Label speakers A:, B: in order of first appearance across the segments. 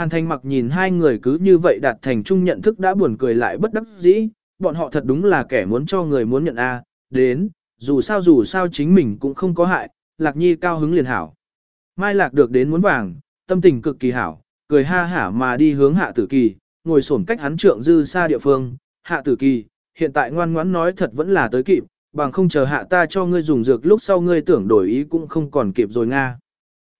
A: Hàn Thành mặc nhìn hai người cứ như vậy đạt thành chung nhận thức đã buồn cười lại bất đắc dĩ, bọn họ thật đúng là kẻ muốn cho người muốn nhận A, đến, dù sao dù sao chính mình cũng không có hại, Lạc Nhi cao hứng liền hảo. Mai Lạc được đến muốn vàng, tâm tình cực kỳ hảo, cười ha hả mà đi hướng hạ tử kỳ, ngồi sổn cách hắn trượng dư xa địa phương, hạ tử kỳ, hiện tại ngoan ngoãn nói thật vẫn là tới kịp, bằng không chờ hạ ta cho ngươi dùng dược lúc sau ngươi tưởng đổi ý cũng không còn kịp rồi Nga.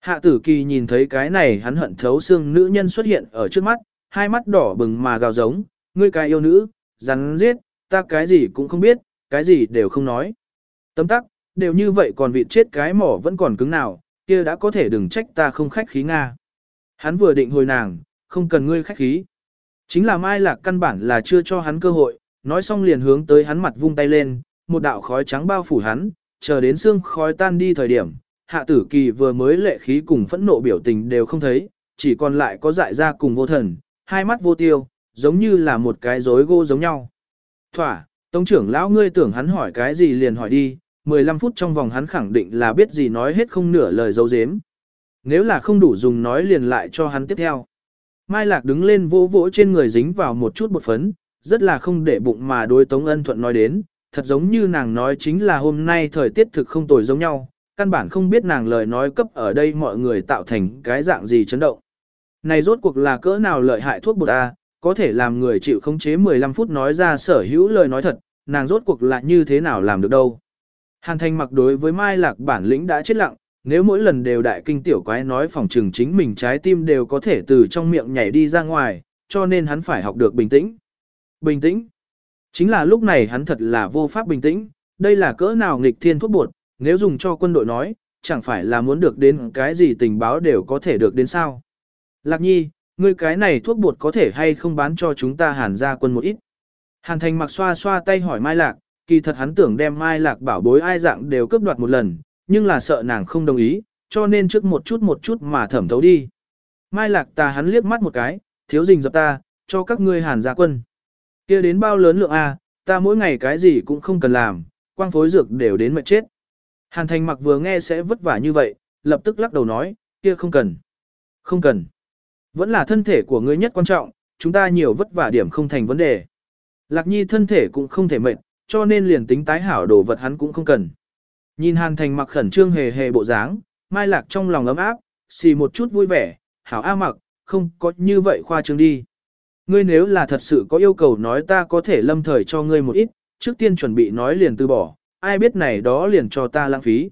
A: Hạ tử kỳ nhìn thấy cái này hắn hận thấu xương nữ nhân xuất hiện ở trước mắt, hai mắt đỏ bừng mà gào giống, ngươi cái yêu nữ, rắn giết, ta cái gì cũng không biết, cái gì đều không nói. Tấm tắc, đều như vậy còn vịt chết cái mỏ vẫn còn cứng nào, kia đã có thể đừng trách ta không khách khí Nga. Hắn vừa định hồi nàng, không cần ngươi khách khí. Chính là Mai Lạc căn bản là chưa cho hắn cơ hội, nói xong liền hướng tới hắn mặt vung tay lên, một đạo khói trắng bao phủ hắn, chờ đến xương khói tan đi thời điểm, hạ tử kỳ vừa mới lệ khí cùng phẫn nộ biểu tình đều không thấy, chỉ còn lại có dại ra cùng vô thần, hai mắt vô tiêu, giống như là một cái rối gô giống nhau. Thỏa, tông trưởng lão ngươi tưởng hắn hỏi cái gì liền hỏi đi, 15 phút trong vòng hắn khẳng định là biết gì nói hết không nửa lời dấu dếm. Nếu là không đủ dùng nói liền lại cho hắn tiếp theo. Mai Lạc đứng lên vỗ vỗ trên người dính vào một chút bột phấn, rất là không để bụng mà đối Tống Ân Thuận nói đến, thật giống như nàng nói chính là hôm nay thời tiết thực không tồi giống nhau, căn bản không biết nàng lời nói cấp ở đây mọi người tạo thành cái dạng gì chấn động. Này rốt cuộc là cỡ nào lợi hại thuốc bột A, có thể làm người chịu khống chế 15 phút nói ra sở hữu lời nói thật, nàng rốt cuộc là như thế nào làm được đâu. Hàn Thành mặc đối với Mai Lạc bản lĩnh đã chết lặng, nếu mỗi lần đều đại kinh tiểu quái nói phòng trừng chính mình trái tim đều có thể từ trong miệng nhảy đi ra ngoài, cho nên hắn phải học được bình tĩnh. Bình tĩnh. Chính là lúc này hắn thật là vô pháp bình tĩnh, đây là cỡ nào nghịch thiên thuốc bột, nếu dùng cho quân đội nói, chẳng phải là muốn được đến cái gì tình báo đều có thể được đến sao. Lạc nhi, ngươi cái này thuốc bột có thể hay không bán cho chúng ta hàn ra quân một ít. Hàn thành mặc xoa xoa tay hỏi Mai Lạc, kỳ thật hắn tưởng đem Mai Lạc bảo bối ai dạng đều cướp đoạt một lần, nhưng là sợ nàng không đồng ý, cho nên trước một chút một chút mà thẩm thấu đi. Mai Lạc ta hắn liếc mắt một cái, thiếu rình dập ta, cho các ngươi hàn gia quân. kia đến bao lớn lượng A, ta mỗi ngày cái gì cũng không cần làm, quang phối dược đều đến mệt chết. Hàn thành mặc vừa nghe sẽ vất vả như vậy, lập tức lắc đầu nói, kia không cần. Không cần. Vẫn là thân thể của ngươi nhất quan trọng, chúng ta nhiều vất vả điểm không thành vấn đề. Lạc nhi thân thể cũng không thể mệt, cho nên liền tính tái hảo đồ vật hắn cũng không cần. Nhìn hàn thành mặc khẩn trương hề hề bộ dáng, mai lạc trong lòng ấm áp, xì một chút vui vẻ, hảo a mặc, không có như vậy khoa trương đi. Ngươi nếu là thật sự có yêu cầu nói ta có thể lâm thời cho ngươi một ít, trước tiên chuẩn bị nói liền từ bỏ, ai biết này đó liền cho ta lãng phí.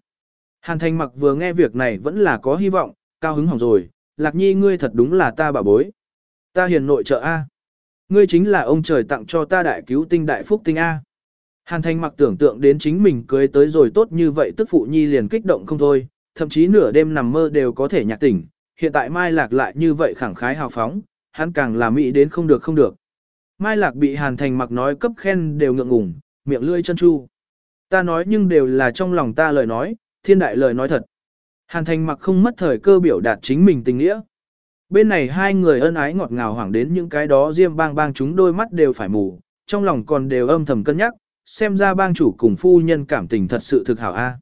A: Hàn thành mặc vừa nghe việc này vẫn là có hy vọng, cao hứng hỏng rồi, lạc nhi ngươi thật đúng là ta bảo bối. Ta hiền nội trợ A. Ngươi chính là ông trời tặng cho ta đại cứu tinh đại phúc tinh A. Hàn thành mặc tưởng tượng đến chính mình cưới tới rồi tốt như vậy tức phụ nhi liền kích động không thôi, thậm chí nửa đêm nằm mơ đều có thể nhạc tỉnh, hiện tại Mai Lạc lại như vậy khẳng khái hào phóng, hắn càng là mỹ đến không được không được. Mai Lạc bị Hàn Thành mặc nói cấp khen đều ngượng ngùng, miệng lươi chân chu. Ta nói nhưng đều là trong lòng ta lời nói, thiên đại lời nói thật. Hàn Thành mặc không mất thời cơ biểu đạt chính mình tình nghĩa. Bên này hai người ân ái ngọt ngào hoảng đến những cái đó riêng bang bang chúng đôi mắt đều phải mù, trong lòng còn đều âm thầm cân nhắc, xem ra bang chủ cùng phu nhân cảm tình thật sự thực hảo a.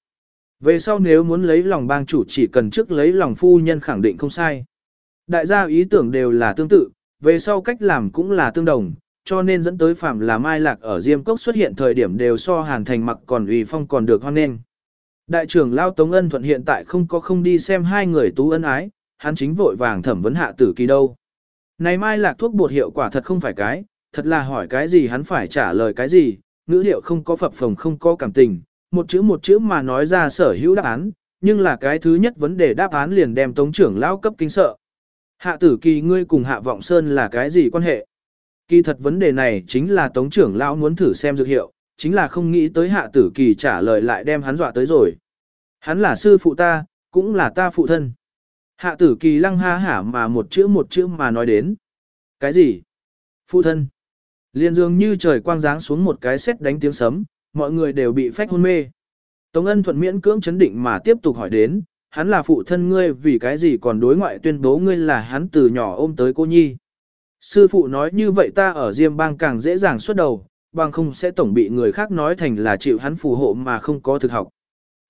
A: Về sau nếu muốn lấy lòng bang chủ chỉ cần trước lấy lòng phu nhân khẳng định không sai. Đại gia ý tưởng đều là tương tự, về sau cách làm cũng là tương đồng, cho nên dẫn tới phạm là Mai Lạc ở Diêm Cốc xuất hiện thời điểm đều so Hàn Thành mặc còn ủy phong còn được hoan nghênh. Đại trưởng Lao Tống Ân Thuận hiện tại không có không đi xem hai người tú ân ái, hắn chính vội vàng thẩm vấn hạ tử kỳ đâu. Này Mai Lạc thuốc bột hiệu quả thật không phải cái, thật là hỏi cái gì hắn phải trả lời cái gì, ngữ liệu không có phập phồng không có cảm tình, một chữ một chữ mà nói ra sở hữu đáp án, nhưng là cái thứ nhất vấn đề đáp án liền đem tống trưởng lão cấp kinh sợ. Hạ tử kỳ ngươi cùng hạ vọng sơn là cái gì quan hệ? Kỳ thật vấn đề này chính là tống trưởng lão muốn thử xem dược hiệu, chính là không nghĩ tới hạ tử kỳ trả lời lại đem hắn dọa tới rồi. Hắn là sư phụ ta, cũng là ta phụ thân. Hạ tử kỳ lăng ha hả mà một chữ một chữ mà nói đến. Cái gì? Phụ thân. Liên dường như trời quang giáng xuống một cái sét đánh tiếng sấm, mọi người đều bị phách hôn mê. Tống ân thuận miễn cưỡng chấn định mà tiếp tục hỏi đến, hắn là phụ thân ngươi vì cái gì còn đối ngoại tuyên bố ngươi là hắn từ nhỏ ôm tới cô nhi. Sư phụ nói như vậy ta ở Diêm bang càng dễ dàng xuất đầu, bằng không sẽ tổng bị người khác nói thành là chịu hắn phù hộ mà không có thực học.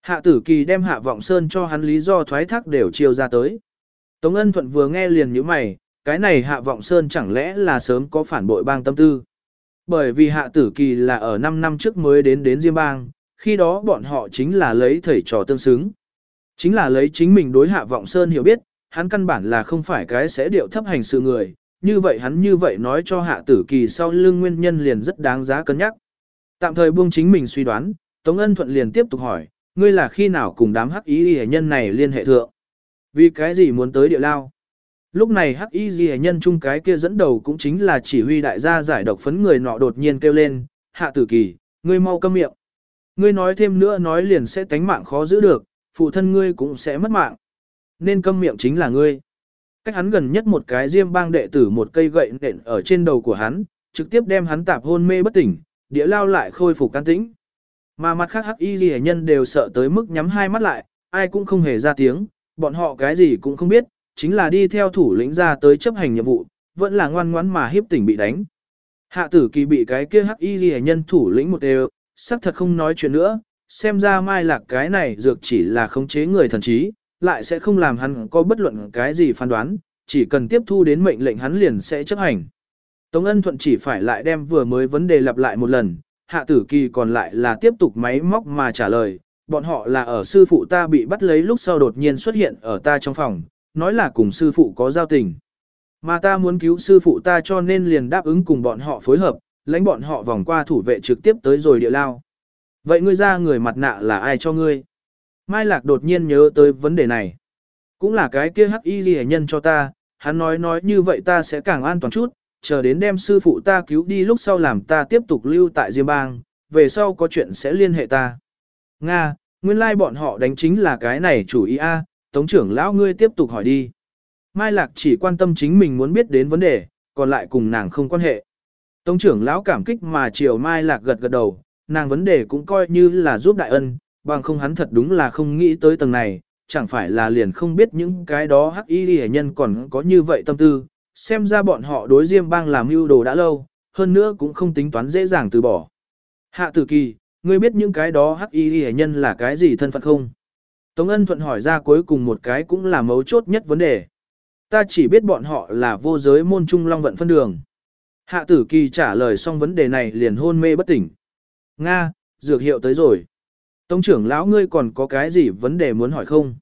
A: Hạ tử kỳ đem hạ vọng sơn cho hắn lý do thoái thác đều chiêu ra tới. Tống ân thuận vừa nghe liền như mày, cái này hạ vọng sơn chẳng lẽ là sớm có phản bội bang tâm tư. Bởi vì hạ tử kỳ là ở 5 năm trước mới đến đến Diêm bang, khi đó bọn họ chính là lấy thầy trò tương xứng. Chính là lấy chính mình đối hạ vọng sơn hiểu biết, hắn căn bản là không phải cái sẽ điệu thấp hành sự người, như vậy hắn như vậy nói cho hạ tử kỳ sau lưng nguyên nhân liền rất đáng giá cân nhắc. Tạm thời buông chính mình suy đoán, Tống Ân Thuận liền tiếp tục hỏi, ngươi là khi nào cùng đám hắc ý hệ nhân này liên hệ thượng? Vì cái gì muốn tới địa lao? Lúc này hắc y ghi nhân chung cái kia dẫn đầu cũng chính là chỉ huy đại gia giải độc phấn người nọ đột nhiên kêu lên, hạ tử kỳ, ngươi mau câm miệng. Ngươi nói thêm nữa nói liền sẽ tánh mạng khó giữ được, phụ thân ngươi cũng sẽ mất mạng. Nên câm miệng chính là ngươi. Cách hắn gần nhất một cái diêm bang đệ tử một cây gậy nện ở trên đầu của hắn, trực tiếp đem hắn tạp hôn mê bất tỉnh, địa lao lại khôi phục can tĩnh. Mà mặt khác hắc y ghi nhân đều sợ tới mức nhắm hai mắt lại, ai cũng không hề ra tiếng, bọn họ cái gì cũng không biết, chính là đi theo thủ lĩnh ra tới chấp hành nhiệm vụ, vẫn là ngoan ngoãn mà hiếp tỉnh bị đánh. Hạ tử kỳ bị cái kia hắc y ghi nhân thủ lĩnh một đều, sắc thật không nói chuyện nữa, xem ra mai lạc cái này dược chỉ là khống chế người thần trí, lại sẽ không làm hắn có bất luận cái gì phán đoán, chỉ cần tiếp thu đến mệnh lệnh hắn liền sẽ chấp hành. Tống ân thuận chỉ phải lại đem vừa mới vấn đề lặp lại một lần, hạ tử kỳ còn lại là tiếp tục máy móc mà trả lời, bọn họ là ở sư phụ ta bị bắt lấy lúc sau đột nhiên xuất hiện ở ta trong phòng, nói là cùng sư phụ có giao tình. Mà ta muốn cứu sư phụ ta cho nên liền đáp ứng cùng bọn họ phối hợp, lãnh bọn họ vòng qua thủ vệ trực tiếp tới rồi địa lao. Vậy ngươi ra người mặt nạ là ai cho ngươi? Mai Lạc đột nhiên nhớ tới vấn đề này. Cũng là cái kia hắc y ghi nhân cho ta, hắn nói nói như vậy ta sẽ càng an toàn chút, chờ đến đem sư phụ ta cứu đi lúc sau làm ta tiếp tục lưu tại Diêm Bang, về sau có chuyện sẽ liên hệ ta. Nga, nguyên lai like bọn họ đánh chính là cái này chủ ý A, Tống trưởng lão ngươi tiếp tục hỏi đi. Mai Lạc chỉ quan tâm chính mình muốn biết đến vấn đề, còn lại cùng nàng không quan hệ. Tống trưởng lão cảm kích mà chiều Mai Lạc gật gật đầu, nàng vấn đề cũng coi như là giúp đại ân, bằng không hắn thật đúng là không nghĩ tới tầng này, chẳng phải là liền không biết những cái đó hắc y hệ nhân còn có như vậy tâm tư, xem ra bọn họ đối diêm bang làm mưu đồ đã lâu, hơn nữa cũng không tính toán dễ dàng từ bỏ. Hạ tử kỳ, ngươi biết những cái đó hắc y hệ nhân là cái gì thân phận không? Tống ân thuận hỏi ra cuối cùng một cái cũng là mấu chốt nhất vấn đề. Ta chỉ biết bọn họ là vô giới môn trung long vận phân đường. Hạ tử kỳ trả lời xong vấn đề này liền hôn mê bất tỉnh. Nga, dược hiệu tới rồi. Tống trưởng lão ngươi còn có cái gì vấn đề muốn hỏi không?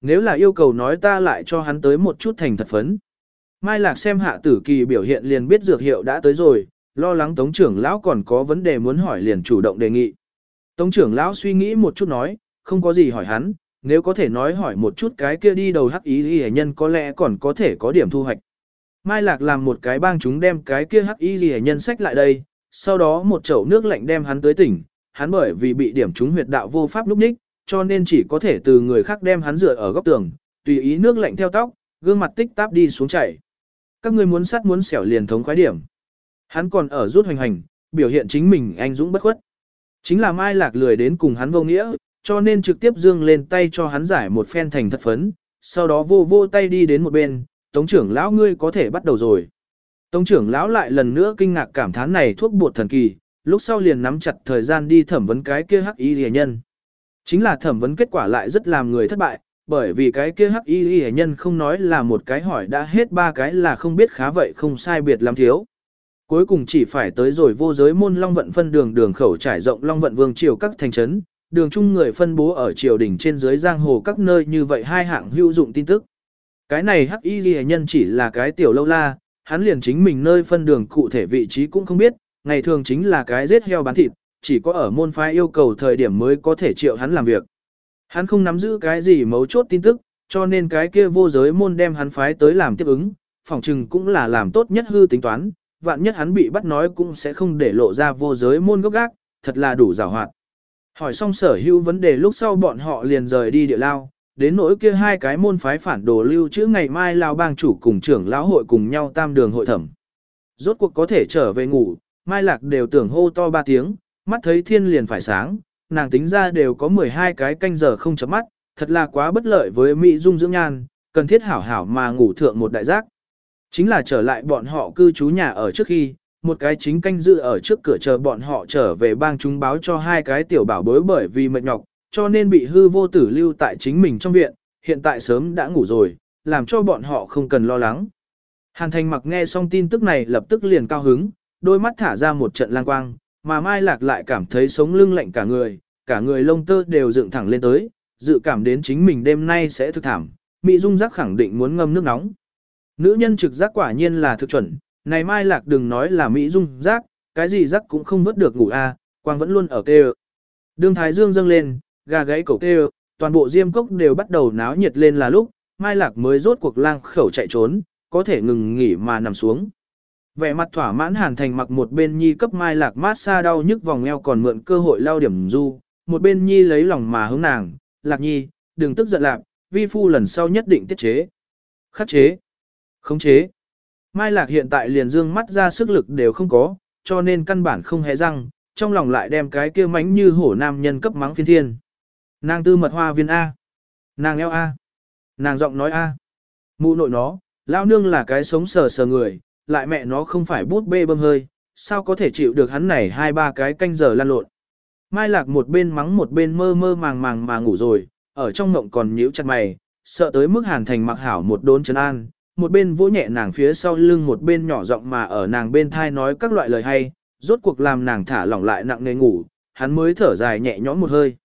A: Nếu là yêu cầu nói ta lại cho hắn tới một chút thành thật phấn. Mai Lạc xem hạ tử kỳ biểu hiện liền biết dược hiệu đã tới rồi, lo lắng tống trưởng lão còn có vấn đề muốn hỏi liền chủ động đề nghị. Tống trưởng lão suy nghĩ một chút nói, không có gì hỏi hắn, nếu có thể nói hỏi một chút cái kia đi đầu hắc ý ghi nhân có lẽ còn có thể có điểm thu hoạch. Mai Lạc làm một cái bang chúng đem cái kia hắc y ghi nhân sách lại đây, sau đó một chậu nước lạnh đem hắn tới tỉnh, hắn bởi vì bị điểm trúng huyệt đạo vô pháp lúc ních, cho nên chỉ có thể từ người khác đem hắn dựa ở góc tường, tùy ý nước lạnh theo tóc, gương mặt tích táp đi xuống chảy. Các ngươi muốn sát muốn xẻo liền thống khoái điểm. Hắn còn ở rút hoành hành, biểu hiện chính mình anh dũng bất khuất. Chính là Mai Lạc lười đến cùng hắn vô nghĩa, cho nên trực tiếp dương lên tay cho hắn giải một phen thành thật phấn, sau đó vô vô tay đi đến một bên, Tống trưởng lão ngươi có thể bắt đầu rồi. Tống trưởng lão lại lần nữa kinh ngạc cảm thán này thuốc bột thần kỳ, lúc sau liền nắm chặt thời gian đi thẩm vấn cái kia hắc y rìa nhân. Chính là thẩm vấn kết quả lại rất làm người thất bại, bởi vì cái kia hắc y rìa nhân không nói là một cái hỏi đã hết ba cái là không biết khá vậy không sai biệt lắm thiếu. Cuối cùng chỉ phải tới rồi vô giới môn long vận phân đường đường khẩu trải rộng long vận vương triều các thành trấn, đường chung người phân bố ở triều đỉnh trên dưới giang hồ các nơi như vậy hai hạng hữu dụng tin tức. Cái này hắc y ghi nhân chỉ là cái tiểu lâu la, hắn liền chính mình nơi phân đường cụ thể vị trí cũng không biết, ngày thường chính là cái giết heo bán thịt, chỉ có ở môn phái yêu cầu thời điểm mới có thể triệu hắn làm việc. Hắn không nắm giữ cái gì mấu chốt tin tức, cho nên cái kia vô giới môn đem hắn phái tới làm tiếp ứng, phòng trừng cũng là làm tốt nhất hư tính toán, vạn nhất hắn bị bắt nói cũng sẽ không để lộ ra vô giới môn gốc gác, thật là đủ rào hoạt. Hỏi xong sở hữu vấn đề lúc sau bọn họ liền rời đi địa lao, đến nỗi kia hai cái môn phái phản đồ lưu trữ ngày mai lao bang chủ cùng trưởng lão hội cùng nhau tam đường hội thẩm. Rốt cuộc có thể trở về ngủ, mai lạc đều tưởng hô to ba tiếng, mắt thấy thiên liền phải sáng, nàng tính ra đều có 12 cái canh giờ không chấm mắt, thật là quá bất lợi với Mỹ dung dưỡng nhan, cần thiết hảo hảo mà ngủ thượng một đại giác. Chính là trở lại bọn họ cư trú nhà ở trước khi, một cái chính canh dự ở trước cửa chờ bọn họ trở về bang chúng báo cho hai cái tiểu bảo bối bởi vì mệt nhọc, cho nên bị hư vô tử lưu tại chính mình trong viện, hiện tại sớm đã ngủ rồi, làm cho bọn họ không cần lo lắng. Hàn thành mặc nghe xong tin tức này lập tức liền cao hứng, đôi mắt thả ra một trận lang quang, mà Mai Lạc lại cảm thấy sống lưng lạnh cả người, cả người lông tơ đều dựng thẳng lên tới, dự cảm đến chính mình đêm nay sẽ thực thảm, Mỹ Dung giác khẳng định muốn ngâm nước nóng. Nữ nhân trực giác quả nhiên là thực chuẩn, này Mai Lạc đừng nói là Mỹ Dung giác, cái gì giác cũng không vớt được ngủ a, quang vẫn luôn ở kêu. Đường Thái Dương dâng lên, gà gáy cổ kêu, toàn bộ diêm cốc đều bắt đầu náo nhiệt lên là lúc, Mai Lạc mới rốt cuộc lang khẩu chạy trốn, có thể ngừng nghỉ mà nằm xuống. Vẻ mặt thỏa mãn hàn thành mặc một bên nhi cấp Mai Lạc mát xa đau nhức vòng eo còn mượn cơ hội lao điểm du, một bên nhi lấy lòng mà hướng nàng, Lạc nhi, đừng tức giận lạc, vi phu lần sau nhất định tiết chế. Khắc chế. Khống chế. Mai Lạc hiện tại liền dương mắt ra sức lực đều không có, cho nên căn bản không hề răng, trong lòng lại đem cái kia mánh như hổ nam nhân cấp mắng phiên thiên. Nàng tư mật hoa viên A. Nàng eo A. Nàng giọng nói A. Mụ nội nó, lao nương là cái sống sờ sờ người, lại mẹ nó không phải bút bê bơm hơi, sao có thể chịu được hắn này hai ba cái canh giờ lan lộn. Mai lạc một bên mắng một bên mơ mơ màng màng mà ngủ rồi, ở trong ngộng còn nhíu chặt mày, sợ tới mức hàn thành mặc hảo một đốn chân an, một bên vỗ nhẹ nàng phía sau lưng một bên nhỏ giọng mà ở nàng bên thai nói các loại lời hay, rốt cuộc làm nàng thả lỏng lại nặng nề ngủ, hắn mới thở dài nhẹ nhõm một hơi.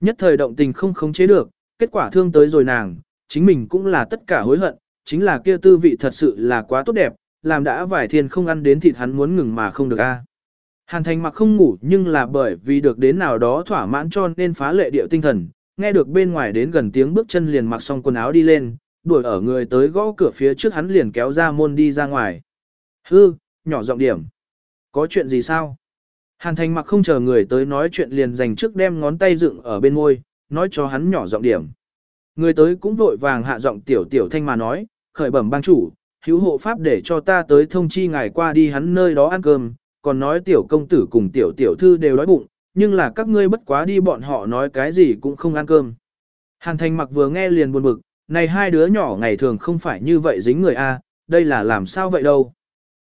A: Nhất thời động tình không khống chế được, kết quả thương tới rồi nàng, chính mình cũng là tất cả hối hận, chính là kia tư vị thật sự là quá tốt đẹp, làm đã vài thiên không ăn đến thịt hắn muốn ngừng mà không được a. Hàn thành mặc không ngủ nhưng là bởi vì được đến nào đó thỏa mãn cho nên phá lệ điệu tinh thần, nghe được bên ngoài đến gần tiếng bước chân liền mặc xong quần áo đi lên, đuổi ở người tới gõ cửa phía trước hắn liền kéo ra môn đi ra ngoài. Hư, nhỏ giọng điểm. Có chuyện gì sao? Hàn thành mặc không chờ người tới nói chuyện liền dành trước đem ngón tay dựng ở bên môi, nói cho hắn nhỏ giọng điểm. Người tới cũng vội vàng hạ giọng tiểu tiểu thanh mà nói, khởi bẩm bang chủ, hữu hộ pháp để cho ta tới thông chi ngài qua đi hắn nơi đó ăn cơm, còn nói tiểu công tử cùng tiểu tiểu thư đều đói bụng, nhưng là các ngươi bất quá đi bọn họ nói cái gì cũng không ăn cơm. Hàn thành mặc vừa nghe liền buồn bực, này hai đứa nhỏ ngày thường không phải như vậy dính người a, đây là làm sao vậy đâu.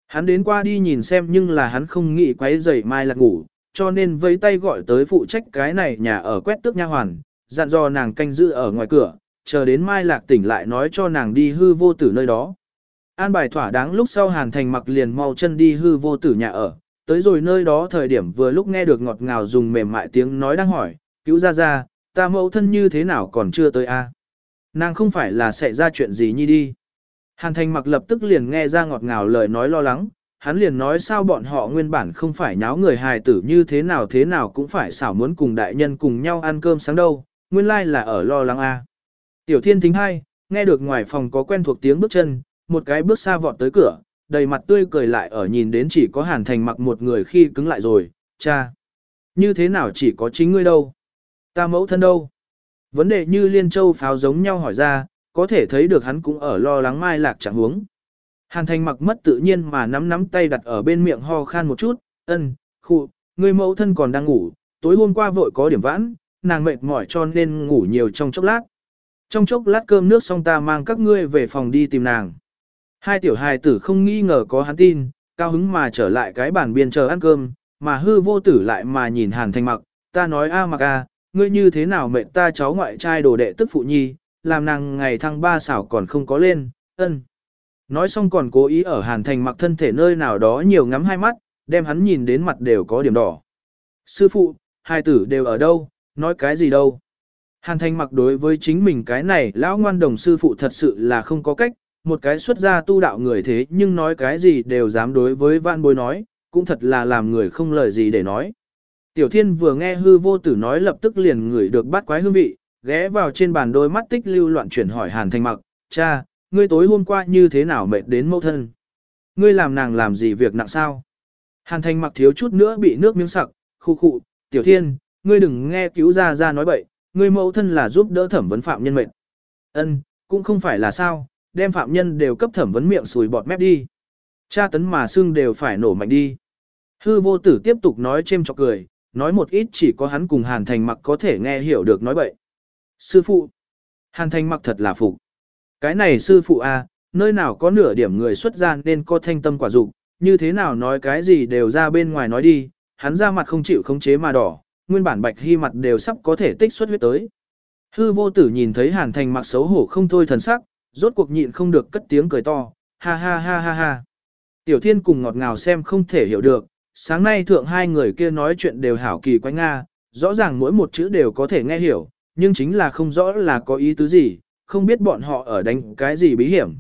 A: Hắn đến qua đi nhìn xem nhưng là hắn không nghĩ quấy rầy mai lạc ngủ, cho nên vẫy tay gọi tới phụ trách cái này nhà ở quét tước nha hoàn, dặn dò nàng canh giữ ở ngoài cửa, chờ đến mai lạc tỉnh lại nói cho nàng đi hư vô tử nơi đó. An bài thỏa đáng lúc sau hàn thành mặc liền mau chân đi hư vô tử nhà ở, tới rồi nơi đó thời điểm vừa lúc nghe được ngọt ngào dùng mềm mại tiếng nói đang hỏi, cứu ra ra, ta mẫu thân như thế nào còn chưa tới a? Nàng không phải là sẽ ra chuyện gì nhi đi. Hàn thành mặc lập tức liền nghe ra ngọt ngào lời nói lo lắng, hắn liền nói sao bọn họ nguyên bản không phải nháo người hài tử như thế nào thế nào cũng phải xảo muốn cùng đại nhân cùng nhau ăn cơm sáng đâu, nguyên lai like là ở lo lắng a. Tiểu thiên thính hai, nghe được ngoài phòng có quen thuộc tiếng bước chân, một cái bước xa vọt tới cửa, đầy mặt tươi cười lại ở nhìn đến chỉ có hàn thành mặc một người khi cứng lại rồi, cha. Như thế nào chỉ có chính ngươi đâu? Ta mẫu thân đâu? Vấn đề như liên châu pháo giống nhau hỏi ra, có thể thấy được hắn cũng ở lo lắng mai lạc chẳng huống. Hàn thành mặc mất tự nhiên mà nắm nắm tay đặt ở bên miệng ho khan một chút, ân, khu, người mẫu thân còn đang ngủ, tối hôm qua vội có điểm vãn, nàng mệt mỏi cho nên ngủ nhiều trong chốc lát. Trong chốc lát cơm nước xong ta mang các ngươi về phòng đi tìm nàng. Hai tiểu hài tử không nghi ngờ có hắn tin, cao hứng mà trở lại cái bàn biên chờ ăn cơm, mà hư vô tử lại mà nhìn hàn thành mặc, ta nói a mặc a, ngươi như thế nào mệnh ta cháu ngoại trai đồ đệ tức phụ nhi, làm nàng ngày thăng ba xảo còn không có lên, ân. Nói xong còn cố ý ở hàn thành mặc thân thể nơi nào đó nhiều ngắm hai mắt, đem hắn nhìn đến mặt đều có điểm đỏ. Sư phụ, hai tử đều ở đâu, nói cái gì đâu. Hàn thành mặc đối với chính mình cái này lão ngoan đồng sư phụ thật sự là không có cách, một cái xuất gia tu đạo người thế nhưng nói cái gì đều dám đối với vạn bối nói, cũng thật là làm người không lời gì để nói. Tiểu thiên vừa nghe hư vô tử nói lập tức liền ngửi được bắt quái hương vị, ghé vào trên bàn đôi mắt tích lưu loạn chuyển hỏi hàn thanh mặc, cha, ngươi tối hôm qua như thế nào mệt đến mẫu thân? Ngươi làm nàng làm gì việc nặng sao? Hàn thanh mặc thiếu chút nữa bị nước miếng sặc, khu khụ, tiểu thiên, ngươi đừng nghe cứu ra ra nói bậy, ngươi mẫu thân là giúp đỡ thẩm vấn phạm nhân mệnh. Ân, cũng không phải là sao, đem phạm nhân đều cấp thẩm vấn miệng sùi bọt mép đi. Cha tấn mà xương đều phải nổ mạnh đi. Hư vô tử tiếp tục nói chêm chọc cười, nói một ít chỉ có hắn cùng Hàn Thành mặc có thể nghe hiểu được nói bậy. Sư phụ. Hàn Thành mặc thật là phụ, Cái này sư phụ a, à, nơi nào có nửa điểm người xuất gia nên có thanh tâm quả dục, như thế nào nói cái gì đều ra bên ngoài nói đi, hắn ra mặt không chịu khống chế mà đỏ, nguyên bản bạch hy mặt đều sắp có thể tích xuất huyết tới. Hư vô tử nhìn thấy Hàn Thành mặc xấu hổ không thôi thần sắc, rốt cuộc nhịn không được cất tiếng cười to, ha ha ha ha ha. Tiểu thiên cùng ngọt ngào xem không thể hiểu được, sáng nay thượng hai người kia nói chuyện đều hảo kỳ quanh Nga, rõ ràng mỗi một chữ đều có thể nghe hiểu, nhưng chính là không rõ là có ý tứ gì, không biết bọn họ ở đánh cái gì bí hiểm.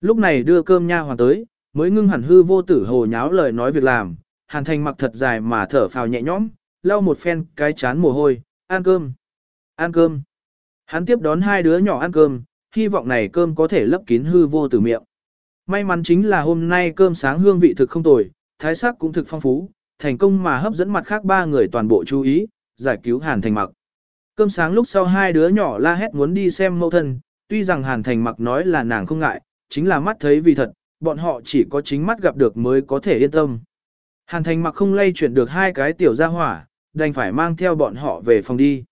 A: Lúc này đưa cơm nha hoàn tới, mới ngưng hẳn hư vô tử hồ nháo lời nói việc làm, hàn thành mặc thật dài mà thở phào nhẹ nhõm, lau một phen cái chán mồ hôi, ăn cơm, ăn cơm. Hắn tiếp đón hai đứa nhỏ ăn cơm, hy vọng này cơm có thể lấp kín hư vô từ miệng. May mắn chính là hôm nay cơm sáng hương vị thực không tồi, thái sắc cũng thực phong phú, thành công mà hấp dẫn mặt khác ba người toàn bộ chú ý, giải cứu Hàn Thành Mặc. Cơm sáng lúc sau hai đứa nhỏ la hét muốn đi xem mẫu thân, tuy rằng Hàn Thành Mặc nói là nàng không ngại, chính là mắt thấy vì thật, bọn họ chỉ có chính mắt gặp được mới có thể yên tâm. Hàn Thành Mặc không lay chuyển được hai cái tiểu gia hỏa, đành phải mang theo bọn họ về phòng đi.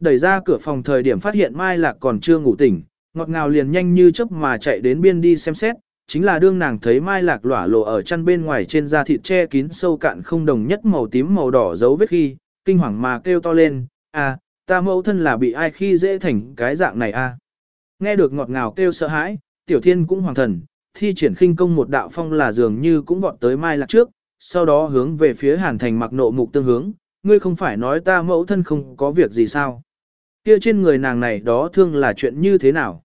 A: Đẩy ra cửa phòng thời điểm phát hiện Mai Lạc còn chưa ngủ tỉnh, ngọt ngào liền nhanh như chớp mà chạy đến biên đi xem xét, chính là đương nàng thấy Mai Lạc lỏa lộ ở chăn bên ngoài trên da thịt che kín sâu cạn không đồng nhất màu tím màu đỏ dấu vết khi, kinh hoàng mà kêu to lên, à, ta mẫu thân là bị ai khi dễ thành cái dạng này a à. Nghe được ngọt ngào kêu sợ hãi, tiểu thiên cũng hoàng thần, thi triển khinh công một đạo phong là dường như cũng vọt tới Mai Lạc trước, sau đó hướng về phía Hàn Thành mặc nộ mục tương hướng, ngươi không phải nói ta mẫu thân không có việc gì sao? Kia trên người nàng này đó thương là chuyện như thế nào?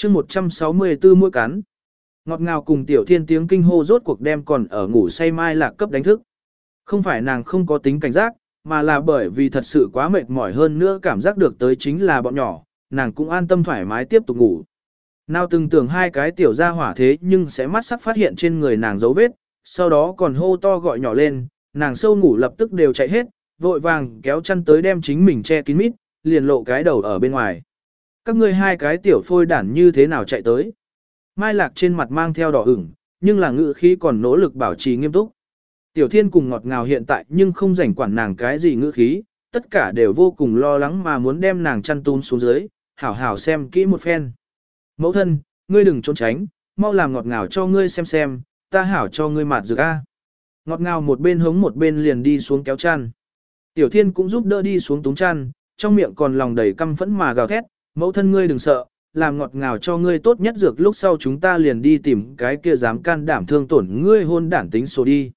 A: Chương 164 mũi cắn. Ngọt ngào cùng tiểu thiên tiếng kinh hô rốt cuộc đem còn ở ngủ say mai lạc cấp đánh thức. Không phải nàng không có tính cảnh giác, mà là bởi vì thật sự quá mệt mỏi hơn nữa cảm giác được tới chính là bọn nhỏ, nàng cũng an tâm thoải mái tiếp tục ngủ. Nào từng tưởng hai cái tiểu ra hỏa thế nhưng sẽ mắt sắc phát hiện trên người nàng dấu vết, sau đó còn hô to gọi nhỏ lên, nàng sâu ngủ lập tức đều chạy hết, vội vàng kéo chăn tới đem chính mình che kín mít, liền lộ cái đầu ở bên ngoài. Các ngươi hai cái tiểu phôi đản như thế nào chạy tới? Mai Lạc trên mặt mang theo đỏ ửng, nhưng là ngự khí còn nỗ lực bảo trì nghiêm túc. Tiểu Thiên cùng ngọt ngào hiện tại nhưng không rảnh quản nàng cái gì ngữ khí, tất cả đều vô cùng lo lắng mà muốn đem nàng chăn tún xuống dưới, hảo hảo xem kỹ một phen. Mẫu thân, ngươi đừng trốn tránh, mau làm ngọt ngào cho ngươi xem xem, ta hảo cho ngươi mạt dược a. Ngọt ngào một bên hống một bên liền đi xuống kéo chăn. Tiểu Thiên cũng giúp đỡ đi xuống túng chăn, trong miệng còn lòng đầy căm phẫn mà gào thét, mẫu thân ngươi đừng sợ, làm ngọt ngào cho ngươi tốt nhất dược lúc sau chúng ta liền đi tìm cái kia dám can đảm thương tổn ngươi hôn đản tính số đi.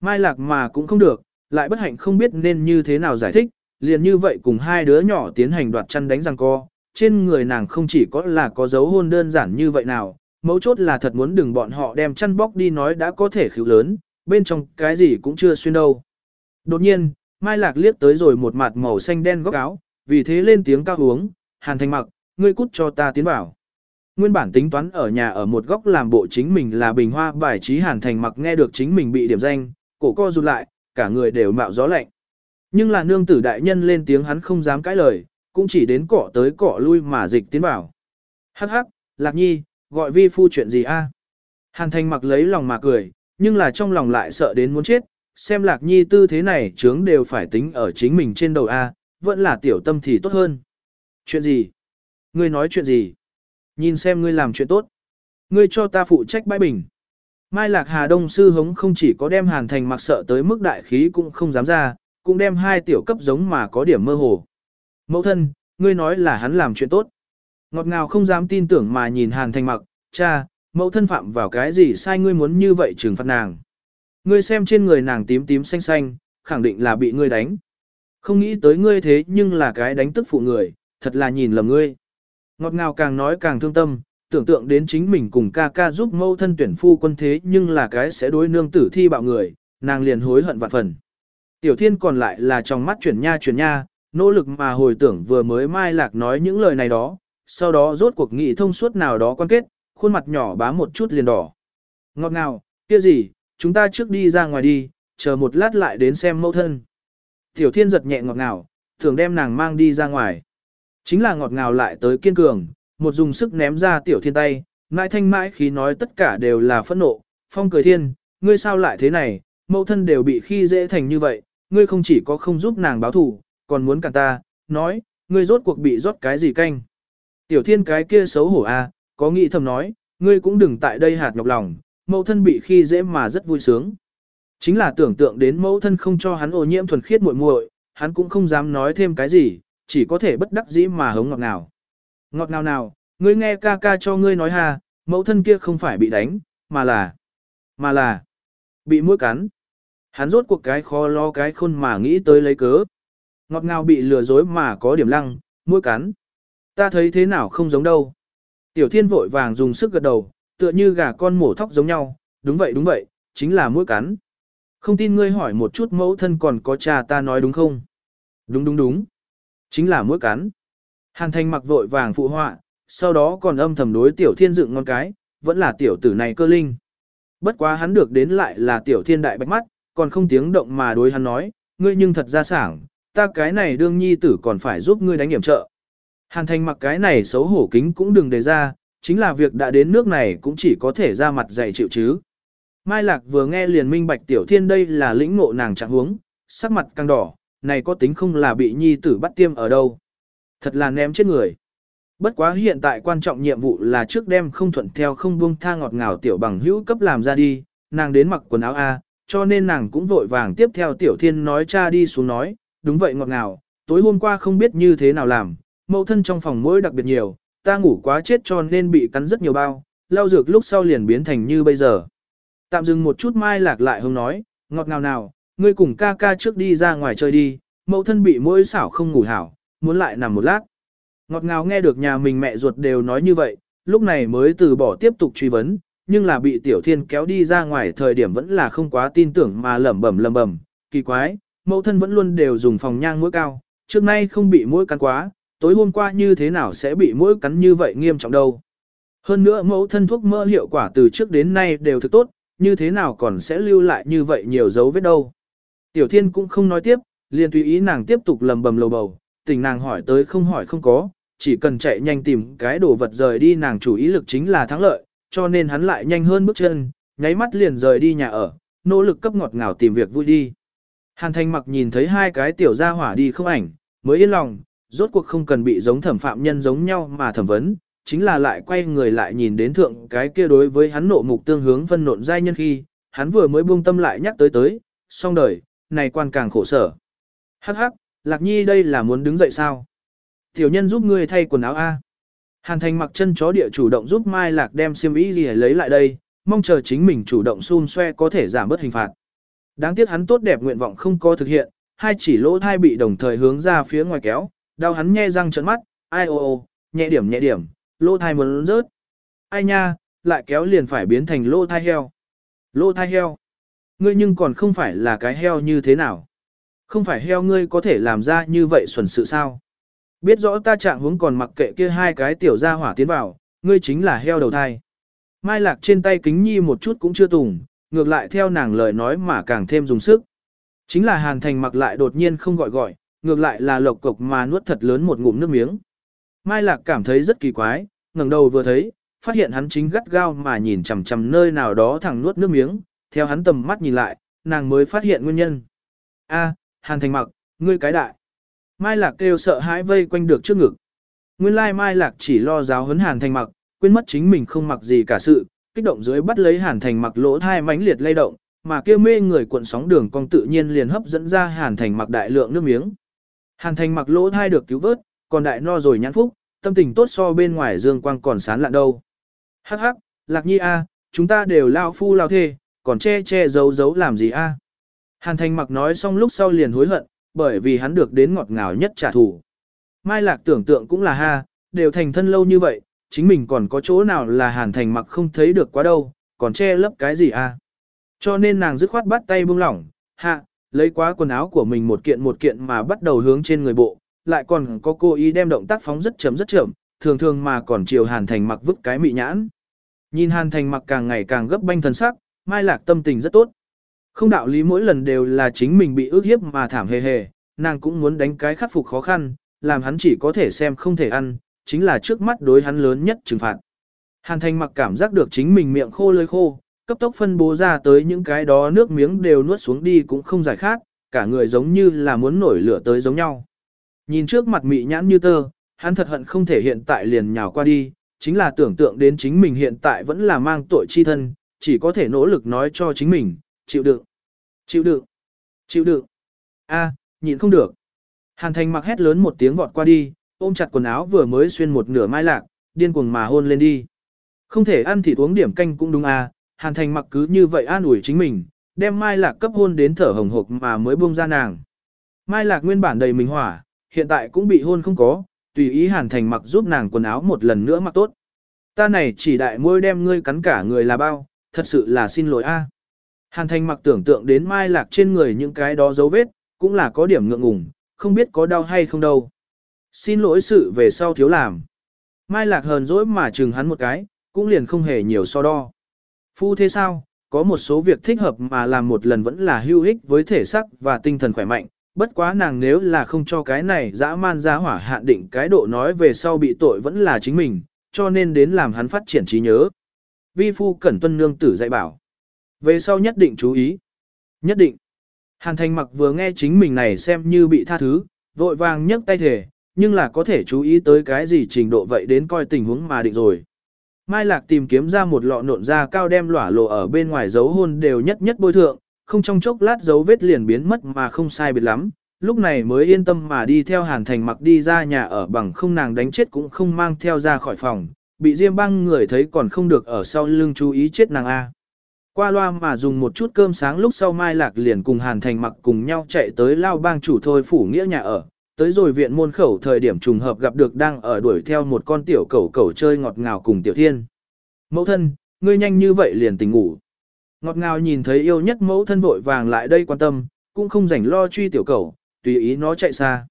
A: Mai lạc mà cũng không được, lại bất hạnh không biết nên như thế nào giải thích, liền như vậy cùng hai đứa nhỏ tiến hành đoạt chăn đánh răng co, trên người nàng không chỉ có là có dấu hôn đơn giản như vậy nào, mấu chốt là thật muốn đừng bọn họ đem chăn bóc đi nói đã có thể khíu lớn, bên trong cái gì cũng chưa xuyên đâu. Đột nhiên, Mai Lạc liếc tới rồi một mặt màu xanh đen góc áo, vì thế lên tiếng cao uống, Hàn Thành mặc, ngươi cút cho ta tiến vào. Nguyên bản tính toán ở nhà ở một góc làm bộ chính mình là bình hoa bài trí Hàn Thành mặc nghe được chính mình bị điểm danh, cổ co rụt lại, cả người đều mạo gió lạnh. Nhưng là nương tử đại nhân lên tiếng hắn không dám cãi lời, cũng chỉ đến cỏ tới cỏ lui mà dịch tiến vào. Hắc hắc, Lạc Nhi, gọi vi phu chuyện gì a? Hàn Thành mặc lấy lòng mà cười, nhưng là trong lòng lại sợ đến muốn chết, xem Lạc Nhi tư thế này chướng đều phải tính ở chính mình trên đầu a, vẫn là tiểu tâm thì tốt hơn. Chuyện gì? Ngươi nói chuyện gì? Nhìn xem ngươi làm chuyện tốt. Ngươi cho ta phụ trách bãi bình. Mai Lạc Hà Đông sư hống không chỉ có đem Hàn Thành mặc sợ tới mức đại khí cũng không dám ra, cũng đem hai tiểu cấp giống mà có điểm mơ hồ. Mẫu thân, ngươi nói là hắn làm chuyện tốt. Ngọt ngào không dám tin tưởng mà nhìn Hàn Thành mặc, cha, mẫu thân phạm vào cái gì sai ngươi muốn như vậy trừng phạt nàng. Ngươi xem trên người nàng tím tím xanh xanh, khẳng định là bị ngươi đánh. Không nghĩ tới ngươi thế nhưng là cái đánh tức phụ người, thật là nhìn lầm ngươi. Ngọt ngào càng nói càng thương tâm, tưởng tượng đến chính mình cùng ca ca giúp mâu thân tuyển phu quân thế nhưng là cái sẽ đối nương tử thi bạo người, nàng liền hối hận vạn phần. Tiểu thiên còn lại là trong mắt chuyển nha chuyển nha, nỗ lực mà hồi tưởng vừa mới mai lạc nói những lời này đó, sau đó rốt cuộc nghị thông suốt nào đó quan kết, khuôn mặt nhỏ bá một chút liền đỏ. Ngọt ngào, kia gì, chúng ta trước đi ra ngoài đi, chờ một lát lại đến xem mẫu thân. Tiểu thiên giật nhẹ ngọt ngào, thường đem nàng mang đi ra ngoài. Chính là ngọt ngào lại tới kiên cường, một dùng sức ném ra tiểu thiên tay, mãi thanh mãi khi nói tất cả đều là phẫn nộ, phong cười thiên, ngươi sao lại thế này, mẫu thân đều bị khi dễ thành như vậy, ngươi không chỉ có không giúp nàng báo thù, còn muốn cả ta, nói, ngươi rốt cuộc bị rót cái gì canh. Tiểu thiên cái kia xấu hổ a, à, có nghĩ thầm nói, ngươi cũng đừng tại đây hạt nhọc lòng, mẫu thân bị khi dễ mà rất vui sướng. Chính là tưởng tượng đến mẫu thân không cho hắn ô nhiễm thuần khiết muội muội, hắn cũng không dám nói thêm cái gì, chỉ có thể bất đắc dĩ mà hống ngọt nào, Ngọt ngào nào, ngươi nghe ca ca cho ngươi nói ha, mẫu thân kia không phải bị đánh, mà là, mà là, bị mũi cắn. Hắn rốt cuộc cái khó lo cái khôn mà nghĩ tới lấy cớ. Ngọt ngào bị lừa dối mà có điểm lăng, mũi cắn. Ta thấy thế nào không giống đâu. Tiểu thiên vội vàng dùng sức gật đầu, tựa như gà con mổ thóc giống nhau, đúng vậy đúng vậy, chính là mũi cắn. Không tin ngươi hỏi một chút mẫu thân còn có cha ta nói đúng không? Đúng đúng đúng. Chính là mũi cắn. Hàn thành mặc vội vàng phụ họa, sau đó còn âm thầm đối tiểu thiên dựng ngon cái, vẫn là tiểu tử này cơ linh. Bất quá hắn được đến lại là tiểu thiên đại bạch mắt, còn không tiếng động mà đối hắn nói, ngươi nhưng thật ra sảng, ta cái này đương nhi tử còn phải giúp ngươi đánh hiểm trợ. Hàn thành mặc cái này xấu hổ kính cũng đừng đề ra, chính là việc đã đến nước này cũng chỉ có thể ra mặt dạy chịu chứ. Mai Lạc vừa nghe liền minh bạch tiểu thiên đây là lĩnh ngộ nàng trạng huống, sắc mặt càng đỏ, này có tính không là bị nhi tử bắt tiêm ở đâu. Thật là ném chết người. Bất quá hiện tại quan trọng nhiệm vụ là trước đêm không thuận theo không buông tha ngọt ngào tiểu bằng hữu cấp làm ra đi, nàng đến mặc quần áo A, cho nên nàng cũng vội vàng tiếp theo tiểu thiên nói cha đi xuống nói, đúng vậy ngọt ngào, tối hôm qua không biết như thế nào làm, mẫu thân trong phòng mỗi đặc biệt nhiều, ta ngủ quá chết cho nên bị cắn rất nhiều bao, lau dược lúc sau liền biến thành như bây giờ. Tạm dừng một chút mai lạc lại hông nói, ngọt ngào nào, ngươi cùng ca ca trước đi ra ngoài chơi đi, mẫu thân bị mỗi xảo không ngủ hảo, muốn lại nằm một lát. Ngọt ngào nghe được nhà mình mẹ ruột đều nói như vậy, lúc này mới từ bỏ tiếp tục truy vấn, nhưng là bị tiểu thiên kéo đi ra ngoài thời điểm vẫn là không quá tin tưởng mà lẩm bẩm lẩm bẩm, kỳ quái, mẫu thân vẫn luôn đều dùng phòng nhang mũi cao, trước nay không bị mũi cắn quá, tối hôm qua như thế nào sẽ bị mũi cắn như vậy nghiêm trọng đâu. Hơn nữa mẫu thân thuốc mỡ hiệu quả từ trước đến nay đều thực tốt, như thế nào còn sẽ lưu lại như vậy nhiều dấu vết đâu. Tiểu thiên cũng không nói tiếp, liền tùy ý nàng tiếp tục lầm bầm lầu bầu, tình nàng hỏi tới không hỏi không có, chỉ cần chạy nhanh tìm cái đồ vật rời đi nàng chủ ý lực chính là thắng lợi, cho nên hắn lại nhanh hơn bước chân, nháy mắt liền rời đi nhà ở, nỗ lực cấp ngọt ngào tìm việc vui đi. Hàn Thanh mặc nhìn thấy hai cái tiểu gia hỏa đi không ảnh, mới yên lòng, rốt cuộc không cần bị giống thẩm phạm nhân giống nhau mà thẩm vấn, chính là lại quay người lại nhìn đến thượng cái kia đối với hắn nộ mục tương hướng phân nộn giai nhân khi, hắn vừa mới buông tâm lại nhắc tới tới, xong đời, này quan càng khổ sở. Hắc hắc, Lạc Nhi đây là muốn đứng dậy sao? Tiểu nhân giúp ngươi thay quần áo A. Hàn thành mặc chân chó địa chủ động giúp Mai Lạc đem xiêm y gì lấy lại đây, mong chờ chính mình chủ động xun xoe có thể giảm bớt hình phạt. Đáng tiếc hắn tốt đẹp nguyện vọng không có thực hiện, hai chỉ lỗ thai bị đồng thời hướng ra phía ngoài kéo, đau hắn nhe răng trợn mắt, ai ô ô, nhẹ điểm nhẹ điểm, lỗ thai muốn rớt. Ai nha, lại kéo liền phải biến thành lỗ thai heo. Lỗ thai heo. Ngươi nhưng còn không phải là cái heo như thế nào. Không phải heo ngươi có thể làm ra như vậy xuẩn sự sao. Biết rõ ta trạng huống còn mặc kệ kia hai cái tiểu gia hỏa tiến vào, ngươi chính là heo đầu thai. Mai lạc trên tay kính nhi một chút cũng chưa tùng, ngược lại theo nàng lời nói mà càng thêm dùng sức. Chính là hàn thành mặc lại đột nhiên không gọi gọi, ngược lại là lộc cục mà nuốt thật lớn một ngụm nước miếng. Mai lạc cảm thấy rất kỳ quái, ngẩng đầu vừa thấy, phát hiện hắn chính gắt gao mà nhìn chằm chằm nơi nào đó thẳng nuốt nước miếng, theo hắn tầm mắt nhìn lại, nàng mới phát hiện nguyên nhân. A, hàn thành mặc, ngươi cái đại. Mai Lạc kêu sợ hãi vây quanh được trước ngực. Nguyên lai Mai Lạc chỉ lo giáo huấn Hàn Thành mặc, quên mất chính mình không mặc gì cả sự, kích động dưới bắt lấy Hàn Thành mặc lỗ thai mãnh liệt lay động, mà kêu mê người cuộn sóng đường cong tự nhiên liền hấp dẫn ra Hàn Thành mặc đại lượng nước miếng. Hàn Thành mặc lỗ thai được cứu vớt, còn đại no rồi nhãn phúc, tâm tình tốt so bên ngoài dương quang còn sán lạ đâu. Hắc hắc, Lạc Nhi a, chúng ta đều lao phu lao thê, còn che che giấu giấu làm gì a? Hàn Thành mặc nói xong lúc sau liền hối hận, bởi vì hắn được đến ngọt ngào nhất trả thù. Mai Lạc tưởng tượng cũng là ha, đều thành thân lâu như vậy, chính mình còn có chỗ nào là hàn thành mặc không thấy được quá đâu, còn che lấp cái gì à. Cho nên nàng dứt khoát bắt tay buông lỏng, hạ, lấy quá quần áo của mình một kiện một kiện mà bắt đầu hướng trên người bộ, lại còn có cô ý đem động tác phóng rất chấm rất chậm, thường thường mà còn chiều hàn thành mặc vứt cái mị nhãn. Nhìn hàn thành mặc càng ngày càng gấp banh thần sắc, Mai Lạc tâm tình rất tốt. Không đạo lý mỗi lần đều là chính mình bị ước hiếp mà thảm hề hề, nàng cũng muốn đánh cái khắc phục khó khăn, làm hắn chỉ có thể xem không thể ăn, chính là trước mắt đối hắn lớn nhất trừng phạt. Hàn thành mặc cảm giác được chính mình miệng khô lưỡi khô, cấp tốc phân bố ra tới những cái đó nước miếng đều nuốt xuống đi cũng không giải khát, cả người giống như là muốn nổi lửa tới giống nhau. Nhìn trước mặt mị nhãn như tơ, hắn thật hận không thể hiện tại liền nhào qua đi, chính là tưởng tượng đến chính mình hiện tại vẫn là mang tội chi thân, chỉ có thể nỗ lực nói cho chính mình, chịu đựng, chịu đựng, chịu đựng. A, nhịn không được. Hàn thành mặc hét lớn một tiếng vọt qua đi, ôm chặt quần áo vừa mới xuyên một nửa mai lạc, điên cuồng mà hôn lên đi. Không thể ăn thịt uống điểm canh cũng đúng à, Hàn Thành mặc cứ như vậy an ủi chính mình, đem Mai Lạc cấp hôn đến thở hồng hộc mà mới buông ra nàng. Mai Lạc nguyên bản đầy mình hỏa, hiện tại cũng bị hôn không có, tùy ý Hàn Thành mặc giúp nàng quần áo một lần nữa mặc tốt. Ta này chỉ đại môi đem ngươi cắn cả người là bao, thật sự là xin lỗi a. Hàn Thành mặc tưởng tượng đến Mai Lạc trên người những cái đó dấu vết, cũng là có điểm ngượng ngùng, không biết có đau hay không đâu. Xin lỗi sự về sau thiếu làm. Mai Lạc hờn dỗi mà chừng hắn một cái, cũng liền không hề nhiều so đo. Phu thế sao, có một số việc thích hợp mà làm một lần vẫn là hữu ích với thể xác và tinh thần khỏe mạnh, bất quá nàng nếu là không cho cái này dã man ra hỏa hạn định cái độ nói về sau bị tội vẫn là chính mình, cho nên đến làm hắn phát triển trí nhớ. Vi phu cẩn tuân nương tử dạy bảo. Về sau nhất định chú ý. Nhất định. Hàn thành mặc vừa nghe chính mình này xem như bị tha thứ, vội vàng nhấc tay thể, nhưng là có thể chú ý tới cái gì trình độ vậy đến coi tình huống mà định rồi. Mai Lạc tìm kiếm ra một lọ nộn da cao đem lỏa lộ ở bên ngoài dấu hôn đều nhất nhất bôi thượng, không trong chốc lát dấu vết liền biến mất mà không sai biệt lắm, lúc này mới yên tâm mà đi theo Hàn Thành mặc đi ra nhà ở bằng không nàng đánh chết cũng không mang theo ra khỏi phòng, bị Diêm băng người thấy còn không được ở sau lưng chú ý chết nàng A. Qua loa mà dùng một chút cơm sáng lúc sau Mai Lạc liền cùng Hàn Thành mặc cùng nhau chạy tới lao bang chủ thôi phủ nghĩa nhà ở, tới rồi viện môn khẩu thời điểm trùng hợp gặp được đang ở đuổi theo một con tiểu cẩu cẩu chơi ngọt ngào cùng tiểu thiên. Mẫu thân, ngươi nhanh như vậy liền tỉnh ngủ. Ngọt ngào nhìn thấy yêu nhất mẫu thân vội vàng lại đây quan tâm, cũng không rảnh lo truy tiểu cẩu, tùy ý nó chạy xa.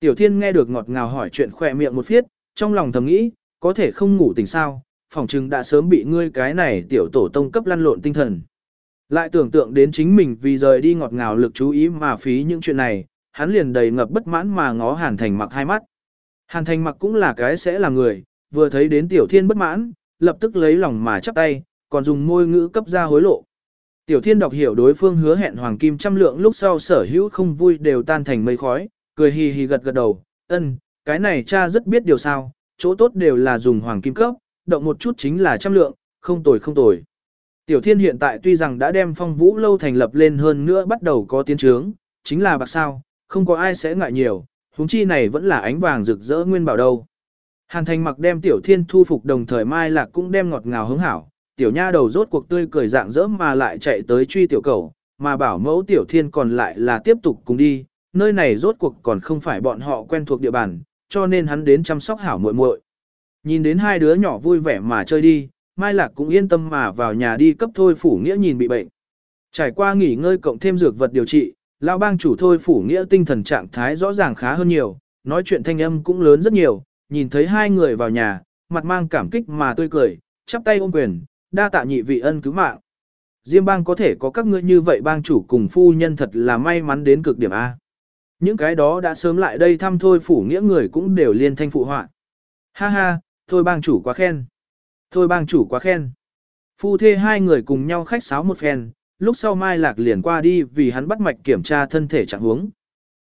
A: Tiểu thiên nghe được ngọt ngào hỏi chuyện khỏe miệng một phiết, trong lòng thầm nghĩ, có thể không ngủ tỉnh sao, phòng trừng đã sớm bị ngươi cái này tiểu tổ tông cấp lăn lộn tinh thần. Lại tưởng tượng đến chính mình vì rời đi ngọt ngào lực chú ý mà phí những chuyện này, hắn liền đầy ngập bất mãn mà ngó Hàn Thành mặc hai mắt. Hàn Thành mặc cũng là cái sẽ là người, vừa thấy đến Tiểu Thiên bất mãn, lập tức lấy lòng mà chắp tay, còn dùng môi ngữ cấp ra hối lộ. Tiểu Thiên đọc hiểu đối phương hứa hẹn hoàng kim trăm lượng lúc sau sở hữu không vui đều tan thành mây khói, cười hì hì gật gật đầu, ân, cái này cha rất biết điều sao, chỗ tốt đều là dùng hoàng kim cấp, động một chút chính là trăm lượng, không tồi không tồi. Tiểu Thiên hiện tại tuy rằng đã đem phong vũ lâu thành lập lên hơn nữa bắt đầu có tiến trướng, chính là bạc sao, không có ai sẽ ngại nhiều, huống chi này vẫn là ánh vàng rực rỡ nguyên bảo đâu. Hàn thành mặc đem tiểu thiên thu phục đồng thời mai lạc cũng đem ngọt ngào hứng hảo, tiểu nha đầu rốt cuộc tươi cười dạng dỡ mà lại chạy tới truy tiểu cầu, mà bảo mẫu tiểu thiên còn lại là tiếp tục cùng đi, nơi này rốt cuộc còn không phải bọn họ quen thuộc địa bàn, cho nên hắn đến chăm sóc hảo muội muội. Nhìn đến hai đứa nhỏ vui vẻ mà chơi đi, Mai Lạc cũng yên tâm mà vào nhà đi cấp thôi phủ nghĩa nhìn bị bệnh. Trải qua nghỉ ngơi cộng thêm dược vật điều trị, lão bang chủ thôi phủ nghĩa tinh thần trạng thái rõ ràng khá hơn nhiều, nói chuyện thanh âm cũng lớn rất nhiều, nhìn thấy hai người vào nhà, mặt mang cảm kích mà tươi cười, chắp tay ôm quyền, đa tạ nhị vị ân cứu mạng. Diêm bang có thể có các ngươi như vậy bang chủ cùng phu nhân thật là may mắn đến cực điểm A. Những cái đó đã sớm lại đây thăm thôi phủ nghĩa người cũng đều liên thanh phụ họa. Ha ha, thôi bang chủ quá khen. Thôi bang chủ quá khen. Phu thê hai người cùng nhau khách sáo một phen, lúc sau Mai Lạc liền qua đi vì hắn bắt mạch kiểm tra thân thể trạng huống.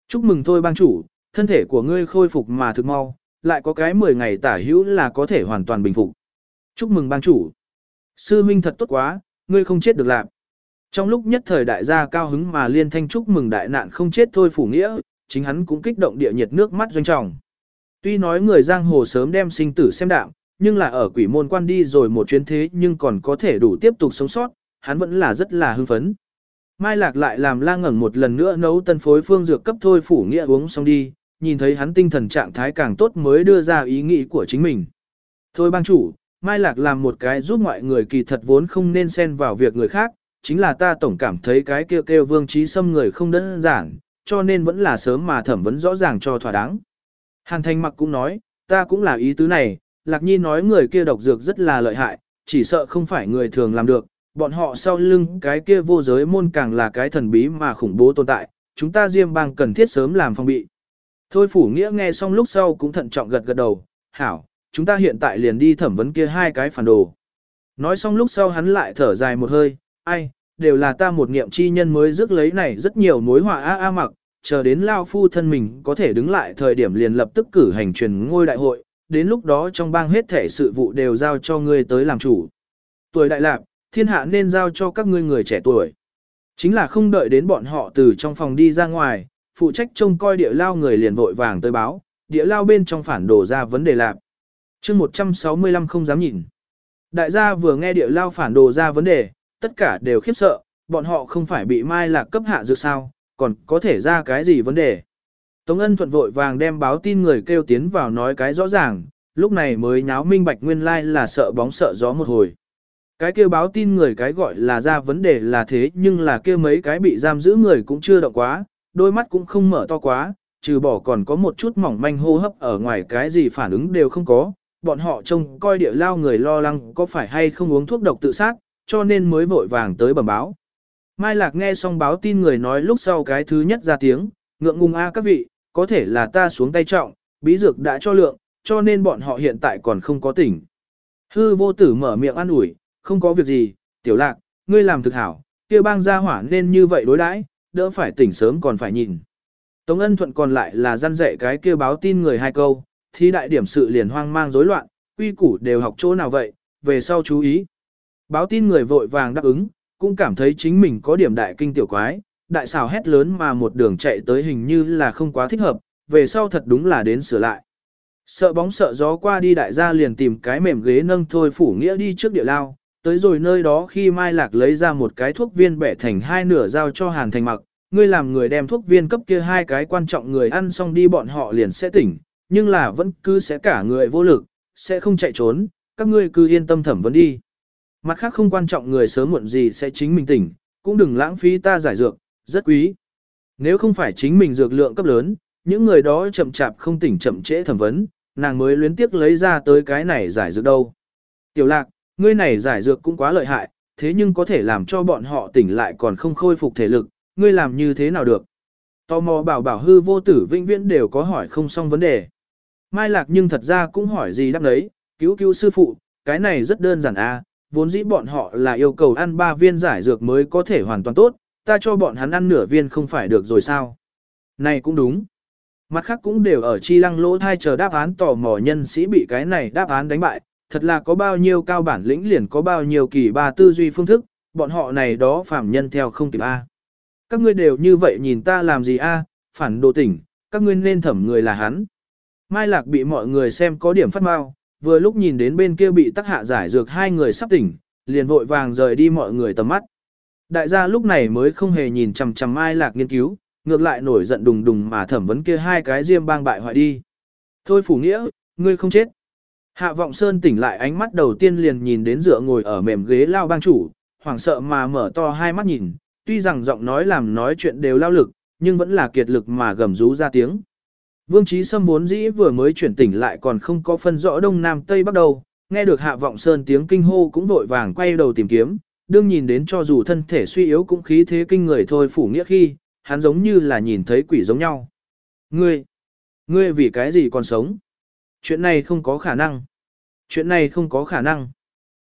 A: Chúc mừng thôi bang chủ, thân thể của ngươi khôi phục mà thực mau, lại có cái 10 ngày tả hữu là có thể hoàn toàn bình phục. Chúc mừng bang chủ. Sư huynh thật tốt quá, ngươi không chết được lạc. Trong lúc nhất thời đại gia cao hứng mà liên thanh chúc mừng đại nạn không chết thôi phủ nghĩa, chính hắn cũng kích động địa nhiệt nước mắt doanh trọng. Tuy nói người giang hồ sớm đem sinh tử xem đạm, nhưng là ở quỷ môn quan đi rồi một chuyến thế nhưng còn có thể đủ tiếp tục sống sót, hắn vẫn là rất là hưng phấn. Mai Lạc lại làm la ngẩn một lần nữa nấu tân phối phương dược cấp thôi phủ nghĩa uống xong đi, nhìn thấy hắn tinh thần trạng thái càng tốt mới đưa ra ý nghĩ của chính mình. Thôi bang chủ, Mai Lạc làm một cái giúp mọi người kỳ thật vốn không nên xen vào việc người khác, chính là ta tổng cảm thấy cái kêu kêu vương trí xâm người không đơn giản, cho nên vẫn là sớm mà thẩm vấn rõ ràng cho thỏa đáng. Hàn Thanh Mặc cũng nói, ta cũng là ý tứ này, Lạc Nhi nói người kia độc dược rất là lợi hại, chỉ sợ không phải người thường làm được, bọn họ sau lưng cái kia vô giới môn càng là cái thần bí mà khủng bố tồn tại, chúng ta Diêm bang cần thiết sớm làm phòng bị. Thôi phủ nghĩa nghe xong lúc sau cũng thận trọng gật gật đầu, hảo, chúng ta hiện tại liền đi thẩm vấn kia hai cái phản đồ. Nói xong lúc sau hắn lại thở dài một hơi, ai, đều là ta một niệm chi nhân mới rước lấy này rất nhiều mối họa a a mặc, chờ đến lao phu thân mình có thể đứng lại thời điểm liền lập tức cử hành truyền ngôi đại hội, đến lúc đó trong bang hết thể sự vụ đều giao cho ngươi tới làm chủ. Tuổi đại lạp, thiên hạ nên giao cho các ngươi người trẻ tuổi. Chính là không đợi đến bọn họ từ trong phòng đi ra ngoài, phụ trách trông coi địa lao người liền vội vàng tới báo, địa lao bên trong phản đổ ra vấn đề lạc. chương 165 không dám nhìn. Đại gia vừa nghe địa lao phản đồ ra vấn đề, tất cả đều khiếp sợ, bọn họ không phải bị mai lạc cấp hạ dược sao, còn có thể ra cái gì vấn đề. Tống ân thuận vội vàng đem báo tin người kêu tiến vào nói cái rõ ràng, lúc này mới nháo minh bạch nguyên lai like là sợ bóng sợ gió một hồi. Cái kêu báo tin người cái gọi là ra vấn đề là thế nhưng là kêu mấy cái bị giam giữ người cũng chưa động quá, đôi mắt cũng không mở to quá, trừ bỏ còn có một chút mỏng manh hô hấp ở ngoài cái gì phản ứng đều không có, bọn họ trông coi địa lao người lo lắng có phải hay không uống thuốc độc tự sát, cho nên mới vội vàng tới bẩm báo. Mai Lạc nghe xong báo tin người nói lúc sau cái thứ nhất ra tiếng, ngượng ngùng a các vị, có thể là ta xuống tay trọng, bí dược đã cho lượng, cho nên bọn họ hiện tại còn không có tỉnh. Hư vô tử mở miệng an ủi, không có việc gì, tiểu lạc, ngươi làm thực hảo, kia bang gia hỏa nên như vậy đối đãi, đỡ phải tỉnh sớm còn phải nhìn. Tống ân thuận còn lại là gian dạy cái kia báo tin người hai câu, thì đại điểm sự liền hoang mang rối loạn, quy củ đều học chỗ nào vậy, về sau chú ý. Báo tin người vội vàng đáp ứng, cũng cảm thấy chính mình có điểm đại kinh tiểu quái, đại xào hét lớn mà một đường chạy tới hình như là không quá thích hợp, về sau thật đúng là đến sửa lại. Sợ bóng sợ gió qua đi đại gia liền tìm cái mềm ghế nâng thôi phủ nghĩa đi trước địa lao, tới rồi nơi đó khi Mai Lạc lấy ra một cái thuốc viên bẻ thành hai nửa giao cho Hàn Thành mặc, ngươi làm người đem thuốc viên cấp kia hai cái quan trọng người ăn xong đi bọn họ liền sẽ tỉnh, nhưng là vẫn cứ sẽ cả người vô lực, sẽ không chạy trốn, các ngươi cứ yên tâm thẩm vấn đi. Mặt khác không quan trọng người sớm muộn gì sẽ chính mình tỉnh, cũng đừng lãng phí ta giải dược, rất quý. Nếu không phải chính mình dược lượng cấp lớn, những người đó chậm chạp không tỉnh chậm trễ thẩm vấn, nàng mới luyến tiếc lấy ra tới cái này giải dược đâu. Tiểu lạc, ngươi này giải dược cũng quá lợi hại, thế nhưng có thể làm cho bọn họ tỉnh lại còn không khôi phục thể lực, ngươi làm như thế nào được? Tò mò bảo bảo hư vô tử vĩnh viễn đều có hỏi không xong vấn đề. Mai lạc nhưng thật ra cũng hỏi gì đáp đấy, cứu cứu sư phụ, cái này rất đơn giản a, vốn dĩ bọn họ là yêu cầu ăn 3 viên giải dược mới có thể hoàn toàn tốt, ta cho bọn hắn ăn nửa viên không phải được rồi sao? Này cũng đúng. Mặt khác cũng đều ở chi lăng lỗ thai chờ đáp án tò mò nhân sĩ bị cái này đáp án đánh bại, thật là có bao nhiêu cao bản lĩnh liền có bao nhiêu kỳ ba tư duy phương thức, bọn họ này đó phạm nhân theo không kịp A. Các ngươi đều như vậy nhìn ta làm gì A, phản đồ tỉnh, các ngươi nên thẩm người là hắn. Mai Lạc bị mọi người xem có điểm phát mau, vừa lúc nhìn đến bên kia bị tắc hạ giải dược hai người sắp tỉnh, liền vội vàng rời đi mọi người tầm mắt. Đại gia lúc này mới không hề nhìn chằm chằm Mai Lạc nghiên cứu, ngược lại nổi giận đùng đùng mà thẩm vấn kia hai cái diêm bang bại hoại đi. Thôi phủ nghĩa, ngươi không chết. Hạ vọng sơn tỉnh lại ánh mắt đầu tiên liền nhìn đến dựa ngồi ở mềm ghế lao bang chủ, hoảng sợ mà mở to hai mắt nhìn, tuy rằng giọng nói làm nói chuyện đều lao lực, nhưng vẫn là kiệt lực mà gầm rú ra tiếng. Vương Trí Sâm vốn dĩ vừa mới chuyển tỉnh lại còn không có phân rõ đông nam tây bắc đầu, nghe được hạ vọng sơn tiếng kinh hô cũng vội vàng quay đầu tìm kiếm, đương nhìn đến cho dù thân thể suy yếu cũng khí thế kinh người thôi phủ nghĩa khi, hắn giống như là nhìn thấy quỷ giống nhau. Ngươi, ngươi vì cái gì còn sống? Chuyện này không có khả năng. Chuyện này không có khả năng.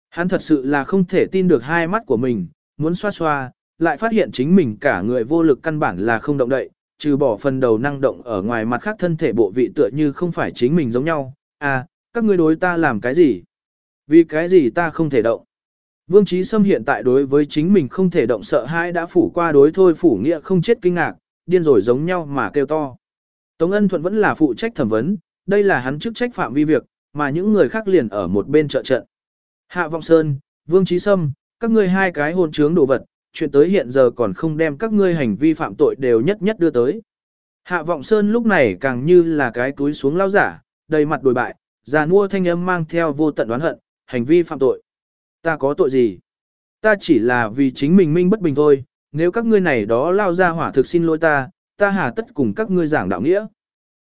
A: Hắn thật sự là không thể tin được hai mắt của mình, muốn xoa xoa, lại phát hiện chính mình cả người vô lực căn bản là không động đậy, trừ bỏ phần đầu năng động ở ngoài mặt khác thân thể bộ vị tựa như không phải chính mình giống nhau. À, các ngươi đối ta làm cái gì? Vì cái gì ta không thể động? Vương Trí Sâm hiện tại đối với chính mình không thể động sợ hãi đã phủ qua đối thôi phủ nghĩa không chết kinh ngạc, điên rồi giống nhau mà kêu to. Tống Ân Thuận vẫn là phụ trách thẩm vấn, đây là hắn chức trách phạm vi việc, mà những người khác liền ở một bên trợ trận. Hạ Vọng Sơn, Vương Trí Sâm, các ngươi hai cái hôn trướng đồ vật, chuyện tới hiện giờ còn không đem các ngươi hành vi phạm tội đều nhất nhất đưa tới. Hạ Vọng Sơn lúc này càng như là cái túi xuống lao giả, đầy mặt đổi bại, già mua thanh âm mang theo vô tận đoán hận, hành vi phạm tội. Ta có tội gì? Ta chỉ là vì chính mình minh bất bình thôi, nếu các ngươi này đó lao ra hỏa thực xin lỗi ta, ta hà tất cùng các ngươi giảng đạo nghĩa.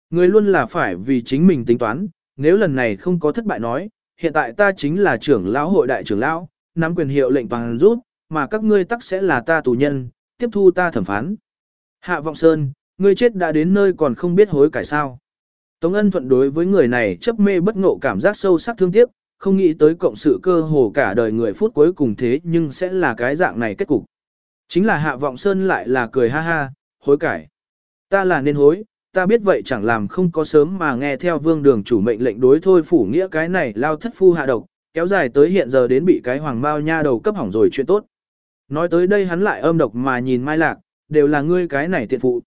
A: Người luôn là phải vì chính mình tính toán, nếu lần này không có thất bại nói, hiện tại ta chính là trưởng lão hội đại trưởng lão, nắm quyền hiệu lệnh bằng rút, mà các ngươi tắc sẽ là ta tù nhân, tiếp thu ta thẩm phán. Hạ Vọng Sơn, ngươi chết đã đến nơi còn không biết hối cải sao. Tống ân thuận đối với người này chấp mê bất ngộ cảm giác sâu sắc thương tiếc, không nghĩ tới cộng sự cơ hồ cả đời người phút cuối cùng thế nhưng sẽ là cái dạng này kết cục. Chính là Hạ Vọng Sơn lại là cười ha ha, hối cải. Ta là nên hối, ta biết vậy chẳng làm không có sớm mà nghe theo vương đường chủ mệnh lệnh đối thôi phủ nghĩa cái này lao thất phu hạ độc, kéo dài tới hiện giờ đến bị cái hoàng bao nha đầu cấp hỏng rồi chuyện tốt. Nói tới đây hắn lại âm độc mà nhìn Mai Lạc, đều là ngươi cái này tiện phụ.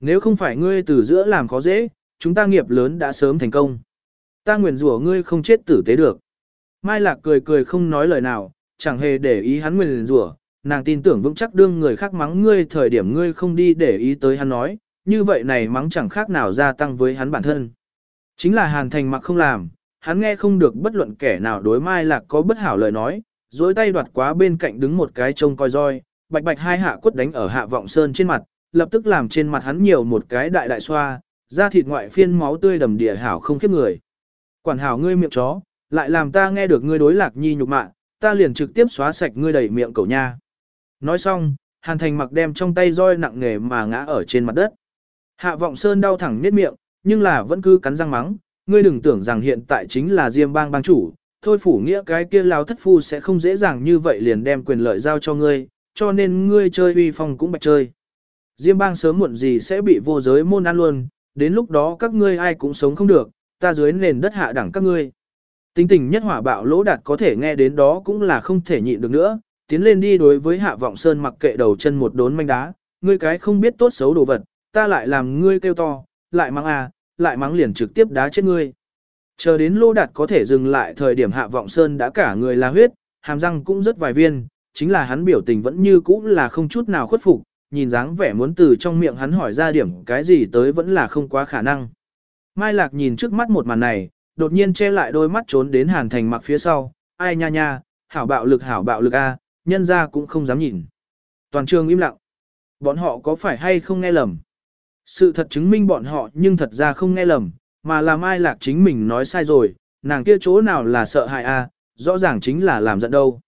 A: Nếu không phải ngươi từ giữa làm khó dễ, chúng ta nghiệp lớn đã sớm thành công. Ta nguyện rủa ngươi không chết tử tế được. Mai Lạc cười cười không nói lời nào, chẳng hề để ý hắn nguyện rủa, nàng tin tưởng vững chắc đương người khác mắng ngươi thời điểm ngươi không đi để ý tới hắn nói, như vậy này mắng chẳng khác nào gia tăng với hắn bản thân. Chính là Hàn Thành mặc không làm, hắn nghe không được bất luận kẻ nào đối Mai Lạc có bất hảo lời nói, dối tay đoạt quá bên cạnh đứng một cái trông coi roi, bạch bạch hai hạ quất đánh ở hạ vọng sơn trên mặt, lập tức làm trên mặt hắn nhiều một cái đại đại xoa, da thịt ngoại phiên máu tươi đầm địa hảo không khiếp người. Quản hảo ngươi miệng chó, lại làm ta nghe được ngươi đối lạc nhi nhục mạ, ta liền trực tiếp xóa sạch ngươi đầy miệng cầu nha. Nói xong, Hàn Thành mặc đem trong tay roi nặng nghề mà ngã ở trên mặt đất. Hạ vọng sơn đau thẳng niết miệng, nhưng là vẫn cứ cắn răng mắng, ngươi đừng tưởng rằng hiện tại chính là Diêm bang bang chủ, thôi phủ nghĩa cái kia lao thất phu sẽ không dễ dàng như vậy liền đem quyền lợi giao cho ngươi, cho nên ngươi chơi uy phong cũng bạch chơi. Diêm bang sớm muộn gì sẽ bị vô giới môn ăn luôn, đến lúc đó các ngươi ai cũng sống không được, ta dưới nền đất hạ đẳng các ngươi. Tính tình nhất hỏa bạo lỗ đạt có thể nghe đến đó cũng là không thể nhịn được nữa, tiến lên đi đối với hạ vọng sơn mặc kệ đầu chân một đốn manh đá, ngươi cái không biết tốt xấu đồ vật, ta lại làm ngươi kêu to, lại mắng à, lại mắng liền trực tiếp đá chết ngươi. Chờ đến lô đạt có thể dừng lại thời điểm hạ vọng sơn đã cả người là huyết, hàm răng cũng rất vài viên, chính là hắn biểu tình vẫn như cũ là không chút nào khuất phục, nhìn dáng vẻ muốn từ trong miệng hắn hỏi ra điểm cái gì tới vẫn là không quá khả năng. Mai Lạc nhìn trước mắt một màn này, đột nhiên che lại đôi mắt trốn đến Hàn Thành mặc phía sau, ai nha nha, hảo bạo lực hảo bạo lực a, nhân ra cũng không dám nhìn. Toàn trường im lặng. Bọn họ có phải hay không nghe lầm? Sự thật chứng minh bọn họ nhưng thật ra không nghe lầm, mà là Mai Lạc chính mình nói sai rồi, nàng kia chỗ nào là sợ hại a, rõ ràng chính là làm giận đâu.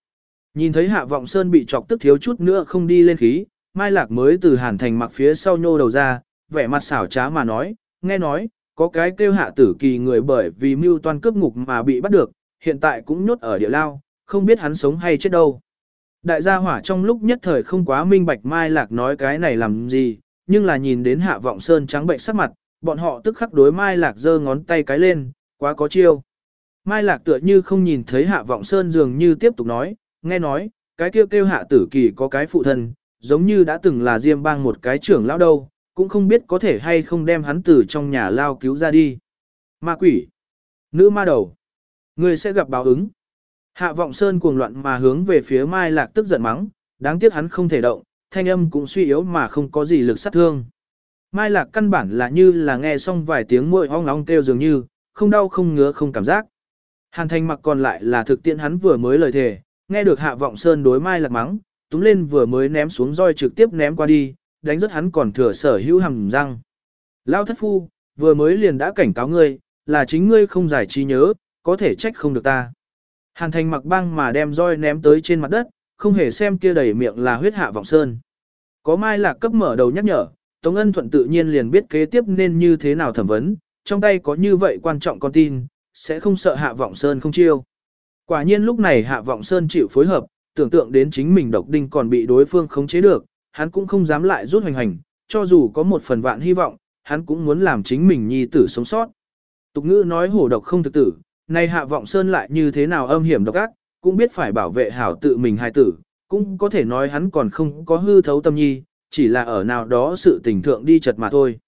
A: Nhìn thấy Hạ Vọng Sơn bị chọc tức thiếu chút nữa không đi lên khí, Mai Lạc mới từ Hàn Thành mặc phía sau nhô đầu ra, vẻ mặt xảo trá mà nói, nghe nói, có cái kêu hạ tử kỳ người bởi vì mưu toan cướp ngục mà bị bắt được, hiện tại cũng nhốt ở địa lao, không biết hắn sống hay chết đâu. Đại gia hỏa trong lúc nhất thời không quá minh bạch Mai Lạc nói cái này làm gì, nhưng là nhìn đến hạ vọng sơn trắng bệnh sắc mặt, bọn họ tức khắc đối Mai Lạc giơ ngón tay cái lên, quá có chiêu. Mai Lạc tựa như không nhìn thấy hạ vọng sơn dường như tiếp tục nói, nghe nói, cái kêu kêu hạ tử kỳ có cái phụ thân, giống như đã từng là diêm bang một cái trưởng lão đâu, cũng không biết có thể hay không đem hắn từ trong nhà lao cứu ra đi. Ma quỷ, nữ ma đầu, người sẽ gặp báo ứng. Hạ vọng sơn cuồng loạn mà hướng về phía Mai Lạc tức giận mắng, đáng tiếc hắn không thể động, thanh âm cũng suy yếu mà không có gì lực sát thương. Mai Lạc căn bản là như là nghe xong vài tiếng môi ong ong kêu dường như, không đau không ngứa không cảm giác. Hàn thanh mặc còn lại là thực tiễn hắn vừa mới lời thề, nghe được hạ vọng sơn đối Mai Lạc mắng, túm lên vừa mới ném xuống roi trực tiếp ném qua đi, đánh rất hắn còn thừa sở hữu hầm răng. Lao thất phu, vừa mới liền đã cảnh cáo ngươi, là chính ngươi không giải trí nhớ, có thể trách không được ta. Hàn thành mặc băng mà đem roi ném tới trên mặt đất, không hề xem kia đầy miệng là huyết hạ vọng sơn. Có mai lạc cấp mở đầu nhắc nhở, Tống Ân Thuận tự nhiên liền biết kế tiếp nên như thế nào thẩm vấn, trong tay có như vậy quan trọng con tin, sẽ không sợ hạ vọng sơn không chiêu. Quả nhiên lúc này hạ vọng sơn chịu phối hợp, tưởng tượng đến chính mình độc đinh còn bị đối phương khống chế được, hắn cũng không dám lại rút hoành hành, cho dù có một phần vạn hy vọng, hắn cũng muốn làm chính mình nhi tử sống sót. Tục ngữ nói hổ độc không thực tử, nay hạ vọng sơn lại như thế nào âm hiểm độc ác, cũng biết phải bảo vệ hảo tự mình hài tử, cũng có thể nói hắn còn không có hư thấu tâm nhi, chỉ là ở nào đó sự tình thượng đi chật mà thôi.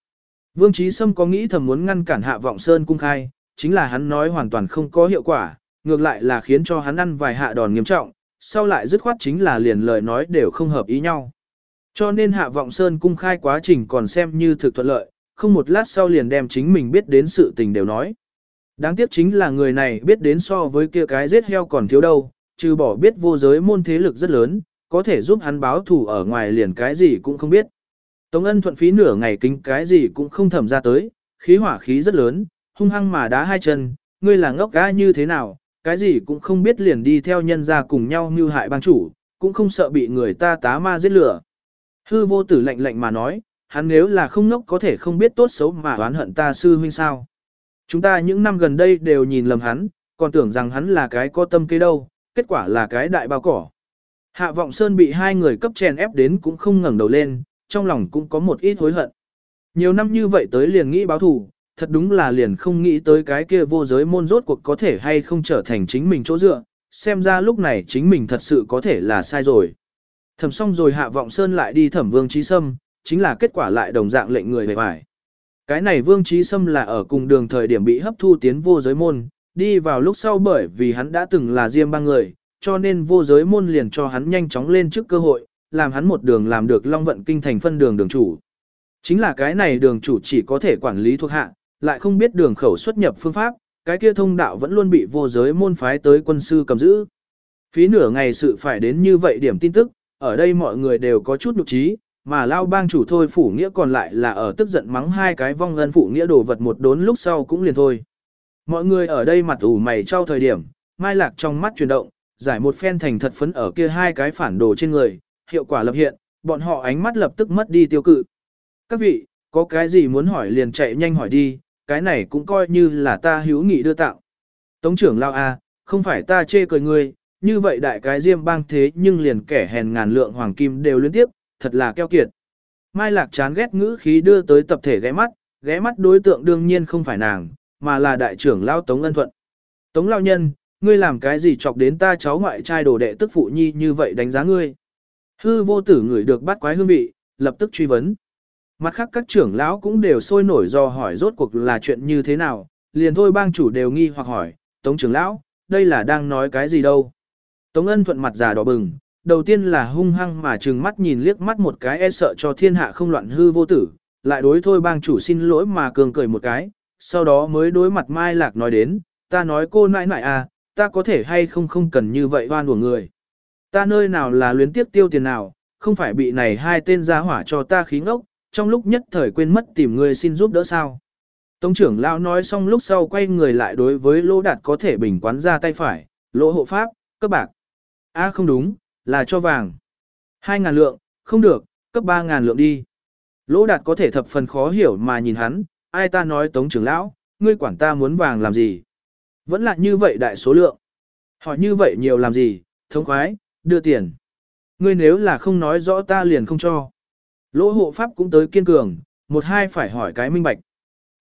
A: Vương Trí Sâm có nghĩ thầm muốn ngăn cản hạ vọng sơn cung khai, chính là hắn nói hoàn toàn không có hiệu quả, ngược lại là khiến cho hắn ăn vài hạ đòn nghiêm trọng, sau lại dứt khoát chính là liền lời nói đều không hợp ý nhau. Cho nên Hạ Vọng Sơn cung khai quá trình còn xem như thực thuận lợi, không một lát sau liền đem chính mình biết đến sự tình đều nói. Đáng tiếc chính là người này biết đến so với kia cái giết heo còn thiếu đâu, trừ bỏ biết vô giới môn thế lực rất lớn, có thể giúp hắn báo thù ở ngoài liền cái gì cũng không biết. Tống ân thuận phí nửa ngày kính cái gì cũng không thẩm ra tới, khí hỏa khí rất lớn, hung hăng mà đá hai chân, ngươi là ngốc gã như thế nào, cái gì cũng không biết liền đi theo nhân ra cùng nhau mưu hại bang chủ, cũng không sợ bị người ta tá ma giết lửa. Hư vô tử lạnh lạnh mà nói, hắn nếu là không ngốc có thể không biết tốt xấu mà oán hận ta sư huynh sao. Chúng ta những năm gần đây đều nhìn lầm hắn, còn tưởng rằng hắn là cái có tâm kế đâu, kết quả là cái đại bao cỏ. Hạ vọng sơn bị hai người cấp chèn ép đến cũng không ngẩng đầu lên, trong lòng cũng có một ít hối hận. Nhiều năm như vậy tới liền nghĩ báo thù, thật đúng là liền không nghĩ tới cái kia vô giới môn rốt cuộc có thể hay không trở thành chính mình chỗ dựa, xem ra lúc này chính mình thật sự có thể là sai rồi. Thẩm xong rồi hạ vọng sơn lại đi thẩm vương trí sâm, chính là kết quả lại đồng dạng lệnh người về vải. Cái này vương trí sâm là ở cùng đường thời điểm bị hấp thu tiến vô giới môn, đi vào lúc sau bởi vì hắn đã từng là Diêm ba người, cho nên vô giới môn liền cho hắn nhanh chóng lên trước cơ hội, làm hắn một đường làm được Long Vận Kinh thành phân đường đường chủ. Chính là cái này đường chủ chỉ có thể quản lý thuộc hạ, lại không biết đường khẩu xuất nhập phương pháp, cái kia thông đạo vẫn luôn bị vô giới môn phái tới quân sư cầm giữ. Phí nửa ngày sự phải đến như vậy điểm tin tức, ở đây mọi người đều có chút nhục trí, mà lao bang chủ thôi phủ nghĩa còn lại là ở tức giận mắng hai cái vong ân phụ nghĩa đồ vật một đốn lúc sau cũng liền thôi. Mọi người ở đây mặt ủ mày trao thời điểm, mai lạc trong mắt chuyển động, giải một phen thành thật phấn ở kia hai cái phản đồ trên người, hiệu quả lập hiện, bọn họ ánh mắt lập tức mất đi tiêu cự. Các vị, có cái gì muốn hỏi liền chạy nhanh hỏi đi, cái này cũng coi như là ta hữu nghị đưa tạo. Tống trưởng lao a, không phải ta chê cười ngươi, như vậy đại cái diêm bang thế nhưng liền kẻ hèn ngàn lượng hoàng kim đều liên tiếp, thật là keo kiệt. Mai Lạc chán ghét ngữ khí đưa tới tập thể ghé mắt, ghé mắt đối tượng đương nhiên không phải nàng, mà là đại trưởng lao Tống Ân Thuận. Tống lao nhân, ngươi làm cái gì chọc đến ta cháu ngoại trai đồ đệ tức phụ nhi như vậy đánh giá ngươi. Hư vô tử người được bắt quái hương vị, lập tức truy vấn. Mặt khác các trưởng lão cũng đều sôi nổi do hỏi rốt cuộc là chuyện như thế nào, liền thôi bang chủ đều nghi hoặc hỏi, Tống trưởng lão, đây là đang nói cái gì đâu. Tống ân thuận mặt già đỏ bừng, đầu tiên là hung hăng mà trừng mắt nhìn liếc mắt một cái e sợ cho thiên hạ không loạn hư vô tử, lại đối thôi bang chủ xin lỗi mà cường cười một cái, sau đó mới đối mặt Mai Lạc nói đến, ta nói cô nãi nãi à, ta có thể hay không không cần như vậy oan của người. Ta nơi nào là luyến tiếp tiêu tiền nào, không phải bị này hai tên gia hỏa cho ta khí ngốc, trong lúc nhất thời quên mất tìm người xin giúp đỡ sao. Tống trưởng lão nói xong lúc sau quay người lại đối với lỗ đạt có thể bình quán ra tay phải, lỗ hộ pháp, cấp bạc. a không đúng, là cho vàng. Hai ngàn lượng, không được, cấp ba ngàn lượng đi. Lỗ đạt có thể thập phần khó hiểu mà nhìn hắn, ai ta nói tống trưởng lão, ngươi quản ta muốn vàng làm gì. Vẫn là như vậy đại số lượng. Hỏi như vậy nhiều làm gì, thống khoái, đưa tiền. Ngươi nếu là không nói rõ ta liền không cho. Lỗ hộ pháp cũng tới kiên cường, một hai phải hỏi cái minh bạch.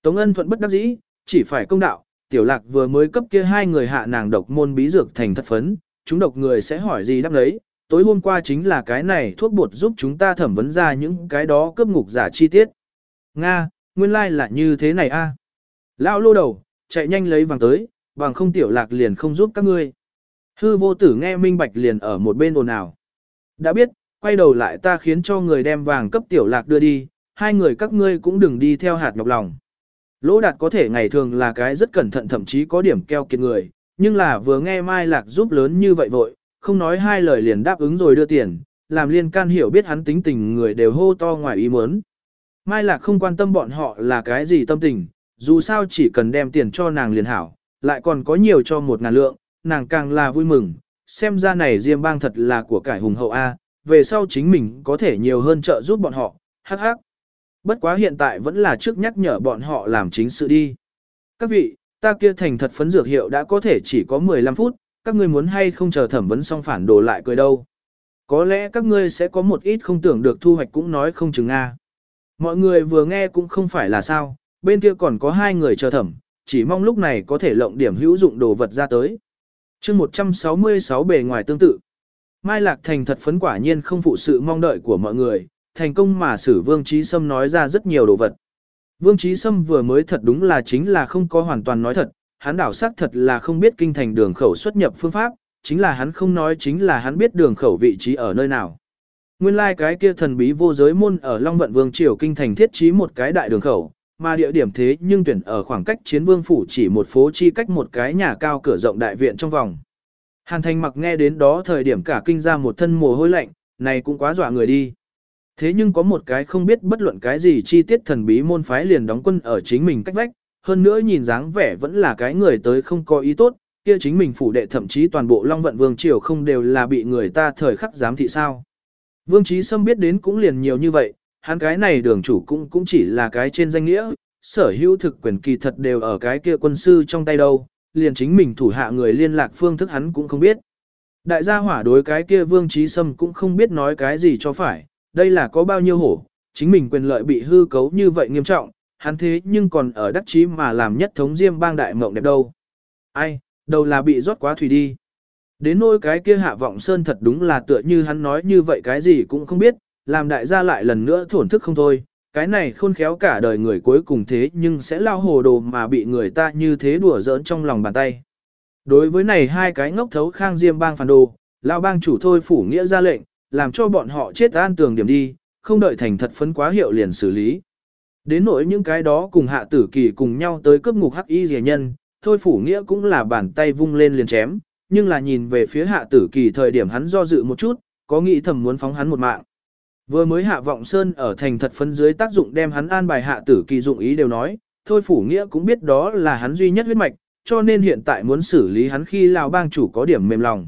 A: Tống ân thuận bất đắc dĩ, chỉ phải công đạo, tiểu lạc vừa mới cấp kia hai người hạ nàng độc môn bí dược thành thất phấn, chúng độc người sẽ hỏi gì đáp đấy. Tối hôm qua chính là cái này thuốc bột giúp chúng ta thẩm vấn ra những cái đó cấp ngục giả chi tiết. Nga, nguyên lai like là như thế này a. À. Lão lô đầu, chạy nhanh lấy vàng tới, vàng không tiểu lạc liền không giúp các ngươi. Hư vô tử nghe minh bạch liền ở một bên ồn ào. Đã biết, quay đầu lại ta khiến cho người đem vàng cấp tiểu lạc đưa đi, hai người các ngươi cũng đừng đi theo hạt nhọc lòng. Lỗ đạt có thể ngày thường là cái rất cẩn thận thậm chí có điểm keo kiệt người, nhưng là vừa nghe Mai Lạc giúp lớn như vậy vội, không nói hai lời liền đáp ứng rồi đưa tiền, làm liên can hiểu biết hắn tính tình người đều hô to ngoài ý muốn. Mai Lạc không quan tâm bọn họ là cái gì tâm tình, dù sao chỉ cần đem tiền cho nàng liền hảo, lại còn có nhiều cho một ngàn lượng, nàng càng là vui mừng, xem ra này Diêm bang thật là của cải hùng hậu A, về sau chính mình có thể nhiều hơn trợ giúp bọn họ, hắc hắc. Bất quá hiện tại vẫn là trước nhắc nhở bọn họ làm chính sự đi. Các vị, ta kia thành thật phấn dược hiệu đã có thể chỉ có 15 phút, các ngươi muốn hay không chờ thẩm vấn xong phản đồ lại cười đâu. Có lẽ các ngươi sẽ có một ít không tưởng được thu hoạch cũng nói không chừng a. Mọi người vừa nghe cũng không phải là sao, bên kia còn có hai người chờ thẩm, chỉ mong lúc này có thể lộng điểm hữu dụng đồ vật ra tới. chương 166 bề ngoài tương tự. Mai Lạc Thành thật phấn quả nhiên không phụ sự mong đợi của mọi người, thành công mà sử Vương Trí Sâm nói ra rất nhiều đồ vật. Vương Trí Sâm vừa mới thật đúng là chính là không có hoàn toàn nói thật, hắn đảo xác thật là không biết kinh thành đường khẩu xuất nhập phương pháp, chính là hắn không nói chính là hắn biết đường khẩu vị trí ở nơi nào. Nguyên lai like cái kia thần bí vô giới môn ở Long Vận Vương Triều kinh thành thiết trí một cái đại đường khẩu, mà địa điểm thế nhưng tuyển ở khoảng cách chiến vương phủ chỉ một phố chi cách một cái nhà cao cửa rộng đại viện trong vòng. Hàn Thành mặc nghe đến đó thời điểm cả kinh ra một thân mồ hôi lạnh, này cũng quá dọa người đi. Thế nhưng có một cái không biết bất luận cái gì chi tiết thần bí môn phái liền đóng quân ở chính mình cách vách, hơn nữa nhìn dáng vẻ vẫn là cái người tới không có ý tốt, kia chính mình phủ đệ thậm chí toàn bộ Long Vận Vương Triều không đều là bị người ta thời khắc giám thị sao. Vương Trí Sâm biết đến cũng liền nhiều như vậy, hắn cái này đường chủ cũng cũng chỉ là cái trên danh nghĩa, sở hữu thực quyền kỳ thật đều ở cái kia quân sư trong tay đâu, liền chính mình thủ hạ người liên lạc phương thức hắn cũng không biết. Đại gia hỏa đối cái kia Vương Trí Sâm cũng không biết nói cái gì cho phải, đây là có bao nhiêu hổ, chính mình quyền lợi bị hư cấu như vậy nghiêm trọng, hắn thế nhưng còn ở đắc chí mà làm nhất thống diêm bang đại mộng đẹp đâu. Ai, đầu là bị rót quá thủy đi. Đến nỗi cái kia hạ vọng sơn thật đúng là tựa như hắn nói như vậy cái gì cũng không biết, làm đại gia lại lần nữa thổn thức không thôi, Cái này khôn khéo cả đời người cuối cùng thế nhưng sẽ lao hồ đồ mà bị người ta như thế đùa giỡn trong lòng bàn tay. Đối với này hai cái ngốc thấu khang diêm bang phản đồ, lao bang chủ thôi phủ nghĩa ra lệnh, làm cho bọn họ chết an tường điểm đi, không đợi thành thật phấn quá hiệu liền xử lý. Đến nỗi những cái đó cùng hạ tử kỳ cùng nhau tới cướp ngục hắc y rẻ nhân, thôi phủ nghĩa cũng là bàn tay vung lên liền chém, nhưng là nhìn về phía hạ tử kỳ thời điểm hắn do dự một chút, có nghĩ thầm muốn phóng hắn một mạng. Vừa mới hạ vọng sơn ở thành thật phấn dưới tác dụng đem hắn an bài hạ tử kỳ dụng ý đều nói, thôi phủ nghĩa cũng biết đó là hắn duy nhất huyết mạch, cho nên hiện tại muốn xử lý hắn khi lào bang chủ có điểm mềm lòng.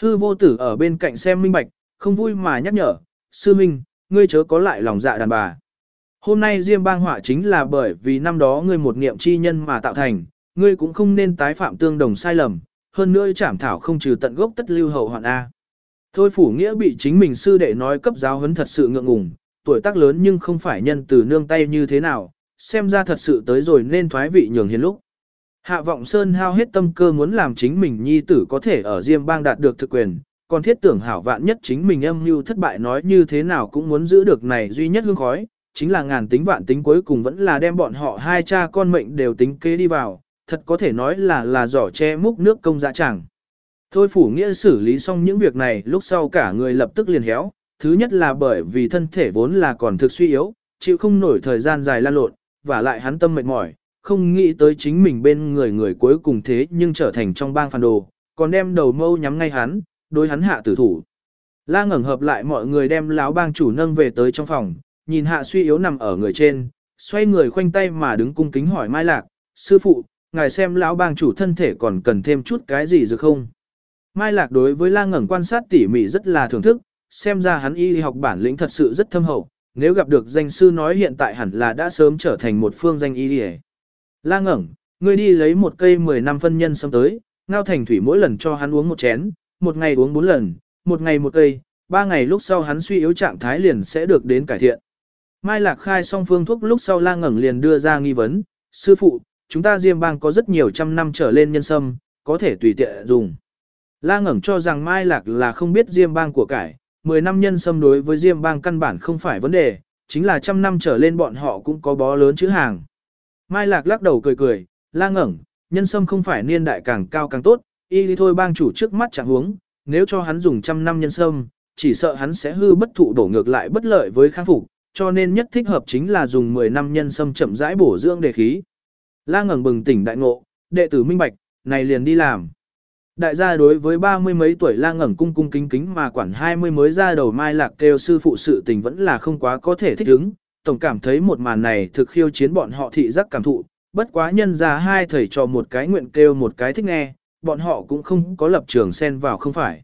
A: Hư vô tử ở bên cạnh xem minh bạch, không vui mà nhắc nhở, sư minh, ngươi chớ có lại lòng dạ đàn bà. Hôm nay Diêm bang họa chính là bởi vì năm đó ngươi một niệm chi nhân mà tạo thành, ngươi cũng không nên tái phạm tương đồng sai lầm, hơn nữa chảm thảo không trừ tận gốc tất lưu hậu hoạn A. Thôi phủ nghĩa bị chính mình sư đệ nói cấp giáo huấn thật sự ngượng ngùng, tuổi tác lớn nhưng không phải nhân từ nương tay như thế nào, xem ra thật sự tới rồi nên thoái vị nhường hiền lúc. Hạ vọng sơn hao hết tâm cơ muốn làm chính mình nhi tử có thể ở Diêm bang đạt được thực quyền, còn thiết tưởng hảo vạn nhất chính mình âm mưu thất bại nói như thế nào cũng muốn giữ được này duy nhất hương khói, chính là ngàn tính vạn tính cuối cùng vẫn là đem bọn họ hai cha con mệnh đều tính kế đi vào, thật có thể nói là là giỏ che múc nước công dạ chẳng. Thôi phủ nghĩa xử lý xong những việc này lúc sau cả người lập tức liền héo, thứ nhất là bởi vì thân thể vốn là còn thực suy yếu, chịu không nổi thời gian dài lan lộn, và lại hắn tâm mệt mỏi, không nghĩ tới chính mình bên người người cuối cùng thế nhưng trở thành trong bang phản đồ, còn đem đầu mâu nhắm ngay hắn, đối hắn hạ tử thủ. La ngẩng hợp lại mọi người đem lão bang chủ nâng về tới trong phòng, nhìn hạ suy yếu nằm ở người trên, xoay người khoanh tay mà đứng cung kính hỏi Mai Lạc, sư phụ, ngài xem lão bang chủ thân thể còn cần thêm chút cái gì rồi không? Mai Lạc đối với la ngẩng quan sát tỉ mỉ rất là thưởng thức, xem ra hắn y học bản lĩnh thật sự rất thâm hậu, nếu gặp được danh sư nói hiện tại hẳn là đã sớm trở thành một phương danh y hề. La ngẩng, ngươi đi lấy một cây 10 năm phân nhân sâm tới, ngao thành thủy mỗi lần cho hắn uống một chén, một ngày uống 4 lần, một ngày một cây, ba ngày lúc sau hắn suy yếu trạng thái liền sẽ được đến cải thiện. Mai Lạc khai xong phương thuốc lúc sau la ngẩng liền đưa ra nghi vấn, sư phụ, chúng ta Diêm bang có rất nhiều trăm năm trở lên nhân sâm, có thể tùy tiện dùng. La ngẩng cho rằng Mai Lạc là không biết Diêm bang của cải, 10 năm nhân sâm đối với Diêm bang căn bản không phải vấn đề, chính là trăm năm trở lên bọn họ cũng có bó lớn chữ hàng. Mai Lạc lắc đầu cười cười, la ngẩng, nhân sâm không phải niên đại càng cao càng tốt, y thì thôi bang chủ trước mắt chẳng huống, nếu cho hắn dùng trăm năm nhân sâm, chỉ sợ hắn sẽ hư bất thụ đổ ngược lại bất lợi với kháng phục, cho nên nhất thích hợp chính là dùng 10 năm nhân sâm chậm rãi bổ dưỡng đề khí. La ngẩng bừng tỉnh đại ngộ, đệ tử minh bạch, này liền đi làm. Đại gia đối với ba mươi mấy tuổi la ngẩng cung cung kính kính mà quản hai mươi mới ra đầu mai lạc kêu sư phụ sự tình vẫn là không quá có thể thích ứng, tổng cảm thấy một màn này thực khiêu chiến bọn họ thị giác cảm thụ, bất quá nhân ra hai thầy cho một cái nguyện kêu một cái thích nghe, bọn họ cũng không có lập trường xen vào không phải.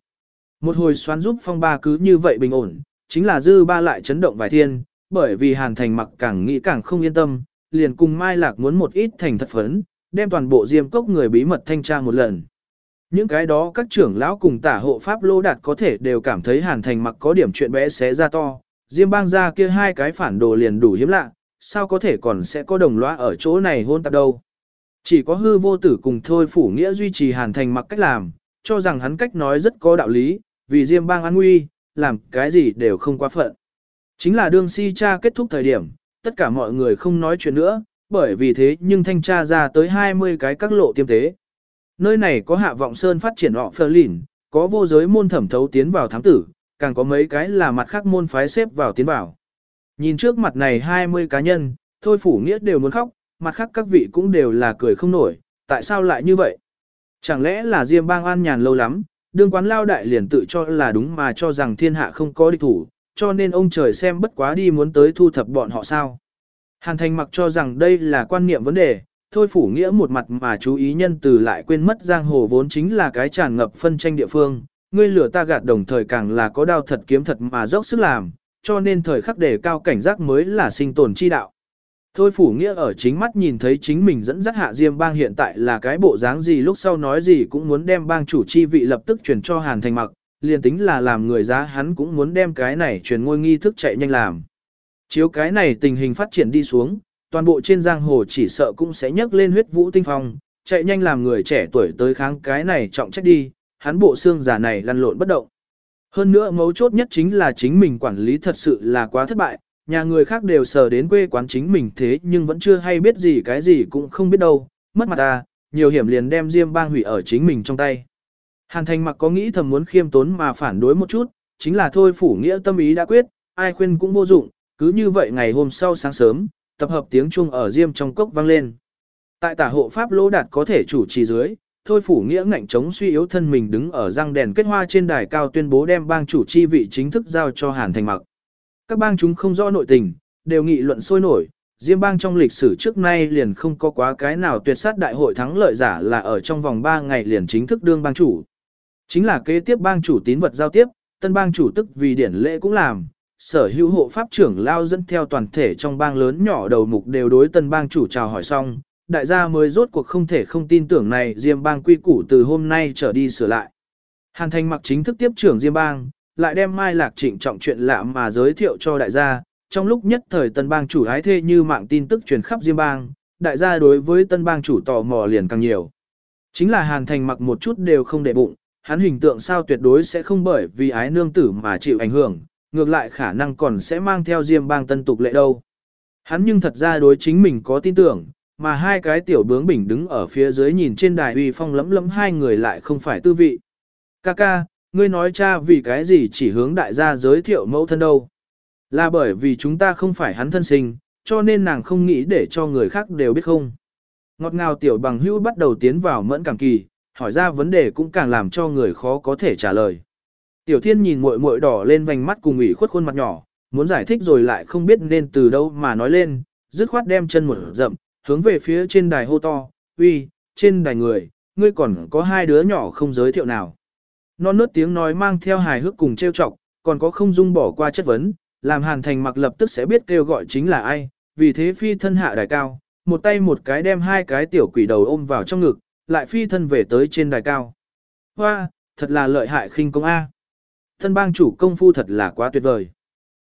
A: Một hồi xoắn giúp phong ba cứ như vậy bình ổn, chính là dư ba lại chấn động vài thiên, bởi vì hàn thành mặc càng nghĩ càng không yên tâm, liền cùng Mai Lạc muốn một ít thành thật phấn, đem toàn bộ diêm cốc người bí mật thanh tra một lần. Những cái đó các trưởng lão cùng tả hộ pháp lô đạt có thể đều cảm thấy hàn thành mặc có điểm chuyện bé xé ra to, diêm bang ra kia hai cái phản đồ liền đủ hiếm lạ, sao có thể còn sẽ có đồng lõa ở chỗ này hôn tạp đâu. Chỉ có hư vô tử cùng thôi phủ nghĩa duy trì hàn thành mặc cách làm, cho rằng hắn cách nói rất có đạo lý, vì diêm bang an nguy, làm cái gì đều không quá phận. Chính là đương si cha kết thúc thời điểm, tất cả mọi người không nói chuyện nữa, bởi vì thế nhưng thanh tra ra tới 20 cái các lộ tiêm tế. Nơi này có hạ vọng sơn phát triển họ phơ lìn, có vô giới môn thẩm thấu tiến vào thám tử, càng có mấy cái là mặt khác môn phái xếp vào tiến vào. Nhìn trước mặt này 20 cá nhân, thôi phủ nghĩa đều muốn khóc, mặt khác các vị cũng đều là cười không nổi, tại sao lại như vậy? Chẳng lẽ là Diêm bang an nhàn lâu lắm, đương quán lao đại liền tự cho là đúng mà cho rằng thiên hạ không có địch thủ, cho nên ông trời xem bất quá đi muốn tới thu thập bọn họ sao. Hàn thành mặc cho rằng đây là quan niệm vấn đề, thôi phủ nghĩa một mặt mà chú ý nhân từ lại quên mất giang hồ vốn chính là cái tràn ngập phân tranh địa phương, ngươi lửa ta gạt đồng thời càng là có đao thật kiếm thật mà dốc sức làm, cho nên thời khắc đề cao cảnh giác mới là sinh tồn chi đạo. Thôi phủ nghĩa ở chính mắt nhìn thấy chính mình dẫn dắt hạ diêm bang hiện tại là cái bộ dáng gì lúc sau nói gì cũng muốn đem bang chủ chi vị lập tức truyền cho hàn thành mặc, liền tính là làm người giá hắn cũng muốn đem cái này truyền ngôi nghi thức chạy nhanh làm. Chiếu cái này tình hình phát triển đi xuống, toàn bộ trên giang hồ chỉ sợ cũng sẽ nhấc lên huyết vũ tinh phong, chạy nhanh làm người trẻ tuổi tới kháng cái này trọng trách đi, hắn bộ xương giả này lăn lộn bất động. Hơn nữa mấu chốt nhất chính là chính mình quản lý thật sự là quá thất bại, Nhà người khác đều sờ đến quê quán chính mình thế nhưng vẫn chưa hay biết gì cái gì cũng không biết đâu, mất mặt ta, nhiều hiểm liền đem Diêm bang hủy ở chính mình trong tay. Hàn thành mặc có nghĩ thầm muốn khiêm tốn mà phản đối một chút, chính là thôi phủ nghĩa tâm ý đã quyết, ai khuyên cũng vô dụng, cứ như vậy ngày hôm sau sáng sớm, tập hợp tiếng chuông ở Diêm trong cốc vang lên. Tại tả hộ Pháp lỗ đạt có thể chủ trì dưới, thôi phủ nghĩa ngạnh chống suy yếu thân mình đứng ở răng đèn kết hoa trên đài cao tuyên bố đem bang chủ chi vị chính thức giao cho Hàn Thành Mặc. Các bang chúng không rõ nội tình, đều nghị luận sôi nổi, Diêm bang trong lịch sử trước nay liền không có quá cái nào tuyệt sát đại hội thắng lợi giả là ở trong vòng 3 ngày liền chính thức đương bang chủ. Chính là kế tiếp bang chủ tín vật giao tiếp, tân bang chủ tức vì điển lễ cũng làm, sở hữu hộ pháp trưởng lao dẫn theo toàn thể trong bang lớn nhỏ đầu mục đều đối tân bang chủ chào hỏi xong, đại gia mới rốt cuộc không thể không tin tưởng này Diêm bang quy củ từ hôm nay trở đi sửa lại. Hàn thành mặc chính thức tiếp trưởng Diêm bang, lại đem Mai Lạc trịnh trọng chuyện lạ mà giới thiệu cho đại gia, trong lúc nhất thời tân bang chủ hái thê như mạng tin tức truyền khắp Diêm bang, đại gia đối với tân bang chủ tò mò liền càng nhiều. Chính là Hàn thành mặc một chút đều không để bụng, hắn hình tượng sao tuyệt đối sẽ không bởi vì ái nương tử mà chịu ảnh hưởng, ngược lại khả năng còn sẽ mang theo Diêm bang tân tục lệ đâu. Hắn nhưng thật ra đối chính mình có tin tưởng, mà hai cái tiểu bướng bình đứng ở phía dưới nhìn trên đài uy phong lấm lấm hai người lại không phải tư vị. Ca ca, ngươi nói cha vì cái gì chỉ hướng đại gia giới thiệu mẫu thân đâu. Là bởi vì chúng ta không phải hắn thân sinh, cho nên nàng không nghĩ để cho người khác đều biết không. Ngọt ngào tiểu bằng hữu bắt đầu tiến vào mẫn cảm kỳ, hỏi ra vấn đề cũng càng làm cho người khó có thể trả lời. Tiểu thiên nhìn muội muội đỏ lên vành mắt cùng ủy khuất khuôn mặt nhỏ, muốn giải thích rồi lại không biết nên từ đâu mà nói lên, dứt khoát đem chân một rậm, hướng về phía trên đài hô to, uy, trên đài người, ngươi còn có hai đứa nhỏ không giới thiệu nào. Non nớt tiếng nói mang theo hài hước cùng trêu chọc, còn có không dung bỏ qua chất vấn, làm hàn thành mặc lập tức sẽ biết kêu gọi chính là ai, vì thế phi thân hạ đài cao, một tay một cái đem hai cái tiểu quỷ đầu ôm vào trong ngực, lại phi thân về tới trên đài cao. Hoa, thật là lợi hại khinh công A. Thân bang chủ công phu thật là quá tuyệt vời.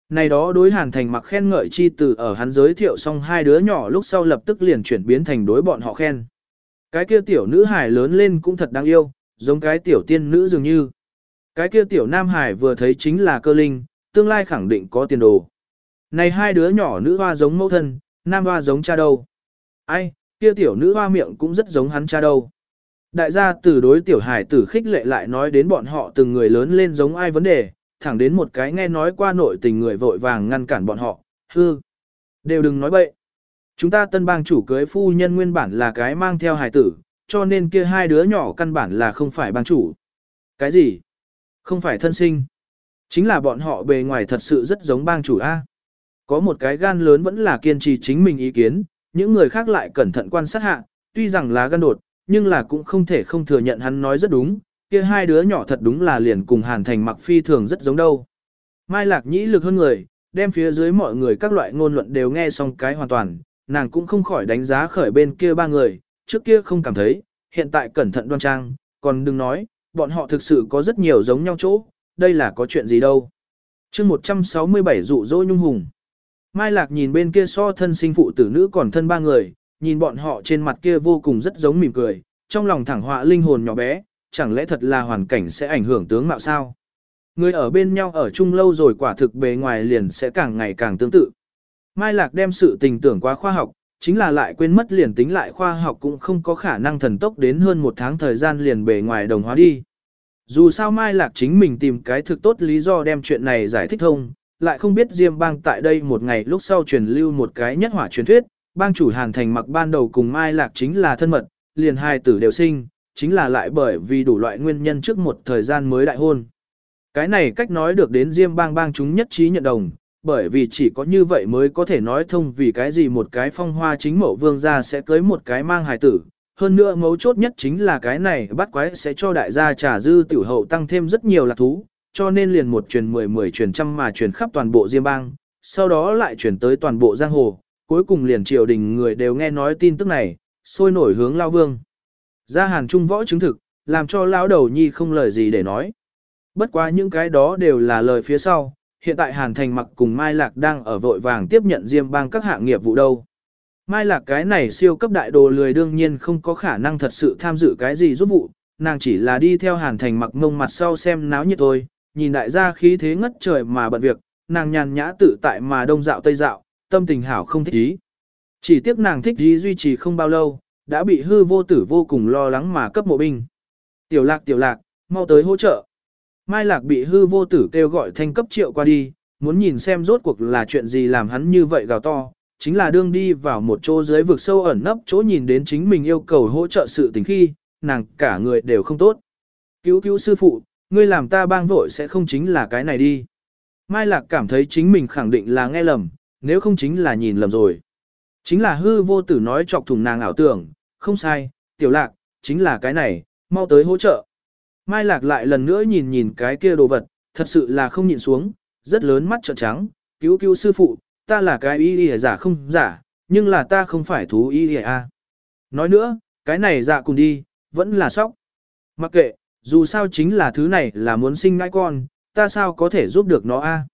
A: Này đó đối Hàn Thành mặc khen ngợi chi từ ở hắn giới thiệu xong hai đứa nhỏ lúc sau lập tức liền chuyển biến thành đối bọn họ khen. Cái kia tiểu nữ hải lớn lên cũng thật đáng yêu, giống cái tiểu tiên nữ dường như. Cái kia tiểu nam hải vừa thấy chính là cơ linh, tương lai khẳng định có tiền đồ. Này hai đứa nhỏ nữ hoa giống mẫu thân, nam hoa giống cha đâu. Ai, kia tiểu nữ hoa miệng cũng rất giống hắn cha đâu. Đại gia từ đối tiểu hải tử khích lệ lại nói đến bọn họ từng người lớn lên giống ai vấn đề, thẳng đến một cái nghe nói qua nội tình người vội vàng ngăn cản bọn họ, hư. Đều đừng nói bậy. Chúng ta tân bang chủ cưới phu nhân nguyên bản là cái mang theo hải tử, cho nên kia hai đứa nhỏ căn bản là không phải bang chủ. Cái gì? Không phải thân sinh. Chính là bọn họ bề ngoài thật sự rất giống bang chủ A. Có một cái gan lớn vẫn là kiên trì chính mình ý kiến, những người khác lại cẩn thận quan sát hạ, tuy rằng là gan đột, nhưng là cũng không thể không thừa nhận hắn nói rất đúng, kia hai đứa nhỏ thật đúng là liền cùng Hàn Thành mặc phi thường rất giống đâu. Mai Lạc nhĩ lực hơn người, đem phía dưới mọi người các loại ngôn luận đều nghe xong cái hoàn toàn, nàng cũng không khỏi đánh giá khởi bên kia ba người, trước kia không cảm thấy, hiện tại cẩn thận đoan trang, còn đừng nói, bọn họ thực sự có rất nhiều giống nhau chỗ, đây là có chuyện gì đâu. chương 167 dụ dỗ nhung hùng. Mai Lạc nhìn bên kia so thân sinh phụ tử nữ còn thân ba người, nhìn bọn họ trên mặt kia vô cùng rất giống mỉm cười, trong lòng thẳng họa linh hồn nhỏ bé, chẳng lẽ thật là hoàn cảnh sẽ ảnh hưởng tướng mạo sao? Người ở bên nhau ở chung lâu rồi quả thực bề ngoài liền sẽ càng ngày càng tương tự. Mai Lạc đem sự tình tưởng quá khoa học, chính là lại quên mất liền tính lại khoa học cũng không có khả năng thần tốc đến hơn một tháng thời gian liền bề ngoài đồng hóa đi. Dù sao Mai Lạc chính mình tìm cái thực tốt lý do đem chuyện này giải thích thông, lại không biết Diêm bang tại đây một ngày lúc sau truyền lưu một cái nhất hỏa truyền thuyết, bang chủ Hàn Thành mặc ban đầu cùng Mai Lạc chính là thân mật, liền hai tử đều sinh, chính là lại bởi vì đủ loại nguyên nhân trước một thời gian mới đại hôn. Cái này cách nói được đến Diêm bang bang chúng nhất trí nhận đồng, bởi vì chỉ có như vậy mới có thể nói thông vì cái gì một cái phong hoa chính mẫu vương gia sẽ cưới một cái mang hài tử. Hơn nữa mấu chốt nhất chính là cái này bắt quái sẽ cho đại gia trà dư tiểu hậu tăng thêm rất nhiều lạc thú, cho nên liền một truyền mười mười truyền trăm mà truyền khắp toàn bộ Diêm bang, sau đó lại truyền tới toàn bộ giang hồ, cuối cùng liền triều đình người đều nghe nói tin tức này, sôi nổi hướng lao vương. Ra hàn trung võ chứng thực, làm cho lão đầu nhi không lời gì để nói. Bất quá những cái đó đều là lời phía sau, hiện tại hàn thành mặc cùng Mai Lạc đang ở vội vàng tiếp nhận diêm bang các hạng nghiệp vụ đâu. Mai Lạc cái này siêu cấp đại đồ lười đương nhiên không có khả năng thật sự tham dự cái gì giúp vụ, nàng chỉ là đi theo hàn thành mặc ngông mặt sau xem náo nhiệt thôi, nhìn đại gia khí thế ngất trời mà bận việc, nàng nhàn nhã tự tại mà đông dạo tây dạo, tâm tình hảo không thích ý. Chỉ tiếc nàng thích ý duy trì không bao lâu, đã bị hư vô tử vô cùng lo lắng mà cấp mộ binh. Tiểu lạc tiểu lạc, mau tới hỗ trợ. Mai lạc bị hư vô tử kêu gọi thanh cấp triệu qua đi, muốn nhìn xem rốt cuộc là chuyện gì làm hắn như vậy gào to, chính là đương đi vào một chỗ dưới vực sâu ẩn nấp chỗ nhìn đến chính mình yêu cầu hỗ trợ sự tình khi, nàng cả người đều không tốt. Cứu cứu sư phụ, ngươi làm ta bang vội sẽ không chính là cái này đi. Mai Lạc cảm thấy chính mình khẳng định là nghe lầm, nếu không chính là nhìn lầm rồi. Chính là hư vô tử nói chọc thùng nàng ảo tưởng, không sai, tiểu lạc, chính là cái này, mau tới hỗ trợ. Mai Lạc lại lần nữa nhìn nhìn cái kia đồ vật, thật sự là không nhìn xuống, rất lớn mắt trợn trắng, cứu cứu sư phụ, ta là cái y y giả không giả, nhưng là ta không phải thú y y a. Nói nữa, cái này dạ cùng đi, vẫn là sóc. Mặc kệ, dù sao chính là thứ này là muốn sinh ngãi con, ta sao có thể giúp được nó a?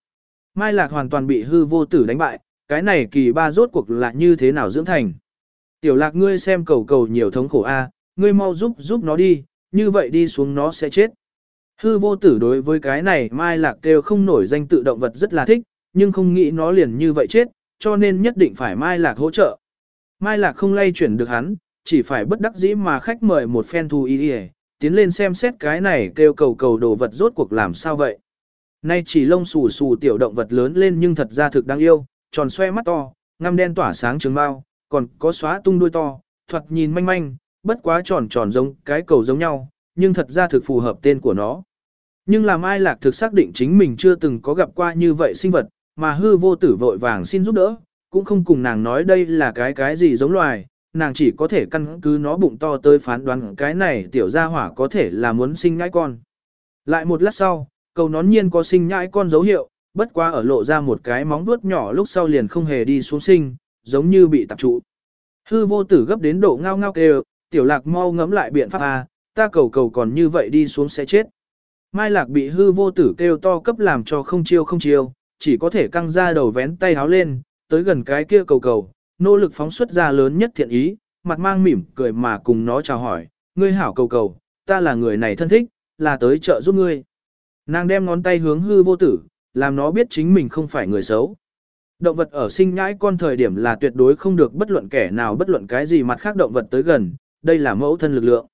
A: Mai Lạc hoàn toàn bị hư vô tử đánh bại, cái này kỳ ba rốt cuộc là như thế nào dưỡng thành. Tiểu lạc ngươi xem cầu cầu nhiều thống khổ a, ngươi mau giúp giúp nó đi, như vậy đi xuống nó sẽ chết. Hư vô tử đối với cái này Mai Lạc kêu không nổi danh tự động vật rất là thích, nhưng không nghĩ nó liền như vậy chết, cho nên nhất định phải Mai Lạc hỗ trợ. Mai Lạc không lay chuyển được hắn, chỉ phải bất đắc dĩ mà khách mời một phen thù y tiến lên xem xét cái này kêu cầu cầu đồ vật rốt cuộc làm sao vậy. Nay chỉ lông xù xù tiểu động vật lớn lên nhưng thật ra thực đáng yêu, tròn xoe mắt to, ngăm đen tỏa sáng trường bao, còn có xóa tung đuôi to, thoạt nhìn manh manh, bất quá tròn tròn giống cái cầu giống nhau, nhưng thật ra thực phù hợp tên của nó. Nhưng làm ai lạc thực xác định chính mình chưa từng có gặp qua như vậy sinh vật, mà hư vô tử vội vàng xin giúp đỡ, cũng không cùng nàng nói đây là cái cái gì giống loài, nàng chỉ có thể căn cứ nó bụng to tới phán đoán cái này tiểu gia hỏa có thể là muốn sinh ngãi con. Lại một lát sau, cầu nón nhiên có sinh nhãi con dấu hiệu, bất quá ở lộ ra một cái móng vuốt nhỏ lúc sau liền không hề đi xuống sinh, giống như bị tập trụ. Hư vô tử gấp đến độ ngao ngao kêu, tiểu lạc mau ngấm lại biện pháp A, ta cầu cầu còn như vậy đi xuống sẽ chết. Mai lạc bị hư vô tử kêu to cấp làm cho không chiêu không chiêu, chỉ có thể căng ra đầu vén tay háo lên, tới gần cái kia cầu cầu, nỗ lực phóng xuất ra lớn nhất thiện ý, mặt mang mỉm cười mà cùng nó chào hỏi, ngươi hảo cầu cầu, ta là người này thân thích, là tới chợ giúp ngươi. Nàng đem ngón tay hướng hư vô tử, làm nó biết chính mình không phải người xấu. Động vật ở sinh nhãi con thời điểm là tuyệt đối không được bất luận kẻ nào bất luận cái gì mặt khác động vật tới gần, đây là mẫu thân lực lượng.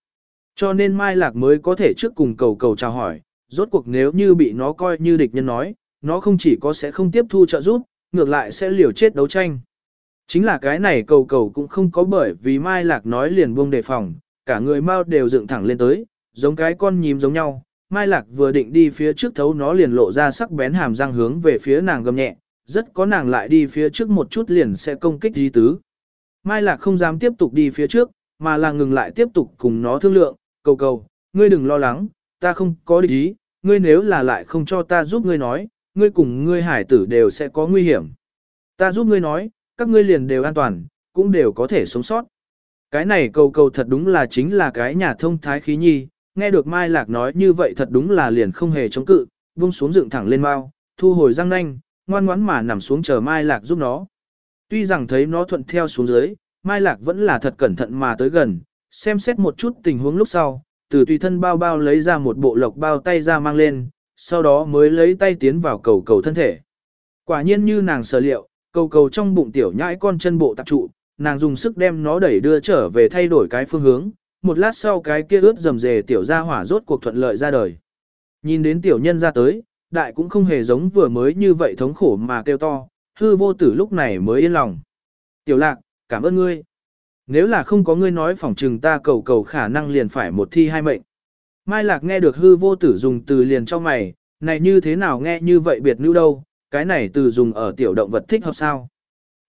A: Cho nên Mai Lạc mới có thể trước cùng cầu cầu chào hỏi, rốt cuộc nếu như bị nó coi như địch nhân nói, nó không chỉ có sẽ không tiếp thu trợ giúp, ngược lại sẽ liều chết đấu tranh. Chính là cái này cầu cầu cũng không có bởi vì Mai Lạc nói liền buông đề phòng, cả người mau đều dựng thẳng lên tới, giống cái con nhím giống nhau. Mai Lạc vừa định đi phía trước thấu nó liền lộ ra sắc bén hàm răng hướng về phía nàng gầm nhẹ, rất có nàng lại đi phía trước một chút liền sẽ công kích di tứ. Mai Lạc không dám tiếp tục đi phía trước, mà là ngừng lại tiếp tục cùng nó thương lượng, cầu cầu, ngươi đừng lo lắng, ta không có địch ý, ngươi nếu là lại không cho ta giúp ngươi nói, ngươi cùng ngươi hải tử đều sẽ có nguy hiểm. Ta giúp ngươi nói, các ngươi liền đều an toàn, cũng đều có thể sống sót. Cái này cầu cầu thật đúng là chính là cái nhà thông thái khí nhi, nghe được Mai Lạc nói như vậy thật đúng là liền không hề chống cự, vung xuống dựng thẳng lên mau, thu hồi răng nanh, ngoan ngoãn mà nằm xuống chờ Mai Lạc giúp nó. Tuy rằng thấy nó thuận theo xuống dưới, Mai Lạc vẫn là thật cẩn thận mà tới gần, xem xét một chút tình huống lúc sau, từ tùy thân bao bao lấy ra một bộ lộc bao tay ra mang lên, sau đó mới lấy tay tiến vào cầu cầu thân thể. Quả nhiên như nàng sở liệu, cầu cầu trong bụng tiểu nhãi con chân bộ tạp trụ, nàng dùng sức đem nó đẩy đưa trở về thay đổi cái phương hướng, một lát sau cái kia ướt rầm rề tiểu gia hỏa rốt cuộc thuận lợi ra đời. Nhìn đến tiểu nhân ra tới, đại cũng không hề giống vừa mới như vậy thống khổ mà kêu to, hư vô tử lúc này mới yên lòng. Tiểu lạc, cảm ơn ngươi. Nếu là không có ngươi nói phỏng trừng ta cầu cầu khả năng liền phải một thi hai mệnh. Mai lạc nghe được hư vô tử dùng từ liền cho mày, này như thế nào nghe như vậy biệt nữ đâu, cái này từ dùng ở tiểu động vật thích hợp sao.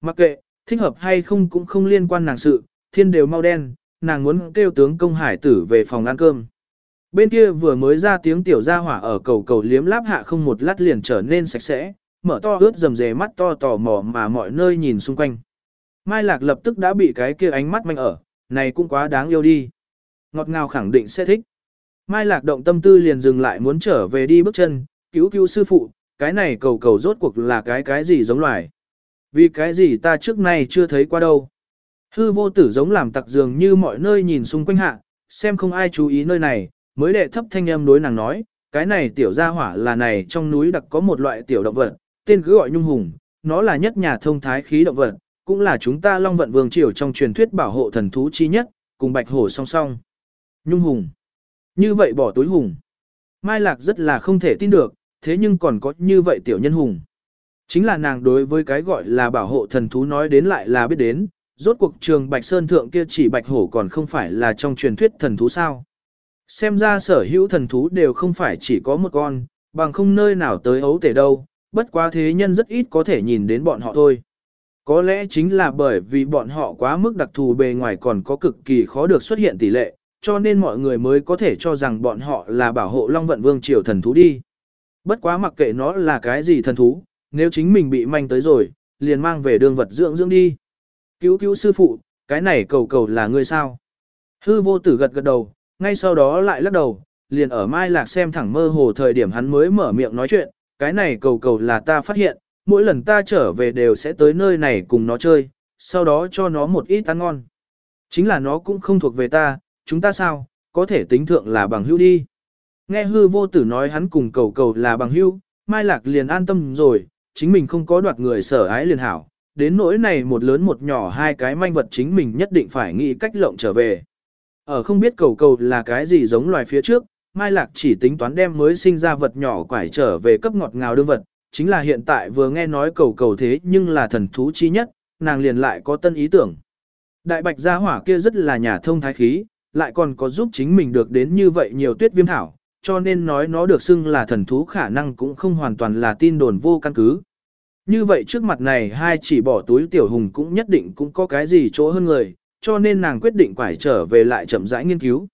A: Mặc kệ, thích hợp hay không cũng không liên quan nàng sự, thiên đều mau đen, nàng muốn kêu tướng công hải tử về phòng ăn cơm. Bên kia vừa mới ra tiếng tiểu gia hỏa ở cầu cầu liếm láp hạ không một lát liền trở nên sạch sẽ, mở to ướt rầm rề mắt to tò mò mà mọi nơi nhìn xung quanh. Mai Lạc lập tức đã bị cái kia ánh mắt manh ở, này cũng quá đáng yêu đi. Ngọt ngào khẳng định sẽ thích. Mai Lạc động tâm tư liền dừng lại muốn trở về đi bước chân, cứu cứu sư phụ, cái này cầu cầu rốt cuộc là cái cái gì giống loài. Vì cái gì ta trước nay chưa thấy qua đâu. Hư vô tử giống làm tặc dường như mọi nơi nhìn xung quanh hạ, xem không ai chú ý nơi này, mới đệ thấp thanh âm đối nàng nói, cái này tiểu gia hỏa là này trong núi đặc có một loại tiểu động vật, tên cứ gọi nhung hùng, nó là nhất nhà thông thái khí động vật, cũng là chúng ta Long Vận Vương Triều trong truyền thuyết bảo hộ thần thú chi nhất, cùng bạch hổ song song. Nhung hùng. Như vậy bỏ túi hùng. Mai Lạc rất là không thể tin được, thế nhưng còn có như vậy tiểu nhân hùng. Chính là nàng đối với cái gọi là bảo hộ thần thú nói đến lại là biết đến, rốt cuộc trường Bạch Sơn Thượng kia chỉ Bạch Hổ còn không phải là trong truyền thuyết thần thú sao. Xem ra sở hữu thần thú đều không phải chỉ có một con, bằng không nơi nào tới ấu tể đâu, bất quá thế nhân rất ít có thể nhìn đến bọn họ thôi. Có lẽ chính là bởi vì bọn họ quá mức đặc thù bề ngoài còn có cực kỳ khó được xuất hiện tỷ lệ, cho nên mọi người mới có thể cho rằng bọn họ là bảo hộ Long Vận Vương triều thần thú đi. Bất quá mặc kệ nó là cái gì thần thú, nếu chính mình bị manh tới rồi, liền mang về đường vật dưỡng dưỡng đi. Cứu cứu sư phụ, cái này cầu cầu là ngươi sao? Hư vô tử gật gật đầu, ngay sau đó lại lắc đầu, liền ở Mai Lạc xem thẳng mơ hồ thời điểm hắn mới mở miệng nói chuyện, cái này cầu cầu là ta phát hiện, mỗi lần ta trở về đều sẽ tới nơi này cùng nó chơi, sau đó cho nó một ít ăn ngon. Chính là nó cũng không thuộc về ta, chúng ta sao, có thể tính thượng là bằng hữu đi. Nghe hư vô tử nói hắn cùng cầu cầu là bằng hữu, Mai Lạc liền an tâm rồi, chính mình không có đoạt người sở ái liền hảo, đến nỗi này một lớn một nhỏ hai cái manh vật chính mình nhất định phải nghĩ cách lộng trở về. Ở không biết cầu cầu là cái gì giống loài phía trước, Mai Lạc chỉ tính toán đem mới sinh ra vật nhỏ quải trở về cấp ngọt ngào đương vật, chính là hiện tại vừa nghe nói cầu cầu thế nhưng là thần thú chi nhất, nàng liền lại có tân ý tưởng. Đại bạch gia hỏa kia rất là nhà thông thái khí, lại còn có giúp chính mình được đến như vậy nhiều tuyết viêm thảo, cho nên nói nó được xưng là thần thú khả năng cũng không hoàn toàn là tin đồn vô căn cứ. Như vậy trước mặt này hai chỉ bỏ túi tiểu hùng cũng nhất định cũng có cái gì chỗ hơn người, cho nên nàng quyết định quải trở về lại chậm rãi nghiên cứu.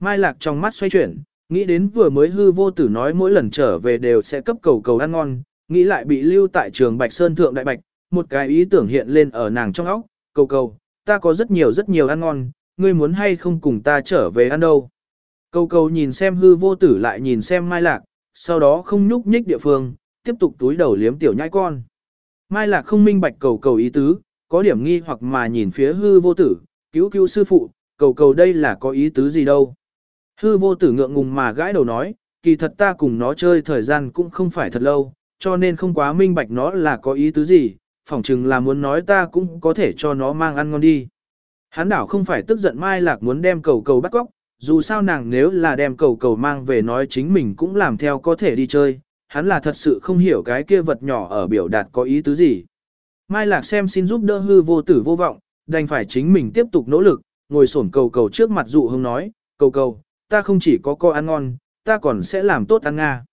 A: Mai Lạc trong mắt xoay chuyển, nghĩ đến vừa mới hư vô tử nói mỗi lần trở về đều sẽ cấp cầu cầu ăn ngon, nghĩ lại bị lưu tại trường Bạch Sơn Thượng Đại Bạch, một cái ý tưởng hiện lên ở nàng trong óc, cầu cầu, ta có rất nhiều rất nhiều ăn ngon, ngươi muốn hay không cùng ta trở về ăn đâu. Cầu cầu nhìn xem hư vô tử lại nhìn xem Mai Lạc, sau đó không nhúc nhích địa phương, tiếp tục túi đầu liếm tiểu nhãi con. Mai Lạc không minh bạch cầu cầu ý tứ, có điểm nghi hoặc mà nhìn phía hư vô tử, cứu cứu sư phụ, cầu cầu đây là có ý tứ gì đâu. Hư vô tử ngượng ngùng mà gãi đầu nói, kỳ thật ta cùng nó chơi thời gian cũng không phải thật lâu, cho nên không quá minh bạch nó là có ý tứ gì, phỏng chừng là muốn nói ta cũng có thể cho nó mang ăn ngon đi. Hán đảo không phải tức giận Mai Lạc muốn đem cầu cầu bắt góc, dù sao nàng nếu là đem cầu cầu mang về nói chính mình cũng làm theo có thể đi chơi, hắn là thật sự không hiểu cái kia vật nhỏ ở biểu đạt có ý tứ gì. Mai Lạc xem xin giúp đỡ hư vô tử vô vọng, đành phải chính mình tiếp tục nỗ lực, ngồi xổm cầu cầu trước mặt dụ hông nói, cầu cầu, ta không chỉ có co ăn ngon, ta còn sẽ làm tốt ăn Nga.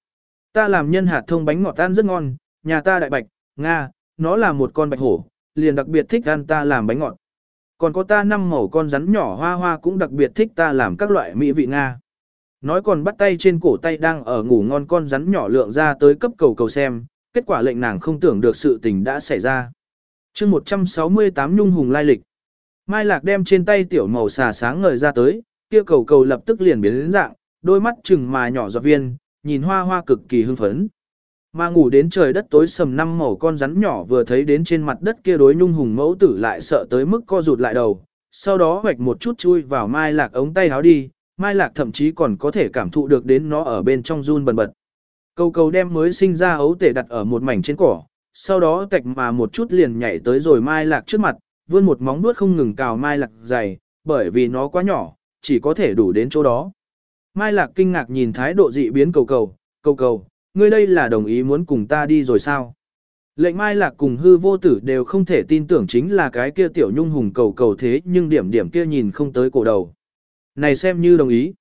A: Ta làm nhân hạt thông bánh ngọt tan rất ngon, nhà ta đại bạch, Nga, nó là một con bạch hổ, liền đặc biệt thích ăn ta làm bánh ngọt. Còn có ta năm màu con rắn nhỏ hoa hoa cũng đặc biệt thích ta làm các loại mỹ vị Nga. Nói còn bắt tay trên cổ tay đang ở ngủ ngon con rắn nhỏ lượng ra tới cấp cầu cầu xem, kết quả lệnh nàng không tưởng được sự tình đã xảy ra. chương 168 Nhung Hùng lai lịch. Mai Lạc đem trên tay tiểu màu xà sáng ngời ra tới, kia cầu cầu lập tức liền biến đến dạng, đôi mắt chừng mà nhỏ giọt viên, nhìn hoa hoa cực kỳ hưng phấn. Mà ngủ đến trời đất tối sầm năm màu con rắn nhỏ vừa thấy đến trên mặt đất kia đối nhung hùng mẫu tử lại sợ tới mức co rụt lại đầu, sau đó hoạch một chút chui vào mai lạc ống tay háo đi, mai lạc thậm chí còn có thể cảm thụ được đến nó ở bên trong run bần bật. Cầu cầu đem mới sinh ra ấu tể đặt ở một mảnh trên cỏ, sau đó tạch mà một chút liền nhảy tới rồi mai lạc trước mặt, vươn một móng vuốt không ngừng cào mai lạc dày, bởi vì nó quá nhỏ, chỉ có thể đủ đến chỗ đó. Mai lạc kinh ngạc nhìn thái độ dị biến cầu cầu, cầu cầu, ngươi đây là đồng ý muốn cùng ta đi rồi sao? Lệnh Mai Lạc cùng hư vô tử đều không thể tin tưởng chính là cái kia tiểu nhung hùng cầu cầu thế nhưng điểm điểm kia nhìn không tới cổ đầu. Này xem như đồng ý.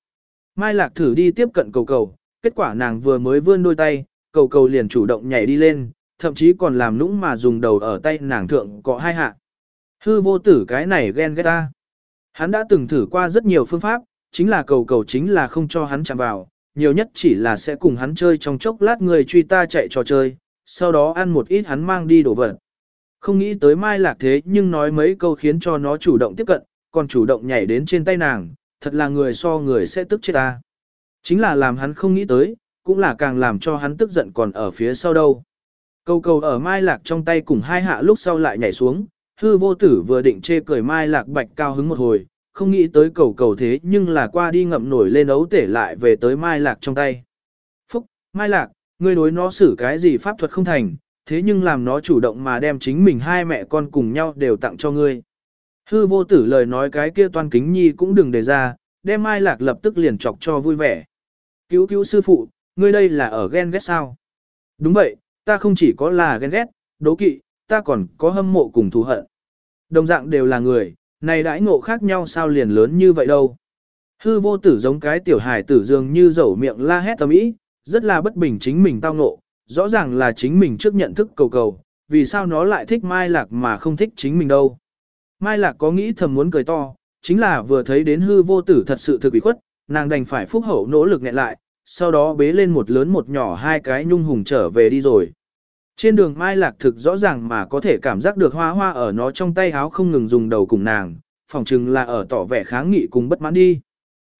A: Mai Lạc thử đi tiếp cận cầu cầu, kết quả nàng vừa mới vươn đôi tay, cầu cầu liền chủ động nhảy đi lên, thậm chí còn làm nũng mà dùng đầu ở tay nàng thượng có hai hạ. Hư vô tử cái này ghen ghét ta. Hắn đã từng thử qua rất nhiều phương pháp, chính là cầu cầu chính là không cho hắn chạm vào, nhiều nhất chỉ là sẽ cùng hắn chơi trong chốc lát người truy ta chạy trò chơi, sau đó ăn một ít hắn mang đi đổ vật. Không nghĩ tới mai lạc thế nhưng nói mấy câu khiến cho nó chủ động tiếp cận, còn chủ động nhảy đến trên tay nàng, thật là người so người sẽ tức chết ta. Chính là làm hắn không nghĩ tới, cũng là càng làm cho hắn tức giận còn ở phía sau đâu. Cầu cầu ở mai lạc trong tay cùng hai hạ lúc sau lại nhảy xuống, hư vô tử vừa định chê cười mai lạc bạch cao hứng một hồi, không nghĩ tới cầu cầu thế nhưng là qua đi ngậm nổi lên ấu tể lại về tới mai lạc trong tay. Phúc, mai lạc, ngươi đối nó xử cái gì pháp thuật không thành, thế nhưng làm nó chủ động mà đem chính mình hai mẹ con cùng nhau đều tặng cho ngươi. Hư vô tử lời nói cái kia toan kính nhi cũng đừng đề ra, đem Mai Lạc lập tức liền chọc cho vui vẻ. Cứu cứu sư phụ, ngươi đây là ở ghen ghét sao? Đúng vậy, ta không chỉ có là ghen ghét, đố kỵ, ta còn có hâm mộ cùng thù hận. Đồng dạng đều là người, này đãi ngộ khác nhau sao liền lớn như vậy đâu. Hư vô tử giống cái tiểu hài tử dường như dẩu miệng la hét tầm ý, rất là bất bình chính mình tao ngộ, rõ ràng là chính mình trước nhận thức cầu cầu, vì sao nó lại thích Mai Lạc mà không thích chính mình đâu. Mai Lạc có nghĩ thầm muốn cười to, chính là vừa thấy đến hư vô tử thật sự thực bị khuất, nàng đành phải phúc hậu nỗ lực nghẹn lại, sau đó bế lên một lớn một nhỏ hai cái nhung hùng trở về đi rồi. Trên đường Mai Lạc thực rõ ràng mà có thể cảm giác được hoa hoa ở nó trong tay háo không ngừng dùng đầu cùng nàng, phỏng chừng là ở tỏ vẻ kháng nghị cùng bất mãn đi.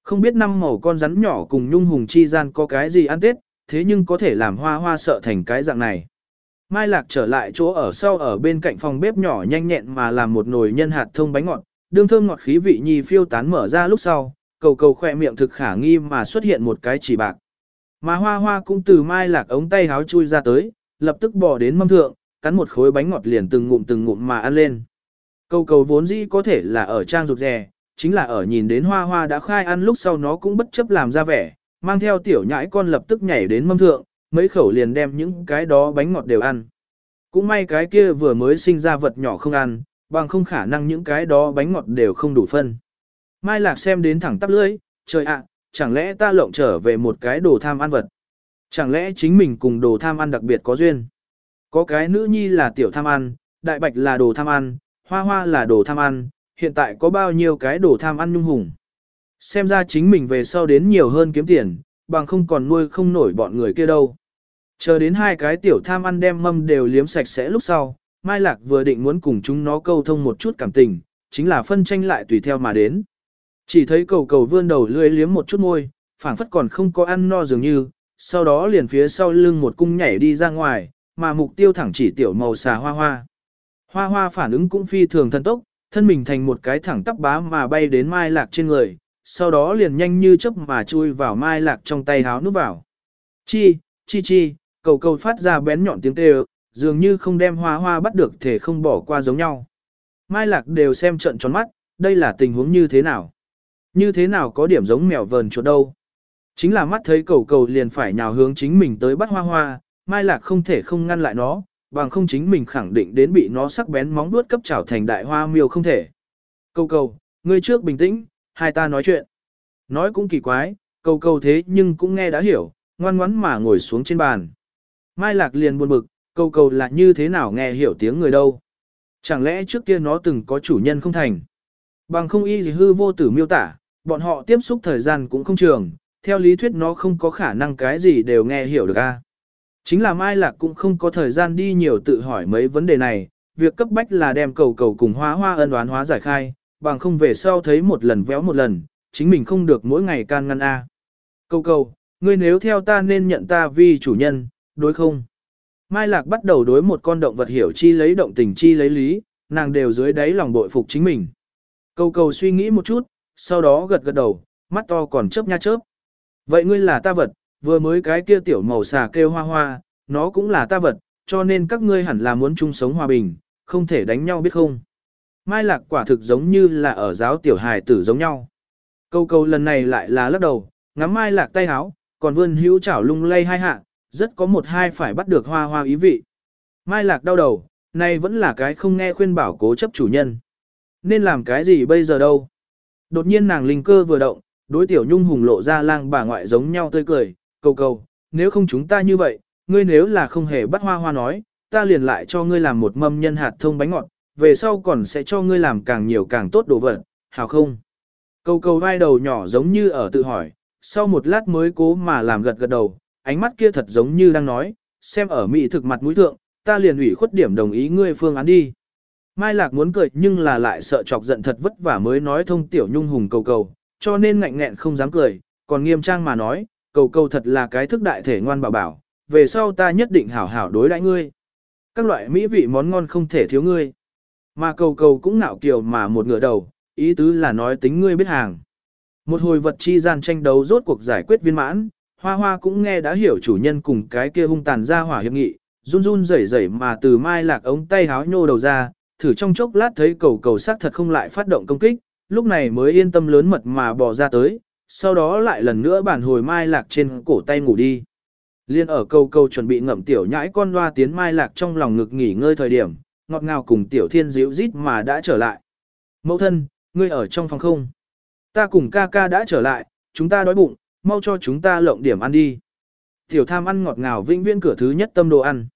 A: Không biết năm màu con rắn nhỏ cùng nhung hùng chi gian có cái gì ăn tết, thế nhưng có thể làm hoa hoa sợ thành cái dạng này. Mai Lạc trở lại chỗ ở sau ở bên cạnh phòng bếp nhỏ nhanh nhẹn mà làm một nồi nhân hạt thông bánh ngọt, đương thơm ngọt khí vị nhi phiêu tán mở ra lúc sau, cầu cầu khỏe miệng thực khả nghi mà xuất hiện một cái chỉ bạc. Mà hoa hoa cũng từ Mai Lạc ống tay háo chui ra tới, lập tức bỏ đến mâm thượng, cắn một khối bánh ngọt liền từng ngụm từng ngụm mà ăn lên. Cầu cầu vốn dĩ có thể là ở trang rụt rè, chính là ở nhìn đến hoa hoa đã khai ăn lúc sau nó cũng bất chấp làm ra vẻ, mang theo tiểu nhãi con lập tức nhảy đến mâm thượng, mấy khẩu liền đem những cái đó bánh ngọt đều ăn. Cũng may cái kia vừa mới sinh ra vật nhỏ không ăn, bằng không khả năng những cái đó bánh ngọt đều không đủ phân. Mai Lạc xem đến thẳng tắp lưỡi, trời ạ, chẳng lẽ ta lộng trở về một cái đồ tham ăn vật. Chẳng lẽ chính mình cùng đồ tham ăn đặc biệt có duyên? Có cái nữ nhi là tiểu tham ăn, đại bạch là đồ tham ăn, hoa hoa là đồ tham ăn, hiện tại có bao nhiêu cái đồ tham ăn nhung hùng. Xem ra chính mình về sau đến nhiều hơn kiếm tiền, bằng không còn nuôi không nổi bọn người kia đâu. Chờ đến hai cái tiểu tham ăn đem mâm đều liếm sạch sẽ lúc sau, Mai Lạc vừa định muốn cùng chúng nó câu thông một chút cảm tình, chính là phân tranh lại tùy theo mà đến. Chỉ thấy cầu cầu vươn đầu lưỡi liếm một chút môi, phảng phất còn không có ăn no dường như, sau đó liền phía sau lưng một cung nhảy đi ra ngoài, mà mục tiêu thẳng chỉ tiểu màu xà hoa hoa. Hoa hoa phản ứng cũng phi thường thân tốc, thân mình thành một cái thẳng tắp bá mà bay đến mai lạc trên người, sau đó liền nhanh như chớp mà chui vào mai lạc trong tay háo núp vào. Chi, chi chi, cầu cầu phát ra bén nhọn tiếng kêu, dường như không đem hoa hoa bắt được thể không bỏ qua giống nhau. Mai lạc đều xem trận tròn mắt, đây là tình huống như thế nào? Như thế nào có điểm giống mèo vờn chuột đâu? Chính là mắt thấy cầu cầu liền phải nhào hướng chính mình tới bắt hoa hoa, mai lạc không thể không ngăn lại nó, bằng không chính mình khẳng định đến bị nó sắc bén móng vuốt cấp trảo thành đại hoa miêu không thể. Cầu cầu, ngươi trước bình tĩnh, hai ta nói chuyện. Nói cũng kỳ quái, cầu cầu thế nhưng cũng nghe đã hiểu, ngoan ngoắn mà ngồi xuống trên bàn. Mai lạc liền buồn bực, cầu cầu là như thế nào nghe hiểu tiếng người đâu. Chẳng lẽ trước kia nó từng có chủ nhân không thành. Bằng không y gì hư vô tử miêu tả, bọn họ tiếp xúc thời gian cũng không trường, theo lý thuyết nó không có khả năng cái gì đều nghe hiểu được a. Chính là Mai Lạc cũng không có thời gian đi nhiều tự hỏi mấy vấn đề này, việc cấp bách là đem cầu cầu cùng hóa hoa ân đoán hóa giải khai, bằng không về sau thấy một lần véo một lần, chính mình không được mỗi ngày can ngăn a. Cầu cầu, ngươi nếu theo ta nên nhận ta vì chủ nhân, đối không? Mai Lạc bắt đầu đối một con động vật hiểu chi lấy động tình chi lấy lý, nàng đều dưới đáy lòng bội phục chính mình. Cầu cầu suy nghĩ một chút, sau đó gật gật đầu, mắt to còn chớp nha chớp. Vậy ngươi là ta vật, vừa mới cái kia tiểu màu xà kêu hoa hoa, nó cũng là ta vật, cho nên các ngươi hẳn là muốn chung sống hòa bình, không thể đánh nhau biết không. Mai lạc quả thực giống như là ở giáo tiểu hài tử giống nhau. Câu câu lần này lại là lắc đầu, ngắm mai lạc tay háo, còn vươn hữu chảo lung lay hai hạ, rất có một hai phải bắt được hoa hoa ý vị. Mai lạc đau đầu, này vẫn là cái không nghe khuyên bảo cố chấp chủ nhân. Nên làm cái gì bây giờ đâu? Đột nhiên nàng linh cơ vừa động, đối tiểu nhung hùng lộ ra lang bà ngoại giống nhau tươi cười, cầu cầu, nếu không chúng ta như vậy, ngươi nếu là không hề bắt hoa hoa nói, ta liền lại cho ngươi làm một mâm nhân hạt thông bánh ngọt, về sau còn sẽ cho ngươi làm càng nhiều càng tốt đồ vật, hào không? Cầu cầu vai đầu nhỏ giống như ở tự hỏi, sau một lát mới cố mà làm gật gật đầu, ánh mắt kia thật giống như đang nói, xem ở mỹ thực mặt mũi thượng, ta liền ủy khuất điểm đồng ý ngươi phương án đi. Mai Lạc muốn cười nhưng là lại sợ chọc giận thật vất vả mới nói thông tiểu nhung hùng cầu cầu, cho nên ngạnh nghẹn không dám cười, còn nghiêm trang mà nói, cầu cầu thật là cái thức đại thể ngoan bảo bảo, về sau ta nhất định hảo hảo đối đãi ngươi. Các loại mỹ vị món ngon không thể thiếu ngươi. Mà cầu cầu cũng nạo kiều mà một ngửa đầu, ý tứ là nói tính ngươi biết hàng. Một hồi vật chi gian tranh đấu rốt cuộc giải quyết viên mãn, hoa hoa cũng nghe đã hiểu chủ nhân cùng cái kia hung tàn ra hỏa hiệp nghị, run run rẩy rẩy mà từ mai lạc ống tay háo nhô đầu ra, thử trong chốc lát thấy cầu cầu sắc thật không lại phát động công kích, lúc này mới yên tâm lớn mật mà bỏ ra tới, sau đó lại lần nữa bản hồi mai lạc trên cổ tay ngủ đi. Liên ở cầu cầu chuẩn bị ngậm tiểu nhãi con loa tiến mai lạc trong lòng ngực nghỉ ngơi thời điểm, ngọt ngào cùng tiểu thiên dịu rít mà đã trở lại. Mẫu thân, ngươi ở trong phòng không? Ta cùng ca ca đã trở lại, chúng ta đói bụng, mau cho chúng ta lộng điểm ăn đi. Tiểu tham ăn ngọt ngào vĩnh viễn cửa thứ nhất tâm đồ ăn.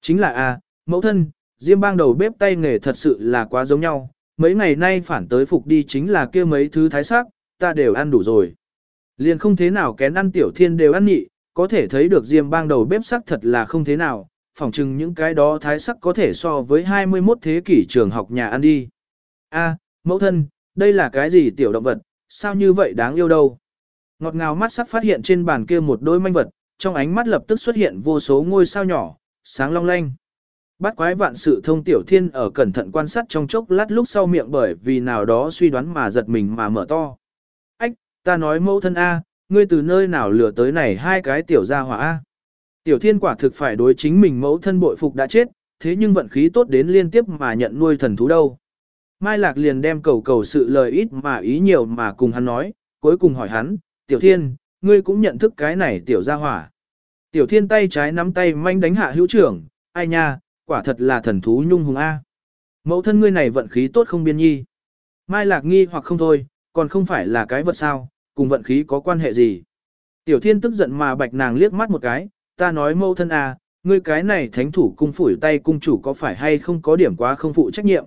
A: Chính là a, à, mẫu thân, Diêm bang đầu bếp tay nghề thật sự là quá giống nhau, mấy ngày nay phản tới phục đi chính là kia mấy thứ thái sắc, ta đều ăn đủ rồi. Liền không thế nào kén ăn tiểu thiên đều ăn nhị, có thể thấy được Diêm bang đầu bếp sắc thật là không thế nào, phỏng chừng những cái đó thái sắc có thể so với 21 thế kỷ trường học nhà ăn đi. A, mẫu thân, đây là cái gì tiểu động vật, sao như vậy đáng yêu đâu. Ngọt ngào mắt sắc phát hiện trên bàn kia một đôi manh vật, trong ánh mắt lập tức xuất hiện vô số ngôi sao nhỏ, sáng long lanh. Bát quái vạn sự thông tiểu thiên ở cẩn thận quan sát trong chốc lát lúc sau miệng bởi vì nào đó suy đoán mà giật mình mà mở to. Ách, ta nói mẫu thân A, ngươi từ nơi nào lừa tới này hai cái tiểu gia hỏa A. Tiểu thiên quả thực phải đối chính mình mẫu thân bội phục đã chết, thế nhưng vận khí tốt đến liên tiếp mà nhận nuôi thần thú đâu. Mai Lạc liền đem cầu cầu sự lời ít mà ý nhiều mà cùng hắn nói, cuối cùng hỏi hắn, tiểu thiên, ngươi cũng nhận thức cái này tiểu gia hỏa. Tiểu thiên tay trái nắm tay manh đánh hạ hữu trưởng, ai nha, quả thật là thần thú nhung hùng A. Mẫu thân ngươi này vận khí tốt không biên nhi. Mai lạc nghi hoặc không thôi, còn không phải là cái vật sao, cùng vận khí có quan hệ gì. Tiểu thiên tức giận mà bạch nàng liếc mắt một cái, ta nói mẫu thân A, ngươi cái này thánh thủ cung phủi tay cung chủ có phải hay không có điểm quá không phụ trách nhiệm.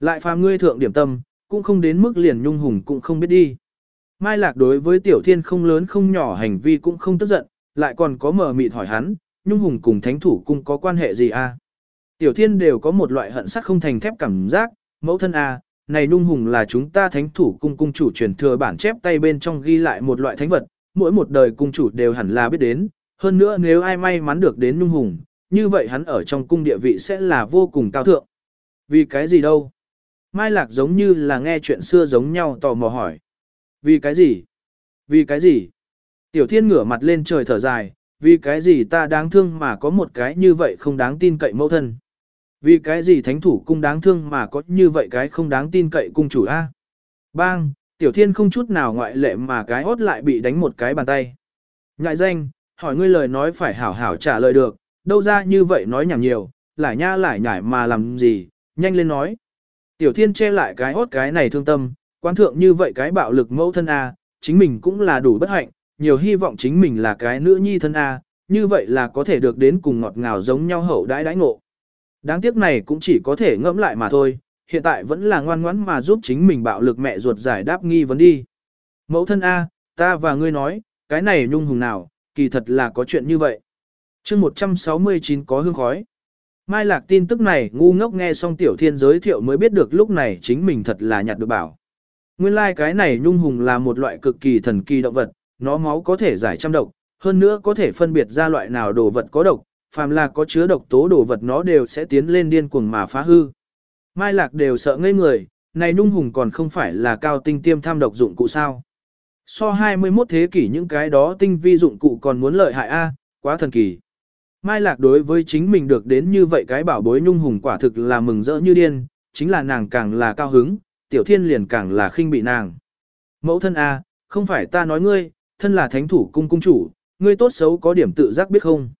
A: Lại phàm ngươi thượng điểm tâm, cũng không đến mức liền nhung hùng cũng không biết đi. Mai lạc đối với tiểu thiên không lớn không nhỏ hành vi cũng không tức giận, lại còn có mở mịt hỏi hắn, nhung hùng cùng thánh thủ cung có quan hệ gì a? Tiểu thiên đều có một loại hận sắc không thành thép cảm giác, mẫu thân a, này nhung hùng là chúng ta thánh thủ cung cung chủ truyền thừa bản chép tay bên trong ghi lại một loại thánh vật, mỗi một đời cung chủ đều hẳn là biết đến, hơn nữa nếu ai may mắn được đến nhung hùng, như vậy hắn ở trong cung địa vị sẽ là vô cùng cao thượng. Vì cái gì đâu? Mai Lạc giống như là nghe chuyện xưa giống nhau tò mò hỏi. Vì cái gì? Vì cái gì? Tiểu thiên ngửa mặt lên trời thở dài, vì cái gì ta đáng thương mà có một cái như vậy không đáng tin cậy mẫu thân. Vì cái gì thánh thủ cung đáng thương mà có như vậy cái không đáng tin cậy cung chủ a? Bang, tiểu thiên không chút nào ngoại lệ mà cái hốt lại bị đánh một cái bàn tay. Ngại danh, hỏi ngươi lời nói phải hảo hảo trả lời được, đâu ra như vậy nói nhảm nhiều, lại nha lại nhải mà làm gì, nhanh lên nói. Tiểu thiên che lại cái hốt cái này thương tâm, quan thượng như vậy cái bạo lực mẫu thân A, chính mình cũng là đủ bất hạnh, nhiều hy vọng chính mình là cái nữ nhi thân A, như vậy là có thể được đến cùng ngọt ngào giống nhau hậu đãi đãi ngộ. Đáng tiếc này cũng chỉ có thể ngẫm lại mà thôi, hiện tại vẫn là ngoan ngoãn mà giúp chính mình bạo lực mẹ ruột giải đáp nghi vấn đi. Mẫu thân A, ta và ngươi nói, cái này nhung hùng nào, kỳ thật là có chuyện như vậy. chương 169 có hương khói. Mai lạc tin tức này ngu ngốc nghe xong tiểu thiên giới thiệu mới biết được lúc này chính mình thật là nhặt được bảo. Nguyên lai like cái này nhung hùng là một loại cực kỳ thần kỳ động vật, nó máu có thể giải trăm độc, hơn nữa có thể phân biệt ra loại nào đồ vật có độc, phàm là có chứa độc tố đồ vật nó đều sẽ tiến lên điên cuồng mà phá hư. Mai lạc đều sợ ngây người, này nhung hùng còn không phải là cao tinh tiêm tham độc dụng cụ sao. So 21 thế kỷ những cái đó tinh vi dụng cụ còn muốn lợi hại a, quá thần kỳ. Mai lạc đối với chính mình được đến như vậy cái bảo bối nhung hùng quả thực là mừng rỡ như điên, chính là nàng càng là cao hứng, tiểu thiên liền càng là khinh bị nàng. Mẫu thân A, không phải ta nói ngươi, thân là thánh thủ cung cung chủ, ngươi tốt xấu có điểm tự giác biết không?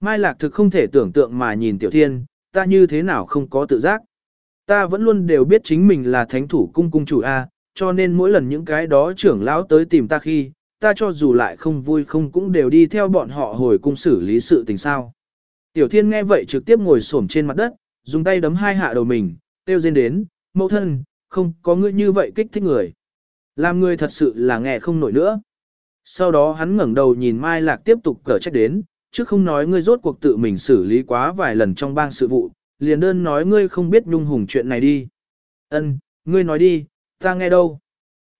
A: Mai lạc thực không thể tưởng tượng mà nhìn tiểu thiên, ta như thế nào không có tự giác. Ta vẫn luôn đều biết chính mình là thánh thủ cung cung chủ A, cho nên mỗi lần những cái đó trưởng lão tới tìm ta khi, ta cho dù lại không vui không cũng đều đi theo bọn họ hồi cung xử lý sự tình sao. Tiểu thiên nghe vậy trực tiếp ngồi xổm trên mặt đất, dùng tay đấm hai hạ đầu mình, tiêu rên đến, mẫu thân, không có ngươi như vậy kích thích người. Làm người thật sự là nghe không nổi nữa. Sau đó hắn ngẩng đầu nhìn Mai Lạc tiếp tục cở trách đến, chứ không nói ngươi rốt cuộc tự mình xử lý quá vài lần trong bang sự vụ, liền đơn nói ngươi không biết nhung hùng chuyện này đi. Ân, ngươi nói đi, ta nghe đâu.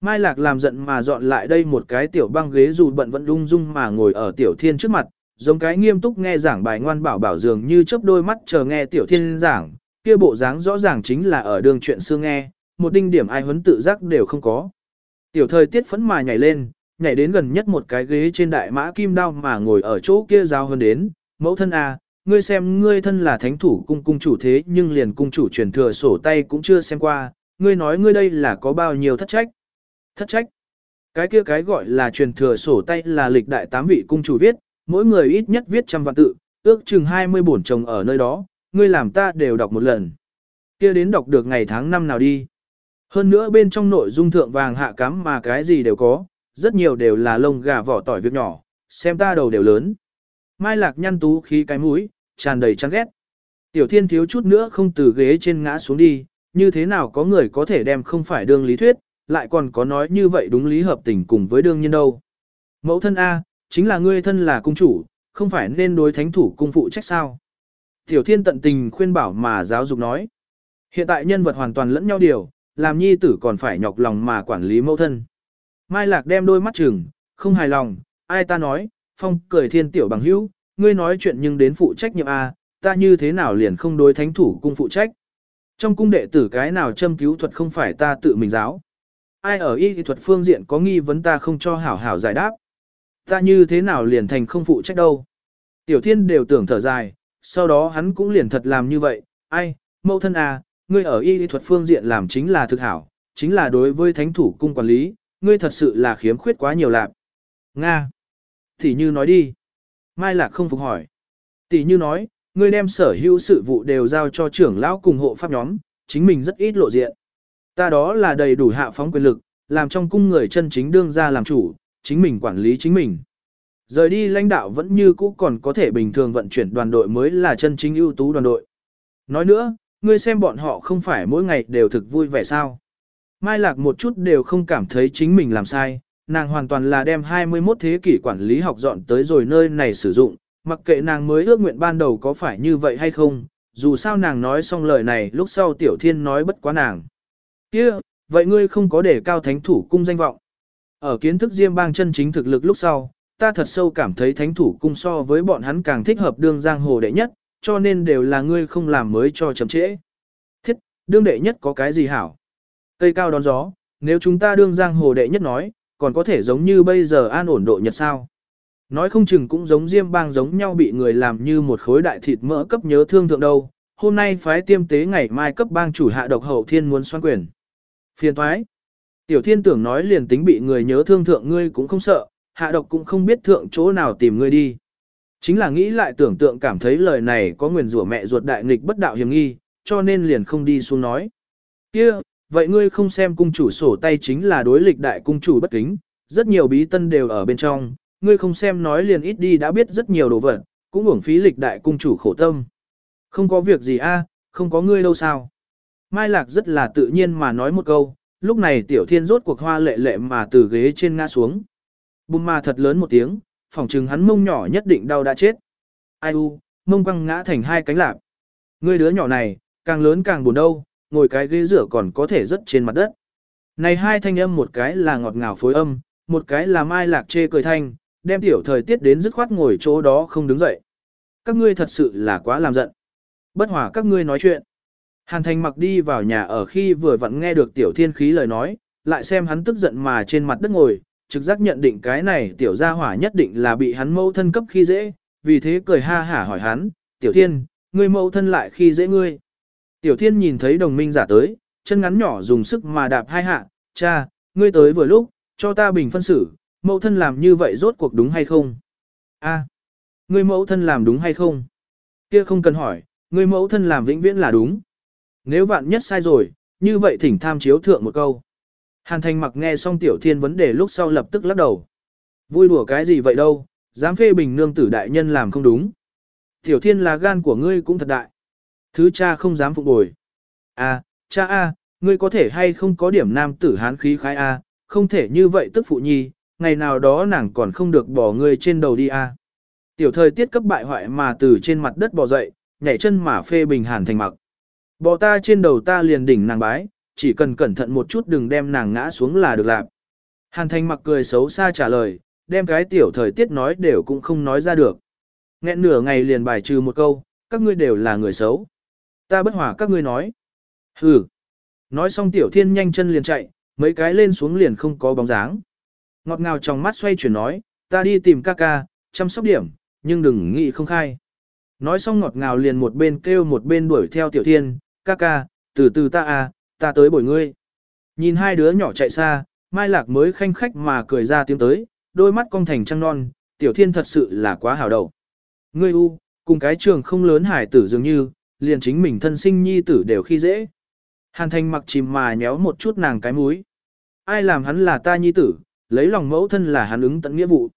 A: Mai Lạc làm giận mà dọn lại đây một cái tiểu băng ghế dù bận vẫn lung dung mà ngồi ở tiểu thiên trước mặt, giống cái nghiêm túc nghe giảng bài ngoan bảo bảo dường như chớp đôi mắt chờ nghe tiểu thiên giảng, kia bộ dáng rõ ràng chính là ở đường chuyện xưa nghe, một đinh điểm ai huấn tự giác đều không có. Tiểu thời tiết phấn mà nhảy lên, nhảy đến gần nhất một cái ghế trên đại mã kim đao mà ngồi ở chỗ kia giao hơn đến, mẫu thân à ngươi xem ngươi thân là thánh thủ cung cung chủ thế nhưng liền cung chủ truyền thừa sổ tay cũng chưa xem qua, ngươi nói ngươi đây là có bao nhiêu thất trách. Thất trách. Cái kia cái gọi là truyền thừa sổ tay là lịch đại tám vị cung chủ viết, mỗi người ít nhất viết trăm vạn tự, ước chừng 20 bổn chồng ở nơi đó, ngươi làm ta đều đọc một lần. Kia đến đọc được ngày tháng năm nào đi. Hơn nữa bên trong nội dung thượng vàng hạ cắm mà cái gì đều có, rất nhiều đều là lông gà vỏ tỏi việc nhỏ, xem ta đầu đều lớn. Mai lạc nhăn tú khí cái mũi, tràn đầy chán ghét. Tiểu thiên thiếu chút nữa không từ ghế trên ngã xuống đi, như thế nào có người có thể đem không phải đương lý thuyết, lại còn có nói như vậy đúng lý hợp tình cùng với đương nhiên đâu. Mẫu thân A, chính là ngươi thân là cung chủ, không phải nên đối thánh thủ cung phụ trách sao. Tiểu thiên tận tình khuyên bảo mà giáo dục nói. Hiện tại nhân vật hoàn toàn lẫn nhau điều, làm nhi tử còn phải nhọc lòng mà quản lý mẫu thân. Mai Lạc đem đôi mắt chừng, không hài lòng, ai ta nói, phong cười thiên tiểu bằng hữu, ngươi nói chuyện nhưng đến phụ trách nhiệm A, ta như thế nào liền không đối thánh thủ cung phụ trách. Trong cung đệ tử cái nào châm cứu thuật không phải ta tự mình giáo. Ai ở y thuật phương diện có nghi vấn ta không cho hảo hảo giải đáp. Ta như thế nào liền thành không phụ trách đâu. Tiểu thiên đều tưởng thở dài, sau đó hắn cũng liền thật làm như vậy, ai, mẫu thân à, ngươi ở y thuật phương diện làm chính là thực hảo, chính là đối với thánh thủ cung quản lý, ngươi thật sự là khiếm khuyết quá nhiều lạc. Nga. tỷ như nói đi. Mai Lạc không phục hỏi. Tỷ như nói, ngươi đem sở hữu sự vụ đều giao cho trưởng lão cùng hộ pháp nhóm, chính mình rất ít lộ diện. Ta đó là đầy đủ hạ phóng quyền lực, làm trong cung người chân chính đương ra làm chủ, chính mình quản lý chính mình. Rời đi lãnh đạo vẫn như cũ còn có thể bình thường vận chuyển đoàn đội mới là chân chính ưu tú đoàn đội. Nói nữa, ngươi xem bọn họ không phải mỗi ngày đều thực vui vẻ sao. Mai Lạc một chút đều không cảm thấy chính mình làm sai, nàng hoàn toàn là đem 21 thế kỷ quản lý học dọn tới rồi nơi này sử dụng, mặc kệ nàng mới ước nguyện ban đầu có phải như vậy hay không, dù sao nàng nói xong lời này lúc sau Tiểu Thiên nói bất quá nàng. kia vậy ngươi không có để cao thánh thủ cung danh vọng. Ở kiến thức Diêm bang chân chính thực lực lúc sau, ta thật sâu cảm thấy thánh thủ cung so với bọn hắn càng thích hợp đương giang hồ đệ nhất, cho nên đều là ngươi không làm mới cho chậm trễ. Thiết, đương đệ nhất có cái gì hảo? Cây cao đón gió, nếu chúng ta đương giang hồ đệ nhất nói, còn có thể giống như bây giờ an ổn độ nhật sao? Nói không chừng cũng giống Diêm bang giống nhau bị người làm như một khối đại thịt mỡ cấp nhớ thương thượng đâu. Hôm nay phái tiêm tế ngày mai cấp bang chủ hạ độc hậu thiên muốn xoan quyền. Phiền thoái. Tiểu thiên tưởng nói liền tính bị người nhớ thương thượng ngươi cũng không sợ, hạ độc cũng không biết thượng chỗ nào tìm ngươi đi. Chính là nghĩ lại tưởng tượng cảm thấy lời này có nguyền rủa mẹ ruột đại nghịch bất đạo hiểm nghi, cho nên liền không đi xuống nói. kia vậy ngươi không xem cung chủ sổ tay chính là đối lịch đại cung chủ bất kính, rất nhiều bí tân đều ở bên trong, ngươi không xem nói liền ít đi đã biết rất nhiều đồ vật, cũng uổng phí lịch đại cung chủ khổ tâm. Không có việc gì a, không có ngươi đâu sao. Mai Lạc rất là tự nhiên mà nói một câu, lúc này tiểu thiên rốt cuộc hoa lệ lệ mà từ ghế trên ngã xuống. Bùm mà thật lớn một tiếng, phỏng chừng hắn mông nhỏ nhất định đau đã chết. Ai u, mông quăng ngã thành hai cánh lạp. Ngươi đứa nhỏ này, càng lớn càng buồn đâu, ngồi cái ghế rửa còn có thể rất trên mặt đất. Này hai thanh âm một cái là ngọt ngào phối âm, một cái là mai lạc chê cười thanh, đem tiểu thời tiết đến dứt khoát ngồi chỗ đó không đứng dậy. Các ngươi thật sự là quá làm giận. Bất hòa các ngươi nói chuyện. Hàn thành mặc đi vào nhà ở khi vừa vặn nghe được tiểu thiên khí lời nói, lại xem hắn tức giận mà trên mặt đất ngồi, trực giác nhận định cái này tiểu gia hỏa nhất định là bị hắn mâu thân cấp khi dễ, vì thế cười ha hả hỏi hắn, tiểu thiên, ngươi mâu thân lại khi dễ ngươi. Tiểu thiên nhìn thấy đồng minh giả tới, chân ngắn nhỏ dùng sức mà đạp hai hạ, cha, ngươi tới vừa lúc, cho ta bình phân xử, mẫu thân làm như vậy rốt cuộc đúng hay không? A, ngươi mẫu thân làm đúng hay không? Kia không cần hỏi, ngươi mẫu thân làm vĩnh viễn là đúng. Nếu vạn nhất sai rồi, như vậy thỉnh tham chiếu thượng một câu. Hàn thành mặc nghe xong tiểu thiên vấn đề lúc sau lập tức lắc đầu. Vui đùa cái gì vậy đâu, dám phê bình nương tử đại nhân làm không đúng. Tiểu thiên là gan của ngươi cũng thật đại. Thứ cha không dám phục bồi. À, cha a, ngươi có thể hay không có điểm nam tử hán khí khái a, không thể như vậy tức phụ nhi, ngày nào đó nàng còn không được bỏ ngươi trên đầu đi a. Tiểu thời tiết cấp bại hoại mà từ trên mặt đất bò dậy, nhảy chân mà phê bình hàn thành mặc. Bò ta trên đầu ta liền đỉnh nàng bái, chỉ cần cẩn thận một chút đừng đem nàng ngã xuống là được làm. Hàn thành mặc cười xấu xa trả lời, đem cái tiểu thời tiết nói đều cũng không nói ra được. Nghẹn nửa ngày liền bài trừ một câu, các ngươi đều là người xấu. Ta bất hòa các ngươi nói. Hừ. Nói xong tiểu thiên nhanh chân liền chạy, mấy cái lên xuống liền không có bóng dáng. Ngọt ngào trong mắt xoay chuyển nói, ta đi tìm ca ca, chăm sóc điểm, nhưng đừng nghĩ không khai. Nói xong ngọt ngào liền một bên kêu một bên đuổi theo tiểu thiên, ca ca, từ từ ta à, ta tới bồi ngươi. Nhìn hai đứa nhỏ chạy xa, Mai Lạc mới khanh khách mà cười ra tiếng tới, đôi mắt cong thành trăng non, tiểu thiên thật sự là quá hào đầu. Ngươi u, cùng cái trường không lớn hải tử dường như, liền chính mình thân sinh nhi tử đều khi dễ. Hàn thành mặc chìm mà nhéo một chút nàng cái múi. Ai làm hắn là ta nhi tử, lấy lòng mẫu thân là hắn ứng tận nghĩa vụ.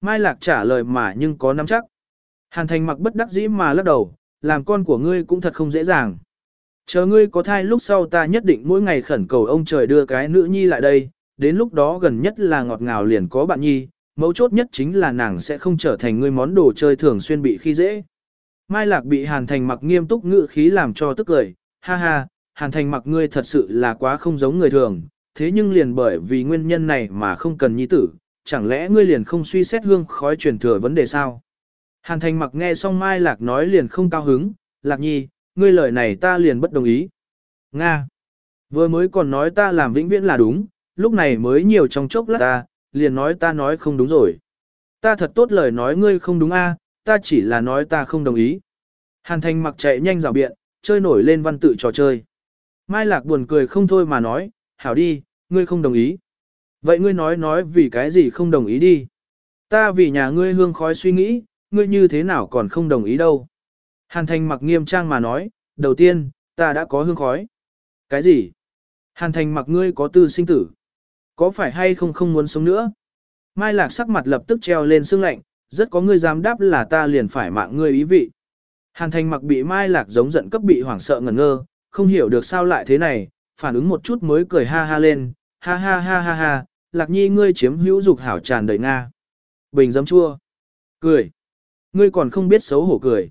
A: Mai Lạc trả lời mà nhưng có nắm chắc. Hàn thành mặc bất đắc dĩ mà lắc đầu, làm con của ngươi cũng thật không dễ dàng. Chờ ngươi có thai lúc sau ta nhất định mỗi ngày khẩn cầu ông trời đưa cái nữ nhi lại đây, đến lúc đó gần nhất là ngọt ngào liền có bạn nhi, mấu chốt nhất chính là nàng sẽ không trở thành ngươi món đồ chơi thường xuyên bị khi dễ. Mai Lạc bị Hàn Thành mặc nghiêm túc ngự khí làm cho tức cười, ha ha, Hàn Thành mặc ngươi thật sự là quá không giống người thường, thế nhưng liền bởi vì nguyên nhân này mà không cần nhi tử, chẳng lẽ ngươi liền không suy xét hương khói truyền thừa vấn đề sao? Hàn Thành mặc nghe xong Mai Lạc nói liền không cao hứng, Lạc nhi, ngươi lời này ta liền bất đồng ý. Nga. Vừa mới còn nói ta làm vĩnh viễn là đúng, lúc này mới nhiều trong chốc lát ta, liền nói ta nói không đúng rồi. Ta thật tốt lời nói ngươi không đúng a, ta chỉ là nói ta không đồng ý. Hàn Thành mặc chạy nhanh rào biện, chơi nổi lên văn tự trò chơi. Mai Lạc buồn cười không thôi mà nói, hảo đi, ngươi không đồng ý. Vậy ngươi nói nói vì cái gì không đồng ý đi. Ta vì nhà ngươi hương khói suy nghĩ, ngươi như thế nào còn không đồng ý đâu. Hàn Thành mặc nghiêm trang mà nói, đầu tiên, ta đã có hương khói. Cái gì? Hàn Thành mặc ngươi có tư sinh tử. Có phải hay không không muốn sống nữa? Mai Lạc sắc mặt lập tức treo lên xương lạnh, rất có ngươi dám đáp là ta liền phải mạng ngươi ý vị. Hàn Thành mặc bị Mai Lạc giống giận cấp bị hoảng sợ ngẩn ngơ, không hiểu được sao lại thế này, phản ứng một chút mới cười ha ha lên, ha ha ha ha ha, Lạc Nhi ngươi chiếm hữu dục hảo tràn đầy Nga. Bình giấm chua. Cười. Ngươi còn không biết xấu hổ cười.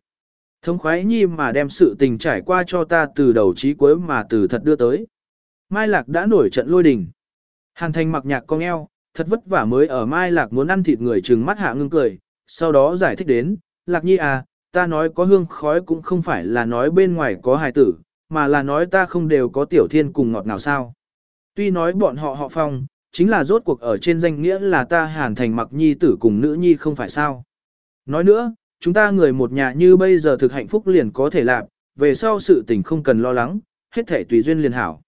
A: Thống khoái nhi mà đem sự tình trải qua cho ta từ đầu chí cuối mà từ thật đưa tới. Mai Lạc đã nổi trận lôi đình. Hàn thành mặc nhạc cong eo, thật vất vả mới ở Mai Lạc muốn ăn thịt người trừng mắt hạ ngưng cười, sau đó giải thích đến, Lạc nhi à, ta nói có hương khói cũng không phải là nói bên ngoài có hài tử, mà là nói ta không đều có tiểu thiên cùng ngọt nào sao. Tuy nói bọn họ họ phong, chính là rốt cuộc ở trên danh nghĩa là ta hàn thành mặc nhi tử cùng nữ nhi không phải sao. Nói nữa, chúng ta người một nhà như bây giờ thực hạnh phúc liền có thể làm, về sau sự tình không cần lo lắng, hết thể tùy duyên liền hảo.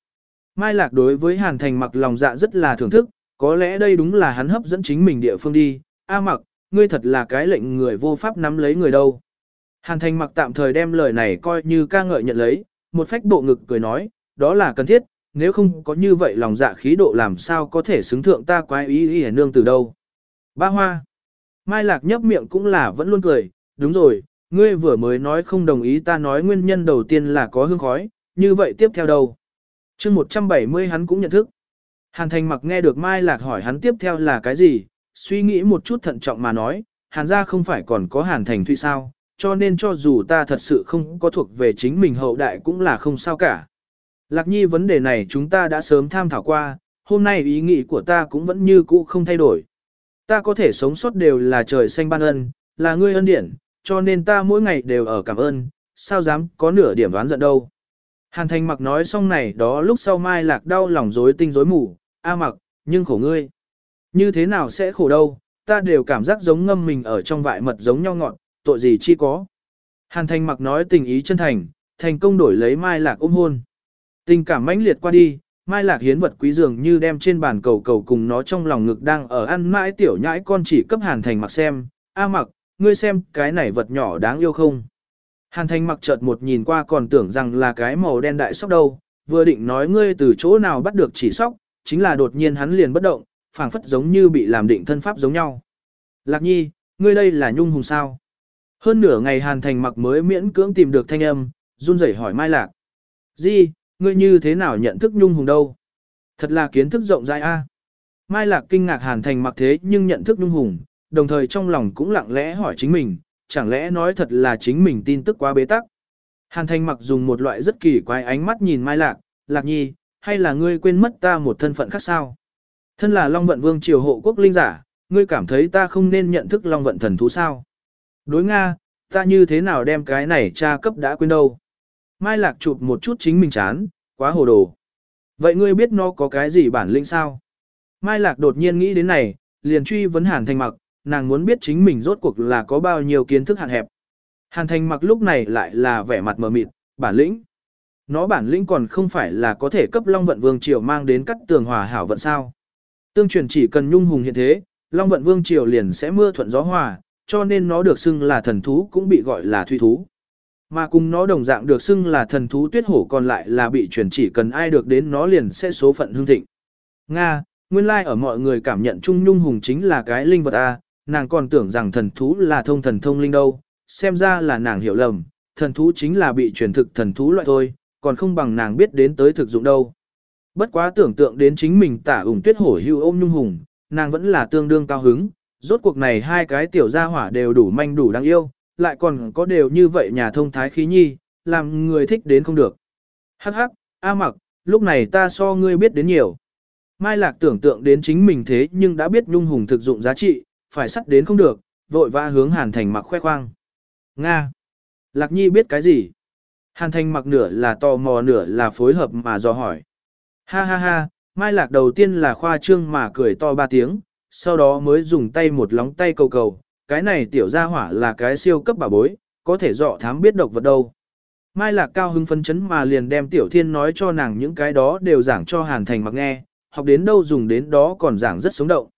A: Mai Lạc đối với Hàn Thành mặc lòng dạ rất là thưởng thức, có lẽ đây đúng là hắn hấp dẫn chính mình địa phương đi. A mặc, ngươi thật là cái lệnh người vô pháp nắm lấy người đâu. Hàn Thành mặc tạm thời đem lời này coi như ca ngợi nhận lấy, một phách bộ ngực cười nói, đó là cần thiết, nếu không có như vậy lòng dạ khí độ làm sao có thể xứng thượng ta quái ý ý nương từ đâu. Ba hoa. Mai Lạc nhấp miệng cũng là vẫn luôn cười, đúng rồi, ngươi vừa mới nói không đồng ý ta nói nguyên nhân đầu tiên là có hương khói, như vậy tiếp theo đâu? chương 170 hắn cũng nhận thức. Hàn Thành mặc nghe được Mai Lạc hỏi hắn tiếp theo là cái gì, suy nghĩ một chút thận trọng mà nói, Hàn gia không phải còn có Hàn Thành thuy sao, cho nên cho dù ta thật sự không có thuộc về chính mình hậu đại cũng là không sao cả. Lạc nhi vấn đề này chúng ta đã sớm tham thảo qua, hôm nay ý nghĩ của ta cũng vẫn như cũ không thay đổi. Ta có thể sống sót đều là trời xanh ban ân, là ngươi ân điển, cho nên ta mỗi ngày đều ở cảm ơn, sao dám có nửa điểm đoán giận đâu. Hàn thành mặc nói xong này đó lúc sau mai lạc đau lòng rối tinh rối mù, a mặc, nhưng khổ ngươi. Như thế nào sẽ khổ đâu, ta đều cảm giác giống ngâm mình ở trong vại mật giống nhau ngọn, tội gì chi có. Hàn thành mặc nói tình ý chân thành, thành công đổi lấy mai lạc ôm hôn. Tình cảm mãnh liệt qua đi, mai lạc hiến vật quý dường như đem trên bàn cầu cầu cùng nó trong lòng ngực đang ở ăn mãi tiểu nhãi con chỉ cấp hàn thành mặc xem, a mặc, ngươi xem cái này vật nhỏ đáng yêu không. Hàn thành mặc chợt một nhìn qua còn tưởng rằng là cái màu đen đại sóc đâu, vừa định nói ngươi từ chỗ nào bắt được chỉ sóc, chính là đột nhiên hắn liền bất động, phảng phất giống như bị làm định thân pháp giống nhau. Lạc nhi, ngươi đây là nhung hùng sao? Hơn nửa ngày hàn thành mặc mới miễn cưỡng tìm được thanh âm, run rẩy hỏi Mai Lạc. Di, ngươi như thế nào nhận thức nhung hùng đâu? Thật là kiến thức rộng rãi a. Mai Lạc kinh ngạc hàn thành mặc thế nhưng nhận thức nhung hùng, đồng thời trong lòng cũng lặng lẽ hỏi chính mình, chẳng lẽ nói thật là chính mình tin tức quá bế tắc. Hàn thành mặc dùng một loại rất kỳ quái ánh mắt nhìn Mai Lạc, Lạc nhi, hay là ngươi quên mất ta một thân phận khác sao? Thân là Long Vận Vương triều hộ quốc linh giả, ngươi cảm thấy ta không nên nhận thức Long Vận thần thú sao? Đối Nga, ta như thế nào đem cái này cha cấp đã quên đâu? Mai Lạc chụp một chút chính mình chán, quá hồ đồ. Vậy ngươi biết nó có cái gì bản lĩnh sao? Mai Lạc đột nhiên nghĩ đến này, liền truy vấn Hàn Thành Mặc, nàng muốn biết chính mình rốt cuộc là có bao nhiêu kiến thức hạn hẹp. Hàn thành mặc lúc này lại là vẻ mặt mờ mịt, bản lĩnh. Nó bản lĩnh còn không phải là có thể cấp Long Vận Vương Triều mang đến cắt tường hòa hảo vận sao. Tương truyền chỉ cần nhung hùng hiện thế, Long Vận Vương Triều liền sẽ mưa thuận gió hòa, cho nên nó được xưng là thần thú cũng bị gọi là thủy thú. Mà cùng nó đồng dạng được xưng là thần thú tuyết hổ còn lại là bị truyền chỉ cần ai được đến nó liền sẽ số phận hương thịnh. Nga, nguyên lai like ở mọi người cảm nhận chung nhung hùng chính là cái linh vật A, nàng còn tưởng rằng thần thú là thông thần thông linh đâu, xem ra là nàng hiểu lầm, thần thú chính là bị truyền thực thần thú loại thôi, còn không bằng nàng biết đến tới thực dụng đâu. Bất quá tưởng tượng đến chính mình tả ủng tuyết hổ hưu ôm nhung hùng, nàng vẫn là tương đương cao hứng, rốt cuộc này hai cái tiểu gia hỏa đều đủ manh đủ đáng yêu, lại còn có đều như vậy nhà thông thái khí nhi, làm người thích đến không được. Hắc hắc, A mặc, lúc này ta so ngươi biết đến nhiều. Mai Lạc tưởng tượng đến chính mình thế nhưng đã biết nhung hùng thực dụng giá trị, phải sắt đến không được, vội vã hướng Hàn Thành mặc khoe khoang. Nga! Lạc Nhi biết cái gì? Hàn Thành mặc nửa là tò mò nửa là phối hợp mà dò hỏi. Ha ha ha, Mai Lạc đầu tiên là khoa trương mà cười to ba tiếng, sau đó mới dùng tay một lóng tay cầu cầu, cái này tiểu gia hỏa là cái siêu cấp bảo bối, có thể dọ thám biết độc vật đâu. Mai Lạc cao hưng phấn chấn mà liền đem tiểu thiên nói cho nàng những cái đó đều giảng cho Hàn Thành mặc nghe, học đến đâu dùng đến đó còn giảng rất sống động.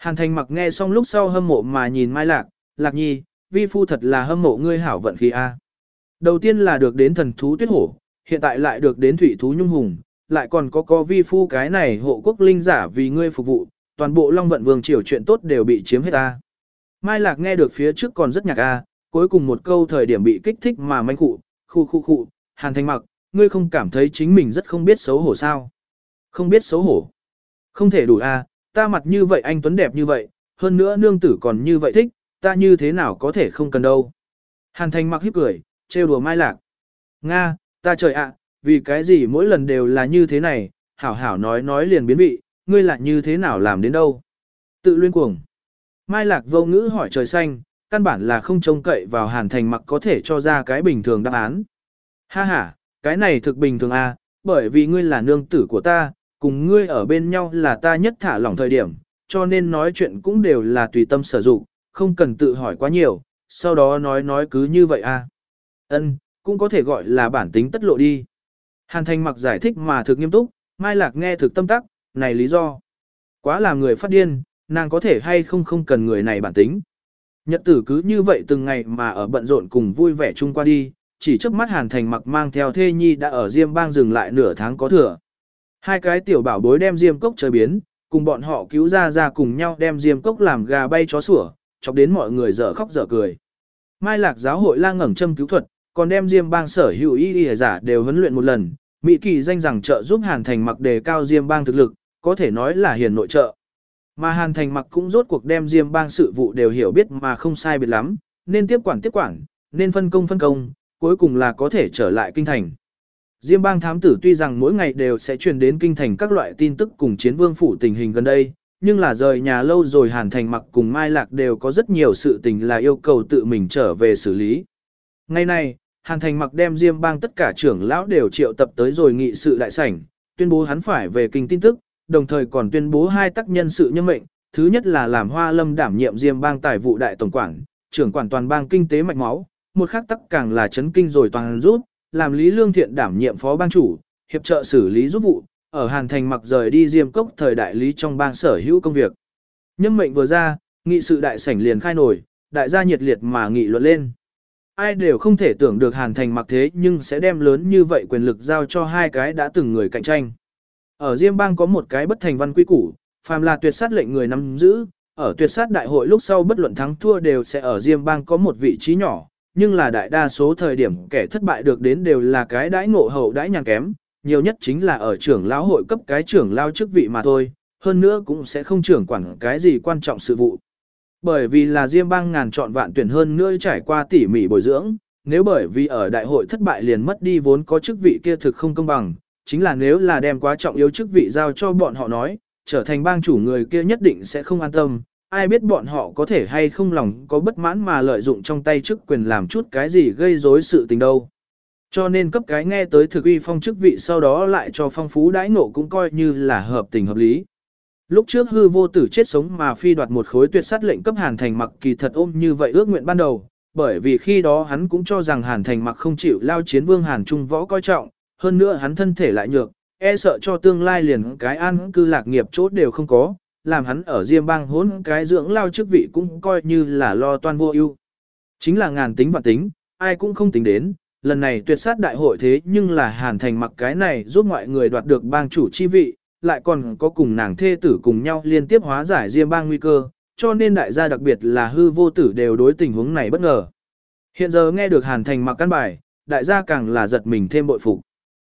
A: Hàn Thành mặc nghe xong lúc sau hâm mộ mà nhìn Mai Lạc, Lạc Nhi, vi phu thật là hâm mộ ngươi hảo vận khí a. Đầu tiên là được đến thần thú tuyết hổ, hiện tại lại được đến thủy thú nhung hùng, lại còn có có vi phu cái này hộ quốc linh giả vì ngươi phục vụ, toàn bộ Long Vận Vương triều chuyện tốt đều bị chiếm hết a. Mai Lạc nghe được phía trước còn rất nhạc a, cuối cùng một câu thời điểm bị kích thích mà manh cụ, khu khu khu, Hàn Thành mặc, ngươi không cảm thấy chính mình rất không biết xấu hổ sao. Không biết xấu hổ. Không thể đủ a, ta mặt như vậy anh Tuấn đẹp như vậy, hơn nữa nương tử còn như vậy thích, ta như thế nào có thể không cần đâu. Hàn thành mặc hiếp cười, trêu đùa mai lạc. Nga, ta trời ạ, vì cái gì mỗi lần đều là như thế này, hảo hảo nói nói liền biến vị, ngươi lại như thế nào làm đến đâu. Tự luyên cuồng. Mai lạc vô ngữ hỏi trời xanh, căn bản là không trông cậy vào hàn thành mặc có thể cho ra cái bình thường đáp án. Ha ha, cái này thực bình thường à, bởi vì ngươi là nương tử của ta, cùng ngươi ở bên nhau là ta nhất thả lỏng thời điểm, cho nên nói chuyện cũng đều là tùy tâm sử dụng, không cần tự hỏi quá nhiều, sau đó nói nói cứ như vậy à. Ân, cũng có thể gọi là bản tính tất lộ đi. Hàn Thành mặc giải thích mà thực nghiêm túc, Mai Lạc nghe thực tâm tắc, này lý do. Quá là người phát điên, nàng có thể hay không không cần người này bản tính. Nhật tử cứ như vậy từng ngày mà ở bận rộn cùng vui vẻ chung qua đi, chỉ trước mắt Hàn Thành mặc mang theo thê nhi đã ở Diêm bang dừng lại nửa tháng có thừa. Hai cái tiểu bảo bối đem diêm cốc chơi biến, cùng bọn họ cứu ra ra cùng nhau đem diêm cốc làm gà bay chó sủa, chọc đến mọi người dở khóc dở cười. Mai lạc giáo hội lang ngẩn châm cứu thuật, còn đem diêm bang sở hữu y y giả đều huấn luyện một lần, Mỹ kỳ danh rằng trợ giúp Hàn Thành mặc đề cao diêm bang thực lực, có thể nói là hiền nội trợ. Mà Hàn Thành mặc cũng rốt cuộc đem diêm bang sự vụ đều hiểu biết mà không sai biệt lắm, nên tiếp quản tiếp quản, nên phân công phân công, cuối cùng là có thể trở lại kinh thành. Diêm bang thám tử tuy rằng mỗi ngày đều sẽ truyền đến kinh thành các loại tin tức cùng chiến vương phủ tình hình gần đây, nhưng là rời nhà lâu rồi Hàn Thành mặc cùng Mai Lạc đều có rất nhiều sự tình là yêu cầu tự mình trở về xử lý. Ngày nay, Hàn Thành mặc đem Diêm bang tất cả trưởng lão đều triệu tập tới rồi nghị sự đại sảnh, tuyên bố hắn phải về kinh tin tức, đồng thời còn tuyên bố hai tác nhân sự nhân mệnh, thứ nhất là làm Hoa Lâm đảm nhiệm Diêm bang tài vụ đại tổng quản, trưởng quản toàn bang kinh tế mạch máu, một khác tắc càng là chấn kinh rồi toàn rút, làm Lý Lương Thiện đảm nhiệm phó bang chủ, hiệp trợ xử lý giúp vụ, ở Hàn Thành mặc rời đi Diêm Cốc thời đại lý trong bang sở hữu công việc. nhân mệnh vừa ra, nghị sự đại sảnh liền khai nổi, đại gia nhiệt liệt mà nghị luận lên. Ai đều không thể tưởng được Hàn Thành mặc thế nhưng sẽ đem lớn như vậy quyền lực giao cho hai cái đã từng người cạnh tranh. Ở Diêm bang có một cái bất thành văn quy củ, phàm là tuyệt sát lệnh người nắm giữ, ở tuyệt sát đại hội lúc sau bất luận thắng thua đều sẽ ở Diêm bang có một vị trí nhỏ, nhưng là đại đa số thời điểm kẻ thất bại được đến đều là cái đãi ngộ hậu đãi nhàn kém, nhiều nhất chính là ở trưởng lão hội cấp cái trưởng lao chức vị mà thôi, hơn nữa cũng sẽ không trưởng quản cái gì quan trọng sự vụ. Bởi vì là Diêm bang ngàn chọn vạn tuyển hơn nữa trải qua tỉ mỉ bồi dưỡng, nếu bởi vì ở đại hội thất bại liền mất đi vốn có chức vị kia thực không công bằng, chính là nếu là đem quá trọng yếu chức vị giao cho bọn họ nói, trở thành bang chủ người kia nhất định sẽ không an tâm, ai biết bọn họ có thể hay không lòng có bất mãn mà lợi dụng trong tay chức quyền làm chút cái gì gây rối sự tình đâu. Cho nên cấp cái nghe tới thực uy phong chức vị sau đó lại cho phong phú đãi ngộ cũng coi như là hợp tình hợp lý. Lúc trước hư vô tử chết sống mà phi đoạt một khối tuyệt sát lệnh cấp hàn thành mặc kỳ thật ôm như vậy ước nguyện ban đầu, bởi vì khi đó hắn cũng cho rằng Hàn Thành mặc không chịu lao chiến vương Hàn Trung võ coi trọng, hơn nữa hắn thân thể lại nhược, e sợ cho tương lai liền cái an cư lạc nghiệp chốt đều không có, làm hắn ở Diêm bang hỗn cái dưỡng lao chức vị cũng coi như là lo toan vô ưu. Chính là ngàn tính và tính, ai cũng không tính đến, lần này tuyệt sát đại hội thế nhưng là Hàn Thành mặc cái này giúp mọi người đoạt được bang chủ chi vị, lại còn có cùng nàng thê tử cùng nhau liên tiếp hóa giải Diêm bang nguy cơ, cho nên đại gia đặc biệt là hư vô tử đều đối tình huống này bất ngờ. Hiện giờ nghe được Hàn Thành mặc căn bài, đại gia càng là giật mình thêm bội phục.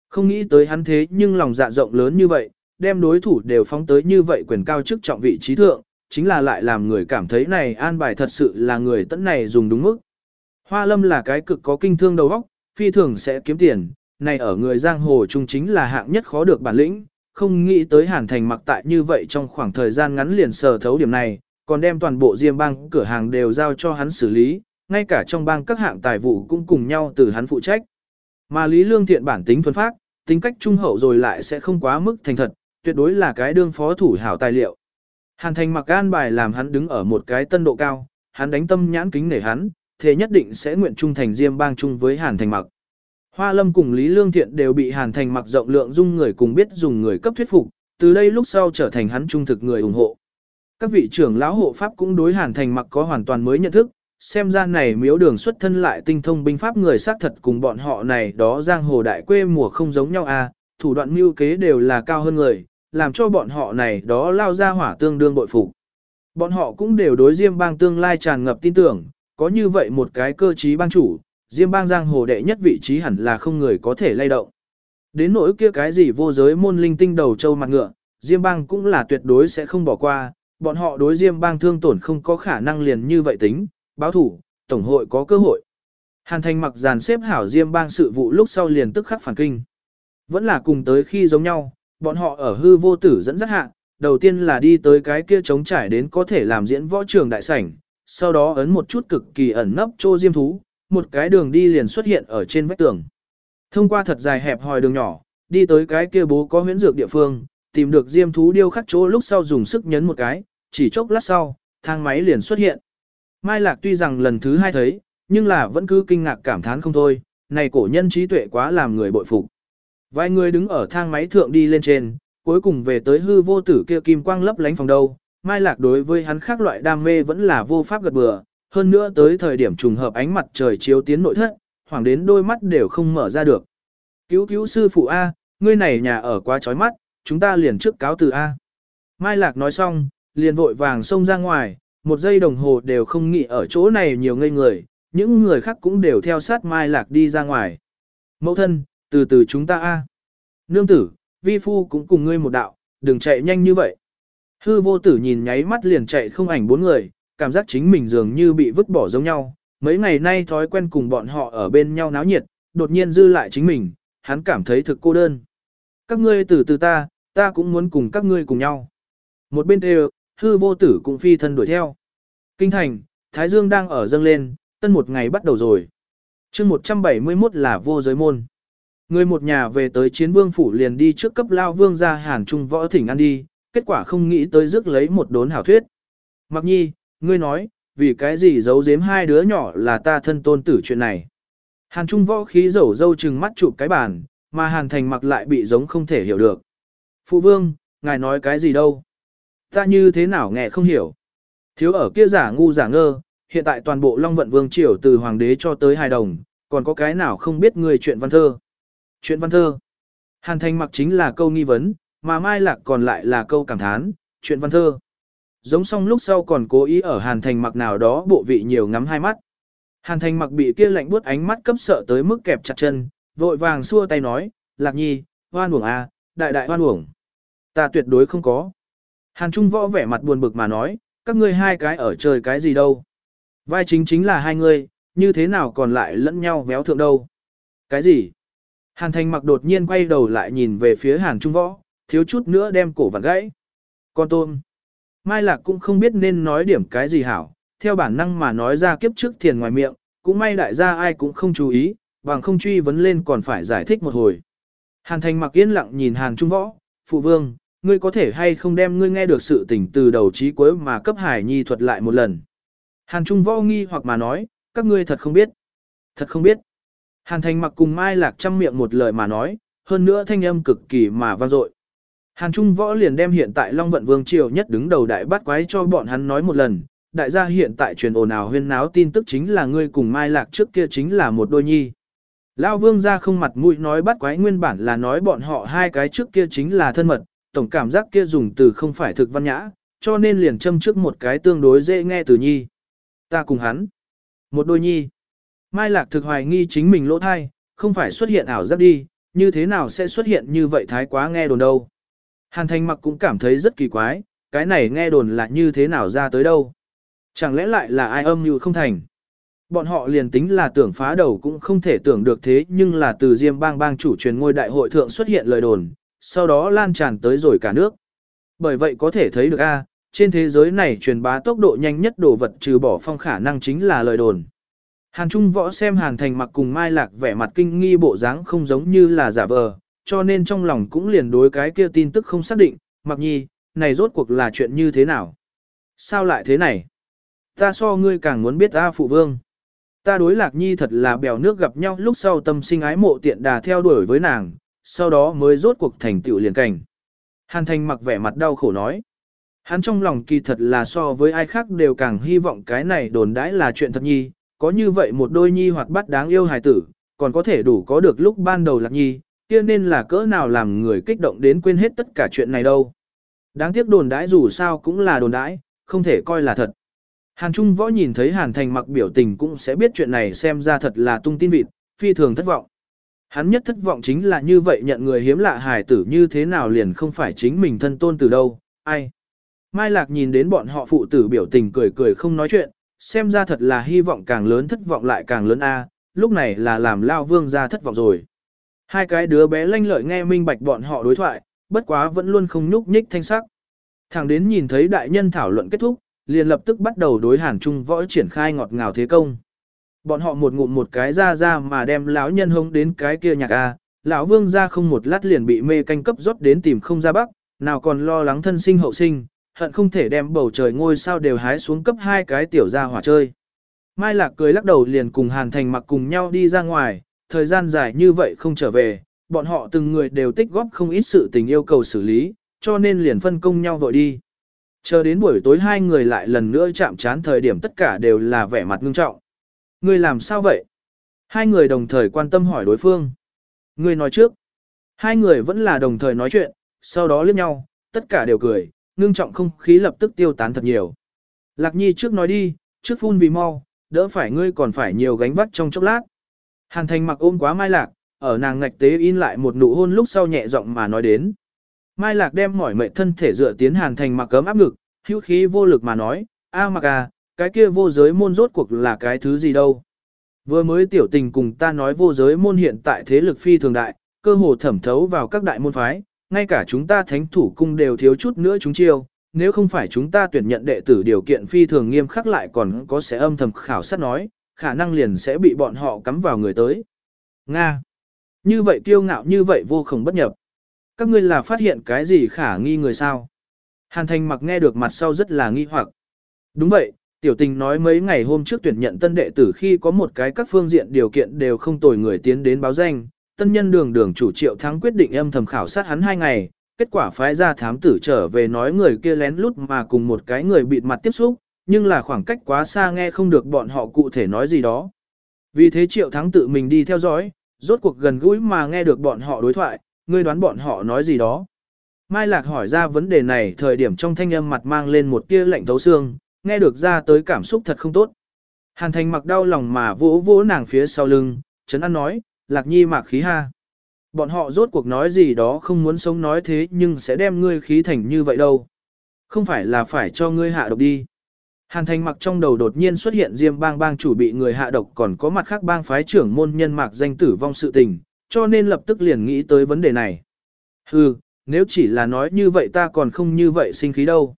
A: Không nghĩ tới hắn thế nhưng lòng dạ rộng lớn như vậy, đem đối thủ đều phóng tới như vậy quyền cao chức trọng vị trí thượng, chính là lại làm người cảm thấy này an bài thật sự là người tẫn này dùng đúng mức. Hoa lâm là cái cực có kinh thương đầu óc, phi thường sẽ kiếm tiền, này ở người giang hồ chung chính là hạng nhất khó được bản lĩnh, không nghĩ tới hàn thành mặc tại như vậy trong khoảng thời gian ngắn liền sờ thấu điểm này, còn đem toàn bộ diêm bang cửa hàng đều giao cho hắn xử lý, ngay cả trong bang các hạng tài vụ cũng cùng nhau từ hắn phụ trách. Mà Lý Lương Thiện bản tính thuần phác, tính cách trung hậu rồi lại sẽ không quá mức thành thật, tuyệt đối là cái đương phó thủ hảo tài liệu. Hàn thành mặc an bài làm hắn đứng ở một cái tân độ cao, hắn đánh tâm nhãn kính nể hắn, thế nhất định sẽ nguyện trung thành diêm bang chung với hàn thành mặc. Hoa lâm cùng Lý Lương Thiện đều bị hàn thành mặc rộng lượng dung người cùng biết dùng người cấp thuyết phục, từ đây lúc sau trở thành hắn trung thực người ủng hộ. Các vị trưởng lão hộ pháp cũng đối hàn thành mặc có hoàn toàn mới nhận thức, xem ra này miếu đường xuất thân lại tinh thông binh pháp người xác thật cùng bọn họ này đó giang hồ đại quê mùa không giống nhau à, thủ đoạn mưu kế đều là cao hơn người, làm cho bọn họ này đó lao ra hỏa tương đương bội phục. Bọn họ cũng đều đối Diêm bang tương lai tràn ngập tin tưởng, có như vậy một cái cơ trí bang chủ, Diêm bang giang hồ đệ nhất vị trí hẳn là không người có thể lay động. Đến nỗi kia cái gì vô giới môn linh tinh đầu châu mặt ngựa, Diêm bang cũng là tuyệt đối sẽ không bỏ qua, bọn họ đối Diêm bang thương tổn không có khả năng liền như vậy tính, báo thủ, tổng hội có cơ hội. Hàn thành mặc dàn xếp hảo Diêm bang sự vụ lúc sau liền tức khắc phản kinh. Vẫn là cùng tới khi giống nhau, bọn họ ở hư vô tử dẫn dắt hạ, đầu tiên là đi tới cái kia trống trải đến có thể làm diễn võ trường đại sảnh, sau đó ấn một chút cực kỳ ẩn nấp trô diêm thú, một cái đường đi liền xuất hiện ở trên vách tường. Thông qua thật dài hẹp hòi đường nhỏ, đi tới cái kia bố có huyễn dược địa phương, tìm được diêm thú điêu khắc chỗ lúc sau dùng sức nhấn một cái, chỉ chốc lát sau, thang máy liền xuất hiện. Mai Lạc tuy rằng lần thứ hai thấy, nhưng là vẫn cứ kinh ngạc cảm thán không thôi, này cổ nhân trí tuệ quá làm người bội phục. Vài người đứng ở thang máy thượng đi lên trên, cuối cùng về tới hư vô tử kia kim quang lấp lánh phòng đâu. Mai Lạc đối với hắn khác loại đam mê vẫn là vô pháp gật bừa, hơn nữa tới thời điểm trùng hợp ánh mặt trời chiếu tiến nội thất, hoảng đến đôi mắt đều không mở ra được. Cứu cứu sư phụ A, ngươi này nhà ở quá chói mắt, chúng ta liền trước cáo từ A. Mai Lạc nói xong, liền vội vàng xông ra ngoài, một giây đồng hồ đều không nghĩ ở chỗ này nhiều ngây người, những người khác cũng đều theo sát Mai Lạc đi ra ngoài. Mẫu thân, từ từ chúng ta a. Nương tử, vi phu cũng cùng ngươi một đạo, đừng chạy nhanh như vậy. Hư vô tử nhìn nháy mắt liền chạy không ảnh bốn người, cảm giác chính mình dường như bị vứt bỏ giống nhau. Mấy ngày nay thói quen cùng bọn họ ở bên nhau náo nhiệt, đột nhiên dư lại chính mình, hắn cảm thấy thực cô đơn. Các ngươi từ từ ta, ta cũng muốn cùng các ngươi cùng nhau. Một bên đều, hư vô tử cũng phi thân đuổi theo. Kinh thành, Thái Dương đang ở dâng lên, tân một ngày bắt đầu rồi. chương 171 là vô giới môn. Người một nhà về tới chiến vương phủ liền đi trước cấp lao vương ra hàn trung võ thỉnh ăn đi, kết quả không nghĩ tới rước lấy một đốn hảo thuyết. Mặc nhi, ngươi nói, vì cái gì giấu giếm hai đứa nhỏ là ta thân tôn tử chuyện này. Hàn trung võ khí dầu dâu chừng mắt chụp cái bàn, mà hàn thành mặc lại bị giống không thể hiểu được. Phụ vương, ngài nói cái gì đâu? Ta như thế nào nghe không hiểu? Thiếu ở kia giả ngu giả ngơ, hiện tại toàn bộ Long Vận Vương Triều từ Hoàng đế cho tới hài đồng, còn có cái nào không biết người chuyện văn thơ. Chuyện văn thơ. Hàn thành mặc chính là câu nghi vấn, mà Mai Lạc còn lại là câu cảm thán, chuyện văn thơ. Giống xong lúc sau còn cố ý ở Hàn thành mặc nào đó bộ vị nhiều ngắm hai mắt. Hàn thành mặc bị kia lạnh buốt ánh mắt cấp sợ tới mức kẹp chặt chân, vội vàng xua tay nói, Lạc nhi, hoan uổng à, đại đại hoan uổng. Ta tuyệt đối không có. Hàn Trung võ vẻ mặt buồn bực mà nói, các ngươi hai cái ở trời cái gì đâu. Vai chính chính là hai người, như thế nào còn lại lẫn nhau véo thượng đâu. Cái gì? Hàn thành mặc đột nhiên quay đầu lại nhìn về phía hàn trung võ, thiếu chút nữa đem cổ vặn gãy. Con tôm. Mai lạc cũng không biết nên nói điểm cái gì hảo, theo bản năng mà nói ra kiếp trước thiền ngoài miệng, cũng may đại gia ai cũng không chú ý, bằng không truy vấn lên còn phải giải thích một hồi. Hàn thành mặc yên lặng nhìn hàn trung võ, phụ vương, ngươi có thể hay không đem ngươi nghe được sự tình từ đầu chí cuối mà cấp hải nhi thuật lại một lần. Hàn trung võ nghi hoặc mà nói, các ngươi thật không biết. Thật không biết. Hàn thành mặc cùng Mai Lạc chăm miệng một lời mà nói, hơn nữa thanh âm cực kỳ mà vang dội. Hàn Trung Võ liền đem hiện tại Long Vận Vương Triều nhất đứng đầu đại bắt quái cho bọn hắn nói một lần, đại gia hiện tại truyền ồn ào huyên náo tin tức chính là ngươi cùng Mai Lạc trước kia chính là một đôi nhi. Lão Vương ra không mặt mũi nói bắt quái nguyên bản là nói bọn họ hai cái trước kia chính là thân mật, tổng cảm giác kia dùng từ không phải thực văn nhã, cho nên liền châm trước một cái tương đối dễ nghe từ nhi. Ta cùng hắn. Một đôi nhi. Mai Lạc thực hoài nghi chính mình lỗ thai, không phải xuất hiện ảo giác đi, như thế nào sẽ xuất hiện như vậy thái quá nghe đồn đâu. Hàn Thành mặc cũng cảm thấy rất kỳ quái, cái này nghe đồn là như thế nào ra tới đâu. Chẳng lẽ lại là ai âm như không thành. Bọn họ liền tính là tưởng phá đầu cũng không thể tưởng được thế nhưng là từ Diêm bang bang chủ truyền ngôi đại hội thượng xuất hiện lời đồn, sau đó lan tràn tới rồi cả nước. Bởi vậy có thể thấy được a trên thế giới này truyền bá tốc độ nhanh nhất đồ vật trừ bỏ phong khả năng chính là lời đồn. Hàn Trung võ xem Hàn Thành mặc cùng Mai Lạc vẻ mặt kinh nghi bộ dáng không giống như là giả vờ, cho nên trong lòng cũng liền đối cái kia tin tức không xác định, mặc nhi, này rốt cuộc là chuyện như thế nào? Sao lại thế này? Ta so ngươi càng muốn biết ta phụ vương. Ta đối lạc nhi thật là bèo nước gặp nhau lúc sau tâm sinh ái mộ tiện đà theo đuổi với nàng, sau đó mới rốt cuộc thành tựu liền cảnh. Hàn thành mặc vẻ mặt đau khổ nói. Hắn trong lòng kỳ thật là so với ai khác đều càng hy vọng cái này đồn đãi là chuyện thật nhi, có như vậy một đôi nhi hoặc bát đáng yêu hài tử, còn có thể đủ có được lúc ban đầu lạc nhi, kia nên là cỡ nào làm người kích động đến quên hết tất cả chuyện này đâu. Đáng tiếc đồn đãi dù sao cũng là đồn đãi, không thể coi là thật. Hàn Trung Võ nhìn thấy Hàn Thành mặc biểu tình cũng sẽ biết chuyện này xem ra thật là tung tin vịt, phi thường thất vọng. Hắn nhất thất vọng chính là như vậy nhận người hiếm lạ hài tử như thế nào liền không phải chính mình thân tôn từ đâu, ai. Mai Lạc nhìn đến bọn họ phụ tử biểu tình cười cười không nói chuyện, xem ra thật là hy vọng càng lớn thất vọng lại càng lớn a. lúc này là làm Lao Vương ra thất vọng rồi. Hai cái đứa bé lanh lợi nghe minh bạch bọn họ đối thoại, bất quá vẫn luôn không nhúc nhích thanh sắc. thằng đến nhìn thấy đại nhân thảo luận kết thúc, liền lập tức bắt đầu đối Hàn Trung võ triển khai ngọt ngào thế công. Bọn họ một ngụm một cái ra ra mà đem lão nhân hông đến cái kia nhạc a, lão vương ra không một lát liền bị mê canh cấp rót đến tìm không ra bắc, nào còn lo lắng thân sinh hậu sinh, hận không thể đem bầu trời ngôi sao đều hái xuống cấp hai cái tiểu ra hỏa chơi. Mai Lạc cười lắc đầu liền cùng Hàn Thành mặc cùng nhau đi ra ngoài, thời gian dài như vậy không trở về, bọn họ từng người đều tích góp không ít sự tình yêu cầu xử lý, cho nên liền phân công nhau vội đi. Chờ đến buổi tối hai người lại lần nữa chạm trán thời điểm tất cả đều là vẻ mặt ngưng trọng. Ngươi làm sao vậy? Hai người đồng thời quan tâm hỏi đối phương. Ngươi nói trước. Hai người vẫn là đồng thời nói chuyện, sau đó liếc nhau, tất cả đều cười, ngưng trọng không khí lập tức tiêu tán thật nhiều. Lạc nhi trước nói đi, trước phun vì mau, đỡ phải ngươi còn phải nhiều gánh vắt trong chốc lát. Hàn thành mặc ôm quá mai lạc, ở nàng ngạch tế in lại một nụ hôn lúc sau nhẹ giọng mà nói đến. Mai lạc đem mỏi mệt thân thể dựa tiến hàn thành mặc cấm áp ngực, hữu khí vô lực mà nói, a mặc à, cái kia vô giới môn rốt cuộc là cái thứ gì đâu. Vừa mới tiểu tình cùng ta nói vô giới môn hiện tại thế lực phi thường đại, cơ hồ thẩm thấu vào các đại môn phái, ngay cả chúng ta thánh thủ cung đều thiếu chút nữa chúng chiêu, nếu không phải chúng ta tuyển nhận đệ tử điều kiện phi thường nghiêm khắc lại còn có sẽ âm thầm khảo sát nói, khả năng liền sẽ bị bọn họ cắm vào người tới. Nga. Như vậy kiêu ngạo như vậy vô cùng bất nhập. Các ngươi là phát hiện cái gì khả nghi người sao? Hàn thành mặc nghe được mặt sau rất là nghi hoặc. Đúng vậy, tiểu tình nói mấy ngày hôm trước tuyển nhận tân đệ tử khi có một cái các phương diện điều kiện đều không tồi người tiến đến báo danh. Tân nhân đường đường chủ triệu thắng quyết định âm thầm khảo sát hắn hai ngày, kết quả phái ra thám tử trở về nói người kia lén lút mà cùng một cái người bịt mặt tiếp xúc, nhưng là khoảng cách quá xa nghe không được bọn họ cụ thể nói gì đó. Vì thế triệu thắng tự mình đi theo dõi, rốt cuộc gần gũi mà nghe được bọn họ đối thoại, ngươi đoán bọn họ nói gì đó. Mai Lạc hỏi ra vấn đề này thời điểm trong thanh âm mặt mang lên một tia lạnh thấu xương, nghe được ra tới cảm xúc thật không tốt. Hàn thành mặc đau lòng mà vỗ vỗ nàng phía sau lưng, Trấn An nói, Lạc Nhi mạc khí ha. Bọn họ rốt cuộc nói gì đó không muốn sống nói thế nhưng sẽ đem ngươi khí thành như vậy đâu. Không phải là phải cho ngươi hạ độc đi. Hàn thành mặc trong đầu đột nhiên xuất hiện diêm bang bang chủ bị người hạ độc còn có mặt khác bang phái trưởng môn nhân mạc danh tử vong sự tình, cho nên lập tức liền nghĩ tới vấn đề này. Hừ, nếu chỉ là nói như vậy ta còn không như vậy sinh khí đâu.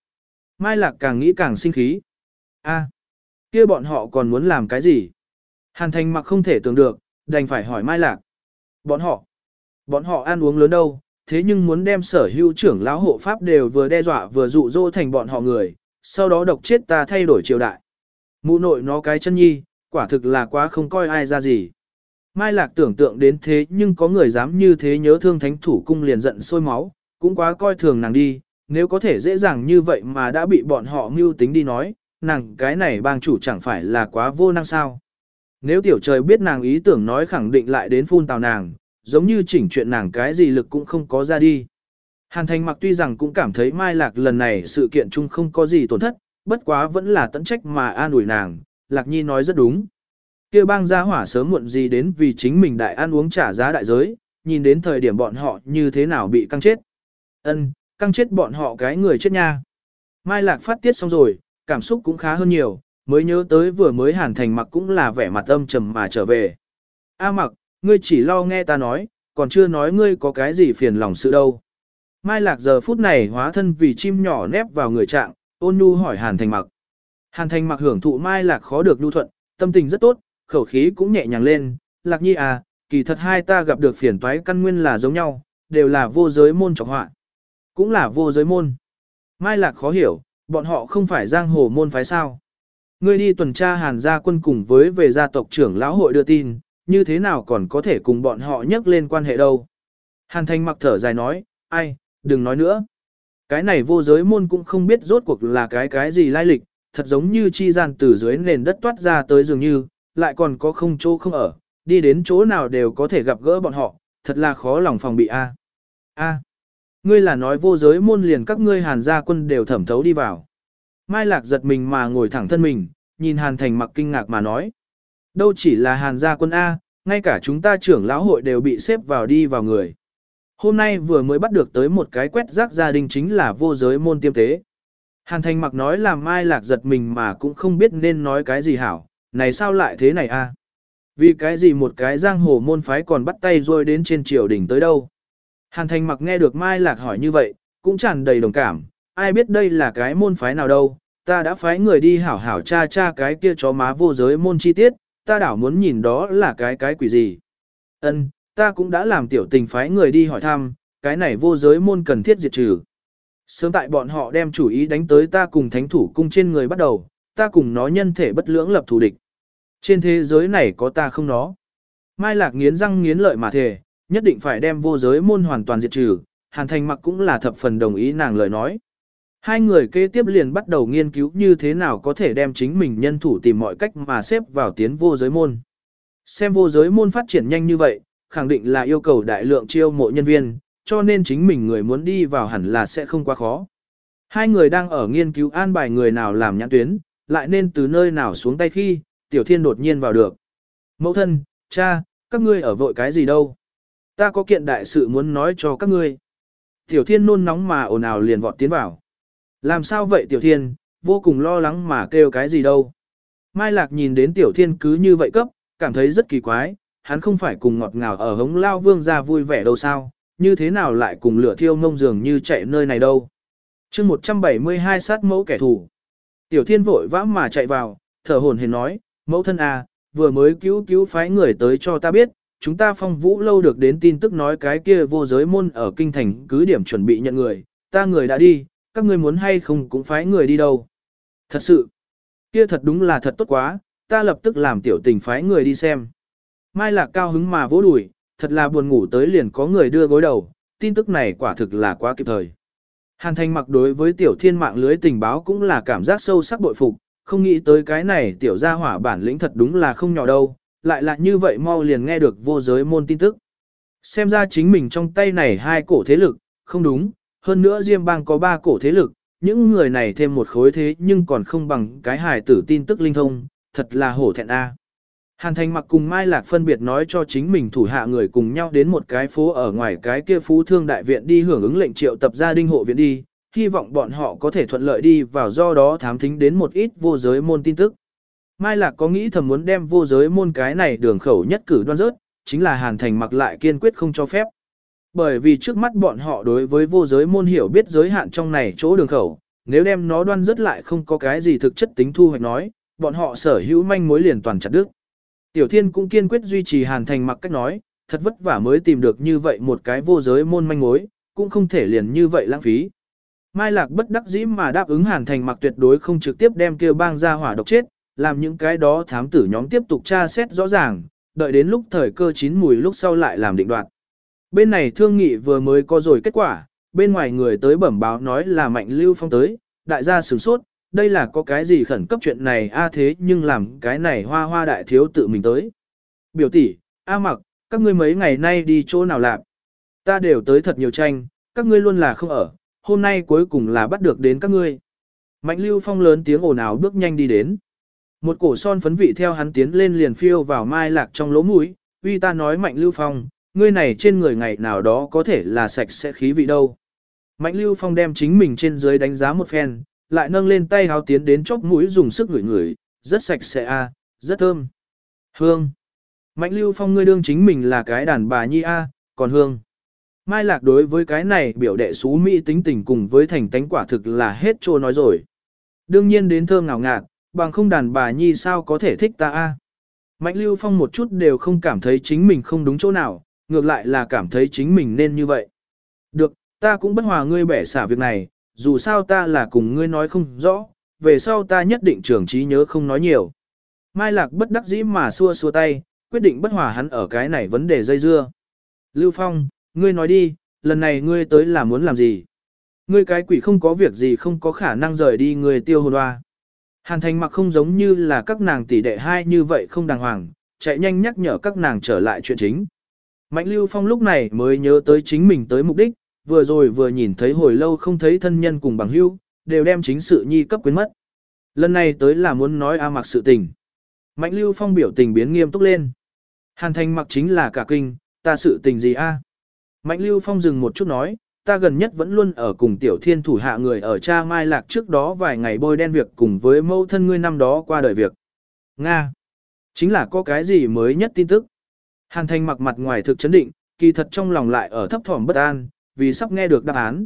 A: Mai Lạc càng nghĩ càng sinh khí. A, kia bọn họ còn muốn làm cái gì? Hàn thành mặc không thể tưởng được, đành phải hỏi Mai Lạc. Bọn họ, bọn họ ăn uống lớn đâu, thế nhưng muốn đem sở hữu trưởng lão hộ pháp đều vừa đe dọa vừa dụ dỗ thành bọn họ người, sau đó độc chết ta thay đổi triều đại. Mụ nội nó cái chân nhi, quả thực là quá không coi ai ra gì. Mai Lạc tưởng tượng đến thế nhưng có người dám như thế nhớ thương thánh thủ cung liền giận sôi máu, cũng quá coi thường nàng đi, nếu có thể dễ dàng như vậy mà đã bị bọn họ mưu tính đi nói, nàng cái này bang chủ chẳng phải là quá vô năng sao. Nếu tiểu trời biết nàng ý tưởng nói khẳng định lại đến phun tào nàng, giống như chỉnh chuyện nàng cái gì lực cũng không có ra đi. Hàn thành mặc tuy rằng cũng cảm thấy mai lạc lần này sự kiện chung không có gì tổn thất, bất quá vẫn là tận trách mà an ủi nàng, lạc nhi nói rất đúng. kia bang gia hỏa sớm muộn gì đến vì chính mình đại ăn uống trả giá đại giới, nhìn đến thời điểm bọn họ như thế nào bị căng chết. ân căng chết bọn họ cái người chết nha. Mai lạc phát tiết xong rồi, cảm xúc cũng khá hơn nhiều, mới nhớ tới vừa mới hàn thành mặc cũng là vẻ mặt âm trầm mà trở về. A mặc, ngươi chỉ lo nghe ta nói, còn chưa nói ngươi có cái gì phiền lòng sự đâu. Mai lạc giờ phút này hóa thân vì chim nhỏ nép vào người trạng, ôn nhu hỏi hàn thành mặc. Hàn thành mặc hưởng thụ mai lạc khó được nhu thuận, tâm tình rất tốt, khẩu khí cũng nhẹ nhàng lên, lạc nhi à, kỳ thật hai ta gặp được phiền toái căn nguyên là giống nhau, đều là vô giới môn trọng họa. Cũng là vô giới môn. Mai lạc khó hiểu, bọn họ không phải giang hồ môn phái sao. Ngươi đi tuần tra hàn gia quân cùng với về gia tộc trưởng lão hội đưa tin, như thế nào còn có thể cùng bọn họ nhắc lên quan hệ đâu. Hàn thanh mặc thở dài nói, ai, đừng nói nữa. Cái này vô giới môn cũng không biết rốt cuộc là cái cái gì lai lịch, thật giống như chi gian từ dưới nền đất toát ra tới dường như, lại còn có không chỗ không ở, đi đến chỗ nào đều có thể gặp gỡ bọn họ, thật là khó lòng phòng bị a. A. Ngươi là nói vô giới môn liền các ngươi hàn gia quân đều thẩm thấu đi vào. Mai Lạc giật mình mà ngồi thẳng thân mình, nhìn hàn thành mặc kinh ngạc mà nói. Đâu chỉ là hàn gia quân A, ngay cả chúng ta trưởng lão hội đều bị xếp vào đi vào người. Hôm nay vừa mới bắt được tới một cái quét rác gia đình chính là vô giới môn tiêm tế. Hàn thành mặc nói làm Mai Lạc giật mình mà cũng không biết nên nói cái gì hảo, này sao lại thế này a? Vì cái gì một cái giang hồ môn phái còn bắt tay rồi đến trên triều đỉnh tới đâu? Hàn thành mặc nghe được Mai Lạc hỏi như vậy, cũng tràn đầy đồng cảm, ai biết đây là cái môn phái nào đâu, ta đã phái người đi hảo hảo cha cha cái kia chó má vô giới môn chi tiết, ta đảo muốn nhìn đó là cái cái quỷ gì. Ân, ta cũng đã làm tiểu tình phái người đi hỏi thăm, cái này vô giới môn cần thiết diệt trừ. Sớm tại bọn họ đem chủ ý đánh tới ta cùng thánh thủ cung trên người bắt đầu, ta cùng nó nhân thể bất lưỡng lập thù địch. Trên thế giới này có ta không nó. Mai Lạc nghiến răng nghiến lợi mà thề, nhất định phải đem vô giới môn hoàn toàn diệt trừ, Hàn Thành mặc cũng là thập phần đồng ý nàng lời nói. Hai người kế tiếp liền bắt đầu nghiên cứu như thế nào có thể đem chính mình nhân thủ tìm mọi cách mà xếp vào tiến vô giới môn. Xem vô giới môn phát triển nhanh như vậy, khẳng định là yêu cầu đại lượng chiêu mộ nhân viên, cho nên chính mình người muốn đi vào hẳn là sẽ không quá khó. Hai người đang ở nghiên cứu an bài người nào làm nhãn tuyến, lại nên từ nơi nào xuống tay khi, tiểu thiên đột nhiên vào được. Mẫu thân, cha, các ngươi ở vội cái gì đâu? Ta có kiện đại sự muốn nói cho các ngươi. Tiểu thiên nôn nóng mà ồn ào liền vọt tiến vào. Làm sao vậy tiểu thiên, vô cùng lo lắng mà kêu cái gì đâu. Mai Lạc nhìn đến tiểu thiên cứ như vậy cấp, cảm thấy rất kỳ quái, hắn không phải cùng ngọt ngào ở hống lao vương ra vui vẻ đâu sao, như thế nào lại cùng lửa thiêu ngông dường như chạy nơi này đâu. chương 172 sát mẫu kẻ thù. Tiểu thiên vội vã mà chạy vào, thở hồn hển nói, mẫu thân à, vừa mới cứu cứu phái người tới cho ta biết, chúng ta phong vũ lâu được đến tin tức nói cái kia vô giới môn ở kinh thành cứ điểm chuẩn bị nhận người, ta người đã đi, các ngươi muốn hay không cũng phái người đi đâu. Thật sự, kia thật đúng là thật tốt quá, ta lập tức làm tiểu tình phái người đi xem. Mai lạc cao hứng mà vỗ đùi, thật là buồn ngủ tới liền có người đưa gối đầu, tin tức này quả thực là quá kịp thời. Hàn thành mặc đối với tiểu thiên mạng lưới tình báo cũng là cảm giác sâu sắc bội phục, không nghĩ tới cái này tiểu gia hỏa bản lĩnh thật đúng là không nhỏ đâu, lại là như vậy mau liền nghe được vô giới môn tin tức. Xem ra chính mình trong tay này hai cổ thế lực, không đúng, hơn nữa Diêm bang có ba cổ thế lực, những người này thêm một khối thế nhưng còn không bằng cái hài tử tin tức linh thông, thật là hổ thẹn a. Hàn Thành mặc cùng Mai Lạc phân biệt nói cho chính mình thủ hạ người cùng nhau đến một cái phố ở ngoài cái kia phú thương đại viện đi hưởng ứng lệnh triệu tập gia đình hộ viện đi, hy vọng bọn họ có thể thuận lợi đi vào do đó thám thính đến một ít vô giới môn tin tức. Mai Lạc có nghĩ thầm muốn đem vô giới môn cái này đường khẩu nhất cử đoan rớt, chính là Hàn Thành mặc lại kiên quyết không cho phép. Bởi vì trước mắt bọn họ đối với vô giới môn hiểu biết giới hạn trong này chỗ đường khẩu, nếu đem nó đoan rất lại không có cái gì thực chất tính thu hoạch nói, bọn họ sở hữu manh mối liền toàn chặt đứt. Tiểu Thiên cũng kiên quyết duy trì Hàn Thành mặc cách nói, thật vất vả mới tìm được như vậy một cái vô giới môn manh mối, cũng không thể liền như vậy lãng phí. Mai Lạc bất đắc dĩ mà đáp ứng Hàn Thành mặc tuyệt đối không trực tiếp đem kêu bang ra hỏa độc chết, làm những cái đó thám tử nhóm tiếp tục tra xét rõ ràng, đợi đến lúc thời cơ chín mùi lúc sau lại làm định đoạt. Bên này thương nghị vừa mới có rồi kết quả, bên ngoài người tới bẩm báo nói là mạnh lưu phong tới, đại gia sửng sốt, đây là có cái gì khẩn cấp chuyện này a à thế nhưng làm cái này hoa hoa đại thiếu tự mình tới. Biểu tỷ, A mặc, các ngươi mấy ngày nay đi chỗ nào làm? Ta đều tới thật nhiều tranh, các ngươi luôn là không ở, hôm nay cuối cùng là bắt được đến các ngươi. Mạnh lưu phong lớn tiếng ồn ào bước nhanh đi đến. Một cổ son phấn vị theo hắn tiến lên liền phiêu vào mai lạc trong lỗ mũi, uy ta nói mạnh lưu phong, ngươi này trên người ngày nào đó có thể là sạch sẽ khí vị đâu. Mạnh lưu phong đem chính mình trên dưới đánh giá một phen, lại nâng lên tay háo tiến đến chóp mũi dùng sức ngửi ngửi, rất sạch sẽ a, rất thơm. Hương. Mạnh lưu phong ngươi đương chính mình là cái đàn bà nhi a, còn hương. Mai lạc đối với cái này biểu đệ xú Mỹ tính tình cùng với thành tánh quả thực là hết trô nói rồi. Đương nhiên đến thơm ngào ngạt, bằng không đàn bà nhi sao có thể thích ta a. Mạnh lưu phong một chút đều không cảm thấy chính mình không đúng chỗ nào, ngược lại là cảm thấy chính mình nên như vậy. Được, ta cũng bất hòa ngươi bẻ xả việc này, dù sao ta là cùng ngươi nói không rõ, về sau ta nhất định trưởng trí nhớ không nói nhiều. Mai Lạc bất đắc dĩ mà xua xua tay, quyết định bất hòa hắn ở cái này vấn đề dây dưa. Lưu Phong, ngươi nói đi, lần này ngươi tới là muốn làm gì? Ngươi cái quỷ không có việc gì không có khả năng rời đi người tiêu hồn hoa. Hàn thành mặc không giống như là các nàng tỷ đệ hai như vậy không đàng hoàng, chạy nhanh nhắc nhở các nàng trở lại chuyện chính. Mạnh Lưu Phong lúc này mới nhớ tới chính mình tới mục đích, vừa rồi vừa nhìn thấy hồi lâu không thấy thân nhân cùng bằng hữu, đều đem chính sự nhi cấp quyến mất. Lần này tới là muốn nói A mặc sự tình. Mạnh Lưu Phong biểu tình biến nghiêm túc lên. Hàn thành mặc chính là cả kinh, ta sự tình gì a? Mạnh Lưu Phong dừng một chút nói, ta gần nhất vẫn luôn ở cùng tiểu thiên thủ hạ người ở cha mai lạc trước đó vài ngày bôi đen việc cùng với mâu thân ngươi năm đó qua đời việc. Nga. Chính là có cái gì mới nhất tin tức. Hàn thành mặc mặt ngoài thực chấn định, kỳ thật trong lòng lại ở thấp thỏm bất an, vì sắp nghe được đáp án.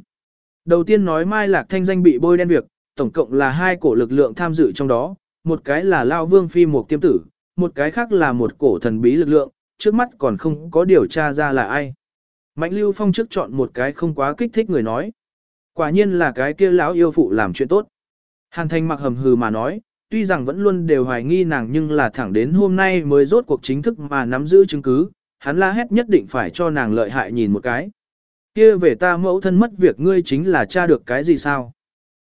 A: Đầu tiên nói mai lạc thanh danh bị bôi đen việc, tổng cộng là hai cổ lực lượng tham dự trong đó, một cái là Lao Vương Phi Mục tiêm tử, một cái khác là một cổ thần bí lực lượng, trước mắt còn không có điều tra ra là ai. Mạnh Lưu Phong trước chọn một cái không quá kích thích người nói. Quả nhiên là cái kia lão yêu phụ làm chuyện tốt. Hàn Thành mặc hầm hừ mà nói, tuy rằng vẫn luôn đều hoài nghi nàng nhưng là thẳng đến hôm nay mới rốt cuộc chính thức mà nắm giữ chứng cứ, hắn la hét nhất định phải cho nàng lợi hại nhìn một cái. Kia về ta mẫu thân mất việc ngươi chính là tra được cái gì sao?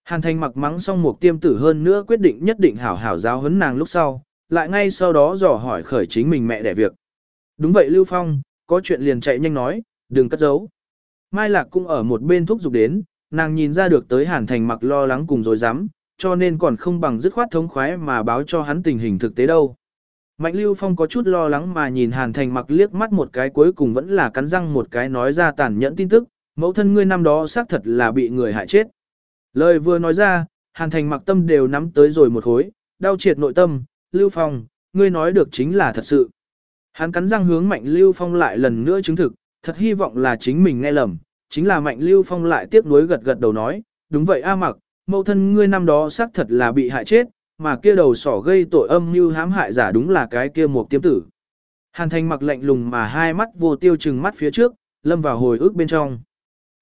A: Hàn Thành mặc mắng xong một tiêm tử hơn nữa quyết định nhất định hảo hảo giáo huấn nàng lúc sau, lại ngay sau đó dò hỏi khởi chính mình mẹ đẻ việc. Đúng vậy Lưu Phong, có chuyện liền chạy nhanh nói, đừng cất giấu. Mai Lạc cũng ở một bên thúc giục đến, nàng nhìn ra được tới Hàn Thành mặc lo lắng cùng rồi dám, cho nên còn không bằng dứt khoát thống khoái mà báo cho hắn tình hình thực tế đâu. Mạnh Lưu Phong có chút lo lắng mà nhìn Hàn Thành mặc liếc mắt một cái cuối cùng vẫn là cắn răng một cái nói ra tàn nhẫn tin tức, mẫu thân ngươi năm đó xác thật là bị người hại chết. Lời vừa nói ra, Hàn Thành mặc tâm đều nắm tới rồi một hối, đau triệt nội tâm, Lưu Phong, ngươi nói được chính là thật sự. Hắn cắn răng hướng Mạnh Lưu Phong lại lần nữa chứng thực, thật hy vọng là chính mình nghe lầm, chính là Mạnh Lưu Phong lại tiếp nối gật gật đầu nói, đúng vậy A mặc, mẫu thân ngươi năm đó xác thật là bị hại chết, mà kia đầu sỏ gây tội âm như hãm hại giả đúng là cái kia một tiêm tử. Hàn thành mặc lạnh lùng mà hai mắt vô tiêu chừng mắt phía trước, lâm vào hồi ức bên trong.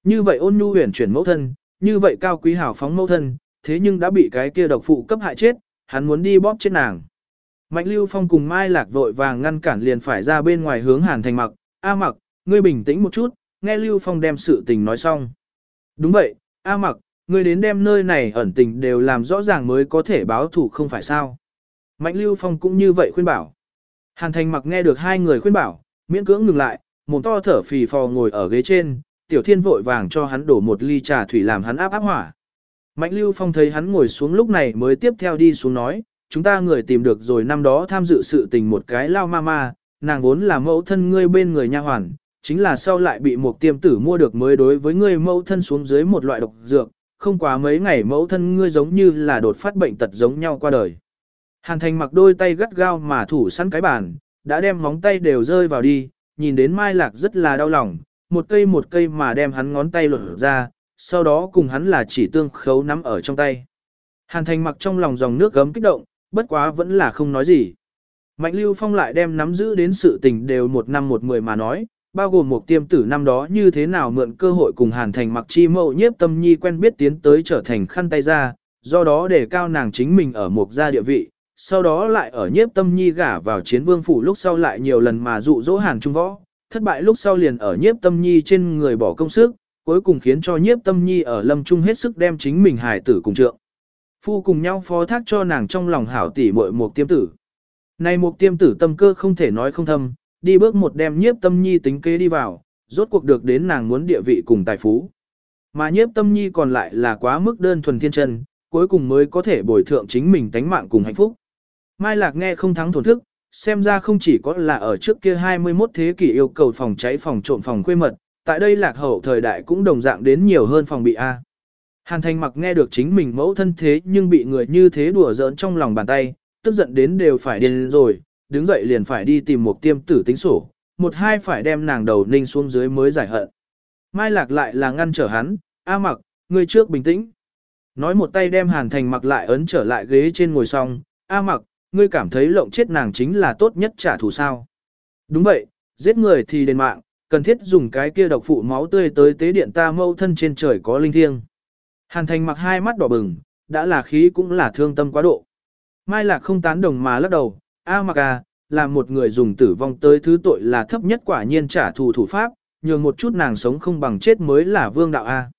A: Như vậy ôn nhu huyền chuyển mẫu thân, như vậy cao quý hảo phóng mẫu thân, thế nhưng đã bị cái kia độc phụ cấp hại chết, hắn muốn đi bóp chết nàng. Mạnh Lưu Phong cùng Mai Lạc vội vàng ngăn cản liền phải ra bên ngoài hướng Hàn Thành mặc, A mặc, ngươi bình tĩnh một chút, nghe Lưu Phong đem sự tình nói xong. Đúng vậy, A mặc, ngươi đến đem nơi này ẩn tình đều làm rõ ràng mới có thể báo thủ không phải sao. Mạnh Lưu Phong cũng như vậy khuyên bảo. Hàn Thành mặc nghe được hai người khuyên bảo, miễn cưỡng ngừng lại, mồm to thở phì phò ngồi ở ghế trên, Tiểu Thiên vội vàng cho hắn đổ một ly trà thủy làm hắn áp áp hỏa. Mạnh Lưu Phong thấy hắn ngồi xuống lúc này mới tiếp theo đi xuống nói, chúng ta người tìm được rồi năm đó tham dự sự tình một cái lao ma ma, nàng vốn là mẫu thân ngươi bên người nha hoàn, chính là sau lại bị một tiêm tử mua được mới đối với ngươi mẫu thân xuống dưới một loại độc dược, không quá mấy ngày mẫu thân ngươi giống như là đột phát bệnh tật giống nhau qua đời. Hàn thành mặc đôi tay gắt gao mà thủ sẵn cái bàn, đã đem móng tay đều rơi vào đi, nhìn đến Mai Lạc rất là đau lòng, một cây một cây mà đem hắn ngón tay lột ra, sau đó cùng hắn là chỉ tương khấu nắm ở trong tay. Hàn thành mặc trong lòng dòng nước gấm kích động, bất quá vẫn là không nói gì. Mạnh Lưu Phong lại đem nắm giữ đến sự tình đều một năm một mười mà nói, bao gồm một tiêm tử năm đó như thế nào mượn cơ hội cùng Hàn Thành mặc chi mậu nhiếp tâm nhi quen biết tiến tới trở thành khăn tay ra, do đó để cao nàng chính mình ở một gia địa vị, sau đó lại ở nhiếp tâm nhi gả vào chiến vương phủ lúc sau lại nhiều lần mà dụ dỗ hàn trung võ, thất bại lúc sau liền ở nhiếp tâm nhi trên người bỏ công sức, cuối cùng khiến cho nhiếp tâm nhi ở lâm trung hết sức đem chính mình hài tử cùng trượng. Phu cùng nhau phó thác cho nàng trong lòng hảo tỷ muội một tiêm tử. Này một tiêm tử tâm cơ không thể nói không thâm, đi bước một đem nhiếp tâm nhi tính kế đi vào, rốt cuộc được đến nàng muốn địa vị cùng tài phú. Mà nhiếp tâm nhi còn lại là quá mức đơn thuần thiên chân, cuối cùng mới có thể bồi thượng chính mình tánh mạng cùng hạnh phúc. Mai Lạc nghe không thắng thổn thức, xem ra không chỉ có là ở trước kia 21 thế kỷ yêu cầu phòng cháy phòng trộm phòng quê mật, tại đây lạc hậu thời đại cũng đồng dạng đến nhiều hơn phòng bị A. Hàn Thành mặc nghe được chính mình mẫu thân thế nhưng bị người như thế đùa giỡn trong lòng bàn tay, tức giận đến đều phải điên rồi, đứng dậy liền phải đi tìm một tiêm tử tính sổ, một hai phải đem nàng đầu ninh xuống dưới mới giải hận. Mai Lạc lại là ngăn trở hắn, A mặc, ngươi trước bình tĩnh. Nói một tay đem Hàn Thành mặc lại ấn trở lại ghế trên ngồi xong, A mặc, ngươi cảm thấy lộng chết nàng chính là tốt nhất trả thù sao. Đúng vậy, giết người thì đền mạng, cần thiết dùng cái kia độc phụ máu tươi tới tế điện ta mâu thân trên trời có linh thiêng. Hàn thành mặc hai mắt đỏ bừng, đã là khí cũng là thương tâm quá độ. Mai lạc không tán đồng mà lắc đầu, A mặc à, là một người dùng tử vong tới thứ tội là thấp nhất quả nhiên trả thù thủ pháp, nhường một chút nàng sống không bằng chết mới là vương đạo A.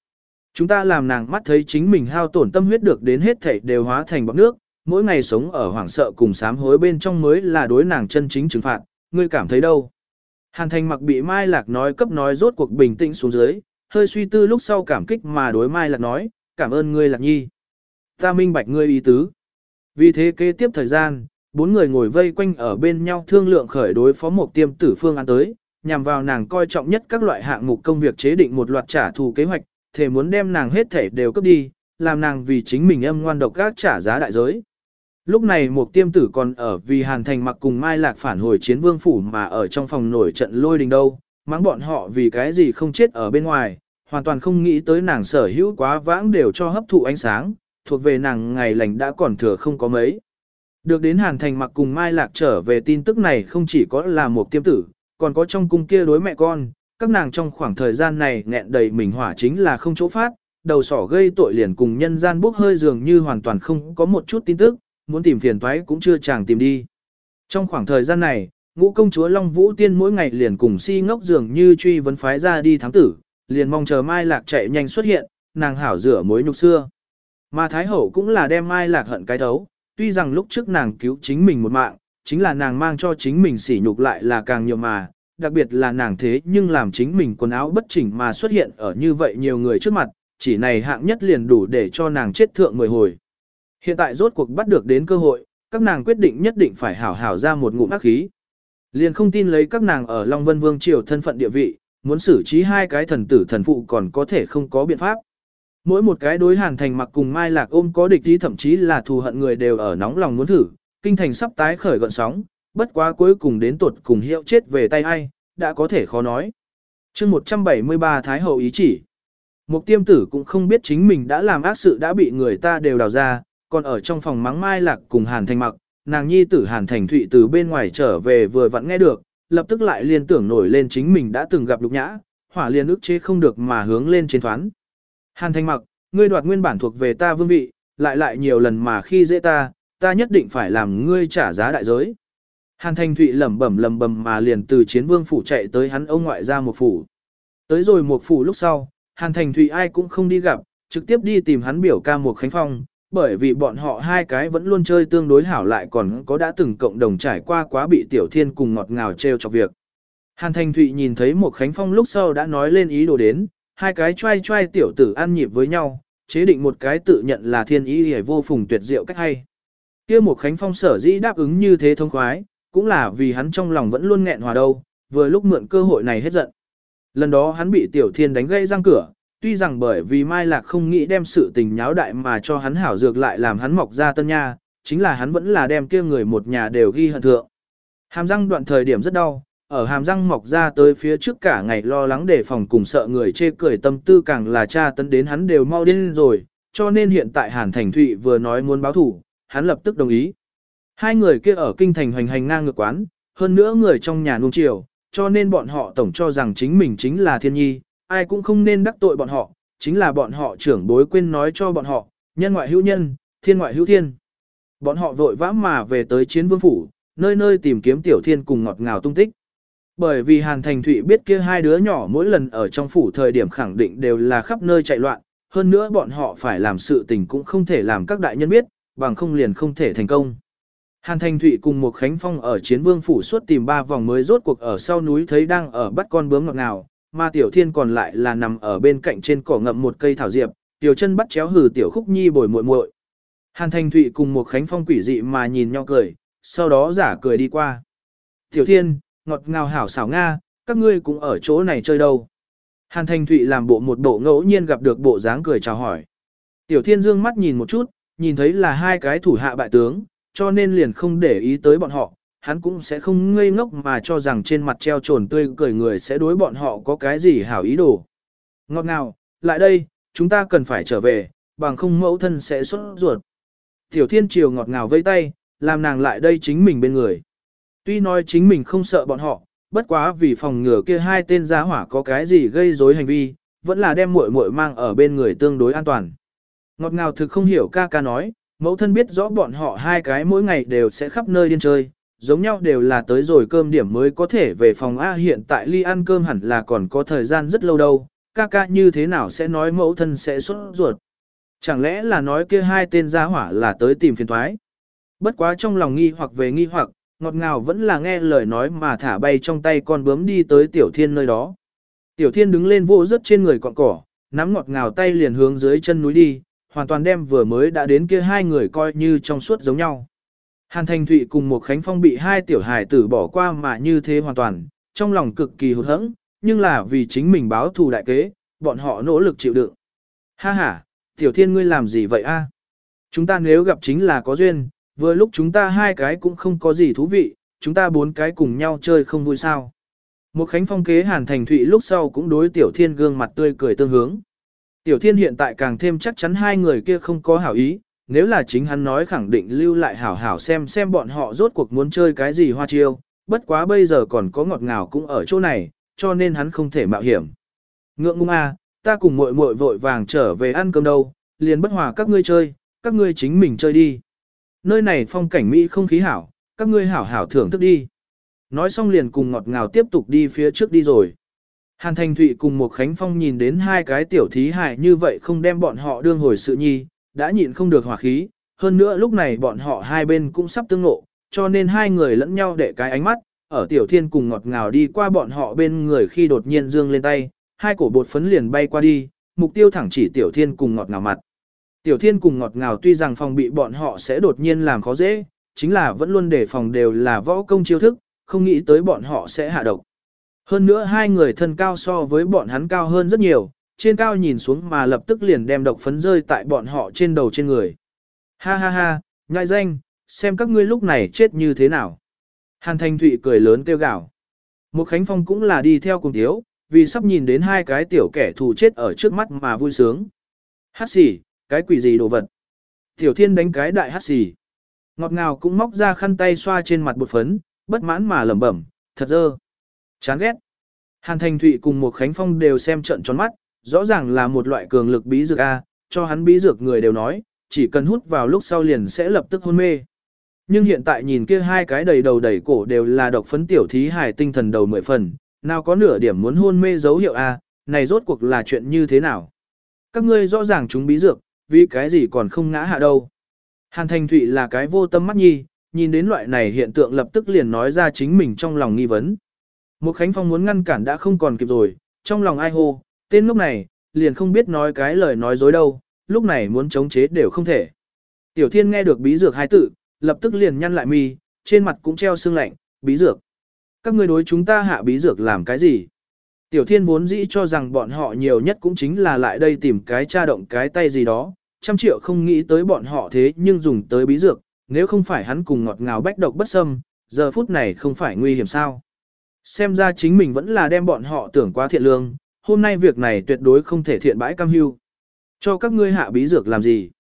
A: Chúng ta làm nàng mắt thấy chính mình hao tổn tâm huyết được đến hết thảy đều hóa thành bọc nước, mỗi ngày sống ở hoảng sợ cùng sám hối bên trong mới là đối nàng chân chính trừng phạt, ngươi cảm thấy đâu? Hàn thành mặc bị Mai Lạc nói cấp nói rốt cuộc bình tĩnh xuống dưới, hơi suy tư lúc sau cảm kích mà đối Mai Lạc nói, cảm ơn ngươi Lạc Nhi. Ta minh bạch ngươi ý tứ. Vì thế kế tiếp thời gian, bốn người ngồi vây quanh ở bên nhau thương lượng khởi đối phó một tiêm tử phương án tới, nhằm vào nàng coi trọng nhất các loại hạng mục công việc chế định một loạt trả thù kế hoạch, thể muốn đem nàng hết thể đều cấp đi, làm nàng vì chính mình âm ngoan độc các trả giá đại giới. Lúc này một tiêm tử còn ở vì Hàn Thành mặc cùng Mai Lạc phản hồi chiến vương phủ mà ở trong phòng nổi trận lôi đình đâu, mắng bọn họ vì cái gì không chết ở bên ngoài, hoàn toàn không nghĩ tới nàng sở hữu quá vãng đều cho hấp thụ ánh sáng, thuộc về nàng ngày lành đã còn thừa không có mấy. Được đến Hàn Thành mặc cùng Mai Lạc trở về tin tức này không chỉ có là một tiêm tử, còn có trong cung kia đối mẹ con, các nàng trong khoảng thời gian này nghẹn đầy mình hỏa chính là không chỗ phát, đầu sỏ gây tội liền cùng nhân gian bốc hơi dường như hoàn toàn không có một chút tin tức, muốn tìm phiền toái cũng chưa chàng tìm đi. Trong khoảng thời gian này, ngũ công chúa Long Vũ Tiên mỗi ngày liền cùng si ngốc dường như truy vấn phái ra đi thám tử, liền mong chờ Mai Lạc chạy nhanh xuất hiện, nàng hảo rửa mối nhục xưa. Mà Thái Hậu cũng là đem Mai Lạc hận cái thấu, tuy rằng lúc trước nàng cứu chính mình một mạng, chính là nàng mang cho chính mình sỉ nhục lại là càng nhiều mà, đặc biệt là nàng thế nhưng làm chính mình quần áo bất chỉnh mà xuất hiện ở như vậy nhiều người trước mặt, chỉ này hạng nhất liền đủ để cho nàng chết thượng mười hồi. Hiện tại rốt cuộc bắt được đến cơ hội, các nàng quyết định nhất định phải hảo hảo ra một ngụm ác khí. Liền không tin lấy các nàng ở Long Vân Vương triều thân phận địa vị, muốn xử trí hai cái thần tử thần phụ còn có thể không có biện pháp. Mỗi một cái đối hàn thành mặc cùng Mai Lạc ôm có địch ý thậm chí là thù hận người đều ở nóng lòng muốn thử, kinh thành sắp tái khởi gọn sóng, bất quá cuối cùng đến tuột cùng hiệu chết về tay ai, đã có thể khó nói. chương 173 Thái Hậu ý chỉ. một tiêm tử cũng không biết chính mình đã làm ác sự đã bị người ta đều đào ra, còn ở trong phòng mắng mai lạc cùng Hàn Thành mặc, nàng nhi tử Hàn Thành Thụy từ bên ngoài trở về vừa vặn nghe được, lập tức lại liên tưởng nổi lên chính mình đã từng gặp lục nhã, hỏa liên ức chế không được mà hướng lên trên thoán. Hàn Thanh mặc, ngươi đoạt nguyên bản thuộc về ta vương vị, lại lại nhiều lần mà khi dễ ta, ta nhất định phải làm ngươi trả giá đại giới. Hàn Thanh Thụy lẩm bẩm lẩm bẩm mà liền từ chiến vương phủ chạy tới hắn ông ngoại ra một phủ. Tới rồi một phủ lúc sau, Hàn Thanh Thụy ai cũng không đi gặp, trực tiếp đi tìm hắn biểu ca một khánh phong, bởi vì bọn họ hai cái vẫn luôn chơi tương đối hảo lại còn có đã từng cộng đồng trải qua quá bị tiểu thiên cùng ngọt ngào treo chọc việc. Hàn Thành Thụy nhìn thấy một khánh phong lúc sau đã nói lên ý đồ đến, hai cái trai trai tiểu tử ăn nhịp với nhau, chế định một cái tự nhận là thiên ý hề vô phùng tuyệt diệu cách hay. kia một khánh phong sở dĩ đáp ứng như thế thông khoái, cũng là vì hắn trong lòng vẫn luôn nghẹn hòa đâu, vừa lúc mượn cơ hội này hết giận. Lần đó hắn bị tiểu thiên đánh gây răng cửa, tuy rằng bởi vì Mai Lạc không nghĩ đem sự tình nháo đại mà cho hắn hảo dược lại làm hắn mọc ra tân nha, chính là hắn vẫn là đem kia người một nhà đều ghi hận thượng. Hàm răng đoạn thời điểm rất đau, ở hàm răng mọc ra tới phía trước cả ngày lo lắng đề phòng cùng sợ người chê cười tâm tư càng là cha tấn đến hắn đều mau điên rồi, cho nên hiện tại Hàn Thành Thụy vừa nói muốn báo thủ, hắn lập tức đồng ý. Hai người kia ở kinh thành hoành hành ngang ngược quán, hơn nữa người trong nhà nuông chiều, cho nên bọn họ tổng cho rằng chính mình chính là thiên nhi, ai cũng không nên đắc tội bọn họ, chính là bọn họ trưởng bối quên nói cho bọn họ, nhân ngoại hữu nhân, thiên ngoại hữu thiên. Bọn họ vội vã mà về tới chiến vương phủ, nơi nơi tìm kiếm tiểu thiên cùng ngọt ngào tung tích. Bởi vì Hàn Thành Thụy biết kia hai đứa nhỏ mỗi lần ở trong phủ thời điểm khẳng định đều là khắp nơi chạy loạn, hơn nữa bọn họ phải làm sự tình cũng không thể làm các đại nhân biết, bằng không liền không thể thành công. Hàn Thành Thụy cùng một Khánh Phong ở chiến vương phủ suốt tìm ba vòng mới rốt cuộc ở sau núi thấy đang ở bắt con bướm ngọt nào mà Tiểu Thiên còn lại là nằm ở bên cạnh trên cỏ ngậm một cây thảo diệp, Tiểu chân bắt chéo hừ Tiểu Khúc Nhi bồi muội muội. Hàn Thành Thụy cùng một Khánh Phong quỷ dị mà nhìn nhau cười, sau đó giả cười đi qua. Tiểu Thiên, ngọt ngào hảo xảo Nga, các ngươi cũng ở chỗ này chơi đâu. Hàn Thành Thụy làm bộ một bộ ngẫu nhiên gặp được bộ dáng cười chào hỏi. Tiểu Thiên dương mắt nhìn một chút, nhìn thấy là hai cái thủ hạ bại tướng, cho nên liền không để ý tới bọn họ, hắn cũng sẽ không ngây ngốc mà cho rằng trên mặt treo trồn tươi cười người sẽ đối bọn họ có cái gì hảo ý đồ. Ngọt ngào, lại đây, chúng ta cần phải trở về, bằng không mẫu thân sẽ xuất ruột. Tiểu Thiên Triều ngọt ngào vây tay, làm nàng lại đây chính mình bên người. Tuy nói chính mình không sợ bọn họ, bất quá vì phòng ngừa kia hai tên giá hỏa có cái gì gây rối hành vi, vẫn là đem muội muội mang ở bên người tương đối an toàn. Ngọt ngào thực không hiểu ca ca nói, mẫu thân biết rõ bọn họ hai cái mỗi ngày đều sẽ khắp nơi điên chơi, giống nhau đều là tới rồi cơm điểm mới có thể về phòng A hiện tại ly ăn cơm hẳn là còn có thời gian rất lâu đâu, ca ca như thế nào sẽ nói mẫu thân sẽ xuất ruột. Chẳng lẽ là nói kia hai tên gia hỏa là tới tìm phiền thoái. Bất quá trong lòng nghi hoặc về nghi hoặc, ngọt ngào vẫn là nghe lời nói mà thả bay trong tay con bướm đi tới tiểu thiên nơi đó. Tiểu thiên đứng lên vô rất trên người cọn cỏ, nắm ngọt ngào tay liền hướng dưới chân núi đi, hoàn toàn đem vừa mới đã đến kia hai người coi như trong suốt giống nhau. Hàn Thành Thụy cùng một Khánh Phong bị hai tiểu hài tử bỏ qua mà như thế hoàn toàn, trong lòng cực kỳ hụt hẫng, nhưng là vì chính mình báo thù đại kế, bọn họ nỗ lực chịu đựng. Ha ha, tiểu thiên ngươi làm gì vậy a? Chúng ta nếu gặp chính là có duyên, vừa lúc chúng ta hai cái cũng không có gì thú vị, chúng ta bốn cái cùng nhau chơi không vui sao. Một Khánh Phong kế Hàn Thành Thụy lúc sau cũng đối tiểu thiên gương mặt tươi cười tương hướng. Tiểu thiên hiện tại càng thêm chắc chắn hai người kia không có hảo ý, nếu là chính hắn nói khẳng định lưu lại hảo hảo xem xem bọn họ rốt cuộc muốn chơi cái gì hoa chiêu, bất quá bây giờ còn có ngọt ngào cũng ở chỗ này, cho nên hắn không thể mạo hiểm. Ngượng ngung a, à, ta cùng muội muội vội vàng trở về ăn cơm đâu, liền bất hòa các ngươi chơi, các ngươi chính mình chơi đi. Nơi này phong cảnh Mỹ không khí hảo, các ngươi hảo hảo thưởng thức đi. Nói xong liền cùng ngọt ngào tiếp tục đi phía trước đi rồi. Hàn Thành Thụy cùng một Khánh Phong nhìn đến hai cái tiểu thí hại như vậy không đem bọn họ đương hồi sự nhi, đã nhịn không được hỏa khí, hơn nữa lúc này bọn họ hai bên cũng sắp tương ngộ, cho nên hai người lẫn nhau để cái ánh mắt, ở tiểu thiên cùng ngọt ngào đi qua bọn họ bên người khi đột nhiên dương lên tay, hai cổ bột phấn liền bay qua đi, mục tiêu thẳng chỉ tiểu thiên cùng ngọt ngào mặt. Tiểu thiên cùng ngọt ngào tuy rằng phòng bị bọn họ sẽ đột nhiên làm khó dễ, chính là vẫn luôn để phòng đều là võ công chiêu thức, không nghĩ tới bọn họ sẽ hạ độc. Hơn nữa hai người thân cao so với bọn hắn cao hơn rất nhiều, trên cao nhìn xuống mà lập tức liền đem độc phấn rơi tại bọn họ trên đầu trên người. Ha ha ha, nhai danh, xem các ngươi lúc này chết như thế nào. Hàn Thanh Thụy cười lớn kêu gào. Một Khánh Phong cũng là đi theo cùng thiếu, vì sắp nhìn đến hai cái tiểu kẻ thù chết ở trước mắt mà vui sướng. Hát xỉ, cái quỷ gì đồ vật. Tiểu thiên đánh cái đại hát xì. Ngọt ngào cũng móc ra khăn tay xoa trên mặt bột phấn, bất mãn mà lẩm bẩm, thật dơ. Chán ghét. Hàn Thành Thụy cùng một Khánh Phong đều xem trận tròn mắt, rõ ràng là một loại cường lực bí dược A, cho hắn bí dược người đều nói, chỉ cần hút vào lúc sau liền sẽ lập tức hôn mê. Nhưng hiện tại nhìn kia hai cái đầy đầu đầy cổ đều là độc phấn tiểu thí hài tinh thần đầu mười phần, nào có nửa điểm muốn hôn mê dấu hiệu A, này rốt cuộc là chuyện như thế nào? Các ngươi rõ ràng chúng bí dược, vì cái gì còn không ngã hạ đâu. Hàn Thành Thụy là cái vô tâm mắt nhi, nhìn đến loại này hiện tượng lập tức liền nói ra chính mình trong lòng nghi vấn. Một Khánh Phong muốn ngăn cản đã không còn kịp rồi, trong lòng ai hô, tên lúc này, liền không biết nói cái lời nói dối đâu, lúc này muốn chống chế đều không thể. Tiểu Thiên nghe được bí dược hai tự, lập tức liền nhăn lại mi, trên mặt cũng treo sương lạnh, bí dược. Các ngươi đối chúng ta hạ bí dược làm cái gì? Tiểu Thiên vốn dĩ cho rằng bọn họ nhiều nhất cũng chính là lại đây tìm cái tra động cái tay gì đó, trăm triệu không nghĩ tới bọn họ thế nhưng dùng tới bí dược, nếu không phải hắn cùng ngọt ngào bách độc bất xâm, giờ phút này không phải nguy hiểm sao. Xem ra chính mình vẫn là đem bọn họ tưởng quá thiện lương, hôm nay việc này tuyệt đối không thể thiện bãi cam hưu. Cho các ngươi hạ bí dược làm gì?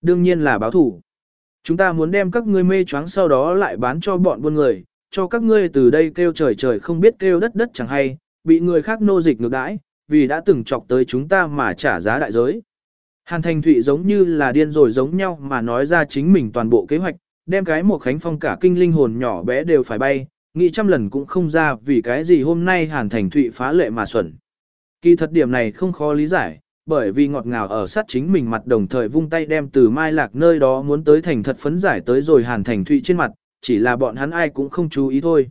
A: Đương nhiên là báo thủ. Chúng ta muốn đem các ngươi mê choáng sau đó lại bán cho bọn buôn người, cho các ngươi từ đây kêu trời trời không biết kêu đất đất chẳng hay, bị người khác nô dịch ngược đãi, vì đã từng chọc tới chúng ta mà trả giá đại giới. Hàn Thành Thụy giống như là điên rồi giống nhau mà nói ra chính mình toàn bộ kế hoạch, đem cái một khánh phong cả kinh linh hồn nhỏ bé đều phải bay, nghĩ trăm lần cũng không ra vì cái gì hôm nay Hàn Thành Thụy phá lệ mà xuẩn. Kỳ thật điểm này không khó lý giải, bởi vì ngọt ngào ở sát chính mình mặt đồng thời vung tay đem từ mai lạc nơi đó muốn tới thành thật phấn giải tới rồi Hàn Thành Thụy trên mặt, chỉ là bọn hắn ai cũng không chú ý thôi.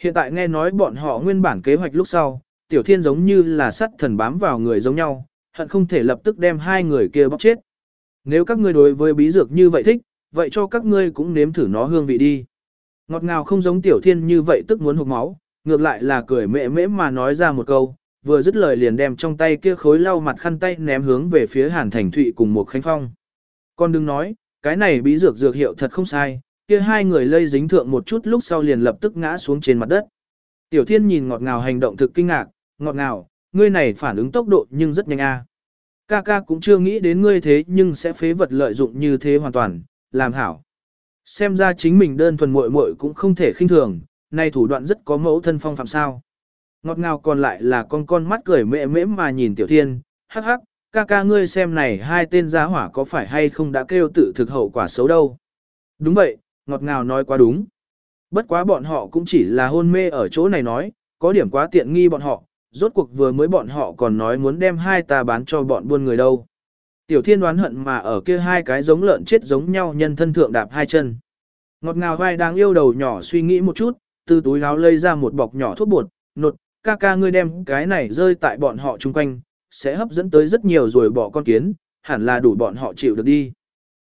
A: Hiện tại nghe nói bọn họ nguyên bản kế hoạch lúc sau, Tiểu Thiên giống như là sắt thần bám vào người giống nhau, hận không thể lập tức đem hai người kia bóc chết. Nếu các ngươi đối với bí dược như vậy thích, vậy cho các ngươi cũng nếm thử nó hương vị đi. Ngọt ngào không giống Tiểu Thiên như vậy tức muốn hụt máu, ngược lại là cười mẹ mễ mà nói ra một câu, vừa dứt lời liền đem trong tay kia khối lau mặt khăn tay ném hướng về phía Hàn Thành Thụy cùng một khánh phong. Con đừng nói, cái này bí dược dược hiệu thật không sai, kia hai người lây dính thượng một chút lúc sau liền lập tức ngã xuống trên mặt đất. Tiểu Thiên nhìn ngọt ngào hành động thực kinh ngạc, ngọt ngào, ngươi này phản ứng tốc độ nhưng rất nhanh a. Ca ca cũng chưa nghĩ đến ngươi thế nhưng sẽ phế vật lợi dụng như thế hoàn toàn, làm hảo. Xem ra chính mình đơn thuần muội muội cũng không thể khinh thường, nay thủ đoạn rất có mẫu thân phong phạm sao. Ngọt ngào còn lại là con con mắt cười mẹ mễm mà nhìn Tiểu Thiên, hắc hắc, ca ca ngươi xem này hai tên giá hỏa có phải hay không đã kêu tự thực hậu quả xấu đâu. Đúng vậy, ngọt ngào nói quá đúng. Bất quá bọn họ cũng chỉ là hôn mê ở chỗ này nói, có điểm quá tiện nghi bọn họ, rốt cuộc vừa mới bọn họ còn nói muốn đem hai ta bán cho bọn buôn người đâu. Tiểu thiên đoán hận mà ở kia hai cái giống lợn chết giống nhau nhân thân thượng đạp hai chân. Ngọt ngào vai đang yêu đầu nhỏ suy nghĩ một chút, từ túi áo lây ra một bọc nhỏ thuốc bột, nột, ca ca ngươi đem cái này rơi tại bọn họ chung quanh, sẽ hấp dẫn tới rất nhiều rồi bỏ con kiến, hẳn là đủ bọn họ chịu được đi.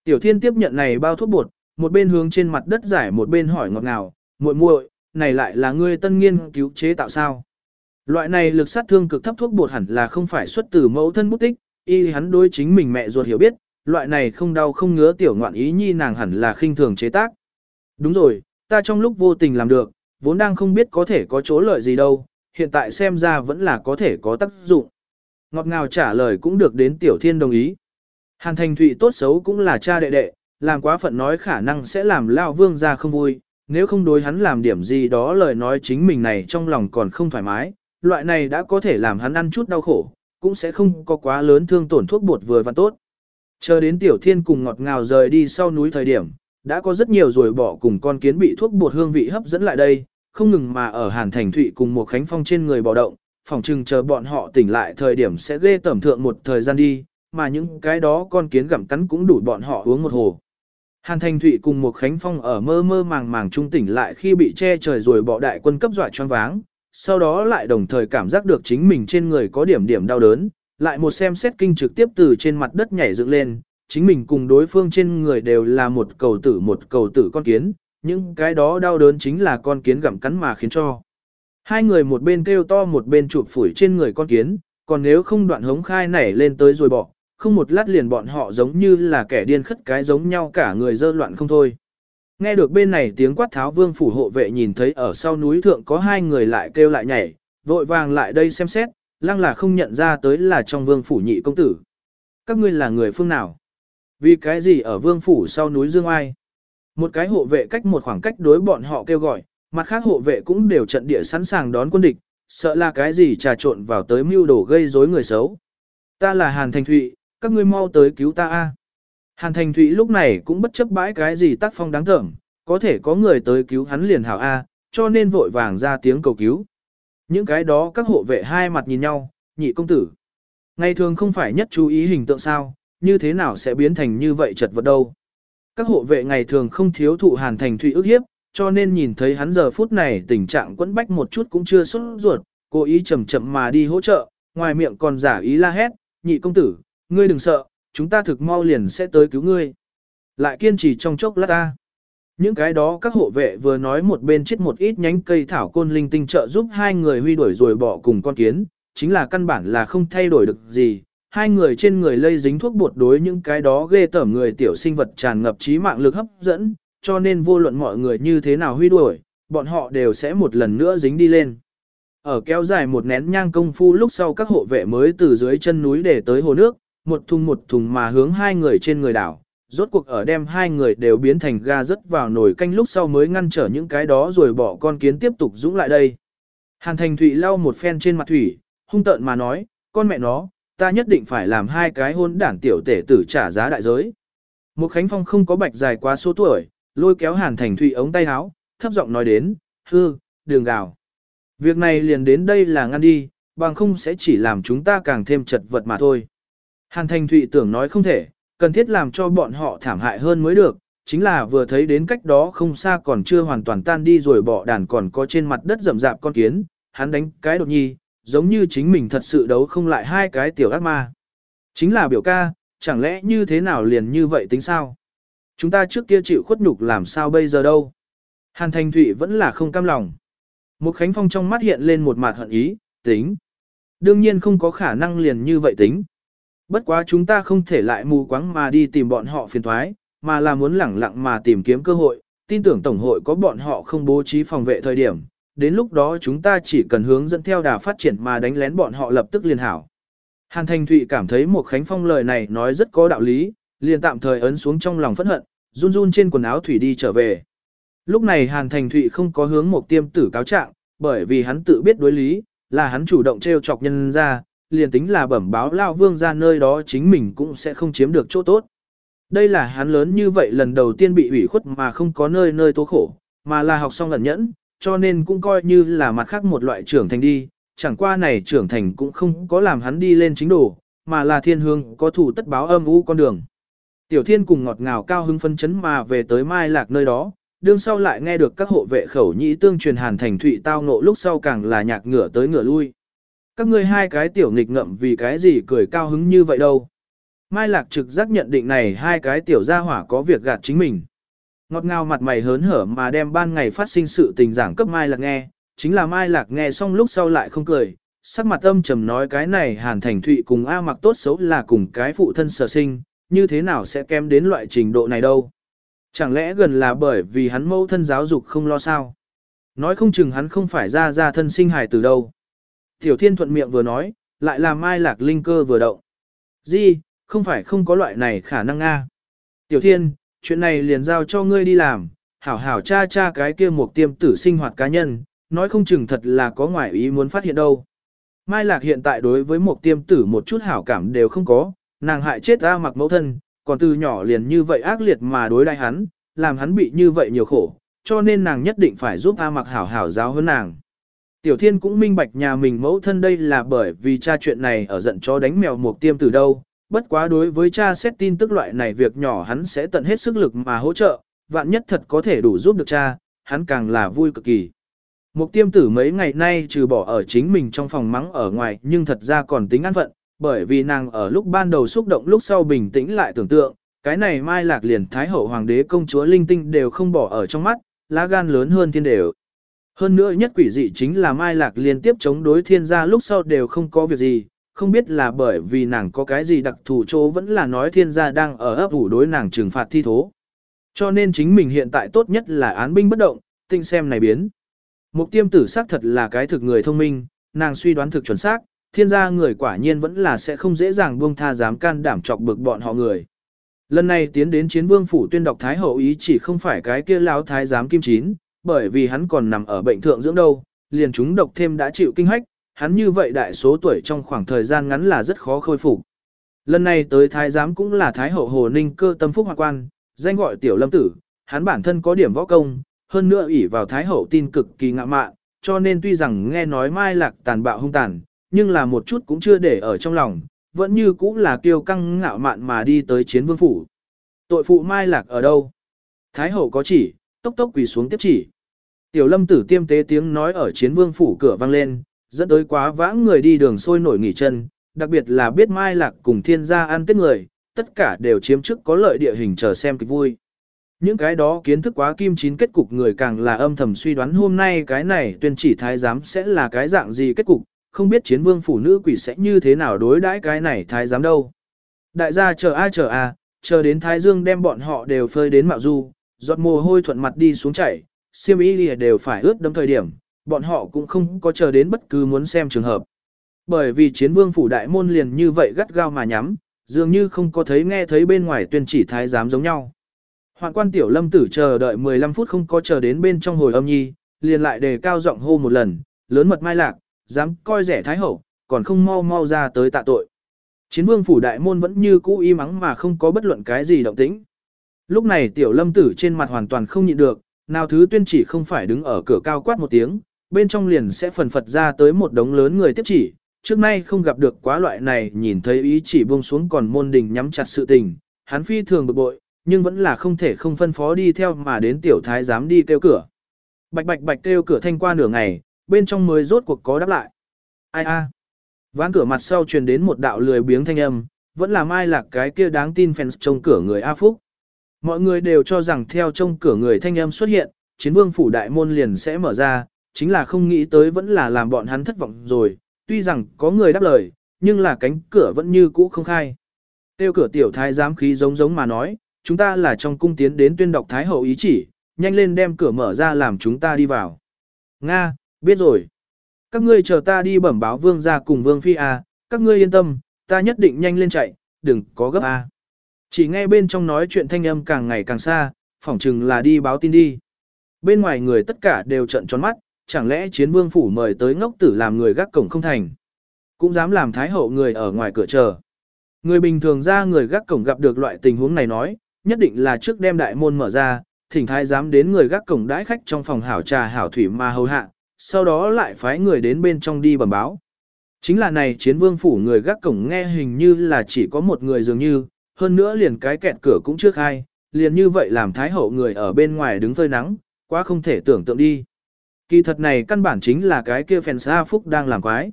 A: Tiểu thiên tiếp nhận này bao thuốc bột, một bên hướng trên mặt đất giải một bên hỏi ngọt ngào, muội muội, này lại là ngươi tân nghiên cứu chế tạo sao? Loại này lực sát thương cực thấp thuốc bột hẳn là không phải xuất từ mẫu thân bút tích, y hắn đối chính mình mẹ ruột hiểu biết, loại này không đau không ngứa tiểu ngoạn ý nhi nàng hẳn là khinh thường chế tác. Đúng rồi, ta trong lúc vô tình làm được, vốn đang không biết có thể có chỗ lợi gì đâu, hiện tại xem ra vẫn là có thể có tác dụng. Ngọt ngào trả lời cũng được đến tiểu thiên đồng ý. Hàn thành thụy tốt xấu cũng là cha đệ đệ, làm quá phận nói khả năng sẽ làm lao vương ra không vui, nếu không đối hắn làm điểm gì đó lời nói chính mình này trong lòng còn không thoải mái, loại này đã có thể làm hắn ăn chút đau khổ, cũng sẽ không có quá lớn thương tổn thuốc bột vừa và tốt. Chờ đến tiểu thiên cùng ngọt ngào rời đi sau núi thời điểm, đã có rất nhiều rồi bỏ cùng con kiến bị thuốc bột hương vị hấp dẫn lại đây, không ngừng mà ở Hàn Thành Thụy cùng một khánh phong trên người bò động, phòng trừng chờ bọn họ tỉnh lại thời điểm sẽ ghê tẩm thượng một thời gian đi, mà những cái đó con kiến gặm cắn cũng đủ bọn họ uống một hồ. Hàn Thành Thụy cùng một Khánh Phong ở mơ mơ màng màng trung tỉnh lại khi bị che trời rồi bỏ đại quân cấp dọa choáng váng, sau đó lại đồng thời cảm giác được chính mình trên người có điểm điểm đau đớn, lại một xem xét kinh trực tiếp từ trên mặt đất nhảy dựng lên, chính mình cùng đối phương trên người đều là một cầu tử một cầu tử con kiến, những cái đó đau đớn chính là con kiến gặm cắn mà khiến cho. Hai người một bên kêu to một bên chụp phủi trên người con kiến, còn nếu không đoạn hống khai nảy lên tới rồi bỏ, không một lát liền bọn họ giống như là kẻ điên khất cái giống nhau cả người dơ loạn không thôi. Nghe được bên này tiếng quát tháo vương phủ hộ vệ nhìn thấy ở sau núi thượng có hai người lại kêu lại nhảy, vội vàng lại đây xem xét, lăng là không nhận ra tới là trong vương phủ nhị công tử. Các ngươi là người phương nào? Vì cái gì ở vương phủ sau núi Dương Ai? Một cái hộ vệ cách một khoảng cách đối bọn họ kêu gọi, mặt khác hộ vệ cũng đều trận địa sẵn sàng đón quân địch, sợ là cái gì trà trộn vào tới mưu đồ gây rối người xấu. Ta là Hàn Thành Thụy, các ngươi mau tới cứu ta a. Hàn Thành Thụy lúc này cũng bất chấp bãi cái gì tác phong đáng tởm, có thể có người tới cứu hắn liền hảo a, cho nên vội vàng ra tiếng cầu cứu. Những cái đó các hộ vệ hai mặt nhìn nhau, nhị công tử. Ngày thường không phải nhất chú ý hình tượng sao, như thế nào sẽ biến thành như vậy chật vật đâu. Các hộ vệ ngày thường không thiếu thụ Hàn Thành Thụy ức hiếp, cho nên nhìn thấy hắn giờ phút này tình trạng quẫn bách một chút cũng chưa xuất ruột, cố ý chậm chậm mà đi hỗ trợ, ngoài miệng còn giả ý la hét, nhị công tử, ngươi đừng sợ, chúng ta thực mau liền sẽ tới cứu ngươi. Lại kiên trì trong chốc lát ta. Những cái đó các hộ vệ vừa nói một bên chết một ít nhánh cây thảo côn linh tinh trợ giúp hai người huy đuổi rồi bỏ cùng con kiến, chính là căn bản là không thay đổi được gì. Hai người trên người lây dính thuốc bột đối những cái đó ghê tởm người tiểu sinh vật tràn ngập trí mạng lực hấp dẫn, cho nên vô luận mọi người như thế nào huy đuổi, bọn họ đều sẽ một lần nữa dính đi lên. Ở kéo dài một nén nhang công phu lúc sau các hộ vệ mới từ dưới chân núi để tới hồ nước, một thùng một thùng mà hướng hai người trên người đảo, rốt cuộc ở đem hai người đều biến thành ga rớt vào nồi canh lúc sau mới ngăn trở những cái đó rồi bỏ con kiến tiếp tục dũng lại đây. Hàn Thành Thụy lau một phen trên mặt thủy, hung tợn mà nói, con mẹ nó, ta nhất định phải làm hai cái hôn đảng tiểu tể tử trả giá đại giới. Một Khánh Phong không có bạch dài quá số tuổi, lôi kéo Hàn Thành Thụy ống tay áo, thấp giọng nói đến, hư, đường gào. Việc này liền đến đây là ngăn đi, bằng không sẽ chỉ làm chúng ta càng thêm chật vật mà thôi. Hàn Thành Thụy tưởng nói không thể, cần thiết làm cho bọn họ thảm hại hơn mới được, chính là vừa thấy đến cách đó không xa còn chưa hoàn toàn tan đi rồi bỏ đàn còn có trên mặt đất rậm rạp con kiến, hắn đánh cái đột nhi, giống như chính mình thật sự đấu không lại hai cái tiểu ác ma. Chính là biểu ca, chẳng lẽ như thế nào liền như vậy tính sao? Chúng ta trước kia chịu khuất nhục làm sao bây giờ đâu? Hàn Thành Thụy vẫn là không cam lòng. Một Khánh Phong trong mắt hiện lên một mặt hận ý, tính. Đương nhiên không có khả năng liền như vậy tính. Bất quá chúng ta không thể lại mù quáng mà đi tìm bọn họ phiền thoái, mà là muốn lẳng lặng mà tìm kiếm cơ hội, tin tưởng Tổng hội có bọn họ không bố trí phòng vệ thời điểm. Đến lúc đó chúng ta chỉ cần hướng dẫn theo đà phát triển mà đánh lén bọn họ lập tức liền hảo. Hàn Thành Thụy cảm thấy một Khánh Phong lời này nói rất có đạo lý, liền tạm thời ấn xuống trong lòng phẫn hận, run run trên quần áo Thủy đi trở về. Lúc này Hàn Thành Thụy không có hướng một tiêm tử cáo trạng, bởi vì hắn tự biết đối lý, là hắn chủ động treo chọc nhân ra, liền tính là bẩm báo lao vương ra nơi đó chính mình cũng sẽ không chiếm được chỗ tốt. Đây là hắn lớn như vậy lần đầu tiên bị ủy khuất mà không có nơi nơi tố khổ, mà là học xong lần nhẫn, cho nên cũng coi như là mặt khác một loại trưởng thành đi, chẳng qua này trưởng thành cũng không có làm hắn đi lên chính đồ, mà là thiên hương có thủ tất báo âm u con đường. Tiểu thiên cùng ngọt ngào cao hưng phân chấn mà về tới mai lạc nơi đó, đương sau lại nghe được các hộ vệ khẩu nhĩ tương truyền hàn thành thụy tao ngộ lúc sau càng là nhạc ngửa tới ngửa lui. Các ngươi hai cái tiểu nghịch ngậm vì cái gì cười cao hứng như vậy đâu. Mai lạc trực giác nhận định này hai cái tiểu gia hỏa có việc gạt chính mình. Ngọt ngào mặt mày hớn hở mà đem ban ngày phát sinh sự tình giảng cấp Mai lạc nghe, chính là Mai lạc nghe xong lúc sau lại không cười. Sắc mặt âm trầm nói cái này hàn thành thụy cùng A mặc tốt xấu là cùng cái phụ thân sở sinh, như thế nào sẽ kém đến loại trình độ này đâu. Chẳng lẽ gần là bởi vì hắn mâu thân giáo dục không lo sao? Nói không chừng hắn không phải ra ra thân sinh hài từ đâu. Tiểu thiên thuận miệng vừa nói, lại làm mai lạc linh cơ vừa động. Di, không phải không có loại này khả năng nga. Tiểu thiên, chuyện này liền giao cho ngươi đi làm, hảo hảo cha cha cái kia một tiêm tử sinh hoạt cá nhân, nói không chừng thật là có ngoại ý muốn phát hiện đâu. Mai lạc hiện tại đối với một tiêm tử một chút hảo cảm đều không có, nàng hại chết ra mặc mẫu thân, còn từ nhỏ liền như vậy ác liệt mà đối đai hắn, làm hắn bị như vậy nhiều khổ, cho nên nàng nhất định phải giúp A mặc hảo hảo giáo hơn nàng. Tiểu thiên cũng minh bạch nhà mình mẫu thân đây là bởi vì cha chuyện này ở giận chó đánh mèo một tiêm từ đâu, bất quá đối với cha xét tin tức loại này việc nhỏ hắn sẽ tận hết sức lực mà hỗ trợ, vạn nhất thật có thể đủ giúp được cha, hắn càng là vui cực kỳ. Một tiêm tử mấy ngày nay trừ bỏ ở chính mình trong phòng mắng ở ngoài nhưng thật ra còn tính an phận, bởi vì nàng ở lúc ban đầu xúc động lúc sau bình tĩnh lại tưởng tượng, cái này mai lạc liền thái hậu hoàng đế công chúa linh tinh đều không bỏ ở trong mắt, lá gan lớn hơn thiên đều. Hơn nữa nhất quỷ dị chính là mai lạc liên tiếp chống đối thiên gia lúc sau đều không có việc gì, không biết là bởi vì nàng có cái gì đặc thù chỗ vẫn là nói thiên gia đang ở ấp ủ đối nàng trừng phạt thi thố. Cho nên chính mình hiện tại tốt nhất là án binh bất động, tinh xem này biến. Mục tiêm tử xác thật là cái thực người thông minh, nàng suy đoán thực chuẩn xác, thiên gia người quả nhiên vẫn là sẽ không dễ dàng buông tha dám can đảm chọc bực bọn họ người. Lần này tiến đến chiến vương phủ tuyên đọc thái hậu ý chỉ không phải cái kia lão thái giám kim chín, bởi vì hắn còn nằm ở bệnh thượng dưỡng đâu, liền chúng độc thêm đã chịu kinh hách, hắn như vậy đại số tuổi trong khoảng thời gian ngắn là rất khó khôi phục. Lần này tới thái giám cũng là thái hậu hồ ninh cơ tâm phúc hoa quan, danh gọi tiểu lâm tử, hắn bản thân có điểm võ công, hơn nữa ỷ vào thái hậu tin cực kỳ ngạ mạn, cho nên tuy rằng nghe nói mai lạc tàn bạo hung tàn, nhưng là một chút cũng chưa để ở trong lòng, vẫn như cũng là kiêu căng ngạo mạn mà đi tới chiến vương phủ. Tội phụ mai lạc ở đâu? Thái hậu có chỉ, tốc tốc quỳ xuống tiếp chỉ. Tiểu lâm tử tiêm tế tiếng nói ở chiến vương phủ cửa vang lên, dẫn tới quá vãng người đi đường sôi nổi nghỉ chân, đặc biệt là biết mai lạc cùng thiên gia ăn tết người, tất cả đều chiếm chức có lợi địa hình chờ xem kịch vui. Những cái đó kiến thức quá kim chín kết cục người càng là âm thầm suy đoán hôm nay cái này tuyên chỉ thái giám sẽ là cái dạng gì kết cục, không biết chiến vương phủ nữ quỷ sẽ như thế nào đối đãi cái này thái giám đâu. Đại gia chờ a chờ a, chờ đến thái dương đem bọn họ đều phơi đến mạo du, giọt mồ hôi thuận mặt đi xuống chảy, siêm y lìa đều phải ướt đấm thời điểm, bọn họ cũng không có chờ đến bất cứ muốn xem trường hợp. Bởi vì chiến vương phủ đại môn liền như vậy gắt gao mà nhắm, dường như không có thấy nghe thấy bên ngoài tuyên chỉ thái giám giống nhau. Hoạn quan tiểu lâm tử chờ đợi 15 phút không có chờ đến bên trong hồi âm nhi, liền lại đề cao giọng hô một lần, lớn mật mai lạc, dám coi rẻ thái hậu, còn không mau mau ra tới tạ tội. Chiến vương phủ đại môn vẫn như cũ y mắng mà không có bất luận cái gì động tĩnh. Lúc này tiểu lâm tử trên mặt hoàn toàn không nhịn được, nào thứ tuyên chỉ không phải đứng ở cửa cao quát một tiếng, bên trong liền sẽ phần phật ra tới một đống lớn người tiếp chỉ. Trước nay không gặp được quá loại này nhìn thấy ý chỉ buông xuống còn môn đình nhắm chặt sự tình, hắn phi thường bực bội, nhưng vẫn là không thể không phân phó đi theo mà đến tiểu thái dám đi kêu cửa. Bạch bạch bạch kêu cửa thanh qua nửa ngày, bên trong mới rốt cuộc có đáp lại. Ai a? Ván cửa mặt sau truyền đến một đạo lười biếng thanh âm, vẫn là mai lạc cái kia đáng tin fans trông cửa người A Phúc. Mọi người đều cho rằng theo trông cửa người thanh âm xuất hiện, chiến vương phủ đại môn liền sẽ mở ra, chính là không nghĩ tới vẫn là làm bọn hắn thất vọng rồi, tuy rằng có người đáp lời, nhưng là cánh cửa vẫn như cũ không khai. Tiêu cửa tiểu thái giám khí giống giống mà nói, chúng ta là trong cung tiến đến tuyên đọc thái hậu ý chỉ, nhanh lên đem cửa mở ra làm chúng ta đi vào. Nga, biết rồi. Các ngươi chờ ta đi bẩm báo vương ra cùng vương phi à, các ngươi yên tâm, ta nhất định nhanh lên chạy, đừng có gấp à. Chỉ nghe bên trong nói chuyện thanh âm càng ngày càng xa, phỏng chừng là đi báo tin đi. Bên ngoài người tất cả đều trận tròn mắt, chẳng lẽ chiến vương phủ mời tới ngốc tử làm người gác cổng không thành. Cũng dám làm thái hậu người ở ngoài cửa chờ. Người bình thường ra người gác cổng gặp được loại tình huống này nói, nhất định là trước đem đại môn mở ra, thỉnh thái dám đến người gác cổng đãi khách trong phòng hảo trà hảo thủy mà hầu hạ, sau đó lại phái người đến bên trong đi bẩm báo. Chính là này chiến vương phủ người gác cổng nghe hình như là chỉ có một người dường như, hơn nữa liền cái kẹt cửa cũng chưa khai, liền như vậy làm thái hậu người ở bên ngoài đứng phơi nắng, quá không thể tưởng tượng đi. Kỳ thật này căn bản chính là cái kia phèn xa phúc đang làm quái.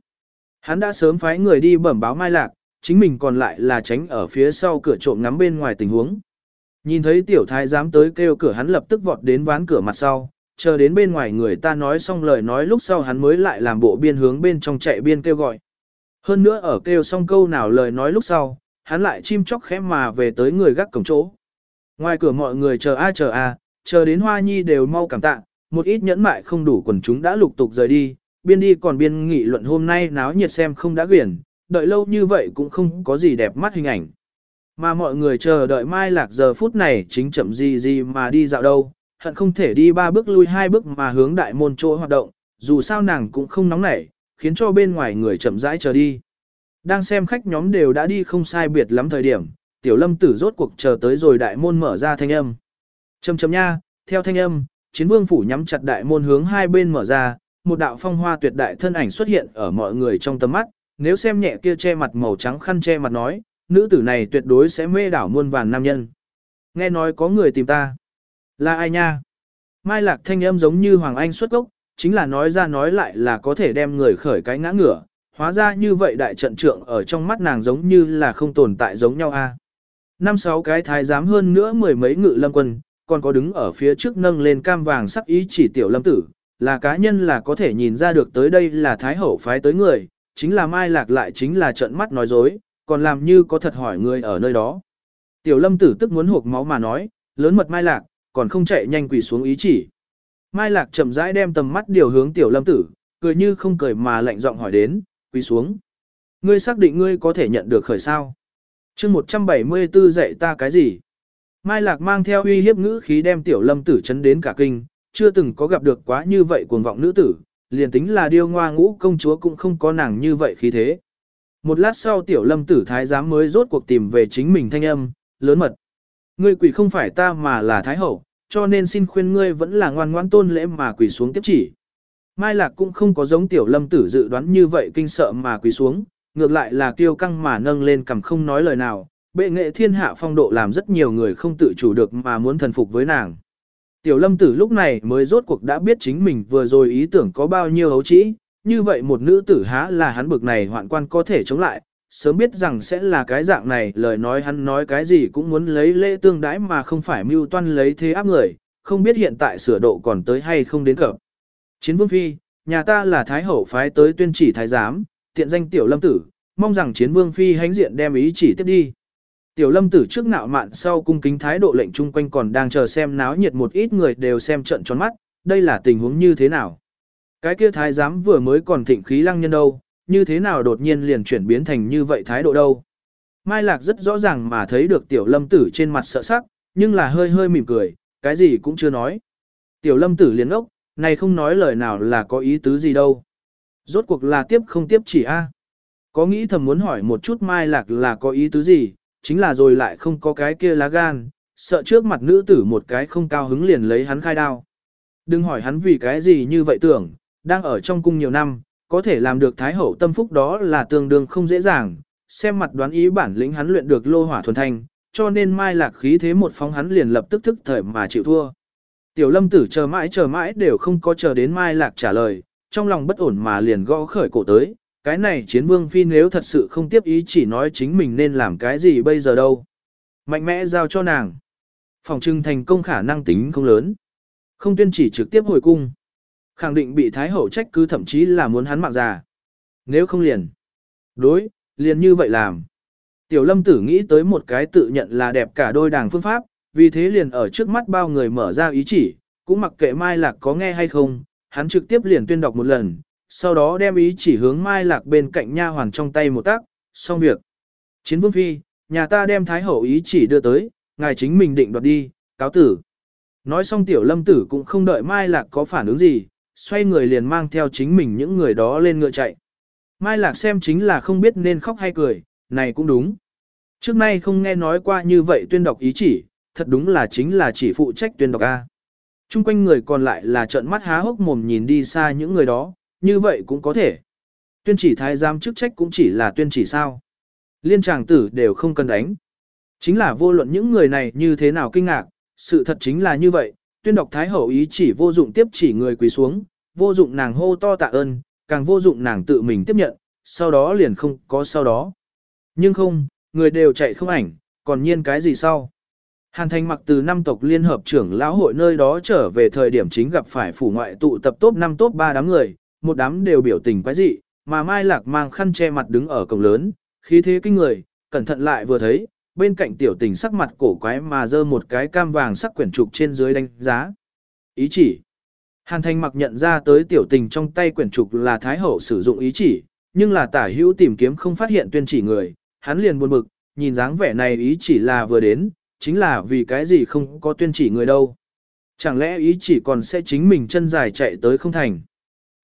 A: Hắn đã sớm phái người đi bẩm báo mai lạc, chính mình còn lại là tránh ở phía sau cửa trộm ngắm bên ngoài tình huống. Nhìn thấy tiểu thái dám tới kêu cửa hắn lập tức vọt đến ván cửa mặt sau, chờ đến bên ngoài người ta nói xong lời nói lúc sau hắn mới lại làm bộ biên hướng bên trong chạy biên kêu gọi. Hơn nữa ở kêu xong câu nào lời nói lúc sau, hắn lại chim chóc khẽ mà về tới người gác cổng chỗ. Ngoài cửa mọi người chờ a chờ a, chờ đến hoa nhi đều mau cảm tạ, một ít nhẫn mại không đủ quần chúng đã lục tục rời đi, biên đi còn biên nghị luận hôm nay náo nhiệt xem không đã quyển, đợi lâu như vậy cũng không có gì đẹp mắt hình ảnh. Mà mọi người chờ đợi mai lạc giờ phút này chính chậm gì gì mà đi dạo đâu, hận không thể đi ba bước lui hai bước mà hướng đại môn chỗ hoạt động, dù sao nàng cũng không nóng nảy, khiến cho bên ngoài người chậm rãi chờ đi. Đang xem khách nhóm đều đã đi không sai biệt lắm thời điểm, tiểu lâm tử rốt cuộc chờ tới rồi đại môn mở ra thanh âm. Chầm chầm nha, theo thanh âm, chiến vương phủ nhắm chặt đại môn hướng hai bên mở ra, một đạo phong hoa tuyệt đại thân ảnh xuất hiện ở mọi người trong tầm mắt, nếu xem nhẹ kia che mặt màu trắng khăn che mặt nói, nữ tử này tuyệt đối sẽ mê đảo muôn vàn nam nhân. Nghe nói có người tìm ta. Là ai nha? Mai lạc thanh âm giống như Hoàng Anh xuất gốc, chính là nói ra nói lại là có thể đem người khởi cái ngã ngửa. Hóa ra như vậy đại trận trượng ở trong mắt nàng giống như là không tồn tại giống nhau a. Năm sáu cái thái giám hơn nữa mười mấy ngự lâm quân, còn có đứng ở phía trước nâng lên cam vàng sắc ý chỉ tiểu lâm tử, là cá nhân là có thể nhìn ra được tới đây là thái hậu phái tới người, chính là mai lạc lại chính là trận mắt nói dối, còn làm như có thật hỏi người ở nơi đó. Tiểu lâm tử tức muốn hộp máu mà nói, lớn mật mai lạc, còn không chạy nhanh quỳ xuống ý chỉ. Mai lạc chậm rãi đem tầm mắt điều hướng tiểu lâm tử, cười như không cười mà lạnh giọng hỏi đến, quỳ xuống. Ngươi xác định ngươi có thể nhận được khởi sao? chương 174 dạy ta cái gì? Mai lạc mang theo uy hiếp ngữ khí đem tiểu lâm tử chấn đến cả kinh, chưa từng có gặp được quá như vậy cuồng vọng nữ tử, liền tính là điêu ngoa ngũ công chúa cũng không có nàng như vậy khí thế. Một lát sau tiểu lâm tử thái giám mới rốt cuộc tìm về chính mình thanh âm, lớn mật. Ngươi quỷ không phải ta mà là thái hậu, cho nên xin khuyên ngươi vẫn là ngoan ngoãn tôn lễ mà quỷ xuống tiếp chỉ. Mai lạc cũng không có giống tiểu lâm tử dự đoán như vậy kinh sợ mà quỳ xuống, ngược lại là kiêu căng mà nâng lên cầm không nói lời nào, bệ nghệ thiên hạ phong độ làm rất nhiều người không tự chủ được mà muốn thần phục với nàng. Tiểu lâm tử lúc này mới rốt cuộc đã biết chính mình vừa rồi ý tưởng có bao nhiêu hấu trĩ, như vậy một nữ tử há là hắn bực này hoạn quan có thể chống lại, sớm biết rằng sẽ là cái dạng này lời nói hắn nói cái gì cũng muốn lấy lễ tương đãi mà không phải mưu toan lấy thế áp người, không biết hiện tại sửa độ còn tới hay không đến cập. Chiến vương phi, nhà ta là thái hậu phái tới tuyên chỉ thái giám, tiện danh tiểu lâm tử, mong rằng chiến vương phi hãnh diện đem ý chỉ tiếp đi. Tiểu lâm tử trước nạo mạn sau cung kính thái độ lệnh chung quanh còn đang chờ xem náo nhiệt một ít người đều xem trận tròn mắt, đây là tình huống như thế nào. Cái kia thái giám vừa mới còn thịnh khí lăng nhân đâu, như thế nào đột nhiên liền chuyển biến thành như vậy thái độ đâu. Mai Lạc rất rõ ràng mà thấy được tiểu lâm tử trên mặt sợ sắc, nhưng là hơi hơi mỉm cười, cái gì cũng chưa nói. Tiểu lâm tử liền ốc, này không nói lời nào là có ý tứ gì đâu. Rốt cuộc là tiếp không tiếp chỉ a Có nghĩ thầm muốn hỏi một chút Mai Lạc là có ý tứ gì, chính là rồi lại không có cái kia lá gan, sợ trước mặt nữ tử một cái không cao hứng liền lấy hắn khai đao. Đừng hỏi hắn vì cái gì như vậy tưởng, đang ở trong cung nhiều năm, có thể làm được thái hậu tâm phúc đó là tương đương không dễ dàng, xem mặt đoán ý bản lĩnh hắn luyện được lô hỏa thuần thanh, cho nên mai lạc khí thế một phóng hắn liền lập tức thức thời mà chịu thua. Tiểu lâm tử chờ mãi chờ mãi đều không có chờ đến mai lạc trả lời, trong lòng bất ổn mà liền gõ khởi cổ tới, cái này chiến vương phi nếu thật sự không tiếp ý chỉ nói chính mình nên làm cái gì bây giờ đâu. Mạnh mẽ giao cho nàng. Phòng trưng thành công khả năng tính không lớn. Không tuyên chỉ trực tiếp hồi cung. Khẳng định bị Thái Hậu trách cứ thậm chí là muốn hắn mạng già. Nếu không liền. Đối, liền như vậy làm. Tiểu lâm tử nghĩ tới một cái tự nhận là đẹp cả đôi đảng phương pháp, vì thế liền ở trước mắt bao người mở ra ý chỉ, cũng mặc kệ Mai Lạc có nghe hay không, hắn trực tiếp liền tuyên đọc một lần, sau đó đem ý chỉ hướng Mai Lạc bên cạnh nha hoàn trong tay một tác, xong việc. Chiến vương phi, nhà ta đem Thái Hậu ý chỉ đưa tới, ngài chính mình định đoạt đi, cáo tử. Nói xong tiểu lâm tử cũng không đợi Mai Lạc có phản ứng gì, xoay người liền mang theo chính mình những người đó lên ngựa chạy. Mai Lạc xem chính là không biết nên khóc hay cười, này cũng đúng. Trước nay không nghe nói qua như vậy tuyên đọc ý chỉ, thật đúng là chính là chỉ phụ trách tuyên đọc A. Trung quanh người còn lại là trợn mắt há hốc mồm nhìn đi xa những người đó, như vậy cũng có thể. Tuyên chỉ thái giám chức trách cũng chỉ là tuyên chỉ sao. Liên tràng tử đều không cần đánh. Chính là vô luận những người này như thế nào kinh ngạc, sự thật chính là như vậy, tuyên đọc thái hậu ý chỉ vô dụng tiếp chỉ người quỳ xuống, vô dụng nàng hô to tạ ơn, càng vô dụng nàng tự mình tiếp nhận, sau đó liền không có sau đó. Nhưng không, người đều chạy không ảnh, còn nhiên cái gì sau. Hàn Thành mặc từ năm tộc liên hợp trưởng lão hội nơi đó trở về thời điểm chính gặp phải phủ ngoại tụ tập top 5 top 3 đám người, một đám đều biểu tình quái dị, mà Mai Lạc mang khăn che mặt đứng ở cổng lớn, khí thế kinh người, cẩn thận lại vừa thấy, bên cạnh tiểu tình sắc mặt cổ quái mà dơ một cái cam vàng sắc quyển trục trên dưới đánh giá. Ý chỉ. Hàn Thành mặc nhận ra tới tiểu tình trong tay quyển trục là Thái Hậu sử dụng ý chỉ, nhưng là tả hữu tìm kiếm không phát hiện tuyên chỉ người, hắn liền buồn bực, nhìn dáng vẻ này ý chỉ là vừa đến, chính là vì cái gì không có tuyên chỉ người đâu. Chẳng lẽ ý chỉ còn sẽ chính mình chân dài chạy tới không thành.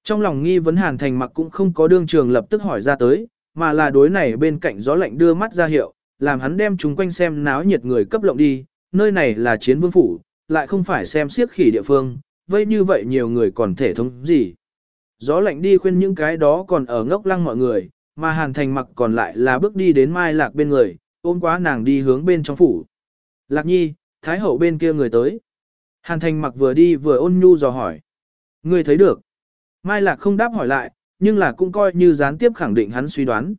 A: Trong lòng nghi vấn Hàn Thành mặc cũng không có đương trường lập tức hỏi ra tới, mà là đối này bên cạnh gió lạnh đưa mắt ra hiệu, làm hắn đem chúng quanh xem náo nhiệt người cấp lộng đi, nơi này là chiến vương phủ, lại không phải xem siếc khỉ địa phương, vây như vậy nhiều người còn thể thống gì. Gió lạnh đi khuyên những cái đó còn ở ngốc lăng mọi người, mà hàn thành mặc còn lại là bước đi đến mai lạc bên người, ôm quá nàng đi hướng bên trong phủ. Lạc nhi, thái hậu bên kia người tới. Hàn thành mặc vừa đi vừa ôn nhu dò hỏi. Người thấy được. Mai lạc không đáp hỏi lại, nhưng là cũng coi như gián tiếp khẳng định hắn suy đoán.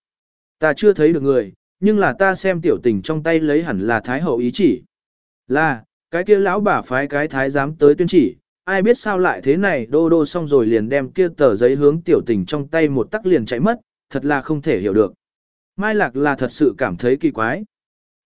A: Ta chưa thấy được người, nhưng là ta xem tiểu tình trong tay lấy hẳn là thái hậu ý chỉ. Là, cái kia lão bà phái cái thái giám tới tuyên chỉ, ai biết sao lại thế này đô đô xong rồi liền đem kia tờ giấy hướng tiểu tình trong tay một tắc liền chạy mất, thật là không thể hiểu được. Mai Lạc là thật sự cảm thấy kỳ quái.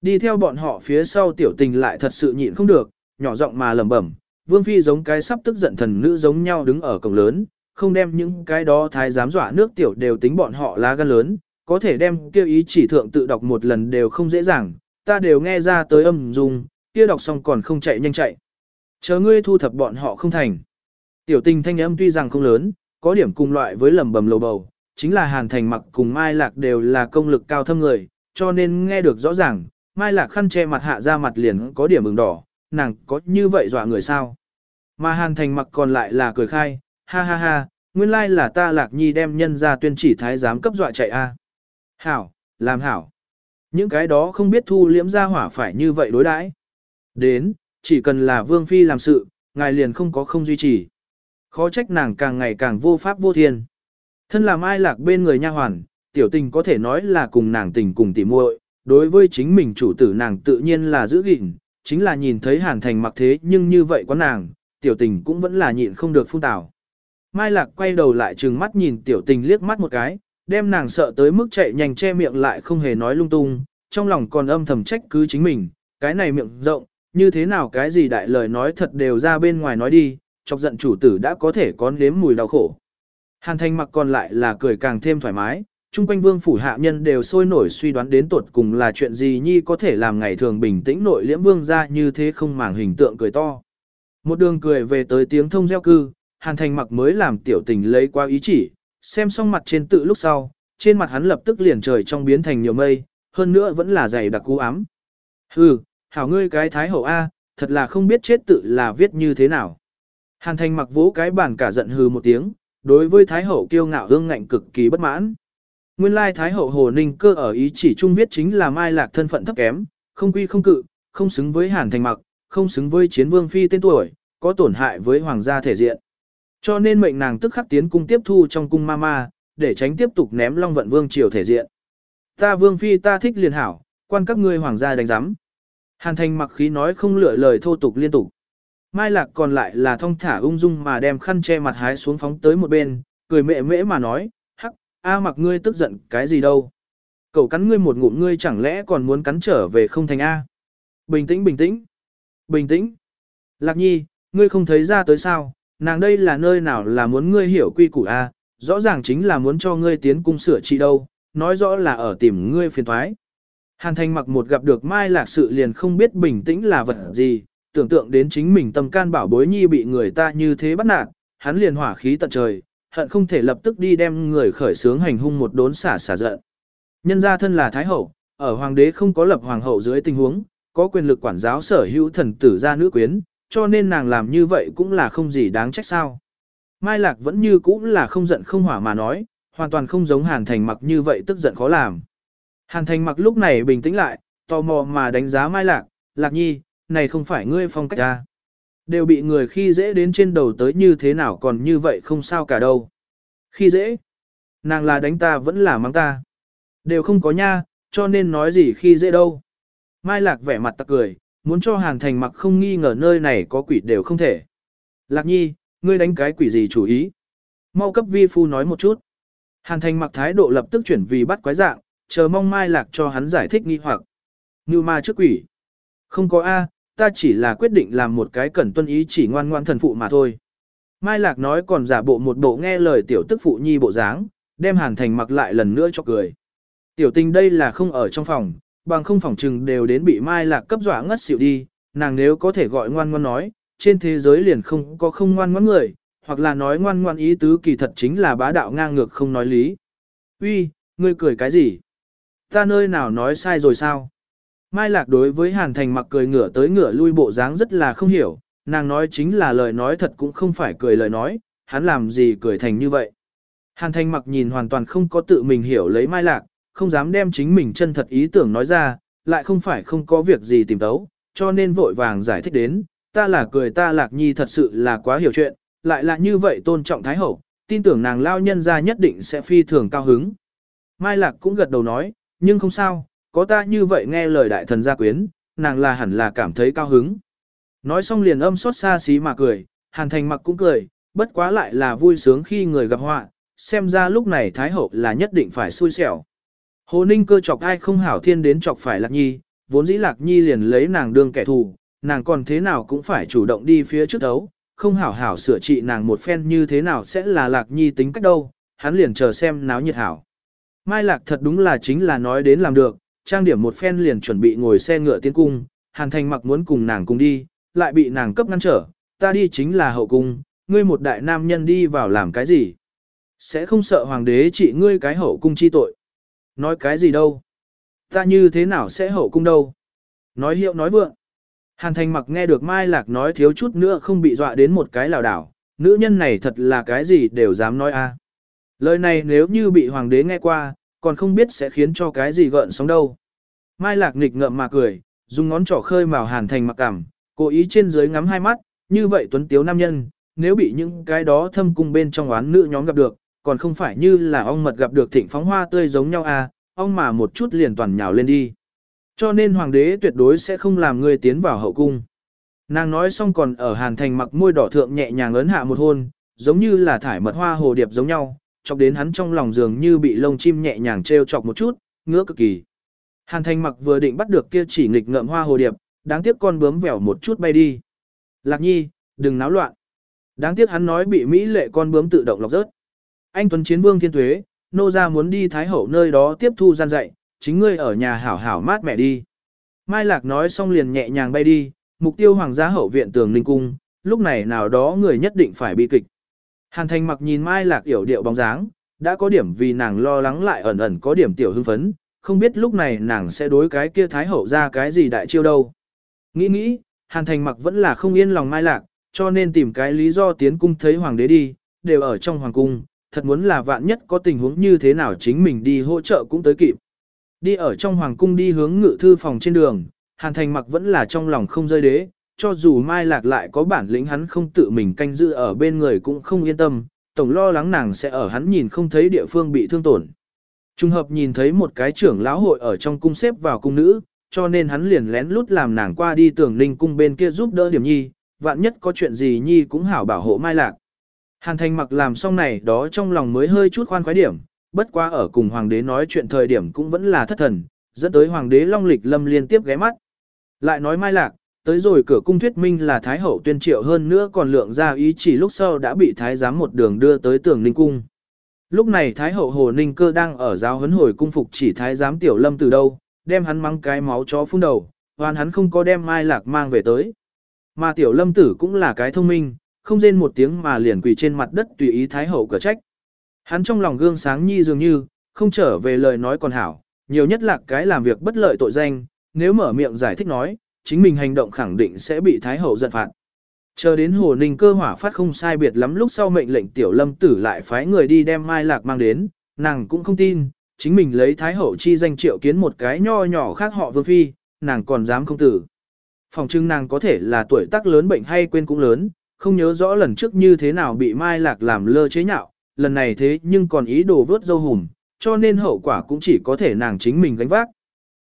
A: Đi theo bọn họ phía sau tiểu tình lại thật sự nhịn không được, nhỏ giọng mà lẩm bẩm, Vương Phi giống cái sắp tức giận thần nữ giống nhau đứng ở cổng lớn, không đem những cái đó thái giám dọa nước tiểu đều tính bọn họ lá gan lớn, có thể đem kêu ý chỉ thượng tự đọc một lần đều không dễ dàng, ta đều nghe ra tới âm dung, kia đọc xong còn không chạy nhanh chạy. Chờ ngươi thu thập bọn họ không thành. Tiểu tình thanh âm tuy rằng không lớn, có điểm cùng loại với lầm bầm lầu bầu, chính là Hàn Thành mặc cùng Mai Lạc đều là công lực cao thâm người, cho nên nghe được rõ ràng, Mai Lạc khăn che mặt hạ ra mặt liền có điểm ửng đỏ, nàng có như vậy dọa người sao. Mà Hàn Thành mặc còn lại là cười khai, ha ha ha, nguyên lai là ta Lạc Nhi đem nhân ra tuyên chỉ thái giám cấp dọa chạy a. Hảo, làm hảo. Những cái đó không biết thu liễm ra hỏa phải như vậy đối đãi. Đến, chỉ cần là vương phi làm sự, ngài liền không có không duy trì. Khó trách nàng càng ngày càng vô pháp vô thiên. Thân làm ai lạc bên người nha hoàn, tiểu tình có thể nói là cùng nàng tình cùng tỉ muội đối với chính mình chủ tử nàng tự nhiên là giữ gìn, chính là nhìn thấy hàn thành mặc thế nhưng như vậy có nàng, tiểu tình cũng vẫn là nhịn không được phun tào. Mai lạc quay đầu lại trừng mắt nhìn tiểu tình liếc mắt một cái, đem nàng sợ tới mức chạy nhanh che miệng lại không hề nói lung tung, trong lòng còn âm thầm trách cứ chính mình, cái này miệng rộng, như thế nào cái gì đại lời nói thật đều ra bên ngoài nói đi, chọc giận chủ tử đã có thể có nếm mùi đau khổ. Hàn thanh mặc còn lại là cười càng thêm thoải mái, chung quanh vương phủ hạ nhân đều sôi nổi suy đoán đến tuột cùng là chuyện gì nhi có thể làm ngày thường bình tĩnh nội liễm vương ra như thế không màng hình tượng cười to. Một đường cười về tới tiếng thông gieo cư, hàn thanh mặc mới làm tiểu tình lấy qua ý chỉ, xem xong mặt trên tự lúc sau, trên mặt hắn lập tức liền trời trong biến thành nhiều mây, hơn nữa vẫn là dày đặc cú ám. Hừ, hảo ngươi cái thái hậu A, thật là không biết chết tự là viết như thế nào. Hàn thành mặc vỗ cái bản cả giận hừ một tiếng, đối với thái hậu kiêu ngạo hương ngạnh cực kỳ bất mãn. Nguyên lai thái hậu hồ ninh cơ ở ý chỉ trung viết chính là mai lạc thân phận thấp kém, không quy không cự, không xứng với hàn thành mặc, không xứng với chiến vương phi tên tuổi, có tổn hại với hoàng gia thể diện. Cho nên mệnh nàng tức khắc tiến cung tiếp thu trong cung ma ma, để tránh tiếp tục ném long vận vương triều thể diện. Ta vương phi ta thích liền hảo, quan các ngươi hoàng gia đánh giám. Hàn thành mặc khí nói không lựa lời thô tục liên tục. Mai lạc còn lại là thong thả ung dung mà đem khăn che mặt hái xuống phóng tới một bên, cười mẹ mễ mà nói, a mặc ngươi tức giận cái gì đâu. Cậu cắn ngươi một ngụm ngươi chẳng lẽ còn muốn cắn trở về không thành A. Bình tĩnh bình tĩnh. Bình tĩnh. Lạc nhi, ngươi không thấy ra tới sao, nàng đây là nơi nào là muốn ngươi hiểu quy củ A, rõ ràng chính là muốn cho ngươi tiến cung sửa trị đâu, nói rõ là ở tìm ngươi phiền thoái. Hàn thành mặc một gặp được mai lạc sự liền không biết bình tĩnh là vật gì, tưởng tượng đến chính mình tâm can bảo bối nhi bị người ta như thế bắt nạt, hắn liền hỏa khí tận trời, hận không thể lập tức đi đem người khởi sướng hành hung một đốn xả xả giận. Nhân gia thân là thái hậu, ở hoàng đế không có lập hoàng hậu dưới tình huống, có quyền lực quản giáo sở hữu thần tử gia nữ quyến, cho nên nàng làm như vậy cũng là không gì đáng trách sao. Mai Lạc vẫn như cũ là không giận không hỏa mà nói, hoàn toàn không giống Hàn Thành mặc như vậy tức giận khó làm. Hàn Thành mặc lúc này bình tĩnh lại, tò mò mà đánh giá Mai Lạc, Lạc Nhi, này không phải ngươi phong cách ta. Đều bị người khi dễ đến trên đầu tới như thế nào còn như vậy không sao cả đâu. Khi dễ, nàng là đánh ta vẫn là mắng ta. Đều không có nha, cho nên nói gì khi dễ đâu. Mai Lạc vẻ mặt tặc cười, muốn cho Hàn Thành mặc không nghi ngờ nơi này có quỷ đều không thể. Lạc Nhi, ngươi đánh cái quỷ gì chủ ý? Mau cấp vi phu nói một chút. Hàn Thành mặc thái độ lập tức chuyển vì bắt quái dạng, chờ mong Mai Lạc cho hắn giải thích nghi hoặc. Như ma trước quỷ. Không có A, ta chỉ là quyết định làm một cái cẩn tuân ý chỉ ngoan ngoan thần phụ mà thôi. Mai Lạc nói còn giả bộ một bộ nghe lời tiểu tức phụ nhi bộ dáng, đem Hàn Thành mặc lại lần nữa cho cười. Tiểu tình đây là không ở trong phòng, bằng không phòng trừng đều đến bị Mai Lạc cấp dọa ngất xỉu đi, nàng nếu có thể gọi ngoan ngoan nói, trên thế giới liền không có không ngoan ngoãn người, hoặc là nói ngoan ngoan ý tứ kỳ thật chính là bá đạo ngang ngược không nói lý. Uy, ngươi cười cái gì? Ta nơi nào nói sai rồi sao? Mai Lạc đối với Hàn Thành mặc cười ngửa tới ngửa lui bộ dáng rất là không hiểu, nàng nói chính là lời nói thật cũng không phải cười lời nói, hắn làm gì cười thành như vậy. Hàn Thành mặc nhìn hoàn toàn không có tự mình hiểu lấy Mai Lạc, không dám đem chính mình chân thật ý tưởng nói ra, lại không phải không có việc gì tìm tấu, cho nên vội vàng giải thích đến, ta là cười ta Lạc Nhi thật sự là quá hiểu chuyện, lại là như vậy tôn trọng Thái Hậu, tin tưởng nàng lao nhân ra nhất định sẽ phi thường cao hứng. Mai Lạc cũng gật đầu nói, nhưng không sao, có ta như vậy nghe lời đại thần gia quyến, nàng là hẳn là cảm thấy cao hứng. Nói xong liền âm xót xa xí mà cười, hàn thành mặc cũng cười, bất quá lại là vui sướng khi người gặp họa, xem ra lúc này Thái Hậu là nhất định phải xui xẻo. Hồ Ninh cơ chọc ai không hảo thiên đến chọc phải Lạc Nhi, vốn dĩ Lạc Nhi liền lấy nàng đương kẻ thù, nàng còn thế nào cũng phải chủ động đi phía trước đấu, không hảo hảo sửa trị nàng một phen như thế nào sẽ là Lạc Nhi tính cách đâu, hắn liền chờ xem náo nhiệt hảo. Mai Lạc thật đúng là chính là nói đến làm được, trang điểm một phen liền chuẩn bị ngồi xe ngựa tiến cung, Hàn Thành mặc muốn cùng nàng cùng đi, lại bị nàng cấp ngăn trở, ta đi chính là hậu cung, ngươi một đại nam nhân đi vào làm cái gì? Sẽ không sợ hoàng đế trị ngươi cái hậu cung chi tội. Nói cái gì đâu? Ta như thế nào sẽ hậu cung đâu? Nói hiệu nói vượng. Hàn Thành mặc nghe được Mai Lạc nói thiếu chút nữa không bị dọa đến một cái lảo đảo, nữ nhân này thật là cái gì đều dám nói a. Lời này nếu như bị hoàng đế nghe qua, còn không biết sẽ khiến cho cái gì gợn sóng đâu. Mai Lạc nghịch ngợm mà cười, dùng ngón trỏ khơi màu Hàn Thành mặc cảm, cố ý trên dưới ngắm hai mắt, như vậy tuấn tiếu nam nhân, nếu bị những cái đó thâm cung bên trong oán nữ nhóm gặp được, còn không phải như là ong mật gặp được thịnh phóng hoa tươi giống nhau à, ong mà một chút liền toàn nhào lên đi. Cho nên hoàng đế tuyệt đối sẽ không làm người tiến vào hậu cung. Nàng nói xong còn ở hàn thành mặc môi đỏ thượng nhẹ nhàng ấn hạ một hôn, giống như là thải mật hoa hồ điệp giống nhau, chọc đến hắn trong lòng giường như bị lông chim nhẹ nhàng treo chọc một chút, ngứa cực kỳ. Hàn thành mặc vừa định bắt được kia chỉ nghịch ngợm hoa hồ điệp, đáng tiếc con bướm vèo một chút bay đi. Lạc nhi, đừng náo loạn. Đáng tiếc hắn nói bị Mỹ lệ con bướm tự động lọc rớt. Anh Tuấn Chiến Vương Thiên Tuế, nô ra muốn đi Thái Hậu nơi đó tiếp thu gian dạy, chính ngươi ở nhà hảo hảo mát mẹ đi. Mai Lạc nói xong liền nhẹ nhàng bay đi, mục tiêu hoàng gia hậu viện tường linh cung, lúc này nào đó người nhất định phải bị kịch. Hàn Thành mặc nhìn Mai Lạc yểu điệu bóng dáng, đã có điểm vì nàng lo lắng lại ẩn ẩn có điểm tiểu hưng phấn, không biết lúc này nàng sẽ đối cái kia thái hậu ra cái gì đại chiêu đâu. Nghĩ nghĩ, Hàn Thành mặc vẫn là không yên lòng mai lạc, cho nên tìm cái lý do tiến cung thấy hoàng đế đi, đều ở trong hoàng cung, thật muốn là vạn nhất có tình huống như thế nào chính mình đi hỗ trợ cũng tới kịp. Đi ở trong hoàng cung đi hướng ngự thư phòng trên đường, Hàn Thành mặc vẫn là trong lòng không rơi đế, cho dù Mai Lạc lại có bản lĩnh hắn không tự mình canh giữ ở bên người cũng không yên tâm, tổng lo lắng nàng sẽ ở hắn nhìn không thấy địa phương bị thương tổn. Trung hợp nhìn thấy một cái trưởng lão hội ở trong cung xếp vào cung nữ, cho nên hắn liền lén lút làm nàng qua đi tưởng ninh cung bên kia giúp đỡ điểm nhi, vạn nhất có chuyện gì nhi cũng hảo bảo hộ Mai Lạc. Hàn Thành mặc làm xong này đó trong lòng mới hơi chút khoan khoái điểm, bất quá ở cùng hoàng đế nói chuyện thời điểm cũng vẫn là thất thần, dẫn tới hoàng đế Long Lịch Lâm liên tiếp ghé mắt. Lại nói Mai Lạc, tới rồi cửa cung thuyết minh là Thái Hậu tuyên triệu hơn nữa còn lượng ra ý chỉ lúc sau đã bị Thái giám một đường đưa tới tường ninh cung. Lúc này Thái Hậu Hồ Ninh Cơ đang ở giáo huấn hồi cung phục chỉ Thái giám Tiểu Lâm từ đâu, đem hắn mắng cái máu chó phun đầu, hoàn hắn không có đem Mai Lạc mang về tới. Mà Tiểu Lâm tử cũng là cái thông minh, không rên một tiếng mà liền quỳ trên mặt đất tùy ý Thái Hậu cửa trách. Hắn trong lòng gương sáng nhi dường như, không trở về lời nói còn hảo, nhiều nhất là cái làm việc bất lợi tội danh, nếu mở miệng giải thích nói, chính mình hành động khẳng định sẽ bị Thái Hậu giận phạt. Chờ đến Hồ Ninh cơ hỏa phát không sai biệt lắm lúc sau mệnh lệnh Tiểu Lâm tử lại phái người đi đem Mai Lạc mang đến, nàng cũng không tin, chính mình lấy Thái Hậu chi danh triệu kiến một cái nho nhỏ khác họ Vương Phi, nàng còn dám không tử. Phòng trưng nàng có thể là tuổi tác lớn bệnh hay quên cũng lớn, không nhớ rõ lần trước như thế nào bị Mai Lạc làm lơ chế nhạo, lần này thế nhưng còn ý đồ vớt dâu hùm, cho nên hậu quả cũng chỉ có thể nàng chính mình gánh vác.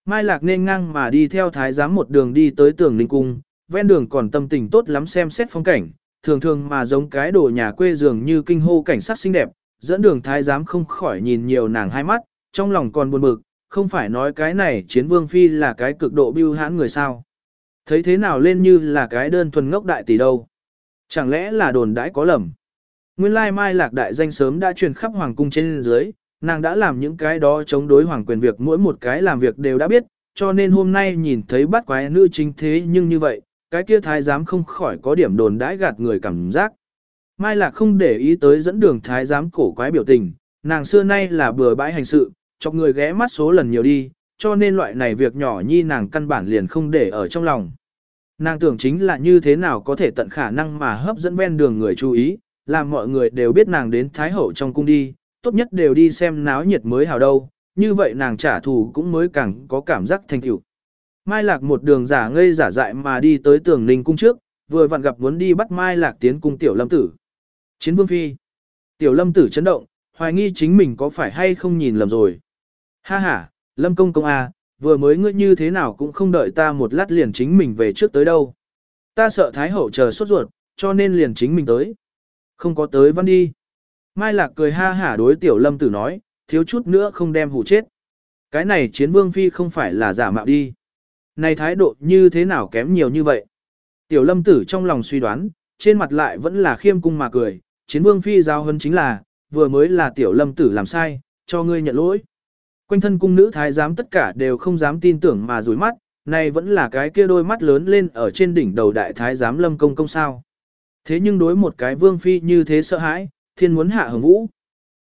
A: Mai Lạc nên ngang mà đi theo thái giám một đường đi tới tường ninh cung, ven đường còn tâm tình tốt lắm xem xét phong cảnh, thường thường mà giống cái đồ nhà quê dường như kinh hô cảnh sát xinh đẹp, dẫn đường thái giám không khỏi nhìn nhiều nàng hai mắt, trong lòng còn buồn bực, không phải nói cái này chiến vương phi là cái cực độ bưu hãn người sao. Thấy thế nào lên như là cái đơn thuần ngốc đại tỷ đâu. Chẳng lẽ là đồn đãi có lầm. Nguyên lai mai lạc đại danh sớm đã truyền khắp hoàng cung trên dưới, nàng đã làm những cái đó chống đối hoàng quyền việc mỗi một cái làm việc đều đã biết, cho nên hôm nay nhìn thấy bắt quái nữ chính thế nhưng như vậy, cái kia thái giám không khỏi có điểm đồn đãi gạt người cảm giác. Mai là không để ý tới dẫn đường thái giám cổ quái biểu tình, nàng xưa nay là bừa bãi hành sự, chọc người ghé mắt số lần nhiều đi, cho nên loại này việc nhỏ nhi nàng căn bản liền không để ở trong lòng. Nàng tưởng chính là như thế nào có thể tận khả năng mà hấp dẫn ven đường người chú ý, làm mọi người đều biết nàng đến Thái Hậu trong cung đi, tốt nhất đều đi xem náo nhiệt mới hào đâu, như vậy nàng trả thù cũng mới càng có cảm giác thành tựu. Mai Lạc một đường giả ngây giả dại mà đi tới tường ninh cung trước, vừa vặn gặp muốn đi bắt Mai Lạc tiến cung Tiểu Lâm Tử. Chiến Vương Phi. Tiểu Lâm Tử chấn động, hoài nghi chính mình có phải hay không nhìn lầm rồi. Ha ha, Lâm Công Công à, vừa mới ngươi như thế nào cũng không đợi ta một lát liền chính mình về trước tới đâu. Ta sợ Thái Hậu chờ sốt ruột, cho nên liền chính mình tới. Không có tới văn đi. Mai Lạc cười ha hả đối tiểu lâm tử nói, thiếu chút nữa không đem hù chết. Cái này chiến vương phi không phải là giả mạo đi. Này thái độ như thế nào kém nhiều như vậy. Tiểu lâm tử trong lòng suy đoán, trên mặt lại vẫn là khiêm cung mà cười. Chiến vương phi giao hơn chính là, vừa mới là tiểu lâm tử làm sai, cho ngươi nhận lỗi. Quanh thân cung nữ thái giám tất cả đều không dám tin tưởng mà rủi mắt, này vẫn là cái kia đôi mắt lớn lên ở trên đỉnh đầu đại thái giám lâm công công sao. Thế nhưng đối một cái vương phi như thế sợ hãi, thiên muốn hạ hồng vũ.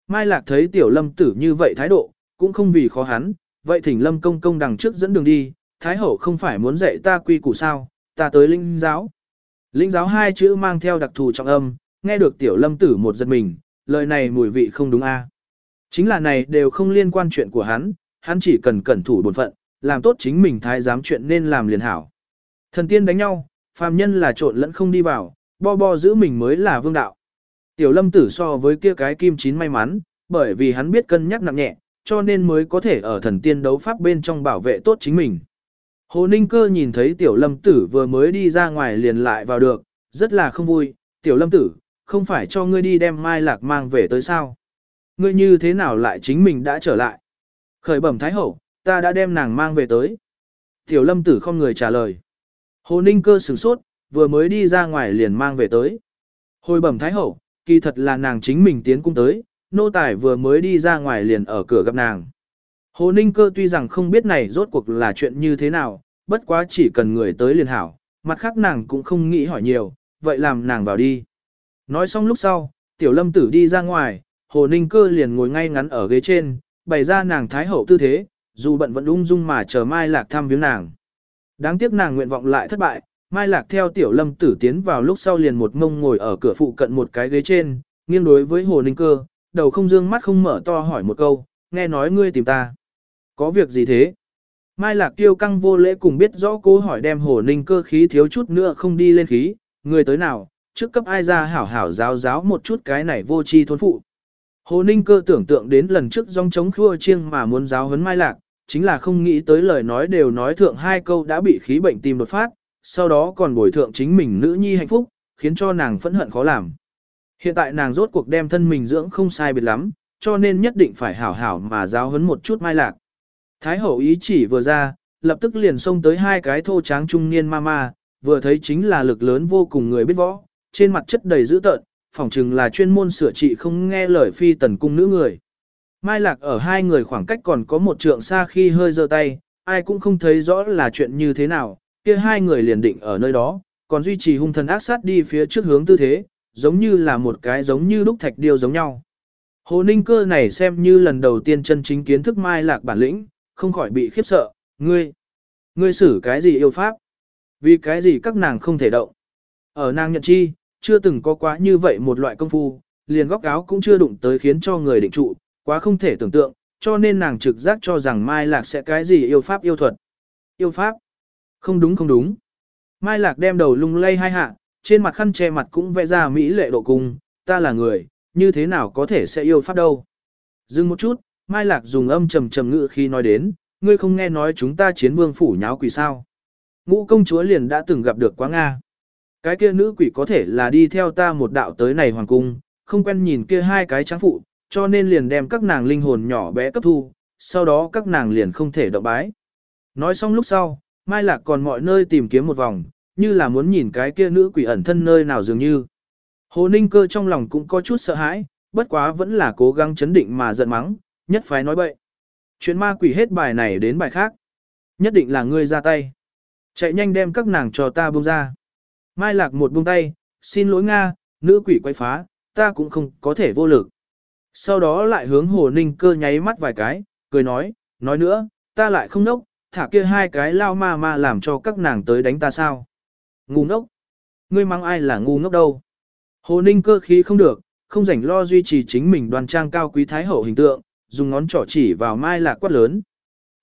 A: Mai Lạc thấy tiểu lâm tử như vậy thái độ, cũng không vì khó hắn, vậy thỉnh lâm công công đằng trước dẫn đường đi, thái hậu không phải muốn dạy ta quy củ sao, ta tới linh giáo. Linh giáo hai chữ mang theo đặc thù trọng âm, nghe được tiểu lâm tử một giật mình, lời này mùi vị không đúng a. Chính là này đều không liên quan chuyện của hắn, hắn chỉ cần cẩn thủ bổn phận, làm tốt chính mình thái giám chuyện nên làm liền hảo. Thần tiên đánh nhau, phàm nhân là trộn lẫn không đi vào, bo bo giữ mình mới là vương đạo. Tiểu lâm tử so với kia cái kim chín may mắn, bởi vì hắn biết cân nhắc nặng nhẹ, cho nên mới có thể ở thần tiên đấu pháp bên trong bảo vệ tốt chính mình. Hồ Ninh Cơ nhìn thấy tiểu lâm tử vừa mới đi ra ngoài liền lại vào được, rất là không vui, tiểu lâm tử, không phải cho ngươi đi đem mai lạc mang về tới sao. Ngươi như thế nào lại chính mình đã trở lại? Khởi bẩm Thái Hậu, ta đã đem nàng mang về tới. Tiểu lâm tử không người trả lời. Hồ Ninh Cơ sửng sốt, vừa mới đi ra ngoài liền mang về tới. Hồi bẩm Thái Hậu, kỳ thật là nàng chính mình tiến cung tới, nô tài vừa mới đi ra ngoài liền ở cửa gặp nàng. Hồ Ninh Cơ tuy rằng không biết này rốt cuộc là chuyện như thế nào, bất quá chỉ cần người tới liền hảo, mặt khác nàng cũng không nghĩ hỏi nhiều, vậy làm nàng vào đi. Nói xong lúc sau, tiểu lâm tử đi ra ngoài, Hồ Ninh Cơ liền ngồi ngay ngắn ở ghế trên, bày ra nàng thái hậu tư thế, dù bận vẫn ung dung mà chờ Mai Lạc thăm viếng nàng. Đáng tiếc nàng nguyện vọng lại thất bại, Mai Lạc theo tiểu lâm tử tiến vào lúc sau liền một mông ngồi ở cửa phụ cận một cái ghế trên, nghiêng đối với Hồ Ninh Cơ, đầu không dương mắt không mở to hỏi một câu, nghe nói ngươi tìm ta. Có việc gì thế? Mai Lạc tiêu căng vô lễ cùng biết rõ cố hỏi đem Hồ Ninh Cơ khí thiếu chút nữa không đi lên khí, người tới nào, trước cấp ai ra hảo hảo giáo giáo một chút cái này vô tri thôn phụ. Hồ Ninh Cơ tưởng tượng đến lần trước dòng chống khua chiêng mà muốn giáo huấn Mai Lạc, chính là không nghĩ tới lời nói đều nói thượng hai câu đã bị khí bệnh tim đột phát, sau đó còn bồi thượng chính mình nữ nhi hạnh phúc, khiến cho nàng phẫn hận khó làm. Hiện tại nàng rốt cuộc đem thân mình dưỡng không sai biệt lắm, cho nên nhất định phải hảo hảo mà giáo huấn một chút mai lạc. Thái hậu ý chỉ vừa ra, lập tức liền xông tới hai cái thô tráng trung niên ma ma, vừa thấy chính là lực lớn vô cùng người biết võ, trên mặt chất đầy dữ tợn, phỏng chừng là chuyên môn sửa trị không nghe lời phi tần cung nữ người. Mai lạc ở hai người khoảng cách còn có một trượng xa khi hơi giơ tay, ai cũng không thấy rõ là chuyện như thế nào, kia hai người liền định ở nơi đó, còn duy trì hung thần ác sát đi phía trước hướng tư thế, giống như là một cái giống như đúc thạch điêu giống nhau. Hồ Ninh cơ này xem như lần đầu tiên chân chính kiến thức mai lạc bản lĩnh, không khỏi bị khiếp sợ, ngươi, ngươi xử cái gì yêu pháp? Vì cái gì các nàng không thể động? Ở nàng nhận chi, chưa từng có quá như vậy một loại công phu, liền góc áo cũng chưa đụng tới khiến cho người định trụ, quá không thể tưởng tượng, cho nên nàng trực giác cho rằng Mai Lạc sẽ cái gì yêu pháp yêu thuật. Yêu pháp? Không đúng không đúng. Mai Lạc đem đầu lung lay hai hạ, trên mặt khăn che mặt cũng vẽ ra mỹ lệ độ cung, ta là người, như thế nào có thể sẽ yêu pháp đâu. Dừng một chút, Mai Lạc dùng âm trầm trầm ngự khi nói đến, ngươi không nghe nói chúng ta chiến vương phủ nháo quỷ sao. Ngũ công chúa liền đã từng gặp được quá Nga. Cái kia nữ quỷ có thể là đi theo ta một đạo tới này hoàng cung, không quen nhìn kia hai cái tráng phụ, cho nên liền đem các nàng linh hồn nhỏ bé cấp thu, sau đó các nàng liền không thể động bái. Nói xong lúc sau, Mai Lạc còn mọi nơi tìm kiếm một vòng, như là muốn nhìn cái kia nữ quỷ ẩn thân nơi nào dường như. Hồ Ninh Cơ trong lòng cũng có chút sợ hãi, bất quá vẫn là cố gắng chấn định mà giận mắng, nhất phái nói bậy. Chuyện ma quỷ hết bài này đến bài khác. Nhất định là ngươi ra tay. Chạy nhanh đem các nàng cho ta buông ra. Mai Lạc một buông tay, xin lỗi Nga, nữ quỷ quay phá, ta cũng không có thể vô lực. Sau đó lại hướng Hồ Ninh Cơ nháy mắt vài cái, cười nói, nói nữa, ta lại không nốc, thả kia hai cái lao ma ma làm cho các nàng tới đánh ta sao. Ngu ngốc. Ngươi mang ai là ngu ngốc đâu. Hồ Ninh cơ khí không được, không rảnh lo duy trì chính mình đoàn trang cao quý thái hậu hình tượng, dùng ngón trỏ chỉ vào Mai Lạc quát lớn.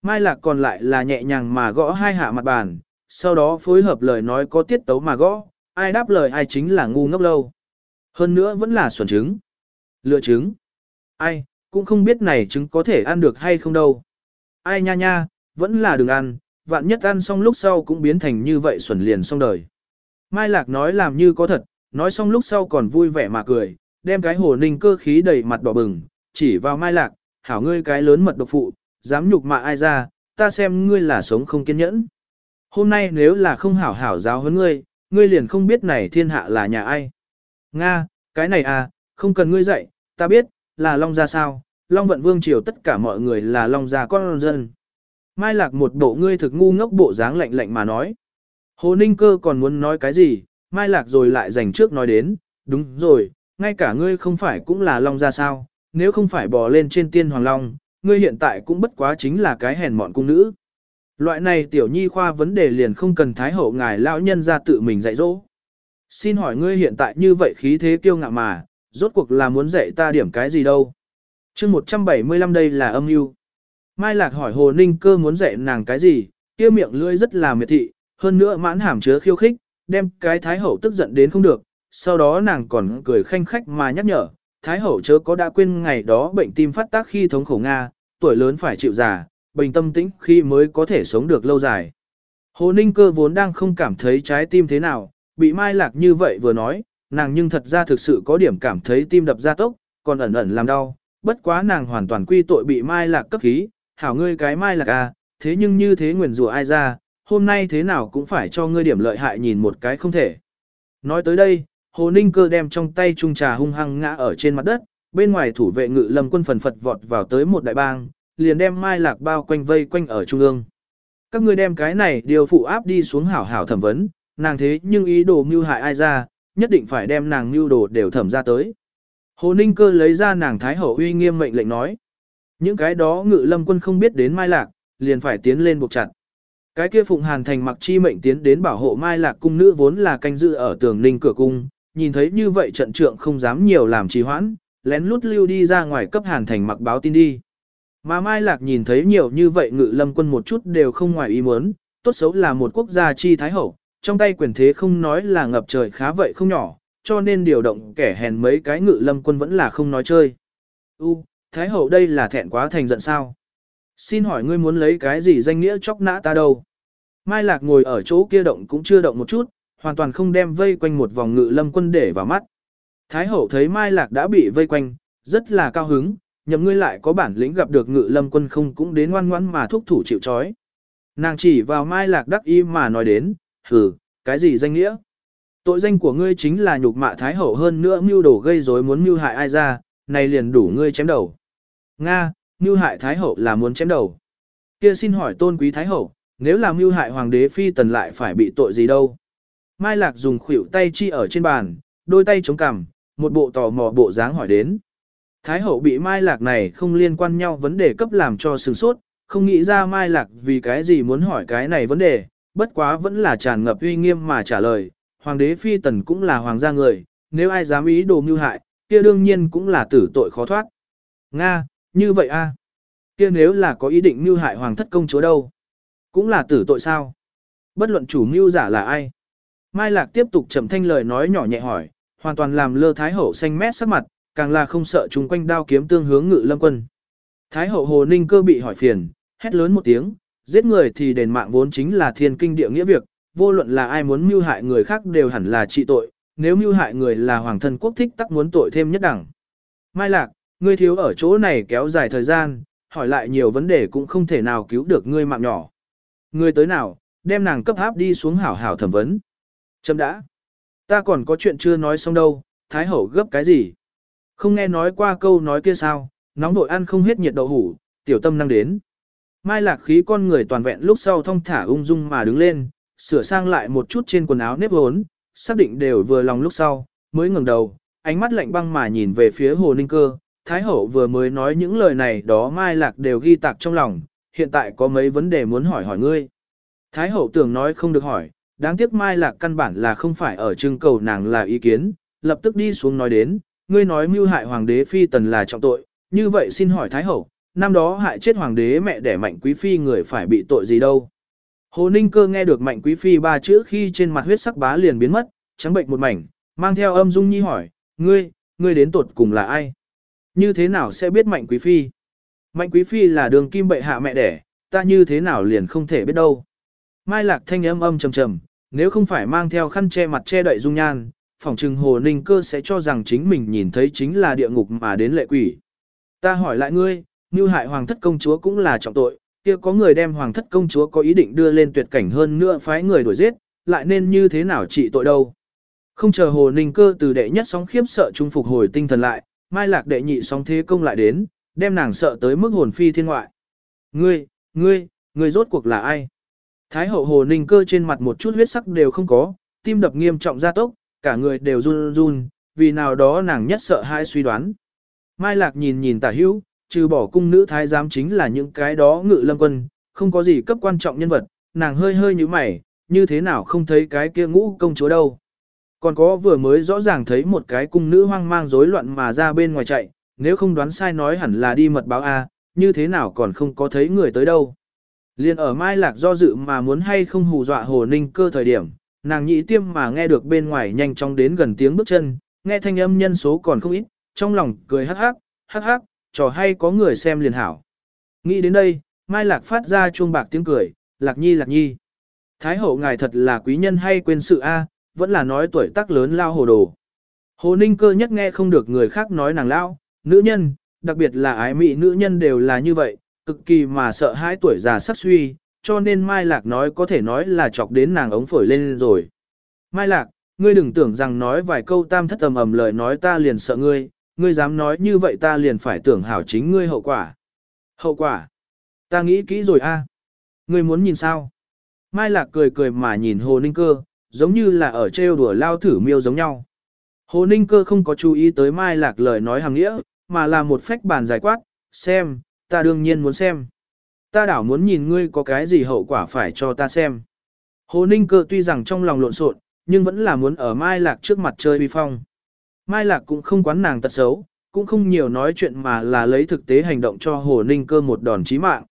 A: Mai Lạc còn lại là nhẹ nhàng mà gõ hai hạ mặt bàn, sau đó phối hợp lời nói có tiết tấu mà gõ, ai đáp lời ai chính là ngu ngốc lâu. Hơn nữa vẫn là xuẩn trứng. Lựa trứng. Ai, cũng không biết này trứng có thể ăn được hay không đâu. Ai nha nha, vẫn là đừng ăn, vạn nhất ăn xong lúc sau cũng biến thành như vậy xuẩn liền xong đời. Mai Lạc nói làm như có thật, nói xong lúc sau còn vui vẻ mà cười, đem cái hồ ninh cơ khí đầy mặt đỏ bừng, chỉ vào Mai Lạc, hảo ngươi cái lớn mật độc phụ, dám nhục mạ ai ra, ta xem ngươi là sống không kiên nhẫn. Hôm nay nếu là không hảo hảo giáo huấn ngươi, ngươi liền không biết này thiên hạ là nhà ai. Nga, cái này à, không cần ngươi dạy, ta biết, là Long gia sao, Long vận vương triều tất cả mọi người là Long gia con dân. Mai Lạc một bộ ngươi thực ngu ngốc bộ dáng lạnh lạnh mà nói. Hồ Ninh Cơ còn muốn nói cái gì, Mai Lạc rồi lại dành trước nói đến, đúng rồi, ngay cả ngươi không phải cũng là Long ra sao, nếu không phải bò lên trên tiên Hoàng Long, ngươi hiện tại cũng bất quá chính là cái hèn mọn cung nữ. Loại này tiểu nhi khoa vấn đề liền không cần thái hậu ngài lão nhân ra tự mình dạy dỗ. Xin hỏi ngươi hiện tại như vậy khí thế kiêu ngạo mà, rốt cuộc là muốn dạy ta điểm cái gì đâu. chương 175 đây là âm mưu Mai Lạc hỏi Hồ Ninh cơ muốn dạy nàng cái gì, kia miệng lưỡi rất là miệt thị, hơn nữa mãn hàm chứa khiêu khích, đem cái Thái Hậu tức giận đến không được, sau đó nàng còn cười khanh khách mà nhắc nhở, Thái Hậu chớ có đã quên ngày đó bệnh tim phát tác khi thống khổ Nga, tuổi lớn phải chịu già, bình tâm tĩnh khi mới có thể sống được lâu dài. Hồ Ninh cơ vốn đang không cảm thấy trái tim thế nào, bị Mai Lạc như vậy vừa nói, nàng nhưng thật ra thực sự có điểm cảm thấy tim đập ra tốc, còn ẩn ẩn làm đau, bất quá nàng hoàn toàn quy tội bị Mai Lạc cấp khí, hảo ngươi cái Mai Lạc à, thế nhưng như thế nguyền rủa ai ra, hôm nay thế nào cũng phải cho ngươi điểm lợi hại nhìn một cái không thể. Nói tới đây, Hồ Ninh cơ đem trong tay trung trà hung hăng ngã ở trên mặt đất, bên ngoài thủ vệ ngự lâm quân phần phật vọt vào tới một đại bang, liền đem mai lạc bao quanh vây quanh ở trung ương. Các ngươi đem cái này điều phụ áp đi xuống hảo hảo thẩm vấn, nàng thế nhưng ý đồ mưu hại ai ra, nhất định phải đem nàng mưu đồ đều thẩm ra tới. Hồ Ninh cơ lấy ra nàng Thái Hậu uy nghiêm mệnh lệnh nói. Những cái đó ngự lâm quân không biết đến Mai Lạc, liền phải tiến lên buộc chặt. Cái kia Phụng Hàn thành mặc chi mệnh tiến đến bảo hộ Mai Lạc cung nữ vốn là canh giữ ở tường ninh cửa cung, nhìn thấy như vậy trận trượng không dám nhiều làm trì hoãn, lén lút lưu đi ra ngoài cấp Hàn thành mặc báo tin đi. Mà Mai Lạc nhìn thấy nhiều như vậy ngự lâm quân một chút đều không ngoài ý muốn, tốt xấu là một quốc gia chi thái hậu, trong tay quyền thế không nói là ngập trời khá vậy không nhỏ, cho nên điều động kẻ hèn mấy cái ngự lâm quân vẫn là không nói chơi. U, thái hậu đây là thẹn quá thành giận sao? Xin hỏi ngươi muốn lấy cái gì danh nghĩa chóc nã ta đâu? Mai Lạc ngồi ở chỗ kia động cũng chưa động một chút, hoàn toàn không đem vây quanh một vòng ngự lâm quân để vào mắt. Thái hậu thấy Mai Lạc đã bị vây quanh, rất là cao hứng, nhậm ngươi lại có bản lĩnh gặp được ngự lâm quân không cũng đến ngoan ngoãn mà thúc thủ chịu trói. Nàng chỉ vào Mai Lạc đắc ý mà nói đến, hừ, cái gì danh nghĩa? Tội danh của ngươi chính là nhục mạ Thái hậu hơn nữa mưu đồ gây rối muốn mưu hại ai ra, này liền đủ ngươi chém đầu. Nga, mưu hại Thái hậu là muốn chém đầu. Kia xin hỏi tôn quý Thái hậu, nếu là mưu hại hoàng đế phi tần lại phải bị tội gì đâu? Mai Lạc dùng khuỷu tay chi ở trên bàn, đôi tay chống cằm, một bộ tò mò bộ dáng hỏi đến. Thái hậu bị Mai Lạc này không liên quan nhau vấn đề cấp làm cho sừng sốt, không nghĩ ra Mai Lạc vì cái gì muốn hỏi cái này vấn đề, bất quá vẫn là tràn ngập uy nghiêm mà trả lời, hoàng đế phi tần cũng là hoàng gia người, nếu ai dám ý đồ mưu hại, kia đương nhiên cũng là tử tội khó thoát. Nga, như vậy a kia nếu là có ý định mưu hại hoàng thất công chúa đâu? Cũng là tử tội sao? Bất luận chủ mưu giả là ai? Mai Lạc tiếp tục chậm thanh lời nói nhỏ nhẹ hỏi, hoàn toàn làm lơ Thái Hậu xanh mét sắc mặt, càng là không sợ chúng quanh đao kiếm tương hướng ngự lâm quân. Thái Hậu Hồ Ninh cơ bị hỏi phiền, hét lớn một tiếng, giết người thì đền mạng vốn chính là thiên kinh địa nghĩa việc, vô luận là ai muốn mưu hại người khác đều hẳn là trị tội, nếu mưu hại người là hoàng thân quốc thích tắc muốn tội thêm nhất đẳng. Mai Lạc, ngươi thiếu ở chỗ này kéo dài thời gian, hỏi lại nhiều vấn đề cũng không thể nào cứu được ngươi mạng nhỏ. Ngươi tới nào, đem nàng cấp áp đi xuống hảo hảo thẩm vấn. Chấm đã. Ta còn có chuyện chưa nói xong đâu, Thái Hậu gấp cái gì? Không nghe nói qua câu nói kia sao, nóng vội ăn không hết nhiệt đậu hủ, tiểu tâm năng đến. Mai lạc khí con người toàn vẹn lúc sau thông thả ung dung mà đứng lên, sửa sang lại một chút trên quần áo nếp hốn, xác định đều vừa lòng lúc sau, mới ngẩng đầu, ánh mắt lạnh băng mà nhìn về phía hồ ninh cơ. Thái hậu vừa mới nói những lời này đó Mai lạc đều ghi tạc trong lòng, hiện tại có mấy vấn đề muốn hỏi hỏi ngươi. Thái hậu tưởng nói không được hỏi, đáng tiếc Mai lạc căn bản là không phải ở trưng cầu nàng là ý kiến, lập tức đi xuống nói đến, ngươi nói mưu hại hoàng đế phi tần là trọng tội, như vậy xin hỏi Thái Hậu, năm đó hại chết hoàng đế mẹ đẻ mạnh quý phi người phải bị tội gì đâu. Hồ Ninh Cơ nghe được mạnh quý phi ba chữ khi trên mặt huyết sắc bá liền biến mất, trắng bệnh một mảnh, mang theo âm dung nhi hỏi, ngươi, ngươi đến tuột cùng là ai? Như thế nào sẽ biết mạnh quý phi? Mạnh quý phi là đường kim bệ hạ mẹ đẻ, ta như thế nào liền không thể biết đâu. Mai lạc thanh âm âm trầm trầm, nếu không phải mang theo khăn che mặt che đậy dung nhan, phỏng trừng hồ ninh cơ sẽ cho rằng chính mình nhìn thấy chính là địa ngục mà đến lệ quỷ. Ta hỏi lại ngươi, như hại hoàng thất công chúa cũng là trọng tội, kia có người đem hoàng thất công chúa có ý định đưa lên tuyệt cảnh hơn nữa phái người đuổi giết, lại nên như thế nào trị tội đâu. Không chờ hồ ninh cơ từ đệ nhất sóng khiếp sợ trung phục hồi tinh thần lại, mai lạc đệ nhị sóng thế công lại đến, đem nàng sợ tới mức hồn phi thiên ngoại. Ngươi, ngươi, ngươi rốt cuộc là ai? Thái hậu hồ ninh cơ trên mặt một chút huyết sắc đều không có, tim đập nghiêm trọng gia tốc, cả người đều run run, vì nào đó nàng nhất sợ hai suy đoán. Mai Lạc nhìn nhìn tả hữu, trừ bỏ cung nữ thái giám chính là những cái đó ngự lâm quân, không có gì cấp quan trọng nhân vật, nàng hơi hơi như mày, như thế nào không thấy cái kia ngũ công chúa đâu. Còn có vừa mới rõ ràng thấy một cái cung nữ hoang mang rối loạn mà ra bên ngoài chạy, nếu không đoán sai nói hẳn là đi mật báo A, như thế nào còn không có thấy người tới đâu. Liên ở Mai Lạc do dự mà muốn hay không hù dọa Hồ Ninh cơ thời điểm, nàng nhị tiêm mà nghe được bên ngoài nhanh chóng đến gần tiếng bước chân, nghe thanh âm nhân số còn không ít, trong lòng cười hắc hắc, hắc hắc, trò hay có người xem liền hảo. Nghĩ đến đây, Mai Lạc phát ra chuông bạc tiếng cười, Lạc Nhi Lạc Nhi. Thái hậu ngài thật là quý nhân hay quên sự A, vẫn là nói tuổi tác lớn lao hồ đồ. Hồ Ninh cơ nhất nghe không được người khác nói nàng lao, nữ nhân, đặc biệt là ái mị nữ nhân đều là như vậy, cực kỳ mà sợ hai tuổi già sắc suy, cho nên Mai Lạc nói có thể nói là chọc đến nàng ống phổi lên rồi. Mai Lạc, ngươi đừng tưởng rằng nói vài câu tam thất tầm ầm lời nói ta liền sợ ngươi, ngươi dám nói như vậy ta liền phải tưởng hảo chính ngươi hậu quả. Hậu quả? Ta nghĩ kỹ rồi a. Ngươi muốn nhìn sao? Mai Lạc cười cười mà nhìn Hồ Ninh Cơ, giống như là ở trêu đùa lao thử miêu giống nhau. Hồ Ninh cơ không có chú ý tới Mai Lạc lời nói hàng nghĩa, mà là một phách bàn giải quát, xem, ta đương nhiên muốn xem. Ta đảo muốn nhìn ngươi có cái gì hậu quả phải cho ta xem. Hồ Ninh cơ tuy rằng trong lòng lộn xộn, nhưng vẫn là muốn ở Mai Lạc trước mặt chơi vi phong. Mai Lạc cũng không quán nàng tật xấu, cũng không nhiều nói chuyện mà là lấy thực tế hành động cho Hồ Ninh cơ một đòn chí mạng.